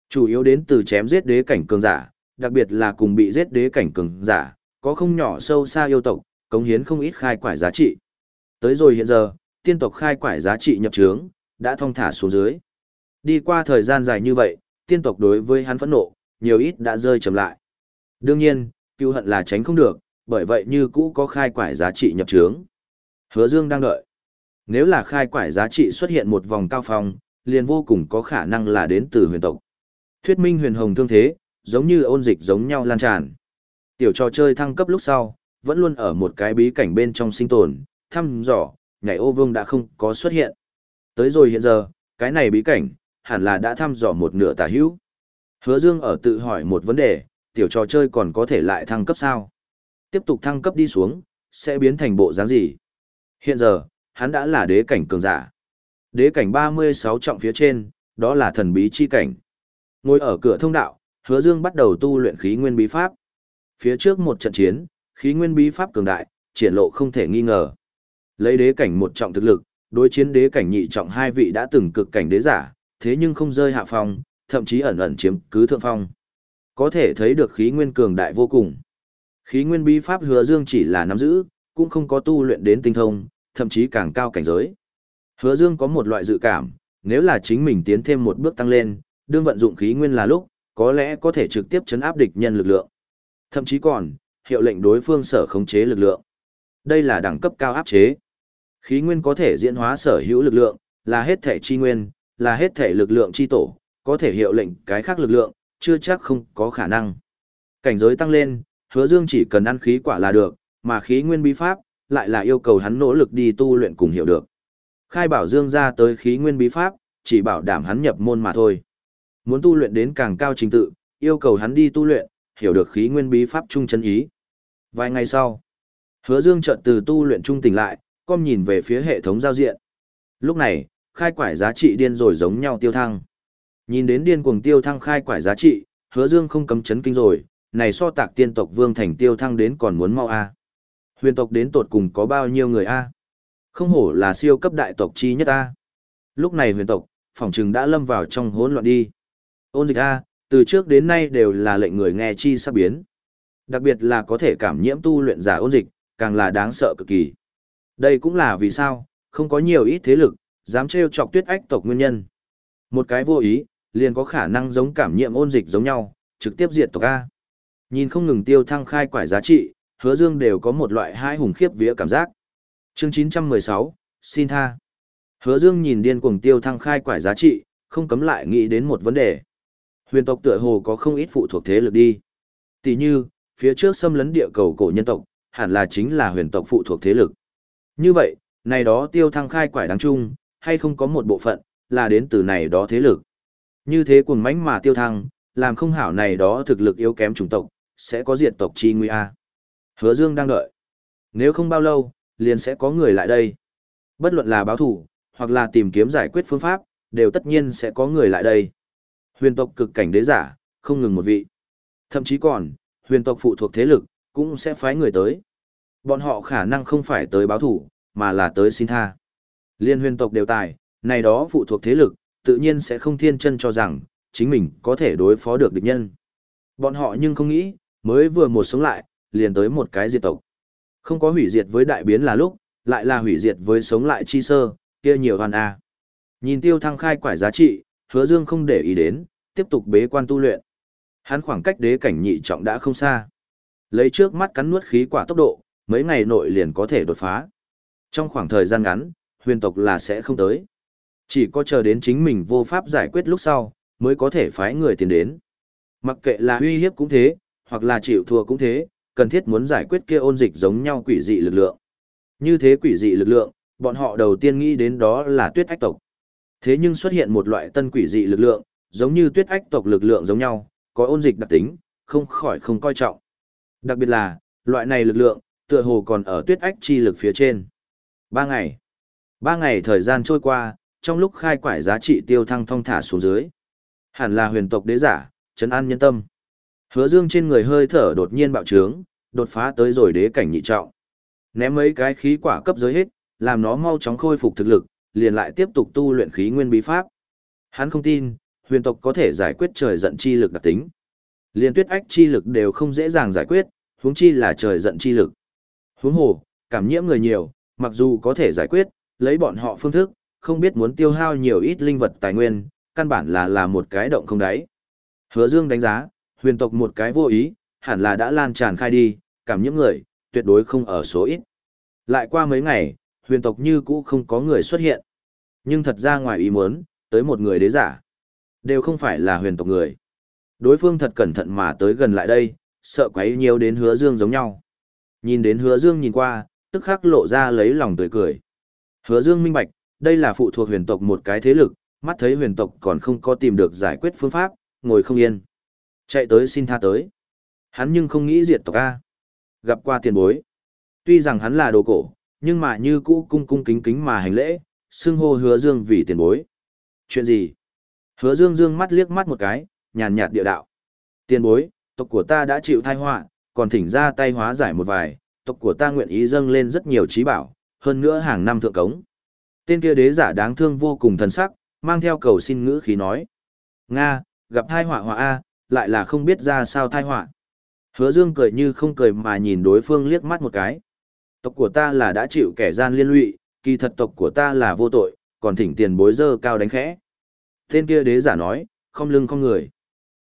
Speaker 1: Chủ yếu đến từ chém giết đế cảnh cường giả, đặc biệt là cùng bị giết đế cảnh cường giả, có không nhỏ sâu xa yêu tộc, cống hiến không ít khai quải giá trị. Tới rồi hiện giờ, tiên tộc khai quải giá trị nhập trướng, đã thông thả xuống dưới. Đi qua thời gian dài như vậy, tiên tộc đối với hắn phẫn nộ, nhiều ít đã rơi chậm lại. Đương nhiên, cứu hận là tránh không được, bởi vậy như cũ có khai quải giá trị nhập trướng. Hứa Dương đang đợi. Nếu là khai quải giá trị xuất hiện một vòng cao phong, liền vô cùng có khả năng là đến từ huyền tộc. Thuyết minh huyền hồng thương thế, giống như ôn dịch giống nhau lan tràn. Tiểu trò chơi thăng cấp lúc sau, vẫn luôn ở một cái bí cảnh bên trong sinh tồn, thăm dò, nhảy ô vương đã không có xuất hiện. Tới rồi hiện giờ, cái này bí cảnh, hẳn là đã thăm dò một nửa tả hữu. Hứa Dương ở tự hỏi một vấn đề, tiểu trò chơi còn có thể lại thăng cấp sao? Tiếp tục thăng cấp đi xuống, sẽ biến thành bộ dáng gì? Hiện giờ, hắn đã là đế cảnh cường giả. Đế cảnh 36 trọng phía trên, đó là thần bí chi cảnh. Ngồi ở cửa thông đạo, Hứa Dương bắt đầu tu luyện khí nguyên bí pháp. Phía trước một trận chiến, khí nguyên bí pháp cường đại, triển lộ không thể nghi ngờ. Lấy đế cảnh một trọng thực lực, đối chiến đế cảnh nhị trọng hai vị đã từng cực cảnh đế giả, thế nhưng không rơi hạ phong, thậm chí ẩn ẩn chiếm cứ thượng phong. Có thể thấy được khí nguyên cường đại vô cùng. Khí nguyên bí pháp hứa dương chỉ là nắm giữ, cũng không có tu luyện đến tinh thông, thậm chí càng cao cảnh giới. Hứa dương có một loại dự cảm, nếu là chính mình tiến thêm một bước tăng lên, đương vận dụng khí nguyên là lúc, có lẽ có thể trực tiếp chấn áp địch nhân lực lượng. Thậm chí còn, hiệu lệnh đối phương sở khống chế lực lượng. Đây là đẳng cấp cao áp chế. Khí nguyên có thể diễn hóa sở hữu lực lượng, là hết thể chi nguyên, là hết thể lực lượng chi tổ, có thể hiệu lệnh cái khác lực lượng, chưa chắc không có khả năng. Cảnh giới tăng lên, hứa dương chỉ cần ăn khí quả là được, mà khí nguyên bí pháp, lại là yêu cầu hắn nỗ lực đi tu luyện cùng hiểu được. Khai bảo dương ra tới khí nguyên bí pháp, chỉ bảo đảm hắn nhập môn mà thôi. Muốn tu luyện đến càng cao trình tự, yêu cầu hắn đi tu luyện, hiểu được khí nguyên bí pháp trung chân ý. Vài ngày sau, hứa dương chợt từ tu luyện trung tỉnh lại, com nhìn về phía hệ thống giao diện. Lúc này, khai quải giá trị điên rồi giống nhau tiêu thăng. Nhìn đến điên cuồng tiêu thăng khai quải giá trị, hứa dương không cấm chấn kinh rồi, này so tạc tiên tộc vương thành tiêu thăng đến còn muốn mau a Huyền tộc đến tột cùng có bao nhiêu người a Không hổ là siêu cấp đại tộc chi nhất a Lúc này huyền tộc, phỏng chừng đã lâm vào trong hỗn loạn đi. Ôn dịch a, từ trước đến nay đều là lệnh người nghe chi sắp biến. Đặc biệt là có thể cảm nhiễm tu luyện giả ôn dịch, càng là đáng sợ cực kỳ. Đây cũng là vì sao, không có nhiều ít thế lực, dám trêu chọc tuyết ách tộc nguyên nhân. Một cái vô ý, liền có khả năng giống cảm nhiễm ôn dịch giống nhau, trực tiếp diệt tộc A. Nhìn không ngừng tiêu thăng khai quải giá trị, hứa dương đều có một loại hai hùng khiếp vía cảm giác. Chương 916, xin tha. Hứa dương nhìn điên cuồng tiêu thăng khai quải giá trị, không cấm lại nghĩ đến một vấn đề. Huyền tộc tựa hồ có không ít phụ thuộc thế lực đi. Tỷ như, phía trước xâm lấn địa cầu cổ nhân tộc, hẳn là chính là huyền tộc phụ thuộc thế lực. Như vậy, này đó tiêu thăng khai quải đáng chung, hay không có một bộ phận, là đến từ này đó thế lực. Như thế cuồng mãnh mà tiêu thăng, làm không hảo này đó thực lực yếu kém chủng tộc, sẽ có diệt tộc chi nguy a. Hứa Dương đang đợi. Nếu không bao lâu, liền sẽ có người lại đây. Bất luận là báo thủ, hoặc là tìm kiếm giải quyết phương pháp, đều tất nhiên sẽ có người lại đây. Huyền tộc cực cảnh đế giả, không ngừng một vị. Thậm chí còn, huyền tộc phụ thuộc thế lực, cũng sẽ phái người tới. Bọn họ khả năng không phải tới báo thủ, mà là tới xin tha. Liên huyền tộc đều tài, này đó phụ thuộc thế lực, tự nhiên sẽ không thiên chân cho rằng, chính mình có thể đối phó được địch nhân. Bọn họ nhưng không nghĩ, mới vừa một sống lại, liền tới một cái diệt tộc. Không có hủy diệt với đại biến là lúc, lại là hủy diệt với sống lại chi sơ, kia nhiều hoàn a. Nhìn tiêu thăng khai quải giá trị, hứa dương không để ý đến, tiếp tục bế quan tu luyện. Hắn khoảng cách đế cảnh nhị trọng đã không xa. Lấy trước mắt cắn nuốt khí quả tốc độ, mấy ngày nội liền có thể đột phá. Trong khoảng thời gian ngắn, huyền tộc là sẽ không tới. Chỉ có chờ đến chính mình vô pháp giải quyết lúc sau, mới có thể phái người tiền đến. Mặc kệ là uy hiếp cũng thế, hoặc là chịu thua cũng thế, cần thiết muốn giải quyết kia ôn dịch giống nhau quỷ dị lực lượng. Như thế quỷ dị lực lượng, bọn họ đầu tiên nghĩ đến đó là tuyết ách tộc. Thế nhưng xuất hiện một loại tân quỷ dị lực lượng, giống như tuyết ách tộc lực lượng giống nhau, có ôn dịch đặc tính, không khỏi không coi trọng. Đặc biệt là, loại này lực lượng, tựa hồ còn ở tuyết ách chi lực phía trên. Ba ngày. Ba ngày thời gian trôi qua, trong lúc khai quải giá trị tiêu thăng thong thả xuống dưới. Hẳn là huyền tộc đế giả, trấn an nhân tâm. Hứa dương trên người hơi thở đột nhiên bạo trướng, đột phá tới rồi đế cảnh nhị trọng. Ném mấy cái khí quả cấp giới hết, làm nó mau chóng khôi phục thực lực, liền lại tiếp tục tu luyện khí nguyên bí pháp. Hắn không tin, huyền tộc có thể giải quyết trời giận chi lực đặc tính. Liên tuyết ách chi lực đều không dễ dàng giải quyết, huống chi là trời giận chi lực. Huống hồ, cảm nhiễm người nhiều, mặc dù có thể giải quyết, lấy bọn họ phương thức, không biết muốn tiêu hao nhiều ít linh vật tài nguyên, căn bản là là một cái động không đáy. Hứa Dương đánh giá, huyền tộc một cái vô ý, hẳn là đã lan tràn khai đi, cảm nhiễm người, tuyệt đối không ở số ít. Lại qua mấy ngày, huyền tộc như cũ không có người xuất hiện. Nhưng thật ra ngoài ý muốn, tới một người đế giả. Đều không phải là huyền tộc người. Đối phương thật cẩn thận mà tới gần lại đây, sợ quấy nhiều đến hứa dương giống nhau. Nhìn đến hứa dương nhìn qua, tức khắc lộ ra lấy lòng tươi cười. Hứa dương minh bạch, đây là phụ thuộc huyền tộc một cái thế lực, mắt thấy huyền tộc còn không có tìm được giải quyết phương pháp, ngồi không yên. Chạy tới xin tha tới. Hắn nhưng không nghĩ diệt tộc A. Gặp qua tiền bối. Tuy rằng hắn là đồ cổ, nhưng mà như cũ cung cung kính kính mà hành lễ, xưng hô hứa dương vì tiền bối. Chuyện gì? Hứa dương dương mắt liếc mắt một cái, nhàn nhạt địa đạo. Tiền bối, tộc của ta đã chịu thai họa, còn thỉnh ra tay hóa giải một vài, tộc của ta nguyện ý dâng lên rất nhiều trí bảo, hơn nữa hàng năm thượng cống. Tên kia đế giả đáng thương vô cùng thần sắc, mang theo cầu xin ngữ khí nói. Nga, gặp thai họa họa A, lại là không biết ra sao thai họa Hứa Dương cười như không cười mà nhìn đối phương liếc mắt một cái. Tộc của ta là đã chịu kẻ gian liên lụy, kỳ thật tộc của ta là vô tội, còn thỉnh tiền bối dơ cao đánh khẽ. Tên kia đế giả nói, không lưng không người.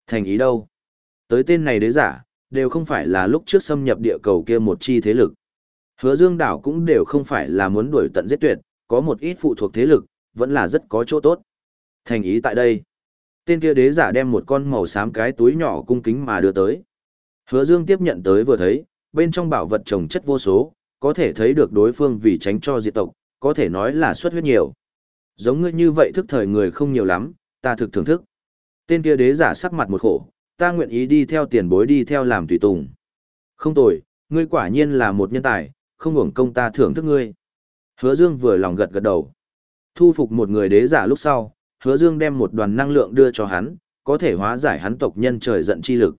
Speaker 1: Thành ý đâu? Tới tên này đế giả, đều không phải là lúc trước xâm nhập địa cầu kia một chi thế lực. Hứa Dương đảo cũng đều không phải là muốn đuổi tận giết tuyệt, có một ít phụ thuộc thế lực, vẫn là rất có chỗ tốt. Thành ý tại đây. Tên kia đế giả đem một con màu xám cái túi nhỏ cung kính mà đưa tới. Hứa Dương tiếp nhận tới vừa thấy, bên trong bảo vật trồng chất vô số, có thể thấy được đối phương vì tránh cho diệt tộc, có thể nói là xuất huyết nhiều. Giống ngươi như vậy thức thời người không nhiều lắm, ta thực thưởng thức. Tên kia đế giả sắc mặt một khổ, ta nguyện ý đi theo tiền bối đi theo làm tùy tùng. Không tồi, ngươi quả nhiên là một nhân tài, không hưởng công ta thưởng thức ngươi. Hứa Dương vừa lòng gật gật đầu. Thu phục một người đế giả lúc sau, Hứa Dương đem một đoàn năng lượng đưa cho hắn, có thể hóa giải hắn tộc nhân trời giận chi lực.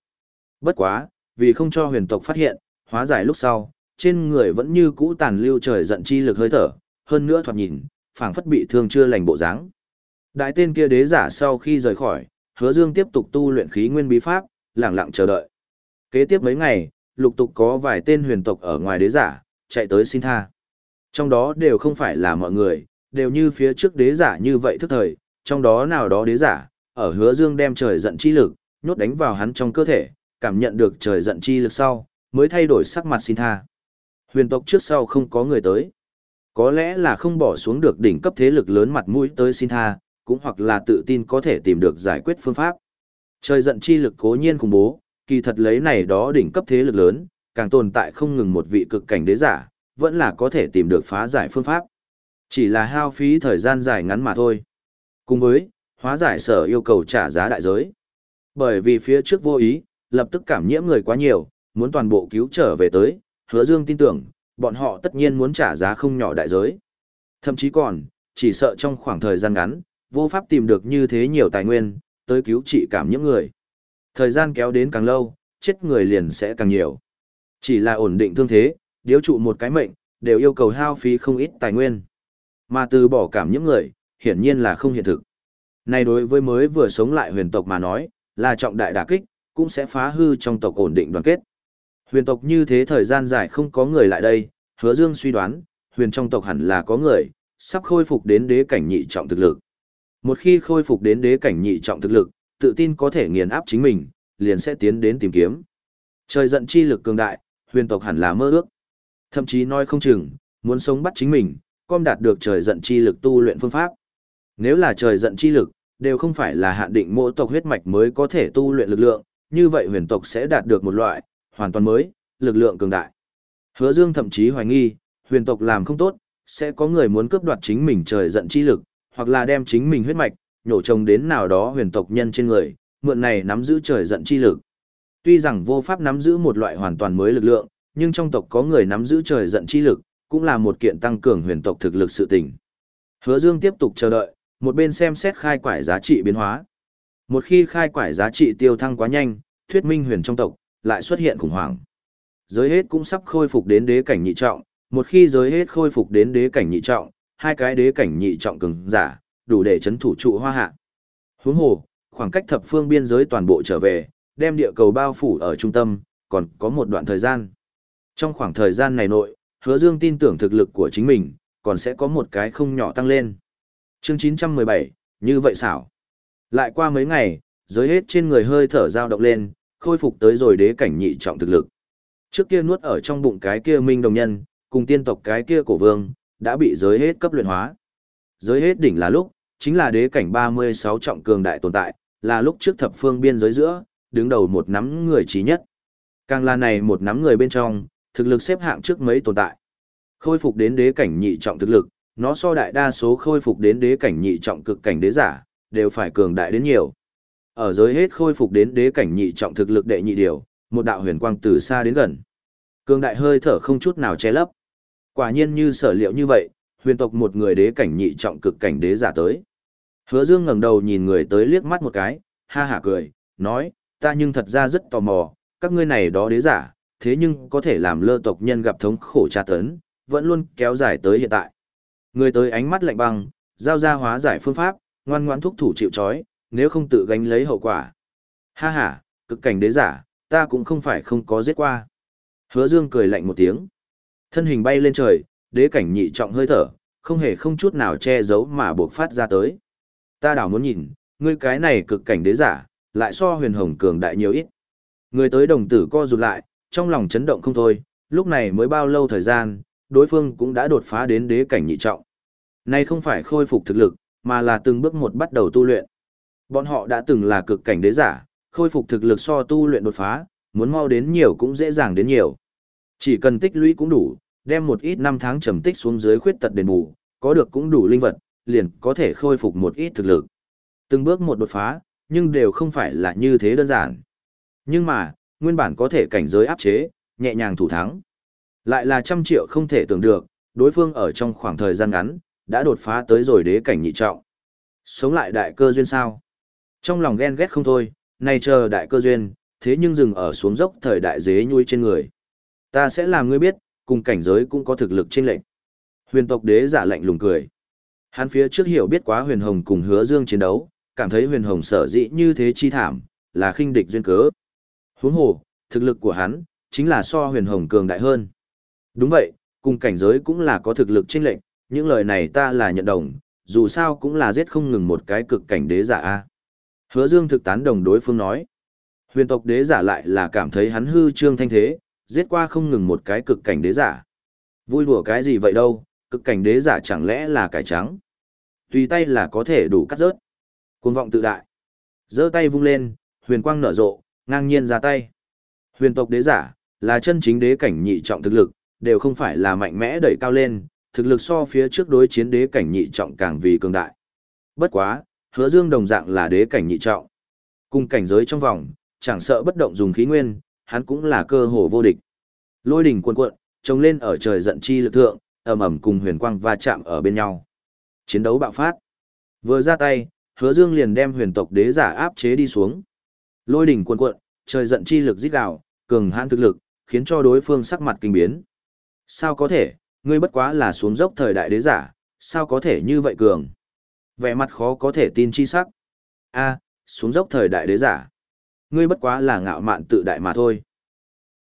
Speaker 1: Bất quá, vì không cho huyền tộc phát hiện, hóa giải lúc sau, trên người vẫn như cũ tàn lưu trời giận chi lực hơi thở, hơn nữa thoạt nhìn, phảng phất bị thương chưa lành bộ dáng. Đại tên kia đế giả sau khi rời khỏi, Hứa Dương tiếp tục tu luyện khí nguyên bí pháp, lặng lặng chờ đợi. Kế tiếp mấy ngày, lục tục có vài tên huyền tộc ở ngoài đế giả, chạy tới xin tha. Trong đó đều không phải là mọi người, đều như phía trước đế giả như vậy thức thời, trong đó nào đó đế giả, ở hứa dương đem trời giận chi lực, nhốt đánh vào hắn trong cơ thể, cảm nhận được trời giận chi lực sau, mới thay đổi sắc mặt xin tha. Huyền tộc trước sau không có người tới. Có lẽ là không bỏ xuống được đỉnh cấp thế lực lớn mặt mũi tới xin tha, cũng hoặc là tự tin có thể tìm được giải quyết phương pháp. Trời giận chi lực cố nhiên khủng bố, kỳ thật lấy này đó đỉnh cấp thế lực lớn, càng tồn tại không ngừng một vị cực cảnh đế giả, vẫn là có thể tìm được phá giải phương pháp. Chỉ là hao phí thời gian dài ngắn mà thôi. Cùng với, hóa giải sở yêu cầu trả giá đại giới. Bởi vì phía trước vô ý, lập tức cảm nhiễm người quá nhiều, muốn toàn bộ cứu trở về tới, hứa dương tin tưởng, bọn họ tất nhiên muốn trả giá không nhỏ đại giới. Thậm chí còn, chỉ sợ trong khoảng thời gian ngắn, vô pháp tìm được như thế nhiều tài nguyên, tới cứu trị cảm nhiễm người. Thời gian kéo đến càng lâu, chết người liền sẽ càng nhiều. Chỉ là ổn định thương thế, điếu trụ một cái mệnh, đều yêu cầu hao phí không ít tài nguyên. Mà từ bỏ cảm nhiễm người, hiển nhiên là không hiện thực. Này đối với mới vừa sống lại huyền tộc mà nói, là trọng đại đả kích, cũng sẽ phá hư trong tộc ổn định đoàn kết. Huyền tộc như thế thời gian dài không có người lại đây, hứa dương suy đoán, huyền trong tộc hẳn là có người, sắp khôi phục đến đế cảnh nhị trọng thực lực. Một khi khôi phục đến đế cảnh nhị trọng thực lực, tự tin có thể nghiền áp chính mình, liền sẽ tiến đến tìm kiếm. Trời giận chi lực cường đại, huyền tộc hẳn là mơ ước. Thậm chí nói không chừng, muốn sống bắt chính mình, com đạt được trời giận chi lực tu luyện phương pháp. Nếu là trời giận chi lực, đều không phải là hạn định mỗi tộc huyết mạch mới có thể tu luyện lực lượng, như vậy huyền tộc sẽ đạt được một loại, hoàn toàn mới, lực lượng cường đại. Hứa Dương thậm chí hoài nghi, huyền tộc làm không tốt, sẽ có người muốn cướp đoạt chính mình trời giận chi lực, hoặc là đem chính mình huyết mạch, nhổ trồng đến nào đó huyền tộc nhân trên người, mượn này nắm giữ trời giận chi lực. Tuy rằng vô pháp nắm giữ một loại hoàn toàn mới lực lượng, nhưng trong tộc có người nắm giữ trời giận chi lực, cũng là một kiện tăng cường huyền tộc thực lực sự tình. Hứa Dương tiếp tục chờ đợi, một bên xem xét khai quải giá trị biến hóa. Một khi khai quải giá trị tiêu thăng quá nhanh, thuyết minh huyền trong tộc lại xuất hiện khủng hoảng. Giới hết cũng sắp khôi phục đến đế cảnh nhị trọng, một khi giới hết khôi phục đến đế cảnh nhị trọng, hai cái đế cảnh nhị trọng cường giả, đủ để chấn thủ trụ hoa hạ. Huống hồ, khoảng cách thập phương biên giới toàn bộ trở về, đem địa cầu bao phủ ở trung tâm, còn có một đoạn thời gian. Trong khoảng thời gian này nội, hứa dương tin tưởng thực lực của chính mình, còn sẽ có một cái không nhỏ tăng lên. Chương 917, như vậy xảo. Lại qua mấy ngày, giới hết trên người hơi thở dao động lên, khôi phục tới rồi đế cảnh nhị trọng thực lực. Trước kia nuốt ở trong bụng cái kia minh đồng nhân, cùng tiên tộc cái kia cổ vương, đã bị giới hết cấp luyện hóa. Giới hết đỉnh là lúc, chính là đế cảnh 36 trọng cường đại tồn tại, là lúc trước thập phương biên giới giữa, đứng đầu một nắm người trí nhất. Càng là này một nắm người bên trong, thực lực xếp hạng trước mấy tồn tại. Khôi phục đến đế cảnh nhị trọng thực lực, nó so đại đa số khôi phục đến đế cảnh nhị trọng cực cảnh đế giả, đều phải cường đại đến nhiều. Ở giới hết khôi phục đến đế cảnh nhị trọng thực lực đệ nhị điều, một đạo huyền quang từ xa đến gần. Cường đại hơi thở không chút nào che lấp. Quả nhiên như sở liệu như vậy, huyền tộc một người đế cảnh nhị trọng cực cảnh đế giả tới. Hứa Dương ngẩng đầu nhìn người tới liếc mắt một cái, ha hả cười, nói, ta nhưng thật ra rất tò mò, các ngươi này đó đế giả, thế nhưng có thể làm lơ tộc nhân gặp thống khổ tra tấn, vẫn luôn kéo dài tới hiện tại. Người tới ánh mắt lạnh băng, giao ra hóa giải phương pháp, ngoan ngoãn thúc thủ chịu trói, nếu không tự gánh lấy hậu quả. Ha ha, cực cảnh đế giả, ta cũng không phải không có giết qua. Hứa Dương cười lạnh một tiếng. Thân hình bay lên trời, đế cảnh nhị trọng hơi thở, không hề không chút nào che giấu mà buộc phát ra tới. Ta đảo muốn nhìn, ngươi cái này cực cảnh đế giả, lại so huyền hồng cường đại nhiều ít. Người tới đồng tử co rụt lại, trong lòng chấn động không thôi, lúc này mới bao lâu thời gian, đối phương cũng đã đột phá đến đế cảnh nhị trọng. Nay không phải khôi phục thực lực, mà là từng bước một bắt đầu tu luyện. Bọn họ đã từng là cực cảnh đế giả, khôi phục thực lực so tu luyện đột phá, muốn mau đến nhiều cũng dễ dàng đến nhiều. Chỉ cần tích lũy cũng đủ, đem một ít năm tháng trầm tích xuống dưới khuyết tật đền bù, có được cũng đủ linh vật, liền có thể khôi phục một ít thực lực. Từng bước một đột phá, nhưng đều không phải là như thế đơn giản. Nhưng mà, nguyên bản có thể cảnh giới áp chế, nhẹ nhàng thủ thắng. Lại là trăm triệu không thể tưởng được, đối phương ở trong khoảng thời gian ngắn, đã đột phá tới rồi đế cảnh nhị trọng. Sống lại đại cơ duyên sao? Trong lòng ghen ghét không thôi, này chờ đại cơ duyên, thế nhưng dừng ở xuống dốc thời đại dế nhui trên người. Ta sẽ làm ngươi biết, cùng cảnh giới cũng có thực lực trên lệnh. Huyền tộc đế giả lạnh lùng cười. Hắn phía trước hiểu biết quá huyền hồng cùng hứa dương chiến đấu, cảm thấy huyền hồng sở dĩ như thế chi thảm, là khinh địch duyên cớ. Huống hồ, thực lực của hắn, chính là so huyền hồng cường đại hơn. Đúng vậy, cùng cảnh giới cũng là có thực lực trên lệnh, những lời này ta là nhận đồng, dù sao cũng là giết không ngừng một cái cực cảnh đế giả a. Hứa Dương thực tán đồng đối phương nói. Huyền tộc đế giả lại là cảm thấy hắn hư trương thanh thế, giết qua không ngừng một cái cực cảnh đế giả. Vui đùa cái gì vậy đâu, cực cảnh đế giả chẳng lẽ là cải trắng. Tùy tay là có thể đủ cắt rớt. Cuồng vọng tự đại. giơ tay vung lên, huyền quang nở rộ, ngang nhiên ra tay. Huyền tộc đế giả, là chân chính đế cảnh nhị trọng thực lực, đều không phải là mạnh mẽ đẩy cao lên, thực lực so phía trước đối chiến đế cảnh nhị trọng càng vì cường đại. Bất quá, hứa dương đồng dạng là đế cảnh nhị trọng. Cùng cảnh giới trong vòng, chẳng sợ bất động dùng khí nguyên, hắn cũng là cơ hồ vô địch. Lôi đỉnh cuồn cuộn, trông lên ở trời giận chi lực thượng, ầm ầm cùng huyền quang va chạm ở bên nhau. Chiến đấu bạo phát. Vừa ra tay, Hứa Dương liền đem huyền tộc đế giả áp chế đi xuống. Lôi đỉnh cuồn cuộn, trời giận chi lực rít gào, cường hãn thực lực, khiến cho đối phương sắc mặt kinh biến. Sao có thể, ngươi bất quá là xuống dốc thời đại đế giả, sao có thể như vậy cường? Vẻ mặt khó có thể tin chi sắc. A, xuống dốc thời đại đế giả. Ngươi bất quá là ngạo mạn tự đại mà thôi.